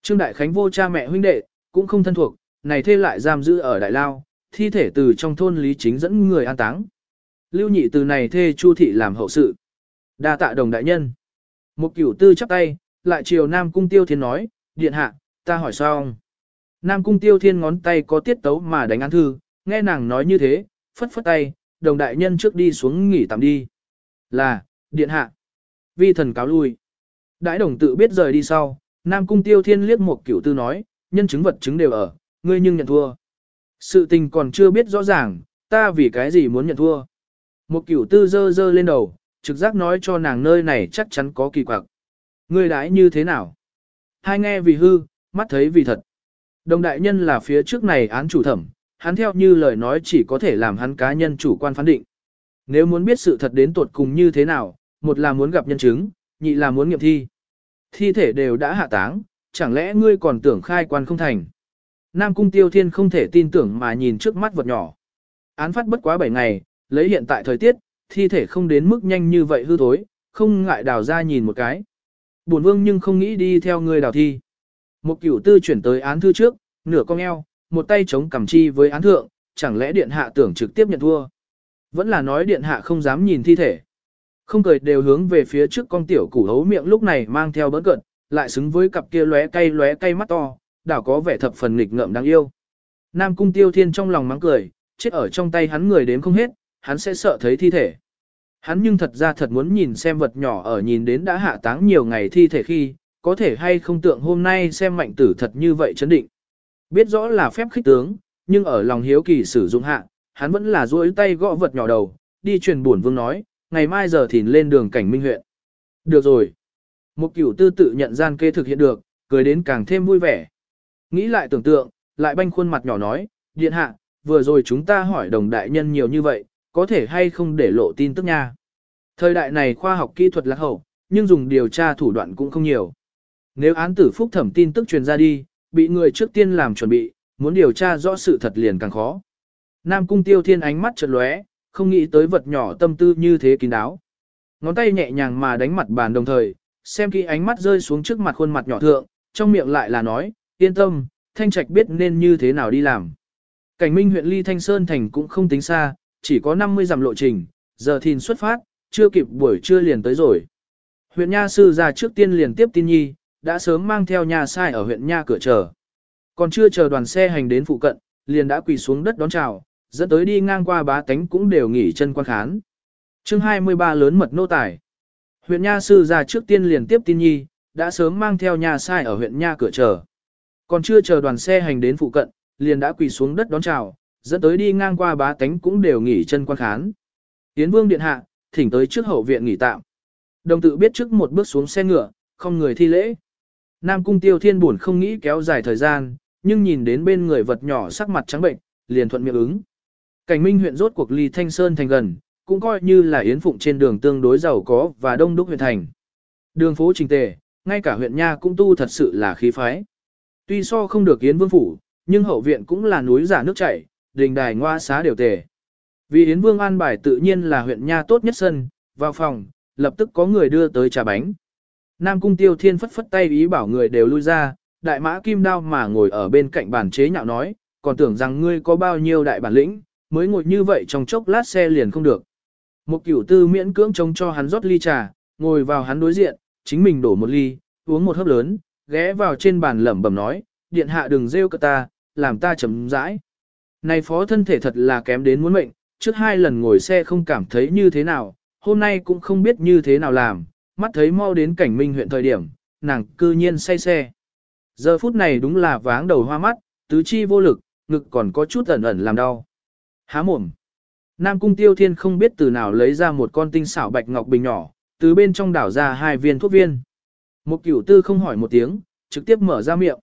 Speaker 1: Trương Đại Khánh vô cha mẹ huynh đệ, cũng không thân thuộc, này thê lại giam giữ ở Đại Lao, thi thể từ trong thôn Lý Chính dẫn người an táng. Lưu nhị từ này thê Chu thị làm hậu sự. đa tạ đồng đại nhân. Một cửu tư chắp tay, lại chiều Nam Cung Tiêu Thiên nói, điện hạ, ta hỏi sao Nam Cung Tiêu Thiên ngón tay có tiết tấu mà đánh án thư, nghe nàng nói như thế, phất phất tay, đồng đại nhân trước đi xuống nghỉ tạm đi. Là, điện hạ. Vi thần cáo lui. Đãi đồng tự biết rời đi sau, Nam Cung Tiêu Thiên liếc một cửu tư nói, nhân chứng vật chứng đều ở, ngươi nhưng nhận thua. Sự tình còn chưa biết rõ ràng, ta vì cái gì muốn nhận thua. Một cửu tư dơ dơ lên đầu, trực giác nói cho nàng nơi này chắc chắn có kỳ quặc. Ngươi đãi như thế nào? Hai nghe vì hư, mắt thấy vì thật. Đồng đại nhân là phía trước này án chủ thẩm, hắn theo như lời nói chỉ có thể làm hắn cá nhân chủ quan phán định. Nếu muốn biết sự thật đến tuột cùng như thế nào, một là muốn gặp nhân chứng, nhị là muốn nghiệm thi. Thi thể đều đã hạ táng, chẳng lẽ ngươi còn tưởng khai quan không thành. Nam Cung Tiêu Thiên không thể tin tưởng mà nhìn trước mắt vật nhỏ. Án phát bất quá 7 ngày, lấy hiện tại thời tiết, thi thể không đến mức nhanh như vậy hư thối, không ngại đào ra nhìn một cái. Bổn vương nhưng không nghĩ đi theo người đào thi. Một cửu tư chuyển tới án thư trước, nửa cong eo, một tay chống cầm chi với án thượng, chẳng lẽ điện hạ tưởng trực tiếp nhận thua. Vẫn là nói điện hạ không dám nhìn thi thể. Không cười đều hướng về phía trước con tiểu củ hấu miệng lúc này mang theo bớt cận, lại xứng với cặp kia lóe cay lóe cay mắt to, đảo có vẻ thập phần nghịch ngợm đáng yêu. Nam cung tiêu thiên trong lòng mắng cười, chết ở trong tay hắn người đếm không hết, hắn sẽ sợ thấy thi thể. Hắn nhưng thật ra thật muốn nhìn xem vật nhỏ ở nhìn đến đã hạ táng nhiều ngày thi thể khi, có thể hay không tượng hôm nay xem mạnh tử thật như vậy chấn định. Biết rõ là phép khích tướng, nhưng ở lòng hiếu kỳ sử dụng hạ, hắn vẫn là duỗi tay gõ vật nhỏ đầu, đi truyền buồn vương nói, ngày mai giờ thìn lên đường cảnh minh huyện. Được rồi. Một cửu tư tự nhận gian kê thực hiện được, cười đến càng thêm vui vẻ. Nghĩ lại tưởng tượng, lại banh khuôn mặt nhỏ nói, điện hạ, vừa rồi chúng ta hỏi đồng đại nhân nhiều như vậy, có thể hay không để lộ tin tức nha. Thời đại này khoa học kỹ thuật lạc hậu, nhưng dùng điều tra thủ đoạn cũng không nhiều. Nếu án tử phúc thẩm tin tức truyền ra đi, bị người trước tiên làm chuẩn bị, muốn điều tra rõ sự thật liền càng khó. Nam cung tiêu thiên ánh mắt chợt lóe, không nghĩ tới vật nhỏ tâm tư như thế kín đáo. Ngón tay nhẹ nhàng mà đánh mặt bàn đồng thời, xem khi ánh mắt rơi xuống trước mặt khuôn mặt nhỏ thượng, trong miệng lại là nói, yên tâm, thanh trạch biết nên như thế nào đi làm. Cảnh minh huyện ly thanh sơn thành cũng không tính xa, chỉ có 50 dặm lộ trình, giờ thìn xuất phát, chưa kịp buổi trưa liền tới rồi. Huyện Nha sư ra trước tiên liền tiếp tin nhi, đã sớm mang theo nhà sai ở huyện Nha cửa chờ. Còn chưa chờ đoàn xe hành đến phụ cận, liền đã quỳ xuống đất đón chào, dẫn tới đi ngang qua bá tánh cũng đều nghỉ chân quan khán. chương 23 lớn mật nô tài. Huyện Nha sư ra trước tiên liền tiếp tin nhi, đã sớm mang theo nhà sai ở huyện Nha cửa chờ. Còn chưa chờ đoàn xe hành đến phụ cận, liền đã quỳ xuống đất đón chào, dẫn tới đi ngang qua bá tánh cũng đều nghỉ chân quan khán. Tiến vương điện hạ, thỉnh tới trước hậu viện nghỉ tạm. Đồng tự biết trước một bước xuống xe ngựa, không người thi lễ. Nam cung tiêu thiên buồn không nghĩ kéo dài thời gian, nhưng nhìn đến bên người vật nhỏ sắc mặt trắng bệnh, liền thuận miệng ứng. Cảnh minh huyện rốt cuộc ly thanh sơn thành gần, cũng coi như là yến phụng trên đường tương đối giàu có và đông đúc huyện thành. Đường phố trình tề, ngay cả huyện nha cũng tu thật sự là khí phái. Tuy so không được yến vương phủ, nhưng hậu viện cũng là núi giả nước chảy, đình đài ngoa xá đều tề. Vì Yến Vương an bài tự nhiên là huyện nha tốt nhất sân, vào phòng, lập tức có người đưa tới trà bánh. Nam Cung Tiêu Thiên phất phất tay ý bảo người đều lui ra, đại mã kim đao mà ngồi ở bên cạnh bàn chế nhạo nói, còn tưởng rằng ngươi có bao nhiêu đại bản lĩnh, mới ngồi như vậy trong chốc lát xe liền không được. Một cửu tư miễn cưỡng trông cho hắn rót ly trà, ngồi vào hắn đối diện, chính mình đổ một ly, uống một hớp lớn, ghé vào trên bàn lẩm bẩm nói, điện hạ đừng rêu cơ ta, làm ta chấm rãi. Này phó thân thể thật là kém đến muốn mệnh, trước hai lần ngồi xe không cảm thấy như thế nào, hôm nay cũng không biết như thế nào làm, mắt thấy mau đến cảnh minh huyện thời điểm, nàng cư nhiên say xe. Giờ phút này đúng là váng đầu hoa mắt, tứ chi vô lực, ngực còn có chút ẩn ẩn làm đau. Há mồm. Nam cung tiêu thiên không biết từ nào lấy ra một con tinh xảo bạch ngọc bình nhỏ, từ bên trong đảo ra hai viên thuốc viên. Một cửu tư không hỏi một tiếng, trực tiếp mở ra miệng.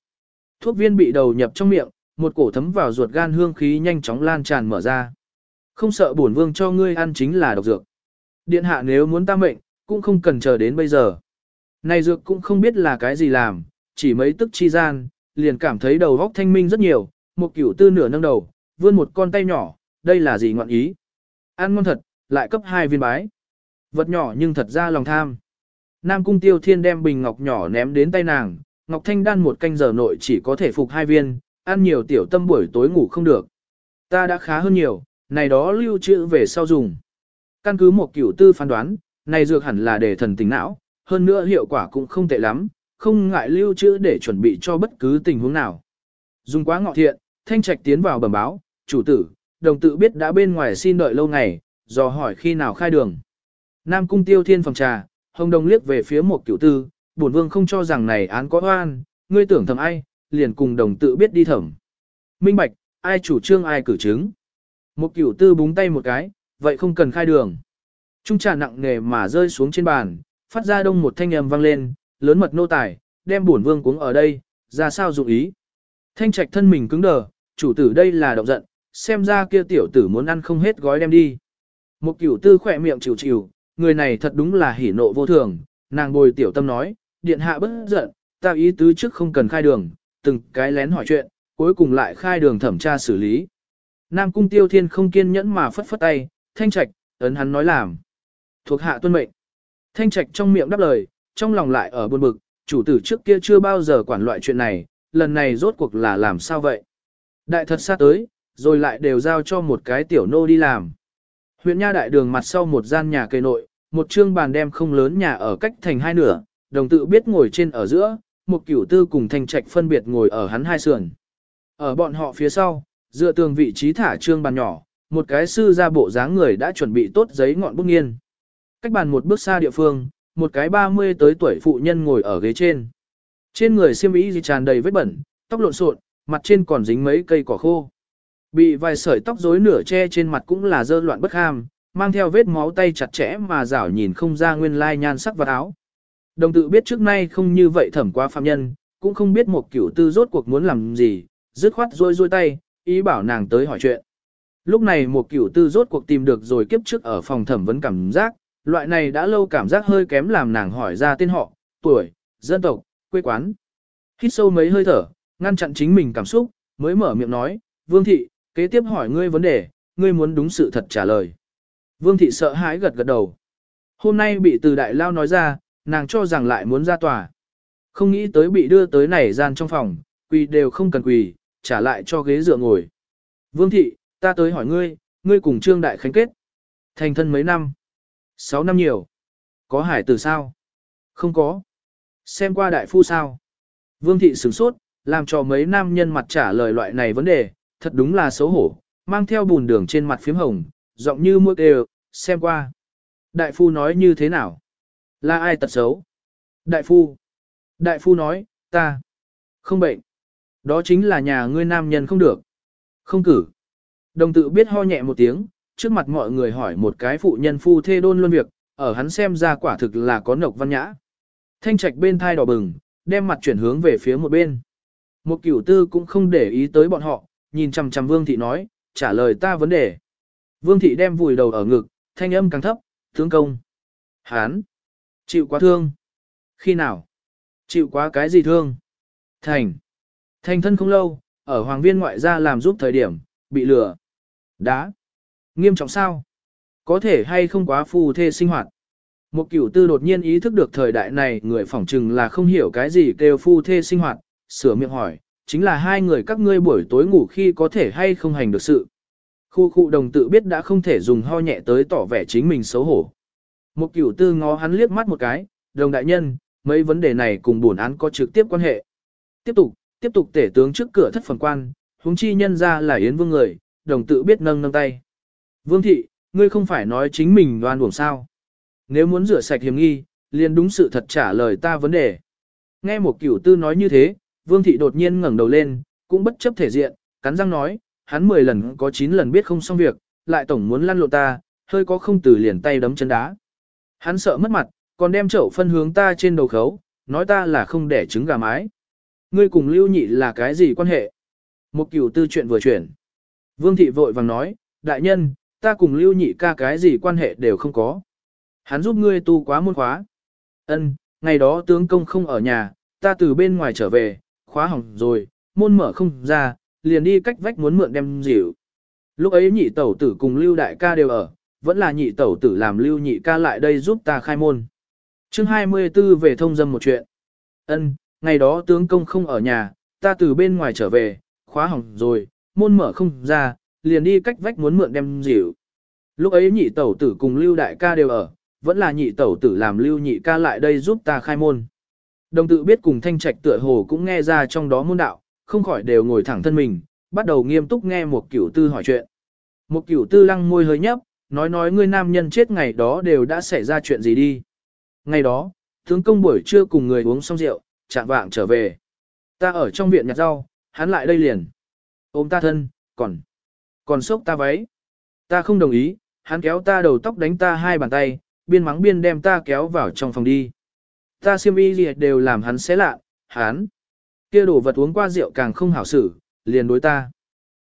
Speaker 1: Thuốc viên bị đầu nhập trong miệng, một cổ thấm vào ruột gan hương khí nhanh chóng lan tràn mở ra. Không sợ bổn vương cho ngươi ăn chính là độc dược. Điện hạ nếu muốn ta mệnh, cũng không cần chờ đến bây giờ. Này dược cũng không biết là cái gì làm, chỉ mấy tức chi gian, liền cảm thấy đầu góc thanh minh rất nhiều, một cửu tư nửa nâng đầu, vươn một con tay nhỏ, đây là gì ngọn ý? Ăn ngon thật, lại cấp hai viên bái. Vật nhỏ nhưng thật ra lòng tham. Nam Cung Tiêu Thiên đem bình ngọc nhỏ ném đến tay nàng, Ngọc Thanh đan một canh giờ nội chỉ có thể phục hai viên, ăn nhiều tiểu tâm buổi tối ngủ không được. Ta đã khá hơn nhiều, này đó lưu trữ về sau dùng. Căn cứ một cửu tư phán đoán, này dược hẳn là để thần tình não, hơn nữa hiệu quả cũng không tệ lắm, không ngại lưu trữ để chuẩn bị cho bất cứ tình huống nào. Dùng quá ngọ thiện, thanh trạch tiến vào bẩm báo, chủ tử, đồng tự biết đã bên ngoài xin đợi lâu ngày, dò hỏi khi nào khai đường. Nam cung tiêu thiên phòng trà, hồng đồng liếc về phía một cửu tư, bổn vương không cho rằng này án có oan, ngươi tưởng thầm ai, liền cùng đồng tự biết đi thẩm. Minh bạch, ai chủ trương ai cử chứng. Một cửu tư búng tay một cái, vậy không cần khai đường. Trung trà nặng nề mà rơi xuống trên bàn, phát ra đông một thanh âm vang lên, lớn mật nô tài, đem bổn vương cuống ở đây, ra sao dụng ý. Thanh trạch thân mình cứng đờ, chủ tử đây là động giận, xem ra kia tiểu tử muốn ăn không hết gói đem đi. Một cửu tư khỏe miệng chịu chịu, người này thật đúng là hỉ nộ vô thường, nàng bồi tiểu tâm nói, điện hạ bất giận, ta ý tứ trước không cần khai đường, từng cái lén hỏi chuyện, cuối cùng lại khai đường thẩm tra xử lý. Nam cung tiêu thiên không kiên nhẫn mà phất phất tay, thanh trạch, ấn hắn nói làm. Thuộc hạ tuân mệnh. Thanh trạch trong miệng đáp lời, trong lòng lại ở buồn bực, chủ tử trước kia chưa bao giờ quản loại chuyện này, lần này rốt cuộc là làm sao vậy? Đại thật xa tới, rồi lại đều giao cho một cái tiểu nô đi làm. Huyện Nha đại đường mặt sau một gian nhà cây nội, một trương bàn đem không lớn nhà ở cách thành hai nửa, đồng tự biết ngồi trên ở giữa, một cửu tư cùng thanh trạch phân biệt ngồi ở hắn hai sườn. Ở bọn họ phía sau, dựa tường vị trí thả trương bàn nhỏ, một cái sư ra bộ dáng người đã chuẩn bị tốt giấy ngọn bút nghiên. Cách bàn một bước xa địa phương, một cái 30 tới tuổi phụ nhân ngồi ở ghế trên. Trên người xiêm y tràn đầy vết bẩn, tóc lộn xộn, mặt trên còn dính mấy cây cỏ khô. Bị vài sợi tóc rối nửa che trên mặt cũng là dơ loạn bất ham, mang theo vết máu tay chặt chẽ mà rảo nhìn không ra nguyên lai nhan sắc vật áo. Đồng tự biết trước nay không như vậy thẩm qua phạm nhân, cũng không biết một cửu tư rốt cuộc muốn làm gì, dứt khoát rôi rôi tay, ý bảo nàng tới hỏi chuyện. Lúc này một cửu tư rốt cuộc tìm được rồi kiếp trước ở phòng thẩm vấn cảm giác, loại này đã lâu cảm giác hơi kém làm nàng hỏi ra tên họ, tuổi, dân tộc, quê quán. Hít sâu mấy hơi thở, ngăn chặn chính mình cảm xúc, mới mở miệng nói, Vương Thị, kế tiếp hỏi ngươi vấn đề, ngươi muốn đúng sự thật trả lời. Vương Thị sợ hãi gật gật đầu. Hôm nay bị từ đại lao nói ra, nàng cho rằng lại muốn ra tòa. Không nghĩ tới bị đưa tới này gian trong phòng, quỳ đều không cần quỳ, trả lại cho ghế dựa ngồi. Vương Thị, ta tới hỏi ngươi, ngươi cùng Trương Đại Khánh kết. Thành thân mấy năm? Sáu năm nhiều. Có hải tử sao? Không có. Xem qua đại phu sao? Vương thị sửng sốt, làm cho mấy nam nhân mặt trả lời loại này vấn đề, thật đúng là xấu hổ, mang theo bùn đường trên mặt phím hồng, giọng như mũi đều, xem qua. Đại phu nói như thế nào? Là ai tật xấu? Đại phu. Đại phu nói, ta. Không bệnh. Đó chính là nhà ngươi nam nhân không được. Không cử. Đồng tự biết ho nhẹ một tiếng, trước mặt mọi người hỏi một cái phụ nhân phu thê đôn luôn việc, ở hắn xem ra quả thực là có nộc văn nhã. Thanh trạch bên thai đỏ bừng, đem mặt chuyển hướng về phía một bên. Một cửu tư cũng không để ý tới bọn họ, nhìn chằm chằm vương thị nói, trả lời ta vấn đề. Vương thị đem vùi đầu ở ngực, thanh âm càng thấp, tướng công. Hán! Chịu quá thương. Khi nào? Chịu quá cái gì thương? Thành. Thành thân không lâu, ở hoàng viên ngoại gia làm giúp thời điểm, bị lừa. Đá. Nghiêm trọng sao? Có thể hay không quá phù thê sinh hoạt? Một cửu tư đột nhiên ý thức được thời đại này người phỏng chừng là không hiểu cái gì kêu phu thê sinh hoạt, sửa miệng hỏi, chính là hai người các ngươi buổi tối ngủ khi có thể hay không hành được sự. Khu khu đồng tự biết đã không thể dùng ho nhẹ tới tỏ vẻ chính mình xấu hổ. Một cửu tư ngó hắn liếc mắt một cái, đồng đại nhân, mấy vấn đề này cùng bổn án có trực tiếp quan hệ. Tiếp tục, tiếp tục tể tướng trước cửa thất phần quan, huống chi nhân ra là yến vương người, đồng tự biết nâng nâng tay. Vương thị, ngươi không phải nói chính mình đoan buồn sao. Nếu muốn rửa sạch hiểm nghi, liền đúng sự thật trả lời ta vấn đề. Nghe một cửu tư nói như thế, vương thị đột nhiên ngẩng đầu lên, cũng bất chấp thể diện, cắn răng nói, hắn 10 lần có 9 lần biết không xong việc, lại tổng muốn lăn lộ ta, hơi có không từ liền tay đấm chân đá. Hắn sợ mất mặt, còn đem chậu phân hướng ta trên đầu khấu, nói ta là không đẻ trứng gà mái. Ngươi cùng lưu nhị là cái gì quan hệ? Một cửu tư chuyện vừa chuyển. Vương thị vội vàng nói, đại nhân, ta cùng lưu nhị ca cái gì quan hệ đều không có. Hắn giúp ngươi tu quá môn khóa. Ân, ngày đó tướng công không ở nhà, ta từ bên ngoài trở về, khóa hỏng rồi, môn mở không ra, liền đi cách vách muốn mượn đem dịu. Lúc ấy nhị tẩu tử cùng lưu đại ca đều ở, vẫn là nhị tẩu tử làm lưu nhị ca lại đây giúp ta khai môn. chương 24 về thông dâm một chuyện. ân ngày đó tướng công không ở nhà, ta từ bên ngoài trở về, khóa hỏng rồi, môn mở không ra, liền đi cách vách muốn mượn đem dịu. Lúc ấy nhị tẩu tử cùng lưu đại ca đều ở, vẫn là nhị tẩu tử làm lưu nhị ca lại đây giúp ta khai môn. Đồng tự biết cùng thanh trạch tựa hồ cũng nghe ra trong đó môn đạo, không khỏi đều ngồi thẳng thân mình, bắt đầu nghiêm túc nghe một cửu tư hỏi chuyện. Một cửu tư lăng môi hơi nhấp, nói nói ngươi nam nhân chết ngày đó đều đã xảy ra chuyện gì đi. Ngày đó, tướng công buổi trưa cùng người uống xong rượu, chạm vạng trở về. Ta ở trong viện nhặt rau, hắn lại đây liền. Ôm ta thân, còn, còn sốc ta váy. Ta không đồng ý, hắn kéo ta đầu tóc đánh ta hai bàn tay, biên mắng biên đem ta kéo vào trong phòng đi. Ta siêm y gì đều làm hắn xé lạ, hắn. kia đồ vật uống qua rượu càng không hảo xử, liền đối ta.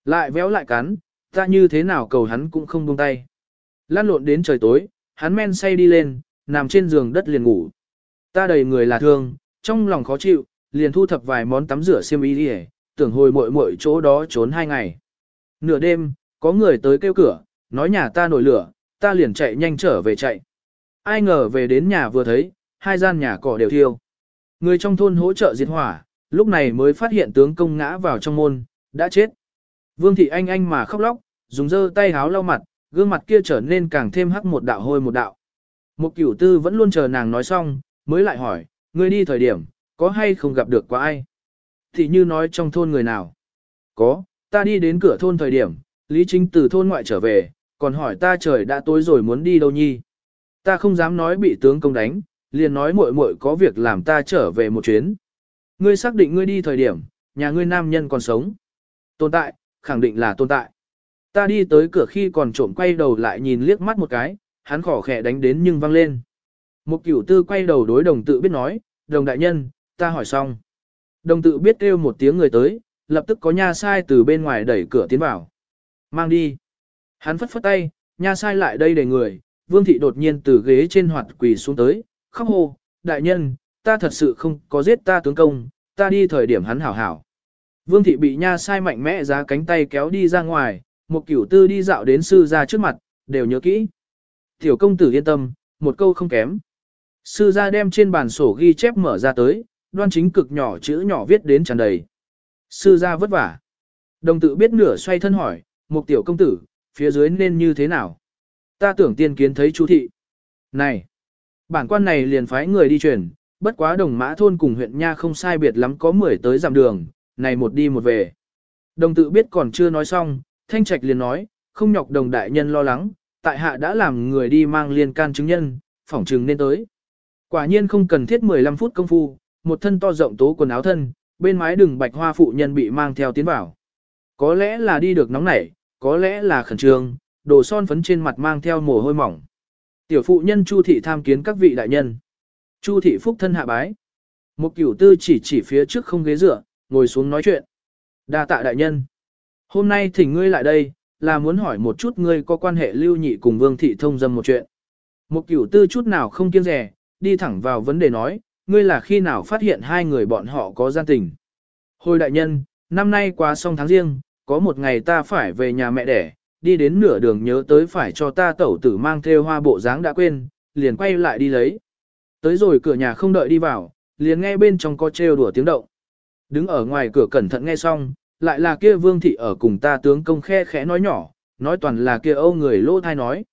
Speaker 1: Lại véo lại cắn, ta như thế nào cầu hắn cũng không buông tay. Lan lộn đến trời tối, hắn men say đi lên, nằm trên giường đất liền ngủ. Ta đầy người là thương, trong lòng khó chịu, liền thu thập vài món tắm rửa xiêm y đi tưởng hồi mội mội chỗ đó trốn hai ngày. Nửa đêm, có người tới kêu cửa, nói nhà ta nổi lửa, ta liền chạy nhanh trở về chạy. Ai ngờ về đến nhà vừa thấy, hai gian nhà cỏ đều thiêu. Người trong thôn hỗ trợ diệt hỏa, lúc này mới phát hiện tướng công ngã vào trong môn, đã chết. Vương thị anh anh mà khóc lóc, dùng dơ tay háo lau mặt, gương mặt kia trở nên càng thêm hắc một đạo hôi một đạo. Một cửu tư vẫn luôn chờ nàng nói xong, mới lại hỏi, ngươi đi thời điểm, có hay không gặp được qua ai? Thì như nói trong thôn người nào? Có, ta đi đến cửa thôn thời điểm, Lý Chính từ thôn ngoại trở về, còn hỏi ta trời đã tối rồi muốn đi đâu nhi? Ta không dám nói bị tướng công đánh, liền nói muội muội có việc làm ta trở về một chuyến. Ngươi xác định ngươi đi thời điểm, nhà ngươi nam nhân còn sống. Tồn tại, khẳng định là tồn tại. Ta đi tới cửa khi còn trộm quay đầu lại nhìn liếc mắt một cái, hắn khỏ khẽ đánh đến nhưng văng lên. Một cửu tư quay đầu đối đồng tự biết nói, đồng đại nhân, ta hỏi xong. Đồng tự biết kêu một tiếng người tới, lập tức có nha sai từ bên ngoài đẩy cửa tiến vào. Mang đi. Hắn phất phất tay, nha sai lại đây để người, vương thị đột nhiên từ ghế trên hoạt quỳ xuống tới, khóc hô, đại nhân, ta thật sự không có giết ta tướng công, ta đi thời điểm hắn hảo hảo. Vương thị bị nha sai mạnh mẽ ra cánh tay kéo đi ra ngoài, một cửu tư đi dạo đến sư ra trước mặt, đều nhớ kỹ. Tiểu công tử yên tâm, một câu không kém. Sư ra đem trên bàn sổ ghi chép mở ra tới, đoan chính cực nhỏ chữ nhỏ viết đến tràn đầy. Sư ra vất vả. Đồng tự biết nửa xoay thân hỏi, một tiểu công tử, phía dưới nên như thế nào? Ta tưởng tiên kiến thấy chú thị. Này! Bản quan này liền phái người đi truyền, bất quá đồng mã thôn cùng huyện Nha không sai biệt lắm có 10 tới dặm đường, này một đi một về. Đồng tự biết còn chưa nói xong, Thanh Trạch liền nói, không nhọc đồng đại nhân lo lắng, tại hạ đã làm người đi mang liên can chứng nhân, phỏng chừng nên tới. Quả nhiên không cần thiết 15 phút công phu, một thân to rộng tố quần áo thân, bên mái đường bạch hoa phụ nhân bị mang theo tiến vào. Có lẽ là đi được nóng nảy, có lẽ là khẩn trương, đồ son phấn trên mặt mang theo mồ hôi mỏng. Tiểu phụ nhân Chu thị tham kiến các vị đại nhân. Chu thị phúc thân hạ bái. Một cửu tư chỉ chỉ phía trước không ghế dựa, ngồi xuống nói chuyện. Đa tạ đại nhân. Hôm nay thỉnh ngươi lại đây, là muốn hỏi một chút ngươi có quan hệ lưu nhị cùng vương thị thông dâm một chuyện. Một cửu tư chút nào không kiêng rẻ, đi thẳng vào vấn đề nói, ngươi là khi nào phát hiện hai người bọn họ có gian tình. Hồi đại nhân, năm nay qua xong tháng riêng, có một ngày ta phải về nhà mẹ đẻ, đi đến nửa đường nhớ tới phải cho ta tẩu tử mang theo hoa bộ dáng đã quên, liền quay lại đi lấy. Tới rồi cửa nhà không đợi đi vào, liền nghe bên trong có trêu đùa tiếng động. Đứng ở ngoài cửa cẩn thận nghe xong, lại là kia vương thị ở cùng ta tướng công khe khẽ nói nhỏ, nói toàn là kia âu người lô thai nói.